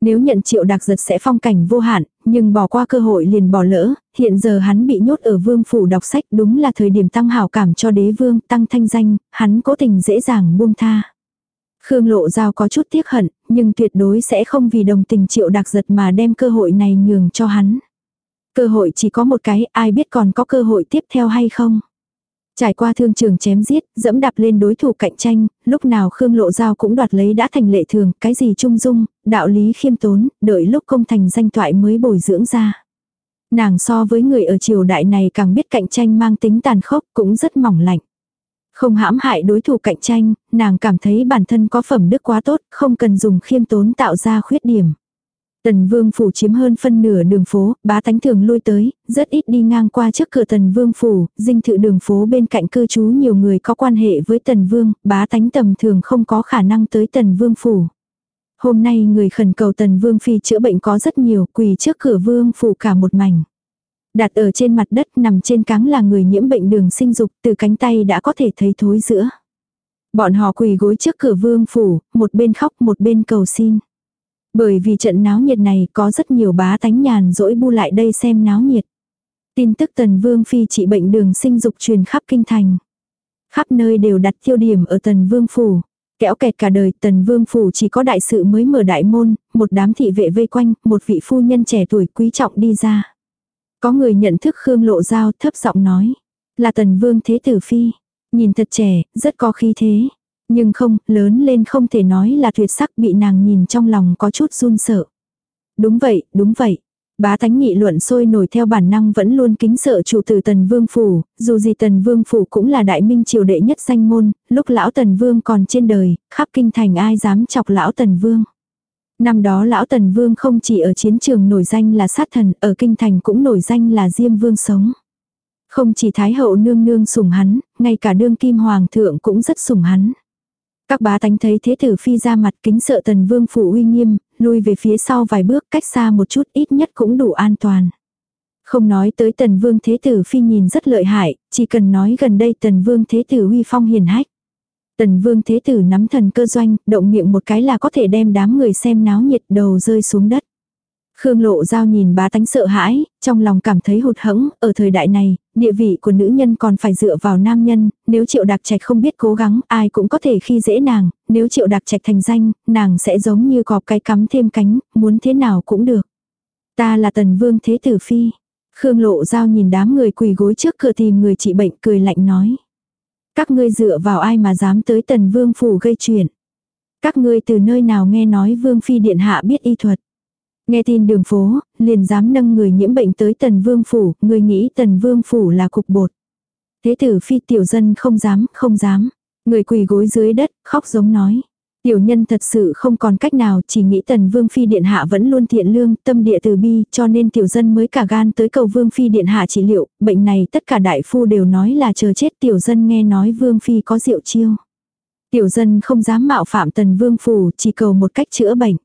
Nếu nhận triệu đặc giật sẽ phong cảnh vô hạn, nhưng bỏ qua cơ hội liền bỏ lỡ, hiện giờ hắn bị nhốt ở vương phủ đọc sách đúng là thời điểm tăng hảo cảm cho đế vương, tăng thanh danh, hắn cố tình dễ dàng buông tha. Khương Lộ Giao có chút tiếc hận, nhưng tuyệt đối sẽ không vì đồng tình triệu đặc giật mà đem cơ hội này nhường cho hắn. Cơ hội chỉ có một cái, ai biết còn có cơ hội tiếp theo hay không. Trải qua thương trường chém giết, dẫm đạp lên đối thủ cạnh tranh, lúc nào Khương Lộ Giao cũng đoạt lấy đã thành lệ thường, cái gì trung dung, đạo lý khiêm tốn, đợi lúc công thành danh thoại mới bồi dưỡng ra. Nàng so với người ở triều đại này càng biết cạnh tranh mang tính tàn khốc cũng rất mỏng lạnh. Không hãm hại đối thủ cạnh tranh, nàng cảm thấy bản thân có phẩm đức quá tốt, không cần dùng khiêm tốn tạo ra khuyết điểm. Tần Vương Phủ chiếm hơn phân nửa đường phố, bá tánh thường lui tới, rất ít đi ngang qua trước cửa Tần Vương Phủ, dinh thự đường phố bên cạnh cư trú nhiều người có quan hệ với Tần Vương, bá tánh tầm thường không có khả năng tới Tần Vương Phủ. Hôm nay người khẩn cầu tần vương phi chữa bệnh có rất nhiều, quỳ trước cửa vương phủ cả một mảnh. Đặt ở trên mặt đất nằm trên cáng là người nhiễm bệnh đường sinh dục, từ cánh tay đã có thể thấy thối giữa. Bọn họ quỳ gối trước cửa vương phủ, một bên khóc một bên cầu xin. Bởi vì trận náo nhiệt này có rất nhiều bá tánh nhàn dỗi bu lại đây xem náo nhiệt. Tin tức tần vương phi trị bệnh đường sinh dục truyền khắp kinh thành. Khắp nơi đều đặt tiêu điểm ở tần vương phủ. Kéo kẹt cả đời tần vương phủ chỉ có đại sự mới mở đại môn, một đám thị vệ vây quanh, một vị phu nhân trẻ tuổi quý trọng đi ra. Có người nhận thức Khương Lộ Giao thấp giọng nói. Là tần vương thế tử phi. Nhìn thật trẻ, rất có khí thế. Nhưng không, lớn lên không thể nói là tuyệt sắc bị nàng nhìn trong lòng có chút run sợ. Đúng vậy, đúng vậy. Bá tánh nghị luận sôi nổi theo bản năng vẫn luôn kính sợ chủ tử Tần Vương Phủ, dù gì Tần Vương Phủ cũng là đại minh triều đệ nhất danh môn, lúc lão Tần Vương còn trên đời, khắp kinh thành ai dám chọc lão Tần Vương. Năm đó lão Tần Vương không chỉ ở chiến trường nổi danh là sát thần, ở kinh thành cũng nổi danh là Diêm Vương sống. Không chỉ Thái hậu nương nương sủng hắn, ngay cả đương kim hoàng thượng cũng rất sủng hắn. Các bá tánh thấy thế tử phi ra mặt kính sợ tần vương phủ uy nghiêm, lui về phía sau vài bước cách xa một chút ít nhất cũng đủ an toàn. Không nói tới tần vương thế tử phi nhìn rất lợi hại, chỉ cần nói gần đây tần vương thế tử uy phong hiền hách. Tần vương thế tử nắm thần cơ doanh, động miệng một cái là có thể đem đám người xem náo nhiệt đầu rơi xuống đất. Khương Lộ Giao nhìn bá tánh sợ hãi, trong lòng cảm thấy hụt hẫng, ở thời đại này, địa vị của nữ nhân còn phải dựa vào nam nhân, nếu triệu đặc trạch không biết cố gắng, ai cũng có thể khi dễ nàng, nếu triệu đặc trạch thành danh, nàng sẽ giống như cọp cái cắm thêm cánh, muốn thế nào cũng được. Ta là tần vương thế tử phi. Khương Lộ Giao nhìn đám người quỳ gối trước cửa tìm người trị bệnh cười lạnh nói. Các ngươi dựa vào ai mà dám tới tần vương phủ gây chuyện. Các ngươi từ nơi nào nghe nói vương phi điện hạ biết y thuật. Nghe tin đường phố, liền dám nâng người nhiễm bệnh tới tần vương phủ, người nghĩ tần vương phủ là cục bột. Thế tử phi tiểu dân không dám, không dám. Người quỳ gối dưới đất, khóc giống nói. Tiểu nhân thật sự không còn cách nào, chỉ nghĩ tần vương phi điện hạ vẫn luôn thiện lương, tâm địa từ bi, cho nên tiểu dân mới cả gan tới cầu vương phi điện hạ trị liệu, bệnh này tất cả đại phu đều nói là chờ chết tiểu dân nghe nói vương phi có rượu chiêu. Tiểu dân không dám mạo phạm tần vương phủ, chỉ cầu một cách chữa bệnh.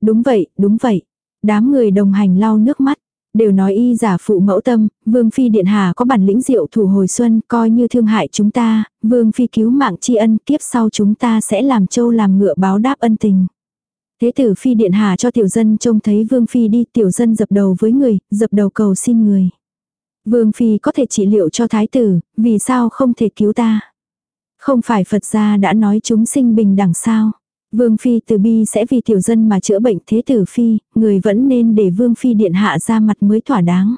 Đúng vậy, đúng vậy. Đám người đồng hành lau nước mắt. Đều nói y giả phụ mẫu tâm, Vương Phi Điện Hà có bản lĩnh diệu thủ hồi xuân, coi như thương hại chúng ta, Vương Phi cứu mạng tri ân, kiếp sau chúng ta sẽ làm châu làm ngựa báo đáp ân tình. Thế tử Phi Điện Hà cho tiểu dân trông thấy Vương Phi đi, tiểu dân dập đầu với người, dập đầu cầu xin người. Vương Phi có thể trị liệu cho thái tử, vì sao không thể cứu ta? Không phải Phật gia đã nói chúng sinh bình đẳng sao? Vương Phi từ bi sẽ vì tiểu dân mà chữa bệnh thế tử Phi, người vẫn nên để Vương Phi điện hạ ra mặt mới thỏa đáng.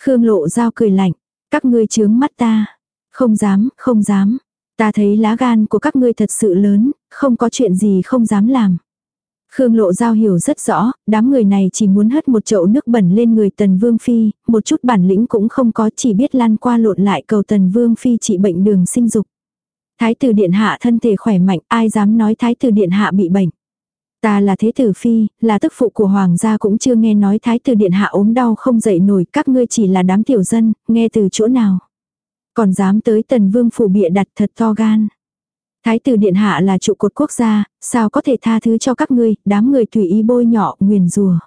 Khương lộ giao cười lạnh, các ngươi chướng mắt ta. Không dám, không dám. Ta thấy lá gan của các ngươi thật sự lớn, không có chuyện gì không dám làm. Khương Lộ Giao hiểu rất rõ, đám người này chỉ muốn hất một chậu nước bẩn lên người Tần Vương Phi, một chút bản lĩnh cũng không có chỉ biết lăn qua lộn lại cầu Tần Vương Phi trị bệnh đường sinh dục. Thái tử điện hạ thân thể khỏe mạnh, ai dám nói thái tử điện hạ bị bệnh. Ta là thế tử phi, là tức phụ của hoàng gia cũng chưa nghe nói thái tử điện hạ ốm đau không dậy nổi, các ngươi chỉ là đám tiểu dân, nghe từ chỗ nào. Còn dám tới tần vương phủ bịa đặt thật to gan. Thái tử điện hạ là trụ cột quốc gia, sao có thể tha thứ cho các ngươi, đám người tùy ý bôi nhọ, nguyền rùa.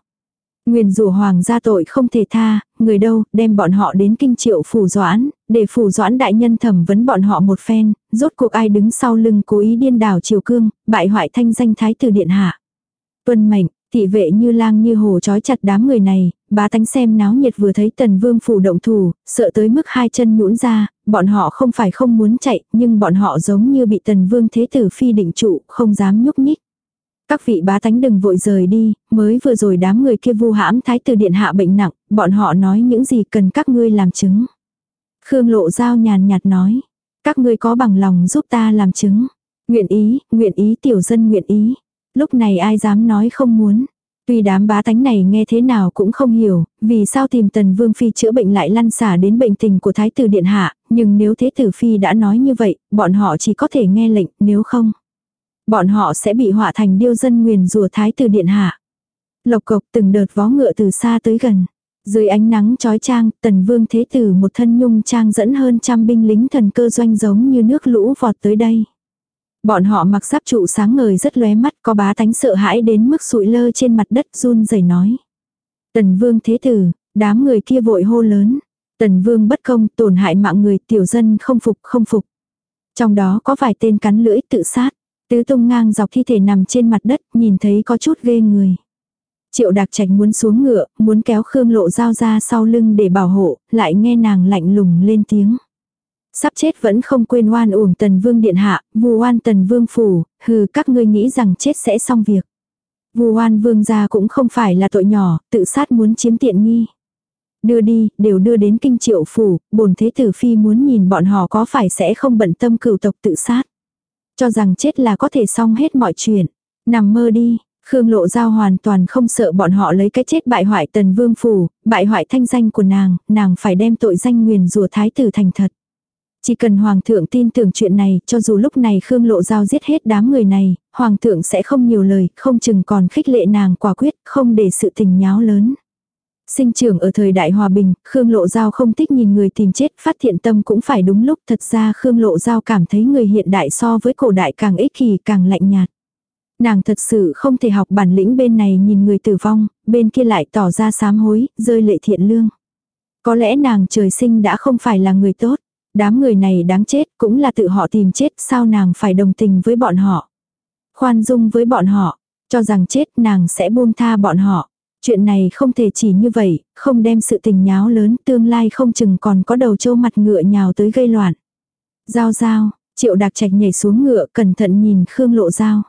Nguyền rủa hoàng gia tội không thể tha, người đâu, đem bọn họ đến kinh triệu phủ doãn, để phủ doãn đại nhân thẩm vấn bọn họ một phen, rốt cuộc ai đứng sau lưng cố ý điên đảo triều cương, bại hoại thanh danh thái tử điện hạ. Tuân mệnh, thị vệ như lang như hồ trói chặt đám người này, bá tánh xem náo nhiệt vừa thấy tần vương phủ động thủ, sợ tới mức hai chân nhũn ra, bọn họ không phải không muốn chạy, nhưng bọn họ giống như bị tần vương thế tử phi định trụ, không dám nhúc nhích. Các vị bá tánh đừng vội rời đi, mới vừa rồi đám người kia vu hãm thái tử điện hạ bệnh nặng, bọn họ nói những gì cần các ngươi làm chứng. Khương lộ giao nhàn nhạt nói, các ngươi có bằng lòng giúp ta làm chứng. Nguyện ý, nguyện ý tiểu dân nguyện ý. Lúc này ai dám nói không muốn. Tuy đám bá tánh này nghe thế nào cũng không hiểu, vì sao tìm tần vương phi chữa bệnh lại lăn xả đến bệnh tình của thái tử điện hạ, nhưng nếu thế tử phi đã nói như vậy, bọn họ chỉ có thể nghe lệnh, nếu không. Bọn họ sẽ bị họa thành điêu dân nguyền rùa thái tử điện hạ. Lộc cộc từng đợt vó ngựa từ xa tới gần. Dưới ánh nắng trói trang, tần vương thế tử một thân nhung trang dẫn hơn trăm binh lính thần cơ doanh giống như nước lũ vọt tới đây. Bọn họ mặc giáp trụ sáng ngời rất lóe mắt có bá tánh sợ hãi đến mức sụi lơ trên mặt đất run rẩy nói. Tần vương thế tử, đám người kia vội hô lớn. Tần vương bất công tổn hại mạng người tiểu dân không phục không phục. Trong đó có vài tên cắn lưỡi tự sát. Tứ tung ngang dọc thi thể nằm trên mặt đất nhìn thấy có chút ghê người. Triệu đặc trạch muốn xuống ngựa, muốn kéo Khương Lộ Giao ra sau lưng để bảo hộ, lại nghe nàng lạnh lùng lên tiếng. Sắp chết vẫn không quên oan uổng tần vương điện hạ, vù oan tần vương phủ, hừ các ngươi nghĩ rằng chết sẽ xong việc. Vù oan vương gia cũng không phải là tội nhỏ, tự sát muốn chiếm tiện nghi. Đưa đi, đều đưa đến kinh triệu phủ, bổn thế tử phi muốn nhìn bọn họ có phải sẽ không bận tâm cửu tộc tự sát. Cho rằng chết là có thể xong hết mọi chuyện. Nằm mơ đi, Khương Lộ Giao hoàn toàn không sợ bọn họ lấy cái chết bại hoại tần vương phủ, bại hoại thanh danh của nàng, nàng phải đem tội danh nguyền rủa thái tử thành thật. Chỉ cần Hoàng thượng tin tưởng chuyện này, cho dù lúc này Khương Lộ Giao giết hết đám người này, Hoàng thượng sẽ không nhiều lời, không chừng còn khích lệ nàng quả quyết, không để sự tình nháo lớn. Sinh trưởng ở thời đại hòa bình, Khương Lộ Giao không thích nhìn người tìm chết, phát thiện tâm cũng phải đúng lúc. Thật ra Khương Lộ Giao cảm thấy người hiện đại so với cổ đại càng ích kỷ càng lạnh nhạt. Nàng thật sự không thể học bản lĩnh bên này nhìn người tử vong, bên kia lại tỏ ra sám hối, rơi lệ thiện lương. Có lẽ nàng trời sinh đã không phải là người tốt. Đám người này đáng chết cũng là tự họ tìm chết sao nàng phải đồng tình với bọn họ. Khoan dung với bọn họ, cho rằng chết nàng sẽ buông tha bọn họ. Chuyện này không thể chỉ như vậy, không đem sự tình nháo lớn tương lai không chừng còn có đầu trâu mặt ngựa nhào tới gây loạn. Giao giao, triệu đặc trạch nhảy xuống ngựa cẩn thận nhìn Khương lộ giao.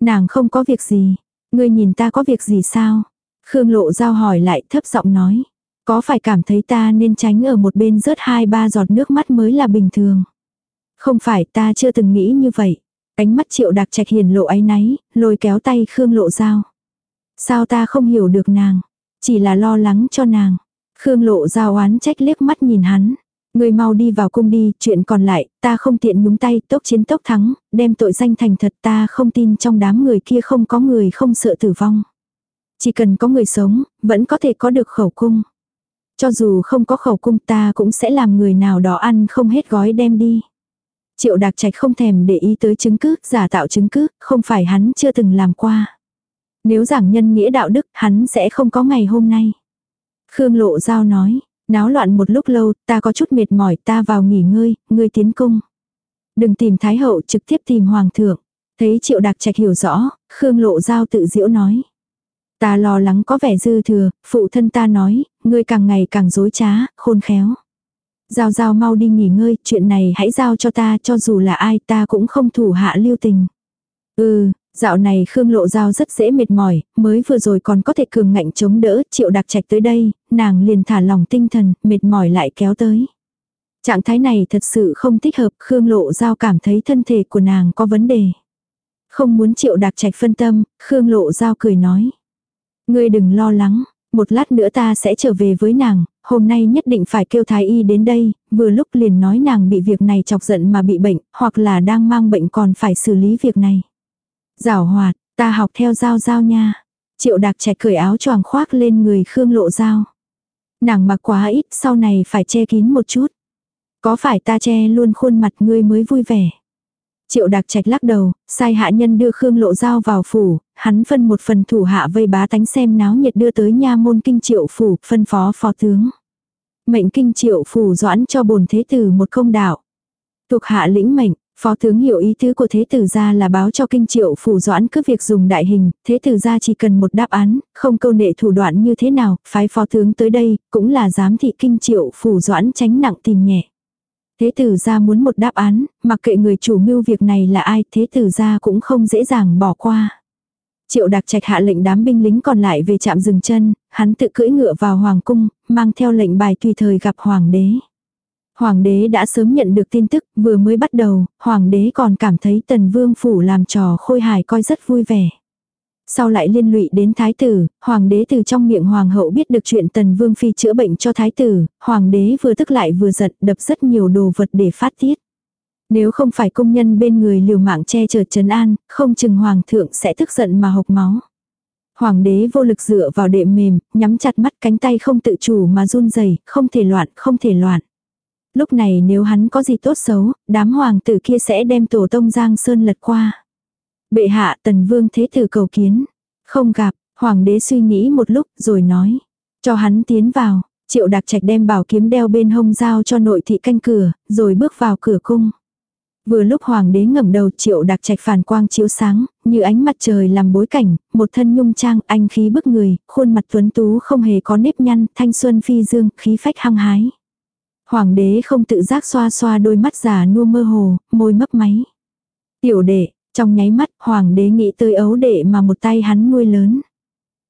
Nàng không có việc gì, ngươi nhìn ta có việc gì sao? Khương lộ giao hỏi lại thấp giọng nói. Có phải cảm thấy ta nên tránh ở một bên rớt hai ba giọt nước mắt mới là bình thường. Không phải ta chưa từng nghĩ như vậy. Ánh mắt triệu đặc trạch hiền lộ áy náy, lôi kéo tay Khương lộ giao. Sao ta không hiểu được nàng? Chỉ là lo lắng cho nàng. Khương lộ giao oán trách liếc mắt nhìn hắn. Người mau đi vào cung đi, chuyện còn lại, ta không tiện nhúng tay, tốc chiến tốc thắng, đem tội danh thành thật ta không tin trong đám người kia không có người không sợ tử vong. Chỉ cần có người sống, vẫn có thể có được khẩu cung. Cho dù không có khẩu cung ta cũng sẽ làm người nào đó ăn không hết gói đem đi. Triệu đạc trạch không thèm để ý tới chứng cứ, giả tạo chứng cứ, không phải hắn chưa từng làm qua. Nếu giảng nhân nghĩa đạo đức, hắn sẽ không có ngày hôm nay. Khương Lộ Giao nói, náo loạn một lúc lâu, ta có chút mệt mỏi, ta vào nghỉ ngơi, ngươi tiến cung. Đừng tìm Thái Hậu, trực tiếp tìm Hoàng thượng. Thấy Triệu Đạc Trạch hiểu rõ, Khương Lộ Giao tự diễu nói. Ta lo lắng có vẻ dư thừa, phụ thân ta nói, ngươi càng ngày càng dối trá, khôn khéo. Giao giao mau đi nghỉ ngơi, chuyện này hãy giao cho ta cho dù là ai ta cũng không thủ hạ lưu tình. Ừ, dạo này Khương Lộ Giao rất dễ mệt mỏi, mới vừa rồi còn có thể cường ngạnh chống đỡ, triệu đặc trạch tới đây, nàng liền thả lòng tinh thần, mệt mỏi lại kéo tới. Trạng thái này thật sự không thích hợp, Khương Lộ Giao cảm thấy thân thể của nàng có vấn đề. Không muốn triệu đặc trạch phân tâm, Khương Lộ Giao cười nói. Ngươi đừng lo lắng, một lát nữa ta sẽ trở về với nàng, hôm nay nhất định phải kêu thái y đến đây, vừa lúc liền nói nàng bị việc này chọc giận mà bị bệnh, hoặc là đang mang bệnh còn phải xử lý việc này. Giảo hoạt, ta học theo giao giao nha. Triệu đạc trẻ cởi áo choàng khoác lên người Khương lộ giao. Nàng mặc quá ít, sau này phải che kín một chút. Có phải ta che luôn khuôn mặt ngươi mới vui vẻ. Triệu đặc trạch lắc đầu, sai hạ nhân đưa Khương Lộ Giao vào phủ, hắn phân một phần thủ hạ vây bá tánh xem náo nhiệt đưa tới nha môn kinh triệu phủ, phân phó phó tướng. Mệnh kinh triệu phủ doãn cho bồn thế tử một công đạo. Thuộc hạ lĩnh mệnh, phó tướng hiểu ý tứ của thế tử gia là báo cho kinh triệu phủ doãn cứ việc dùng đại hình, thế tử gia chỉ cần một đáp án, không câu nệ thủ đoạn như thế nào, phái phó tướng tới đây, cũng là giám thị kinh triệu phủ doãn tránh nặng tìm nhẹ. Thế tử gia muốn một đáp án, mặc kệ người chủ mưu việc này là ai, thế tử gia cũng không dễ dàng bỏ qua. Triệu đặc trạch hạ lệnh đám binh lính còn lại về trạm dừng chân, hắn tự cưỡi ngựa vào hoàng cung, mang theo lệnh bài tùy thời gặp hoàng đế. Hoàng đế đã sớm nhận được tin tức, vừa mới bắt đầu, hoàng đế còn cảm thấy tần vương phủ làm trò khôi hài coi rất vui vẻ sau lại liên lụy đến thái tử, hoàng đế từ trong miệng hoàng hậu biết được chuyện tần vương phi chữa bệnh cho thái tử, hoàng đế vừa tức lại vừa giận đập rất nhiều đồ vật để phát tiết. Nếu không phải công nhân bên người liều mạng che chở trấn an, không chừng hoàng thượng sẽ tức giận mà hộc máu. Hoàng đế vô lực dựa vào đệm mềm, nhắm chặt mắt cánh tay không tự chủ mà run rẩy, không thể loạn, không thể loạn. Lúc này nếu hắn có gì tốt xấu, đám hoàng tử kia sẽ đem tổ tông Giang Sơn lật qua. Bệ hạ tần vương thế tử cầu kiến. Không gặp, hoàng đế suy nghĩ một lúc rồi nói. Cho hắn tiến vào, triệu đặc trạch đem bảo kiếm đeo bên hông giao cho nội thị canh cửa, rồi bước vào cửa cung. Vừa lúc hoàng đế ngẩng đầu triệu đặc trạch phản quang chiếu sáng, như ánh mặt trời làm bối cảnh, một thân nhung trang anh khí bức người, khuôn mặt tuấn tú không hề có nếp nhăn, thanh xuân phi dương, khí phách hăng hái. Hoàng đế không tự giác xoa xoa đôi mắt già nua mơ hồ, môi mấp máy. Tiểu đệ, trong nháy mắt hoàng đế nghĩ tới ấu đệ mà một tay hắn nuôi lớn.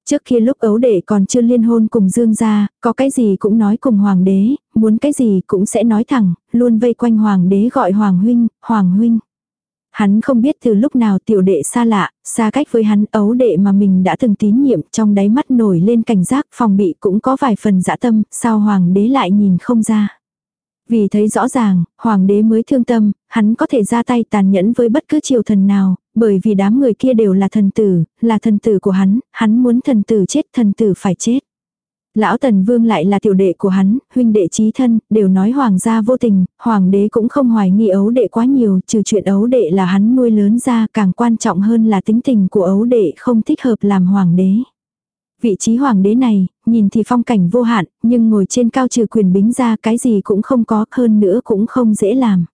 Trước kia lúc ấu đệ còn chưa liên hôn cùng Dương gia, có cái gì cũng nói cùng hoàng đế, muốn cái gì cũng sẽ nói thẳng, luôn vây quanh hoàng đế gọi hoàng huynh, hoàng huynh. Hắn không biết từ lúc nào tiểu đệ xa lạ, xa cách với hắn ấu đệ mà mình đã từng tín nhiệm trong đáy mắt nổi lên cảnh giác phòng bị cũng có vài phần dã tâm, sao hoàng đế lại nhìn không ra. Vì thấy rõ ràng, hoàng đế mới thương tâm, hắn có thể ra tay tàn nhẫn với bất cứ triều thần nào, bởi vì đám người kia đều là thần tử, là thần tử của hắn, hắn muốn thần tử chết thần tử phải chết. Lão Tần Vương lại là tiểu đệ của hắn, huynh đệ trí thân, đều nói hoàng gia vô tình, hoàng đế cũng không hoài nghi ấu đệ quá nhiều, trừ chuyện ấu đệ là hắn nuôi lớn ra, càng quan trọng hơn là tính tình của ấu đệ không thích hợp làm hoàng đế. Vị trí hoàng đế này, nhìn thì phong cảnh vô hạn, nhưng ngồi trên cao trừ quyền bính ra cái gì cũng không có, hơn nữa cũng không dễ làm.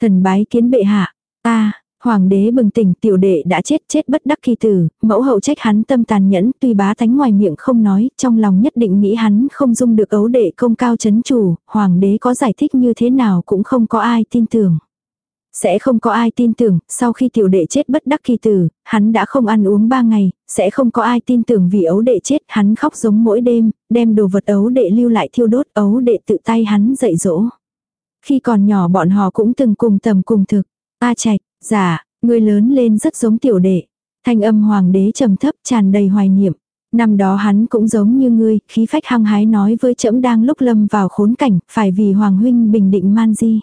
Thần bái kiến bệ hạ, ta, Hoàng đế bừng tỉnh tiểu đệ đã chết chết bất đắc kỳ tử, mẫu hậu trách hắn tâm tàn nhẫn tuy bá tánh ngoài miệng không nói, trong lòng nhất định nghĩ hắn không dung được ấu đệ công cao chấn chủ, hoàng đế có giải thích như thế nào cũng không có ai tin tưởng. Sẽ không có ai tin tưởng, sau khi tiểu đệ chết bất đắc kỳ tử, hắn đã không ăn uống ba ngày, sẽ không có ai tin tưởng vì ấu đệ chết, hắn khóc giống mỗi đêm, đem đồ vật ấu đệ lưu lại thiêu đốt, ấu đệ tự tay hắn dạy dỗ. Khi còn nhỏ bọn họ cũng từng cùng tầm cùng thực, A trạch, giả, người lớn lên rất giống tiểu đệ. Thanh âm hoàng đế trầm thấp tràn đầy hoài niệm. Năm đó hắn cũng giống như ngươi, khí phách hăng hái nói với trẫm đang lúc lâm vào khốn cảnh, phải vì hoàng huynh bình định man di.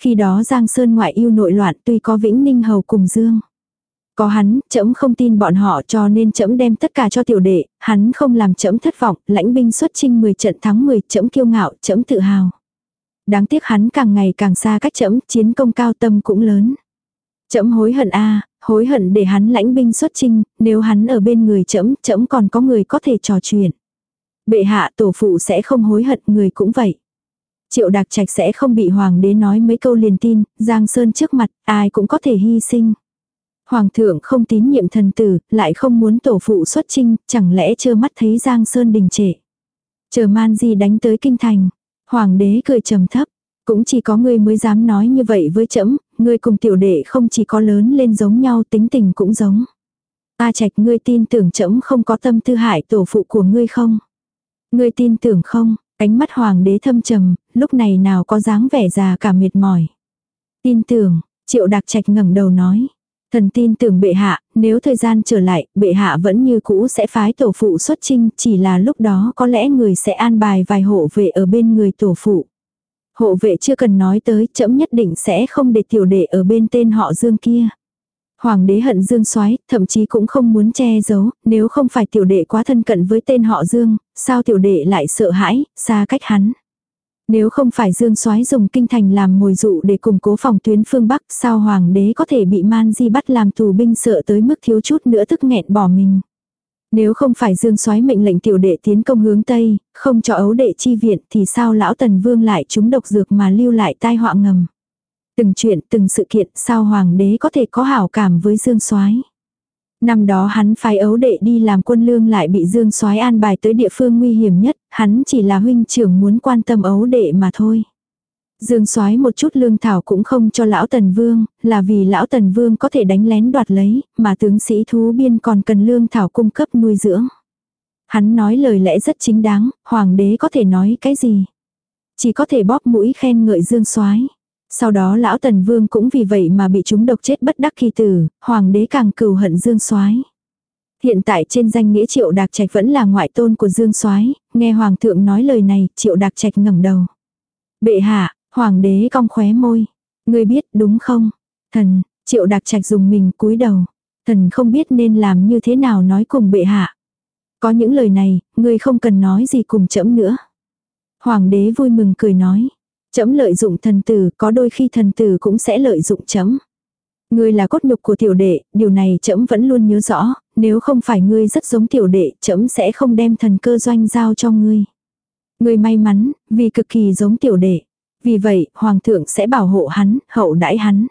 Khi đó Giang Sơn ngoại yêu nội loạn tuy có Vĩnh Ninh Hầu cùng Dương. Có hắn, trẫm không tin bọn họ cho nên trẫm đem tất cả cho tiểu đệ, hắn không làm trẫm thất vọng, lãnh binh xuất chinh 10 trận thắng 10, trẫm kiêu ngạo, trẫm tự hào. Đáng tiếc hắn càng ngày càng xa cách trẫm, chiến công cao tâm cũng lớn. Chấm hối hận a, hối hận để hắn lãnh binh xuất chinh, nếu hắn ở bên người chấm, chấm còn có người có thể trò chuyện. Bệ hạ tổ phụ sẽ không hối hận, người cũng vậy. Triệu Đạc Trạch sẽ không bị hoàng đế nói mấy câu liền tin, Giang Sơn trước mặt, ai cũng có thể hy sinh. Hoàng thượng không tín nhiệm thần tử, lại không muốn tổ phụ xuất chinh, chẳng lẽ trơ mắt thấy Giang Sơn đình trệ. Chờ man di đánh tới kinh thành. Hoàng đế cười trầm thấp, cũng chỉ có ngươi mới dám nói như vậy với trẫm ngươi cùng tiểu đệ không chỉ có lớn lên giống nhau tính tình cũng giống. A trạch ngươi tin tưởng trẫm không có tâm tư hại tổ phụ của ngươi không? Ngươi tin tưởng không? Ánh mắt hoàng đế thâm trầm, lúc này nào có dáng vẻ già cả mệt mỏi. Tin tưởng, triệu đặc trạch ngẩng đầu nói. Thần tin tưởng bệ hạ, nếu thời gian trở lại, bệ hạ vẫn như cũ sẽ phái tổ phụ xuất trinh, chỉ là lúc đó có lẽ người sẽ an bài vài hộ vệ ở bên người tổ phụ. Hộ vệ chưa cần nói tới, trẫm nhất định sẽ không để tiểu đệ ở bên tên họ Dương kia. Hoàng đế hận Dương Soái, thậm chí cũng không muốn che giấu, nếu không phải tiểu đệ quá thân cận với tên họ Dương, sao tiểu đệ lại sợ hãi, xa cách hắn. Nếu không phải Dương Soái dùng kinh thành làm mồi dụ để củng cố phòng tuyến phương Bắc, sao hoàng đế có thể bị Man Di bắt làm tù binh sợ tới mức thiếu chút nữa tức nghẹn bỏ mình. Nếu không phải Dương Soái mệnh lệnh tiểu đệ tiến công hướng Tây, không cho ấu đệ chi viện thì sao lão Tần Vương lại trúng độc dược mà lưu lại tai họa ngầm. Từng chuyện, từng sự kiện sao hoàng đế có thể có hảo cảm với Dương Soái. Năm đó hắn phái ấu đệ đi làm quân lương lại bị Dương Soái an bài tới địa phương nguy hiểm nhất, hắn chỉ là huynh trưởng muốn quan tâm ấu đệ mà thôi. Dương soái một chút lương thảo cũng không cho lão tần vương, là vì lão tần vương có thể đánh lén đoạt lấy, mà tướng sĩ thú biên còn cần lương thảo cung cấp nuôi dưỡng. Hắn nói lời lẽ rất chính đáng, hoàng đế có thể nói cái gì? Chỉ có thể bóp mũi khen ngợi Dương soái. Sau đó lão tần vương cũng vì vậy mà bị chúng độc chết bất đắc kỳ tử, hoàng đế càng cừu hận Dương soái. Hiện tại trên danh nghĩa Triệu Đạc Trạch vẫn là ngoại tôn của Dương Soái, nghe hoàng thượng nói lời này, Triệu Đạc Trạch ngẩng đầu. Bệ hạ, Hoàng đế cong khóe môi. Ngươi biết đúng không? Thần, triệu đặc trạch dùng mình cúi đầu. Thần không biết nên làm như thế nào nói cùng bệ hạ. Có những lời này, ngươi không cần nói gì cùng trẫm nữa. Hoàng đế vui mừng cười nói. Chấm lợi dụng thần tử, có đôi khi thần tử cũng sẽ lợi dụng chấm. Ngươi là cốt nhục của tiểu đệ, điều này chấm vẫn luôn nhớ rõ, nếu không phải ngươi rất giống tiểu đệ, chấm sẽ không đem thần cơ doanh giao cho ngươi. Ngươi may mắn, vì cực kỳ giống tiểu đệ. Vì vậy, hoàng thượng sẽ bảo hộ hắn, hậu đãi hắn.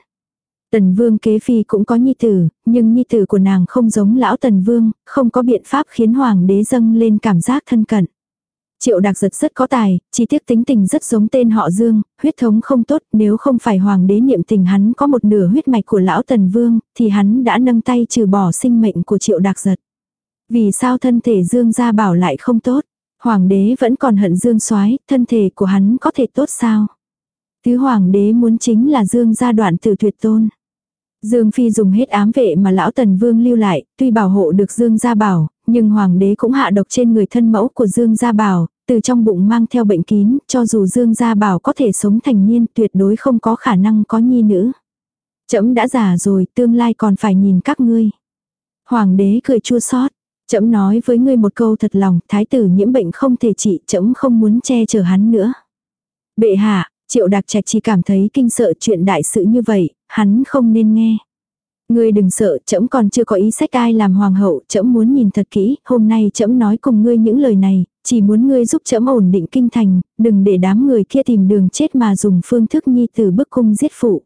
Tần vương kế phi cũng có nhi tử, nhưng nhi tử của nàng không giống lão tần vương, không có biện pháp khiến hoàng đế dâng lên cảm giác thân cận. Triệu Đạc giật rất có tài, chi tiết tính tình rất giống tên họ Dương, huyết thống không tốt, nếu không phải hoàng đế niệm tình hắn có một nửa huyết mạch của lão tần vương, thì hắn đã nâng tay trừ bỏ sinh mệnh của triệu Đạc giật. Vì sao thân thể Dương gia bảo lại không tốt? Hoàng đế vẫn còn hận Dương soái thân thể của hắn có thể tốt sao? Thứ hoàng đế muốn chính là Dương gia đoạn Tử tuyệt tôn. Dương Phi dùng hết ám vệ mà lão Tần Vương lưu lại, tuy bảo hộ được Dương Gia Bảo, nhưng Hoàng đế cũng hạ độc trên người thân mẫu của Dương Gia Bảo, từ trong bụng mang theo bệnh kín, cho dù Dương Gia Bảo có thể sống thành niên tuyệt đối không có khả năng có nhi nữ. Chấm đã già rồi, tương lai còn phải nhìn các ngươi. Hoàng đế cười chua xót Chấm nói với ngươi một câu thật lòng, thái tử nhiễm bệnh không thể trị, chấm không muốn che chở hắn nữa. Bệ hạ, Triệu đặc Trạch chỉ cảm thấy kinh sợ chuyện đại sự như vậy, hắn không nên nghe. Ngươi đừng sợ, trẫm còn chưa có ý sách ai làm hoàng hậu, trẫm muốn nhìn thật kỹ, hôm nay trẫm nói cùng ngươi những lời này, chỉ muốn ngươi giúp trẫm ổn định kinh thành, đừng để đám người kia tìm đường chết mà dùng phương thức nhi từ bức cung giết phụ.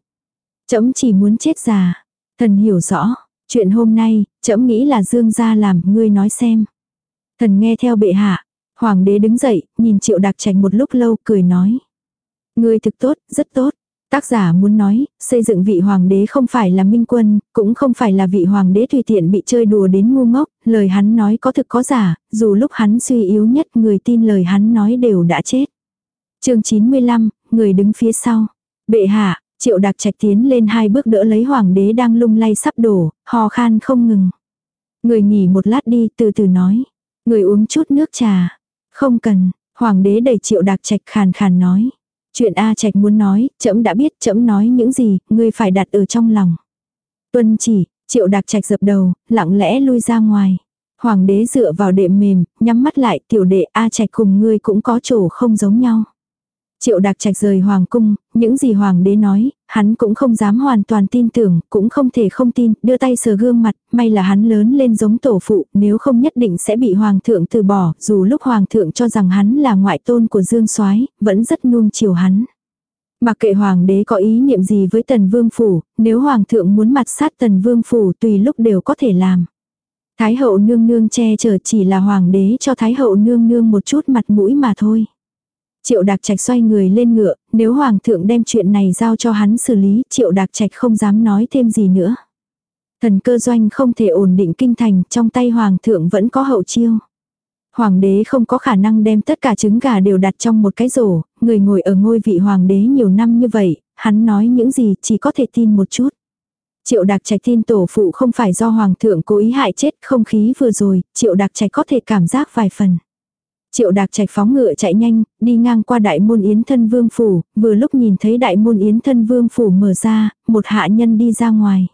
Trẫm chỉ muốn chết già. Thần hiểu rõ, chuyện hôm nay, trẫm nghĩ là Dương gia làm, ngươi nói xem. Thần nghe theo bệ hạ. Hoàng đế đứng dậy, nhìn Triệu Đạc Trạch một lúc lâu, cười nói: "Ngươi thực tốt, rất tốt." Tác giả muốn nói, xây dựng vị hoàng đế không phải là minh quân, cũng không phải là vị hoàng đế tùy tiện bị chơi đùa đến ngu ngốc, lời hắn nói có thực có giả, dù lúc hắn suy yếu nhất người tin lời hắn nói đều đã chết. chương 95, người đứng phía sau. Bệ hạ, triệu đặc trạch tiến lên hai bước đỡ lấy hoàng đế đang lung lay sắp đổ, hò khan không ngừng. Người nghỉ một lát đi, từ từ nói. Người uống chút nước trà. Không cần, hoàng đế đẩy triệu đặc trạch khàn khàn nói. Chuyện A Trạch muốn nói, trẫm đã biết trẫm nói những gì, ngươi phải đặt ở trong lòng. Tuân chỉ, triệu đặc trạch dập đầu, lặng lẽ lui ra ngoài. Hoàng đế dựa vào đệm mềm, nhắm mắt lại tiểu đệ A Trạch cùng ngươi cũng có chỗ không giống nhau. Triệu đặc trạch rời hoàng cung, những gì hoàng đế nói, hắn cũng không dám hoàn toàn tin tưởng, cũng không thể không tin, đưa tay sờ gương mặt, may là hắn lớn lên giống tổ phụ, nếu không nhất định sẽ bị hoàng thượng từ bỏ, dù lúc hoàng thượng cho rằng hắn là ngoại tôn của Dương Soái, vẫn rất nuông chiều hắn. Mặc kệ hoàng đế có ý niệm gì với tần vương phủ, nếu hoàng thượng muốn mặt sát tần vương phủ tùy lúc đều có thể làm. Thái hậu nương nương che chở chỉ là hoàng đế cho thái hậu nương nương một chút mặt mũi mà thôi. Triệu Đạc Trạch xoay người lên ngựa, nếu Hoàng thượng đem chuyện này giao cho hắn xử lý, Triệu Đạc Trạch không dám nói thêm gì nữa. Thần cơ doanh không thể ổn định kinh thành, trong tay Hoàng thượng vẫn có hậu chiêu. Hoàng đế không có khả năng đem tất cả trứng gà đều đặt trong một cái rổ, người ngồi ở ngôi vị hoàng đế nhiều năm như vậy, hắn nói những gì chỉ có thể tin một chút. Triệu Đạc Trạch tin tổ phụ không phải do hoàng thượng cố ý hại chết không khí vừa rồi, Triệu Đạc Trạch có thể cảm giác vài phần. Triệu đạc trạch phóng ngựa chạy nhanh, đi ngang qua đại môn yến thân vương phủ, vừa lúc nhìn thấy đại môn yến thân vương phủ mở ra, một hạ nhân đi ra ngoài.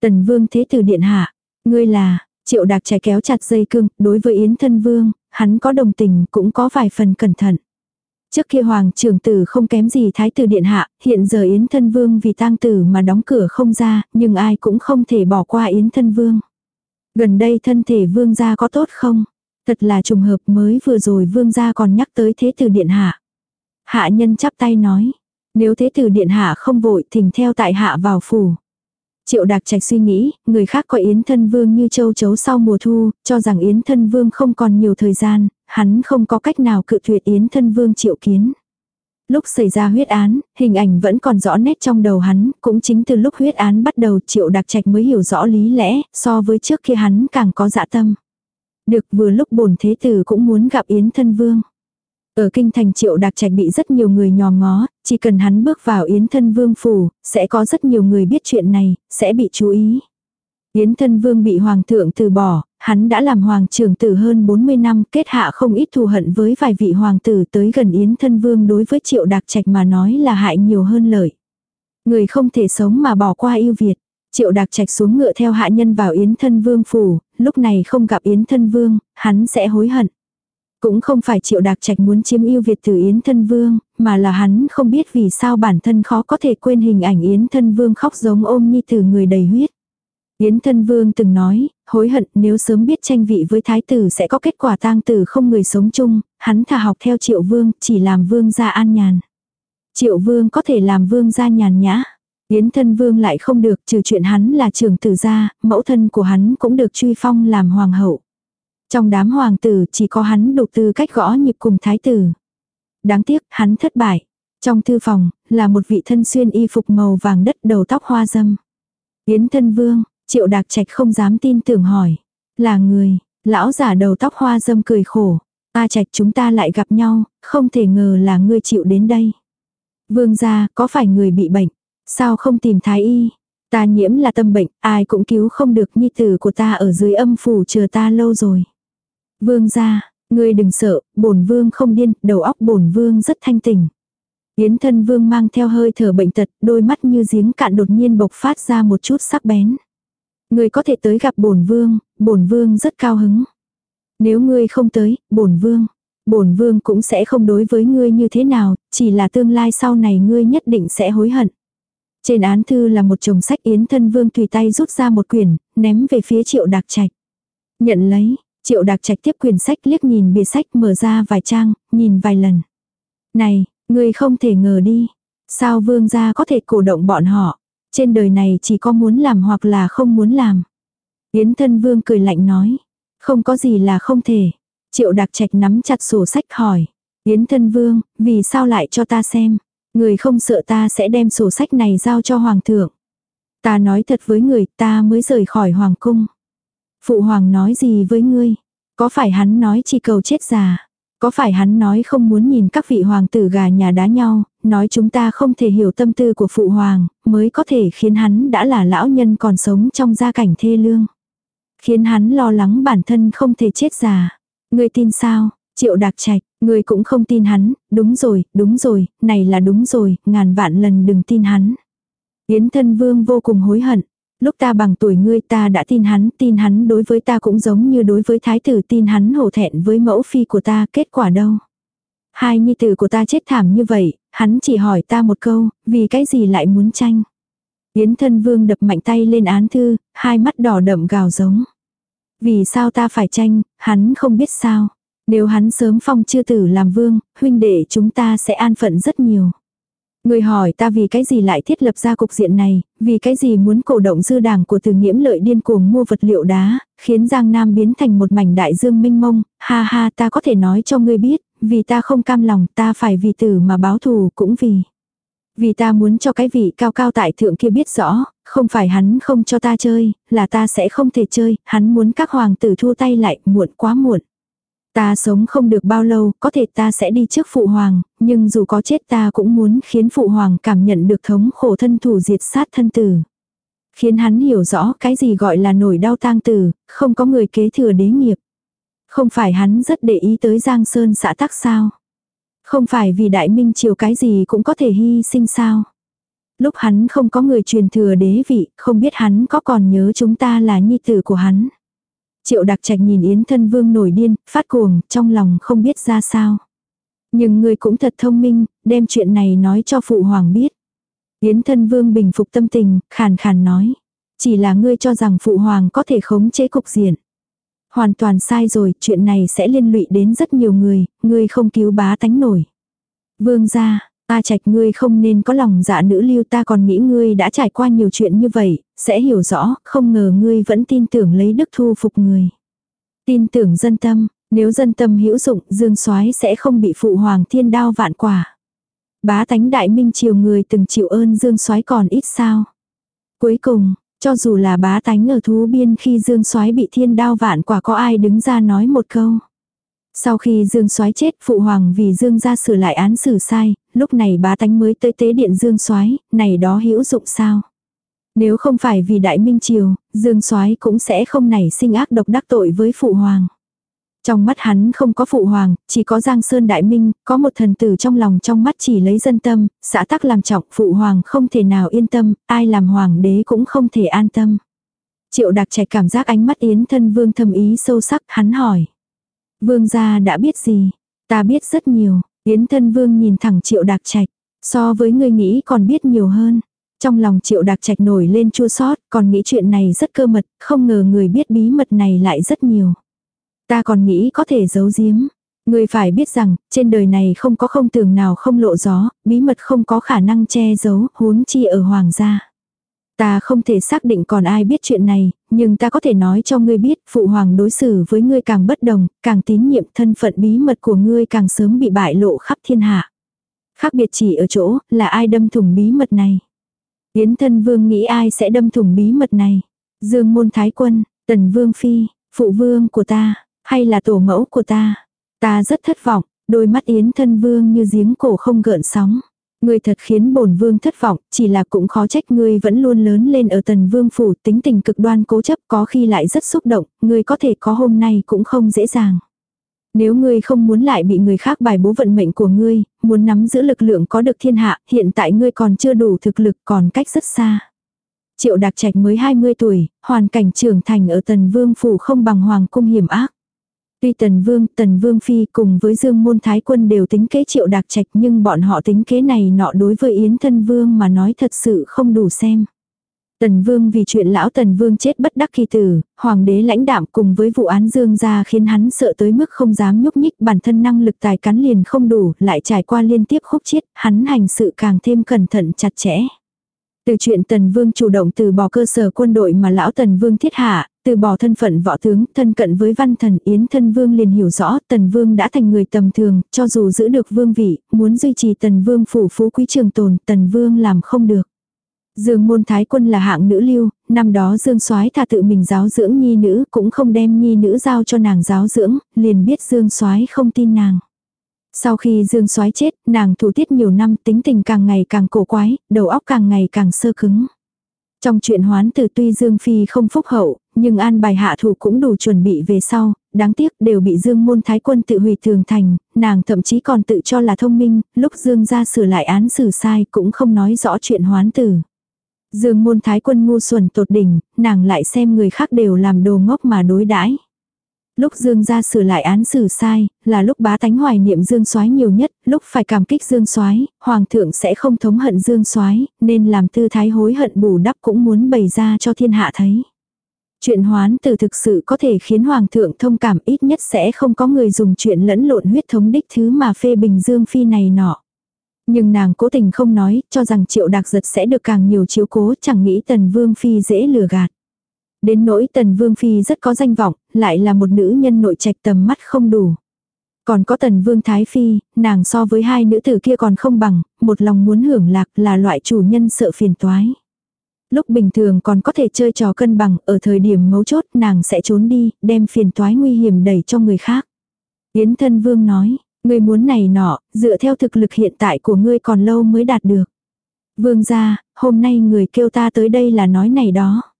Tần vương thế tử điện hạ, ngươi là, triệu đạc trạch kéo chặt dây cương, đối với yến thân vương, hắn có đồng tình cũng có vài phần cẩn thận. Trước kia hoàng trưởng tử không kém gì thái tử điện hạ, hiện giờ yến thân vương vì tang tử mà đóng cửa không ra, nhưng ai cũng không thể bỏ qua yến thân vương. Gần đây thân thể vương gia có tốt không? Thật là trùng hợp mới vừa rồi vương gia còn nhắc tới thế tử điện hạ. Hạ nhân chắp tay nói. Nếu thế tử điện hạ không vội thỉnh theo tại hạ vào phủ. Triệu Đạc Trạch suy nghĩ, người khác coi Yến Thân Vương như châu chấu sau mùa thu, cho rằng Yến Thân Vương không còn nhiều thời gian, hắn không có cách nào cự tuyệt Yến Thân Vương triệu kiến. Lúc xảy ra huyết án, hình ảnh vẫn còn rõ nét trong đầu hắn, cũng chính từ lúc huyết án bắt đầu Triệu Đạc Trạch mới hiểu rõ lý lẽ, so với trước kia hắn càng có dạ tâm. Được vừa lúc bổn thế tử cũng muốn gặp Yến thân vương. Ở kinh thành triệu đặc trạch bị rất nhiều người nhòm ngó, chỉ cần hắn bước vào Yến thân vương phủ, sẽ có rất nhiều người biết chuyện này, sẽ bị chú ý. Yến thân vương bị hoàng thượng từ bỏ, hắn đã làm hoàng trưởng tử hơn 40 năm, kết hạ không ít thù hận với vài vị hoàng tử tới gần Yến thân vương đối với triệu đặc trạch mà nói là hại nhiều hơn lợi. Người không thể sống mà bỏ qua yêu Việt. Triệu Đạc Trạch xuống ngựa theo hạ nhân vào Yến Thân Vương phủ, lúc này không gặp Yến Thân Vương, hắn sẽ hối hận. Cũng không phải Triệu Đạc Trạch muốn chiếm yêu Việt từ Yến Thân Vương, mà là hắn không biết vì sao bản thân khó có thể quên hình ảnh Yến thân vương khóc giống ôm nhi tử người đầy huyết. Yến thân vương từng nói, hối hận nếu sớm biết tranh vị với thái tử sẽ có kết quả tang tử không người sống chung, hắn thà học theo triệu vương, chỉ làm vương gia an nhàn. Triệu vương có thể làm vương gia nhàn nhã. Yến thân vương lại không được trừ chuyện hắn là trưởng tử gia, mẫu thân của hắn cũng được truy phong làm hoàng hậu. Trong đám hoàng tử chỉ có hắn đục tư cách gõ nhịp cùng thái tử. Đáng tiếc hắn thất bại. Trong thư phòng, là một vị thân xuyên y phục màu vàng đất đầu tóc hoa dâm. Yến thân vương, triệu đạc trạch không dám tin tưởng hỏi. Là người, lão giả đầu tóc hoa dâm cười khổ. A trạch chúng ta lại gặp nhau, không thể ngờ là ngươi chịu đến đây. Vương gia, có phải người bị bệnh? Sao không tìm thái y? Ta nhiễm là tâm bệnh, ai cũng cứu không được nhi tử của ta ở dưới âm phủ chờ ta lâu rồi. Vương gia, ngươi đừng sợ, bổn vương không điên, đầu óc bổn vương rất thanh tỉnh. Yến thân vương mang theo hơi thở bệnh tật, đôi mắt như giếng cạn đột nhiên bộc phát ra một chút sắc bén. Ngươi có thể tới gặp bổn vương, bổn vương rất cao hứng. Nếu ngươi không tới, bổn vương, bổn vương cũng sẽ không đối với ngươi như thế nào, chỉ là tương lai sau này ngươi nhất định sẽ hối hận. Trên án thư là một chồng sách yến thân vương tùy tay rút ra một quyển, ném về phía triệu đặc trạch. Nhận lấy, triệu đặc trạch tiếp quyển sách liếc nhìn bìa sách mở ra vài trang, nhìn vài lần. Này, người không thể ngờ đi. Sao vương gia có thể cổ động bọn họ? Trên đời này chỉ có muốn làm hoặc là không muốn làm. Yến thân vương cười lạnh nói. Không có gì là không thể. Triệu đặc trạch nắm chặt sổ sách hỏi. Yến thân vương, vì sao lại cho ta xem? Người không sợ ta sẽ đem sổ sách này giao cho hoàng thượng. Ta nói thật với người ta mới rời khỏi hoàng cung. Phụ hoàng nói gì với ngươi? Có phải hắn nói chỉ cầu chết già? Có phải hắn nói không muốn nhìn các vị hoàng tử gà nhà đá nhau, nói chúng ta không thể hiểu tâm tư của phụ hoàng, mới có thể khiến hắn đã là lão nhân còn sống trong gia cảnh thê lương. Khiến hắn lo lắng bản thân không thể chết già. Ngươi tin sao? Triệu đặc trạch, người cũng không tin hắn, đúng rồi, đúng rồi, này là đúng rồi, ngàn vạn lần đừng tin hắn. Yến thân vương vô cùng hối hận. Lúc ta bằng tuổi ngươi ta đã tin hắn, tin hắn đối với ta cũng giống như đối với thái tử tin hắn hổ thẹn với mẫu phi của ta, kết quả đâu. Hai nhi tử của ta chết thảm như vậy, hắn chỉ hỏi ta một câu, vì cái gì lại muốn tranh. Yến thân vương đập mạnh tay lên án thư, hai mắt đỏ đậm gào giống. Vì sao ta phải tranh, hắn không biết sao. Nếu hắn sớm phong chưa tử làm vương, huynh đệ chúng ta sẽ an phận rất nhiều. Người hỏi ta vì cái gì lại thiết lập ra cục diện này, vì cái gì muốn cổ động dư đảng của từ nghiễm lợi điên cuồng mua vật liệu đá, khiến Giang Nam biến thành một mảnh đại dương minh mông, ha ha ta có thể nói cho ngươi biết, vì ta không cam lòng ta phải vì tử mà báo thù cũng vì. Vì ta muốn cho cái vị cao cao tại thượng kia biết rõ, không phải hắn không cho ta chơi, là ta sẽ không thể chơi, hắn muốn các hoàng tử thua tay lại, muộn quá muộn. Ta sống không được bao lâu, có thể ta sẽ đi trước phụ hoàng, nhưng dù có chết ta cũng muốn khiến phụ hoàng cảm nhận được thống khổ thân thủ diệt sát thân tử. Khiến hắn hiểu rõ cái gì gọi là nổi đau tang tử, không có người kế thừa đế nghiệp. Không phải hắn rất để ý tới Giang Sơn xã tắc sao. Không phải vì đại minh triều cái gì cũng có thể hy sinh sao. Lúc hắn không có người truyền thừa đế vị, không biết hắn có còn nhớ chúng ta là nhi tử của hắn. Triệu đặc trạch nhìn Yến thân vương nổi điên, phát cuồng, trong lòng không biết ra sao. Nhưng người cũng thật thông minh, đem chuyện này nói cho phụ hoàng biết. Yến thân vương bình phục tâm tình, khàn khàn nói. Chỉ là ngươi cho rằng phụ hoàng có thể khống chế cục diện. Hoàn toàn sai rồi, chuyện này sẽ liên lụy đến rất nhiều người, ngươi không cứu bá tánh nổi. Vương gia, A Trạch ngươi không nên có lòng dạ nữ lưu ta còn nghĩ ngươi đã trải qua nhiều chuyện như vậy, sẽ hiểu rõ, không ngờ ngươi vẫn tin tưởng lấy đức thu phục người. Tin tưởng dân tâm, nếu dân tâm hữu dụng, Dương Soái sẽ không bị phụ hoàng thiên đao vạn quả. Bá tánh đại minh triều người từng chịu ơn Dương Soái còn ít sao? Cuối cùng, cho dù là bá tánh ở thú biên khi Dương Soái bị thiên đao vạn quả có ai đứng ra nói một câu. Sau khi Dương Soái chết, phụ hoàng vì Dương gia sửa lại án xử sai, lúc này bá tánh mới tới tế điện Dương Soái, này đó hữu dụng sao? Nếu không phải vì Đại Minh triều, Dương Soái cũng sẽ không nảy sinh ác độc đắc tội với phụ hoàng. Trong mắt hắn không có phụ hoàng, chỉ có Giang Sơn Đại Minh, có một thần tử trong lòng trong mắt chỉ lấy dân tâm, xã tắc làm trọng, phụ hoàng không thể nào yên tâm, ai làm hoàng đế cũng không thể an tâm. Triệu đặc trẻ cảm giác ánh mắt yến thân vương thâm ý sâu sắc, hắn hỏi. Vương gia đã biết gì? Ta biết rất nhiều. Yến thân vương nhìn thẳng triệu đặc trạch, so với người nghĩ còn biết nhiều hơn. Trong lòng triệu đặc trạch nổi lên chua sót, còn nghĩ chuyện này rất cơ mật, không ngờ người biết bí mật này lại rất nhiều. Ta còn nghĩ có thể giấu giếm. Người phải biết rằng, trên đời này không có không tường nào không lộ gió, bí mật không có khả năng che giấu, huống chi ở hoàng gia. Ta không thể xác định còn ai biết chuyện này, nhưng ta có thể nói cho ngươi biết, phụ hoàng đối xử với ngươi càng bất đồng, càng tín nhiệm thân phận bí mật của ngươi càng sớm bị bại lộ khắp thiên hạ. Khác biệt chỉ ở chỗ, là ai đâm thủng bí mật này. Yến thân vương nghĩ ai sẽ đâm thủng bí mật này. Dương môn thái quân, tần vương phi, phụ vương của ta, hay là tổ mẫu của ta. Ta rất thất vọng, đôi mắt yến thân vương như giếng cổ không gợn sóng. Ngươi thật khiến bổn vương thất vọng, chỉ là cũng khó trách ngươi vẫn luôn lớn lên ở tần vương phủ tính tình cực đoan cố chấp có khi lại rất xúc động, ngươi có thể có hôm nay cũng không dễ dàng. Nếu ngươi không muốn lại bị người khác bài bố vận mệnh của ngươi, muốn nắm giữ lực lượng có được thiên hạ, hiện tại ngươi còn chưa đủ thực lực còn cách rất xa. Triệu Đạc Trạch mới 20 tuổi, hoàn cảnh trưởng thành ở Tần Vương phủ không bằng hoàng cung hiểm ác. Tuy Tần Vương, Tần Vương Phi cùng với Dương Môn Thái Quân đều tính kế triệu đặc trạch nhưng bọn họ tính kế này nọ đối với Yến Thân Vương mà nói thật sự không đủ xem. Tần Vương vì chuyện lão Tần Vương chết bất đắc kỳ tử, hoàng đế lãnh đạm cùng với vụ án Dương gia khiến hắn sợ tới mức không dám nhúc nhích bản thân năng lực tài cắn liền không đủ, lại trải qua liên tiếp khúc chiết, hắn hành sự càng thêm cẩn thận chặt chẽ. Từ chuyện Tần Vương chủ động từ bỏ cơ sở quân đội mà lão Tần Vương thiết hạ, từ bỏ thân phận võ tướng, thân cận với văn thần Yến thân Vương liền hiểu rõ Tần Vương đã thành người tầm thường, cho dù giữ được vương vị, muốn duy trì Tần Vương phủ phú quý trường tồn, Tần Vương làm không được. Dương môn thái quân là hạng nữ lưu, năm đó Dương soái thà tự mình giáo dưỡng nhi nữ, cũng không đem nhi nữ giao cho nàng giáo dưỡng, liền biết Dương soái không tin nàng. Sau khi Dương soái chết, nàng thủ tiết nhiều năm, tính tình càng ngày càng cổ quái, đầu óc càng ngày càng sơ cứng. Trong chuyện hoán từ tuy Dương Phi không phúc hậu, nhưng an bài hạ thủ cũng đủ chuẩn bị về sau, đáng tiếc đều bị Dương môn thái quân tự hủy thường thành, nàng thậm chí còn tự cho là thông minh, lúc Dương ra sửa lại án xử sai cũng không nói rõ chuyện hoán tử. Dương môn thái quân ngu xuẩn tột đỉnh, nàng lại xem người khác đều làm đồ ngốc mà đối đãi. Lúc Dương gia sửa lại án xử sai, là lúc bá tánh hoài niệm Dương Soái nhiều nhất, lúc phải cảm kích Dương Soái, hoàng thượng sẽ không thống hận Dương Soái, nên làm tư thái hối hận bù đắp cũng muốn bày ra cho thiên hạ thấy. Chuyện hoán từ thực sự có thể khiến hoàng thượng thông cảm ít nhất sẽ không có người dùng chuyện lẫn lộn huyết thống đích thứ mà phê bình Dương phi này nọ. Nhưng nàng cố tình không nói, cho rằng triệu đặc giật sẽ được càng nhiều chiếu cố, chẳng nghĩ tần vương phi dễ lừa gạt. Đến nỗi tần vương phi rất có danh vọng, lại là một nữ nhân nội trạch tầm mắt không đủ. Còn có tần vương thái phi, nàng so với hai nữ tử kia còn không bằng, một lòng muốn hưởng lạc là loại chủ nhân sợ phiền toái. Lúc bình thường còn có thể chơi trò cân bằng, ở thời điểm mấu chốt nàng sẽ trốn đi, đem phiền toái nguy hiểm đẩy cho người khác. Yến thân vương nói, ngươi muốn này nọ, dựa theo thực lực hiện tại của ngươi còn lâu mới đạt được. Vương gia, hôm nay người kêu ta tới đây là nói này đó.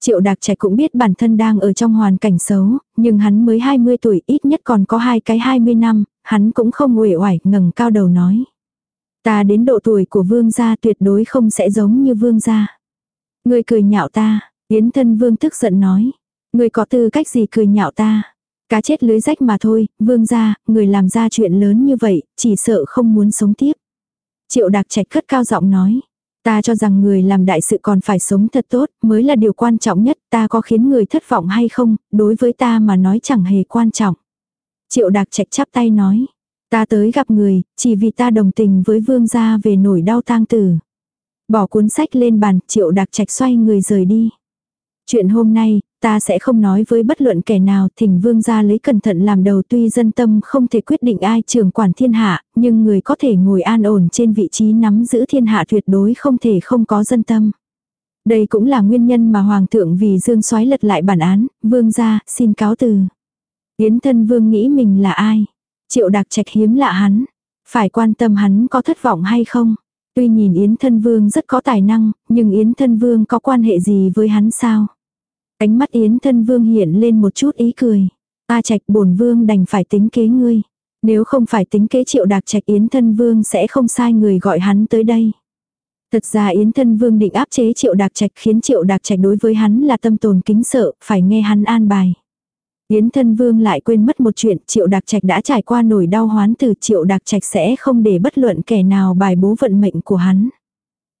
Triệu Đạc Trạch cũng biết bản thân đang ở trong hoàn cảnh xấu, nhưng hắn mới 20 tuổi ít nhất còn có hai cái 20 năm, hắn cũng không uể oải ngẩng cao đầu nói. Ta đến độ tuổi của vương gia tuyệt đối không sẽ giống như vương gia. Người cười nhạo ta, Yến thân vương tức giận nói. Người có tư cách gì cười nhạo ta. Cá chết lưới rách mà thôi, vương gia, người làm ra chuyện lớn như vậy, chỉ sợ không muốn sống tiếp. Triệu Đạc Trạch cất cao giọng nói. Ta cho rằng người làm đại sự còn phải sống thật tốt, mới là điều quan trọng nhất, ta có khiến người thất vọng hay không, đối với ta mà nói chẳng hề quan trọng. Triệu Đạc Trạch chắp tay nói. Ta tới gặp người, chỉ vì ta đồng tình với vương gia về nổi đau tang tử. Bỏ cuốn sách lên bàn, triệu Đạc Trạch xoay người rời đi. Chuyện hôm nay, ta sẽ không nói với bất luận kẻ nào, thỉnh vương gia lấy cẩn thận làm đầu tuy dân tâm không thể quyết định ai trường quản thiên hạ, nhưng người có thể ngồi an ổn trên vị trí nắm giữ thiên hạ tuyệt đối không thể không có dân tâm. Đây cũng là nguyên nhân mà Hoàng thượng vì Dương soái lật lại bản án, vương gia, xin cáo từ. Yến thân vương nghĩ mình là ai? Triệu đặc trạch hiếm lạ hắn. Phải quan tâm hắn có thất vọng hay không? Tuy nhìn Yến thân vương rất có tài năng, nhưng Yến thân vương có quan hệ gì với hắn sao? Ánh mắt Yến thân vương hiện lên một chút ý cười. A trạch bổn vương đành phải tính kế ngươi. Nếu không phải tính kế triệu đạc trạch Yến thân vương sẽ không sai người gọi hắn tới đây. Thật ra Yến thân vương định áp chế triệu đạc trạch khiến triệu đạc trạch đối với hắn là tâm tồn kính sợ, phải nghe hắn an bài. Yến thân vương lại quên mất một chuyện, triệu đạc trạch đã trải qua nổi đau hoán từ triệu đạc trạch sẽ không để bất luận kẻ nào bài bố vận mệnh của hắn.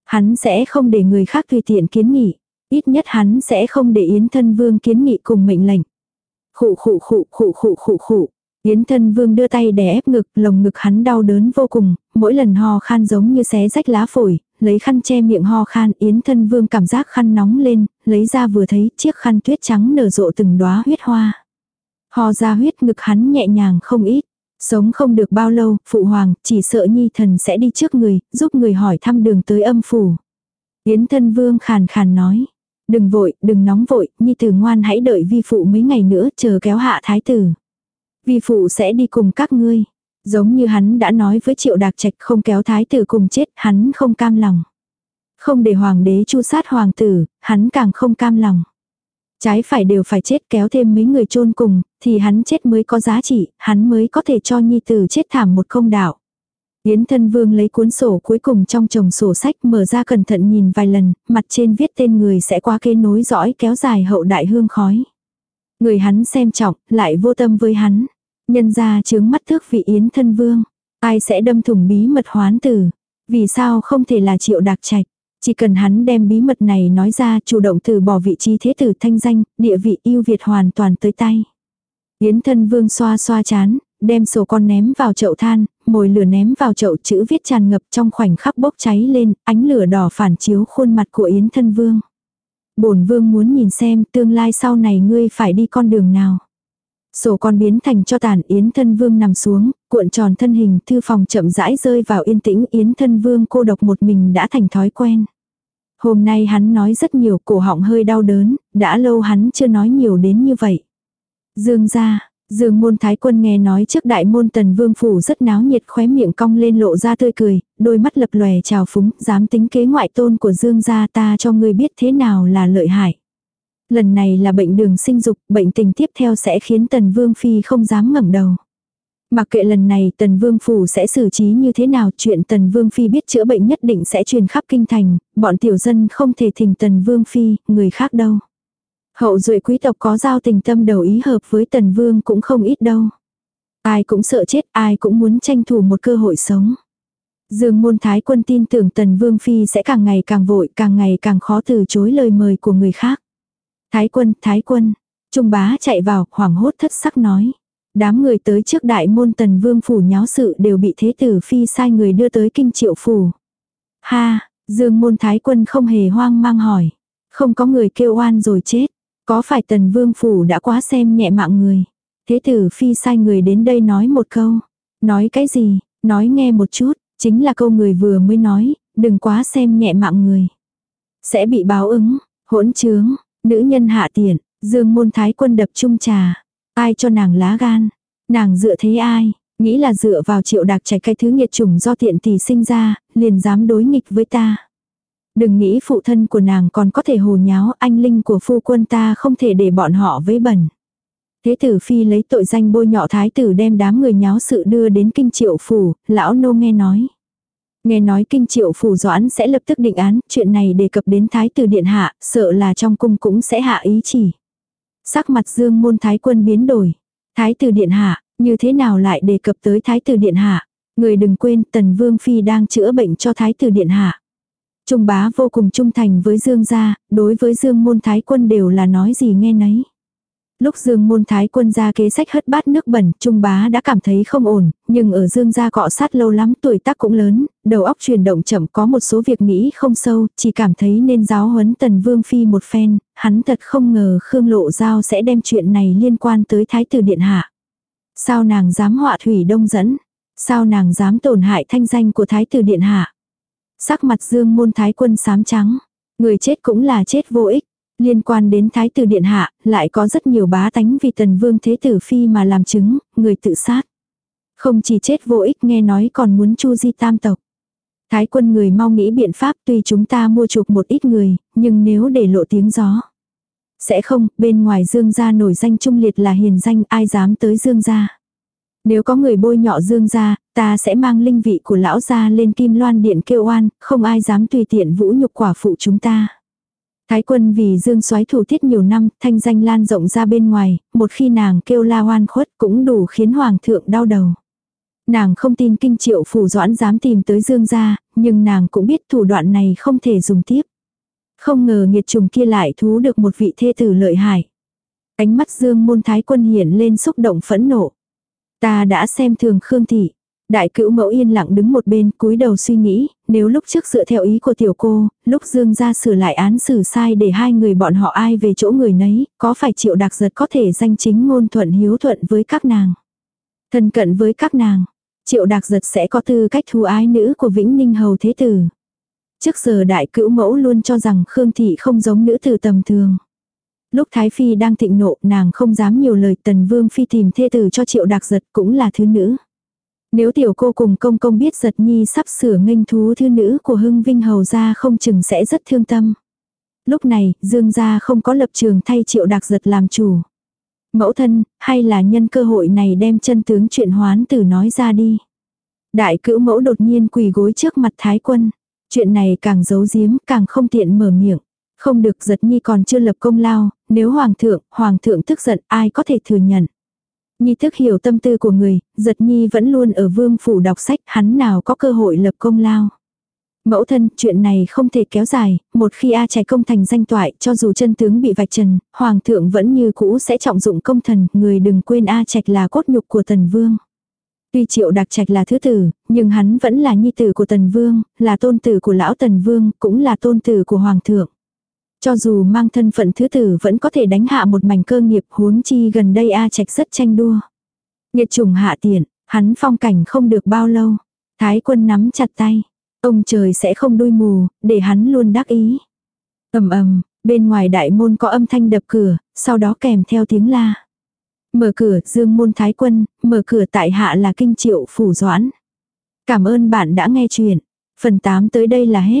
Hắn sẽ không để người khác tùy tiện kiến nghị, ít nhất hắn sẽ không để Yến thân vương kiến nghị cùng mệnh lệnh. Khụ khụ khụ khụ khụ khụ khụ. Yến thân vương đưa tay đè ép ngực, lồng ngực hắn đau đớn vô cùng, mỗi lần ho khan giống như xé rách lá phổi, lấy khăn che miệng ho khan, Yến thân vương cảm giác khăn nóng lên, lấy ra vừa thấy chiếc khăn tuyết trắng nở rộ từng đóa huyết hoa. Ho ra huyết ngực hắn nhẹ nhàng không ít. Sống không được bao lâu, phụ hoàng, chỉ sợ nhi thần sẽ đi trước người, giúp người hỏi thăm đường tới âm phủ. Yến thân vương khàn khàn nói. Đừng vội, đừng nóng vội, nhi tử ngoan hãy đợi vi phụ mấy ngày nữa chờ kéo hạ thái tử. Vi phụ sẽ đi cùng các ngươi. Giống như hắn đã nói với triệu đạc trạch không kéo thái tử cùng chết, hắn không cam lòng. Không để hoàng đế chu sát hoàng tử, hắn càng không cam lòng. Trái phải đều phải chết kéo thêm mấy người chôn cùng, thì hắn chết mới có giá trị, hắn mới có thể cho nhi tử chết thảm một không đạo. Yến thân vương lấy cuốn sổ cuối cùng trong chồng sổ sách mở ra cẩn thận nhìn vài lần, mặt trên viết tên người sẽ qua kê nối dõi kéo dài hậu đại hương khói. Người hắn xem trọng, lại vô tâm với hắn. Nhân ra chướng mắt thước vị Yến thân vương. Ai sẽ đâm thủng bí mật hoán tử. Vì sao không thể là triệu đạc trạch. Chỉ cần hắn đem bí mật này nói ra chủ động từ bỏ vị trí thế tử thanh danh, địa vị yêu Việt hoàn toàn tới tay. Yến thân vương xoa xoa chán, đem sổ con ném vào chậu than, mồi lửa ném vào chậu chữ viết tràn ngập trong khoảnh khắc bốc cháy lên, ánh lửa đỏ phản chiếu khuôn mặt của Yến thân vương. bổn vương muốn nhìn xem tương lai sau này ngươi phải đi con đường nào. Sổ con biến thành cho tàn Yến thân vương nằm xuống, cuộn tròn thân hình thư phòng chậm rãi rơi vào yên tĩnh Yến thân vương cô độc một mình đã thành thói quen. Hôm nay hắn nói rất nhiều cổ họng hơi đau đớn, đã lâu hắn chưa nói nhiều đến như vậy. Dương ra, Dương môn thái quân nghe nói trước đại môn tần vương phủ rất náo nhiệt khóe miệng cong lên lộ ra tươi cười, đôi mắt lập lòe trào phúng, dám tính kế ngoại tôn của Dương gia ta cho ngươi biết thế nào là lợi hại. Lần này là bệnh đường sinh dục, bệnh tình tiếp theo sẽ khiến tần vương phi không dám ngẩng đầu. Mặc kệ lần này tần vương phủ sẽ xử trí như thế nào, chuyện tần vương phi biết chữa bệnh nhất định sẽ truyền khắp kinh thành, bọn tiểu dân không thể thỉnh tần vương phi, người khác đâu. Hậu duệ quý tộc có giao tình tâm đầu ý hợp với tần vương cũng không ít đâu. Ai cũng sợ chết, ai cũng muốn tranh thủ một cơ hội sống. Dương môn thái quân tin tưởng tần vương phi sẽ càng ngày càng vội, càng ngày càng khó từ chối lời mời của người khác. Thái quân, thái quân. Trung bá chạy vào, hoảng hốt thất sắc nói. Đám người tới trước đại môn tần vương phủ nháo sự đều bị thế tử phi sai người đưa tới kinh triệu phủ. Ha, dương môn thái quân không hề hoang mang hỏi. Không có người kêu oan rồi chết. Có phải tần vương phủ đã quá xem nhẹ mạng người. Thế tử phi sai người đến đây nói một câu. Nói cái gì, nói nghe một chút, chính là câu người vừa mới nói, đừng quá xem nhẹ mạng người. Sẽ bị báo ứng, hỗn trướng, nữ nhân hạ tiện, dương môn thái quân đập chung trà. Ai cho nàng lá gan? Nàng dựa thế ai? Nghĩ là dựa vào triệu đặc trạch cái thứ nghiệt chủng do tiện tỷ sinh ra, liền dám đối nghịch với ta. Đừng nghĩ phụ thân của nàng còn có thể hồ nháo anh linh của phu quân ta không thể để bọn họ với bẩn. Thế tử phi lấy tội danh bôi nhọ thái tử đem đám người nháo sự đưa đến kinh triệu phủ, lão nô nghe nói. Nghe nói kinh triệu phủ doãn sẽ lập tức định án, chuyện này đề cập đến thái tử điện hạ, sợ là trong cung cũng sẽ hạ ý chỉ. Sắc mặt dương môn thái quân biến đổi. Thái tử điện hạ, như thế nào lại đề cập tới thái tử điện hạ? Người đừng quên tần vương phi đang chữa bệnh cho thái tử điện hạ. Trung bá vô cùng trung thành với Dương gia, đối với Dương môn thái quân đều là nói gì nghe nấy. Lúc Dương môn thái quân ra kế sách hất bát nước bẩn, Trung bá đã cảm thấy không ổn, nhưng ở Dương gia cọ sát lâu lắm tuổi tác cũng lớn, đầu óc chuyển động chậm có một số việc nghĩ không sâu, chỉ cảm thấy nên giáo huấn tần vương phi một phen, hắn thật không ngờ Khương Lộ Giao sẽ đem chuyện này liên quan tới thái tử điện hạ. Sao nàng dám họa thủy đông dẫn? Sao nàng dám tổn hại thanh danh của thái tử điện hạ? Sắc mặt dương môn thái quân sám trắng. Người chết cũng là chết vô ích. Liên quan đến thái tử điện hạ, lại có rất nhiều bá tánh vì tần vương thế tử phi mà làm chứng, người tự sát. Không chỉ chết vô ích nghe nói còn muốn chu di tam tộc. Thái quân người mau nghĩ biện pháp tuy chúng ta mua chuộc một ít người, nhưng nếu để lộ tiếng gió. Sẽ không, bên ngoài dương gia nổi danh trung liệt là hiền danh ai dám tới dương gia. Nếu có người bôi nhọ dương gia, ta sẽ mang linh vị của lão gia lên kim loan điện kêu oan, không ai dám tùy tiện vũ nhục quả phụ chúng ta. Thái quân vì dương soái thủ tiết nhiều năm, thanh danh lan rộng ra bên ngoài, một khi nàng kêu la oan khuất cũng đủ khiến hoàng thượng đau đầu. Nàng không tin kinh triệu phủ doãn dám tìm tới dương gia, nhưng nàng cũng biết thủ đoạn này không thể dùng tiếp. Không ngờ nghiệt trùng kia lại thú được một vị thê tử lợi hại. Ánh mắt dương môn thái quân hiện lên xúc động phẫn nộ. Ta đã xem thường Khương Thị. Đại cữu mẫu yên lặng đứng một bên cúi đầu suy nghĩ, nếu lúc trước dựa theo ý của tiểu cô, lúc Dương ra sửa lại án xử sai để hai người bọn họ ai về chỗ người nấy, có phải triệu đặc giật có thể danh chính ngôn thuận hiếu thuận với các nàng. Thân cận với các nàng, triệu đặc giật sẽ có tư cách thu ái nữ của Vĩnh Ninh Hầu Thế Tử. Trước giờ đại cữu mẫu luôn cho rằng Khương Thị không giống nữ tử tầm thường. Lúc Thái Phi đang thịnh nộ nàng không dám nhiều lời tần vương phi tìm thê tử cho triệu đặc giật cũng là thứ nữ. Nếu tiểu cô cùng công công biết giật nhi sắp sửa nghênh thú thư nữ của hưng vinh hầu ra không chừng sẽ rất thương tâm. Lúc này, dương gia không có lập trường thay triệu đặc giật làm chủ. Mẫu thân, hay là nhân cơ hội này đem chân tướng chuyện hoán tử nói ra đi. Đại cữu mẫu đột nhiên quỳ gối trước mặt thái quân. Chuyện này càng giấu giếm, càng không tiện mở miệng. Không được giật nhi còn chưa lập công lao, nếu hoàng thượng, hoàng thượng tức giận ai có thể thừa nhận. Nhi thức hiểu tâm tư của người, giật nhi vẫn luôn ở vương phủ đọc sách, hắn nào có cơ hội lập công lao. Mẫu thân, chuyện này không thể kéo dài, một khi A Trạch công thành danh toại, cho dù chân tướng bị vạch trần, hoàng thượng vẫn như cũ sẽ trọng dụng công thần, người đừng quên A Trạch là cốt nhục của tần vương. Tuy triệu đặc trạch là thứ tử, nhưng hắn vẫn là nhi tử của tần vương, là tôn tử của lão tần vương, cũng là tôn tử của hoàng thượng. Cho dù mang thân phận thứ tử vẫn có thể đánh hạ một mảnh cơ nghiệp huống chi gần đây A Trạch rất tranh đua. Nghiệt trùng hạ tiện, hắn phong cảnh không được bao lâu. Thái quân nắm chặt tay. Ông trời sẽ không đuôi mù, để hắn luôn đắc ý. ầm ầm, bên ngoài đại môn có âm thanh đập cửa, sau đó kèm theo tiếng la. Mở cửa, dương môn thái quân, mở cửa tại hạ là kinh triệu phủ doãn. Cảm ơn bạn đã nghe chuyện. Phần 8 tới đây là hết.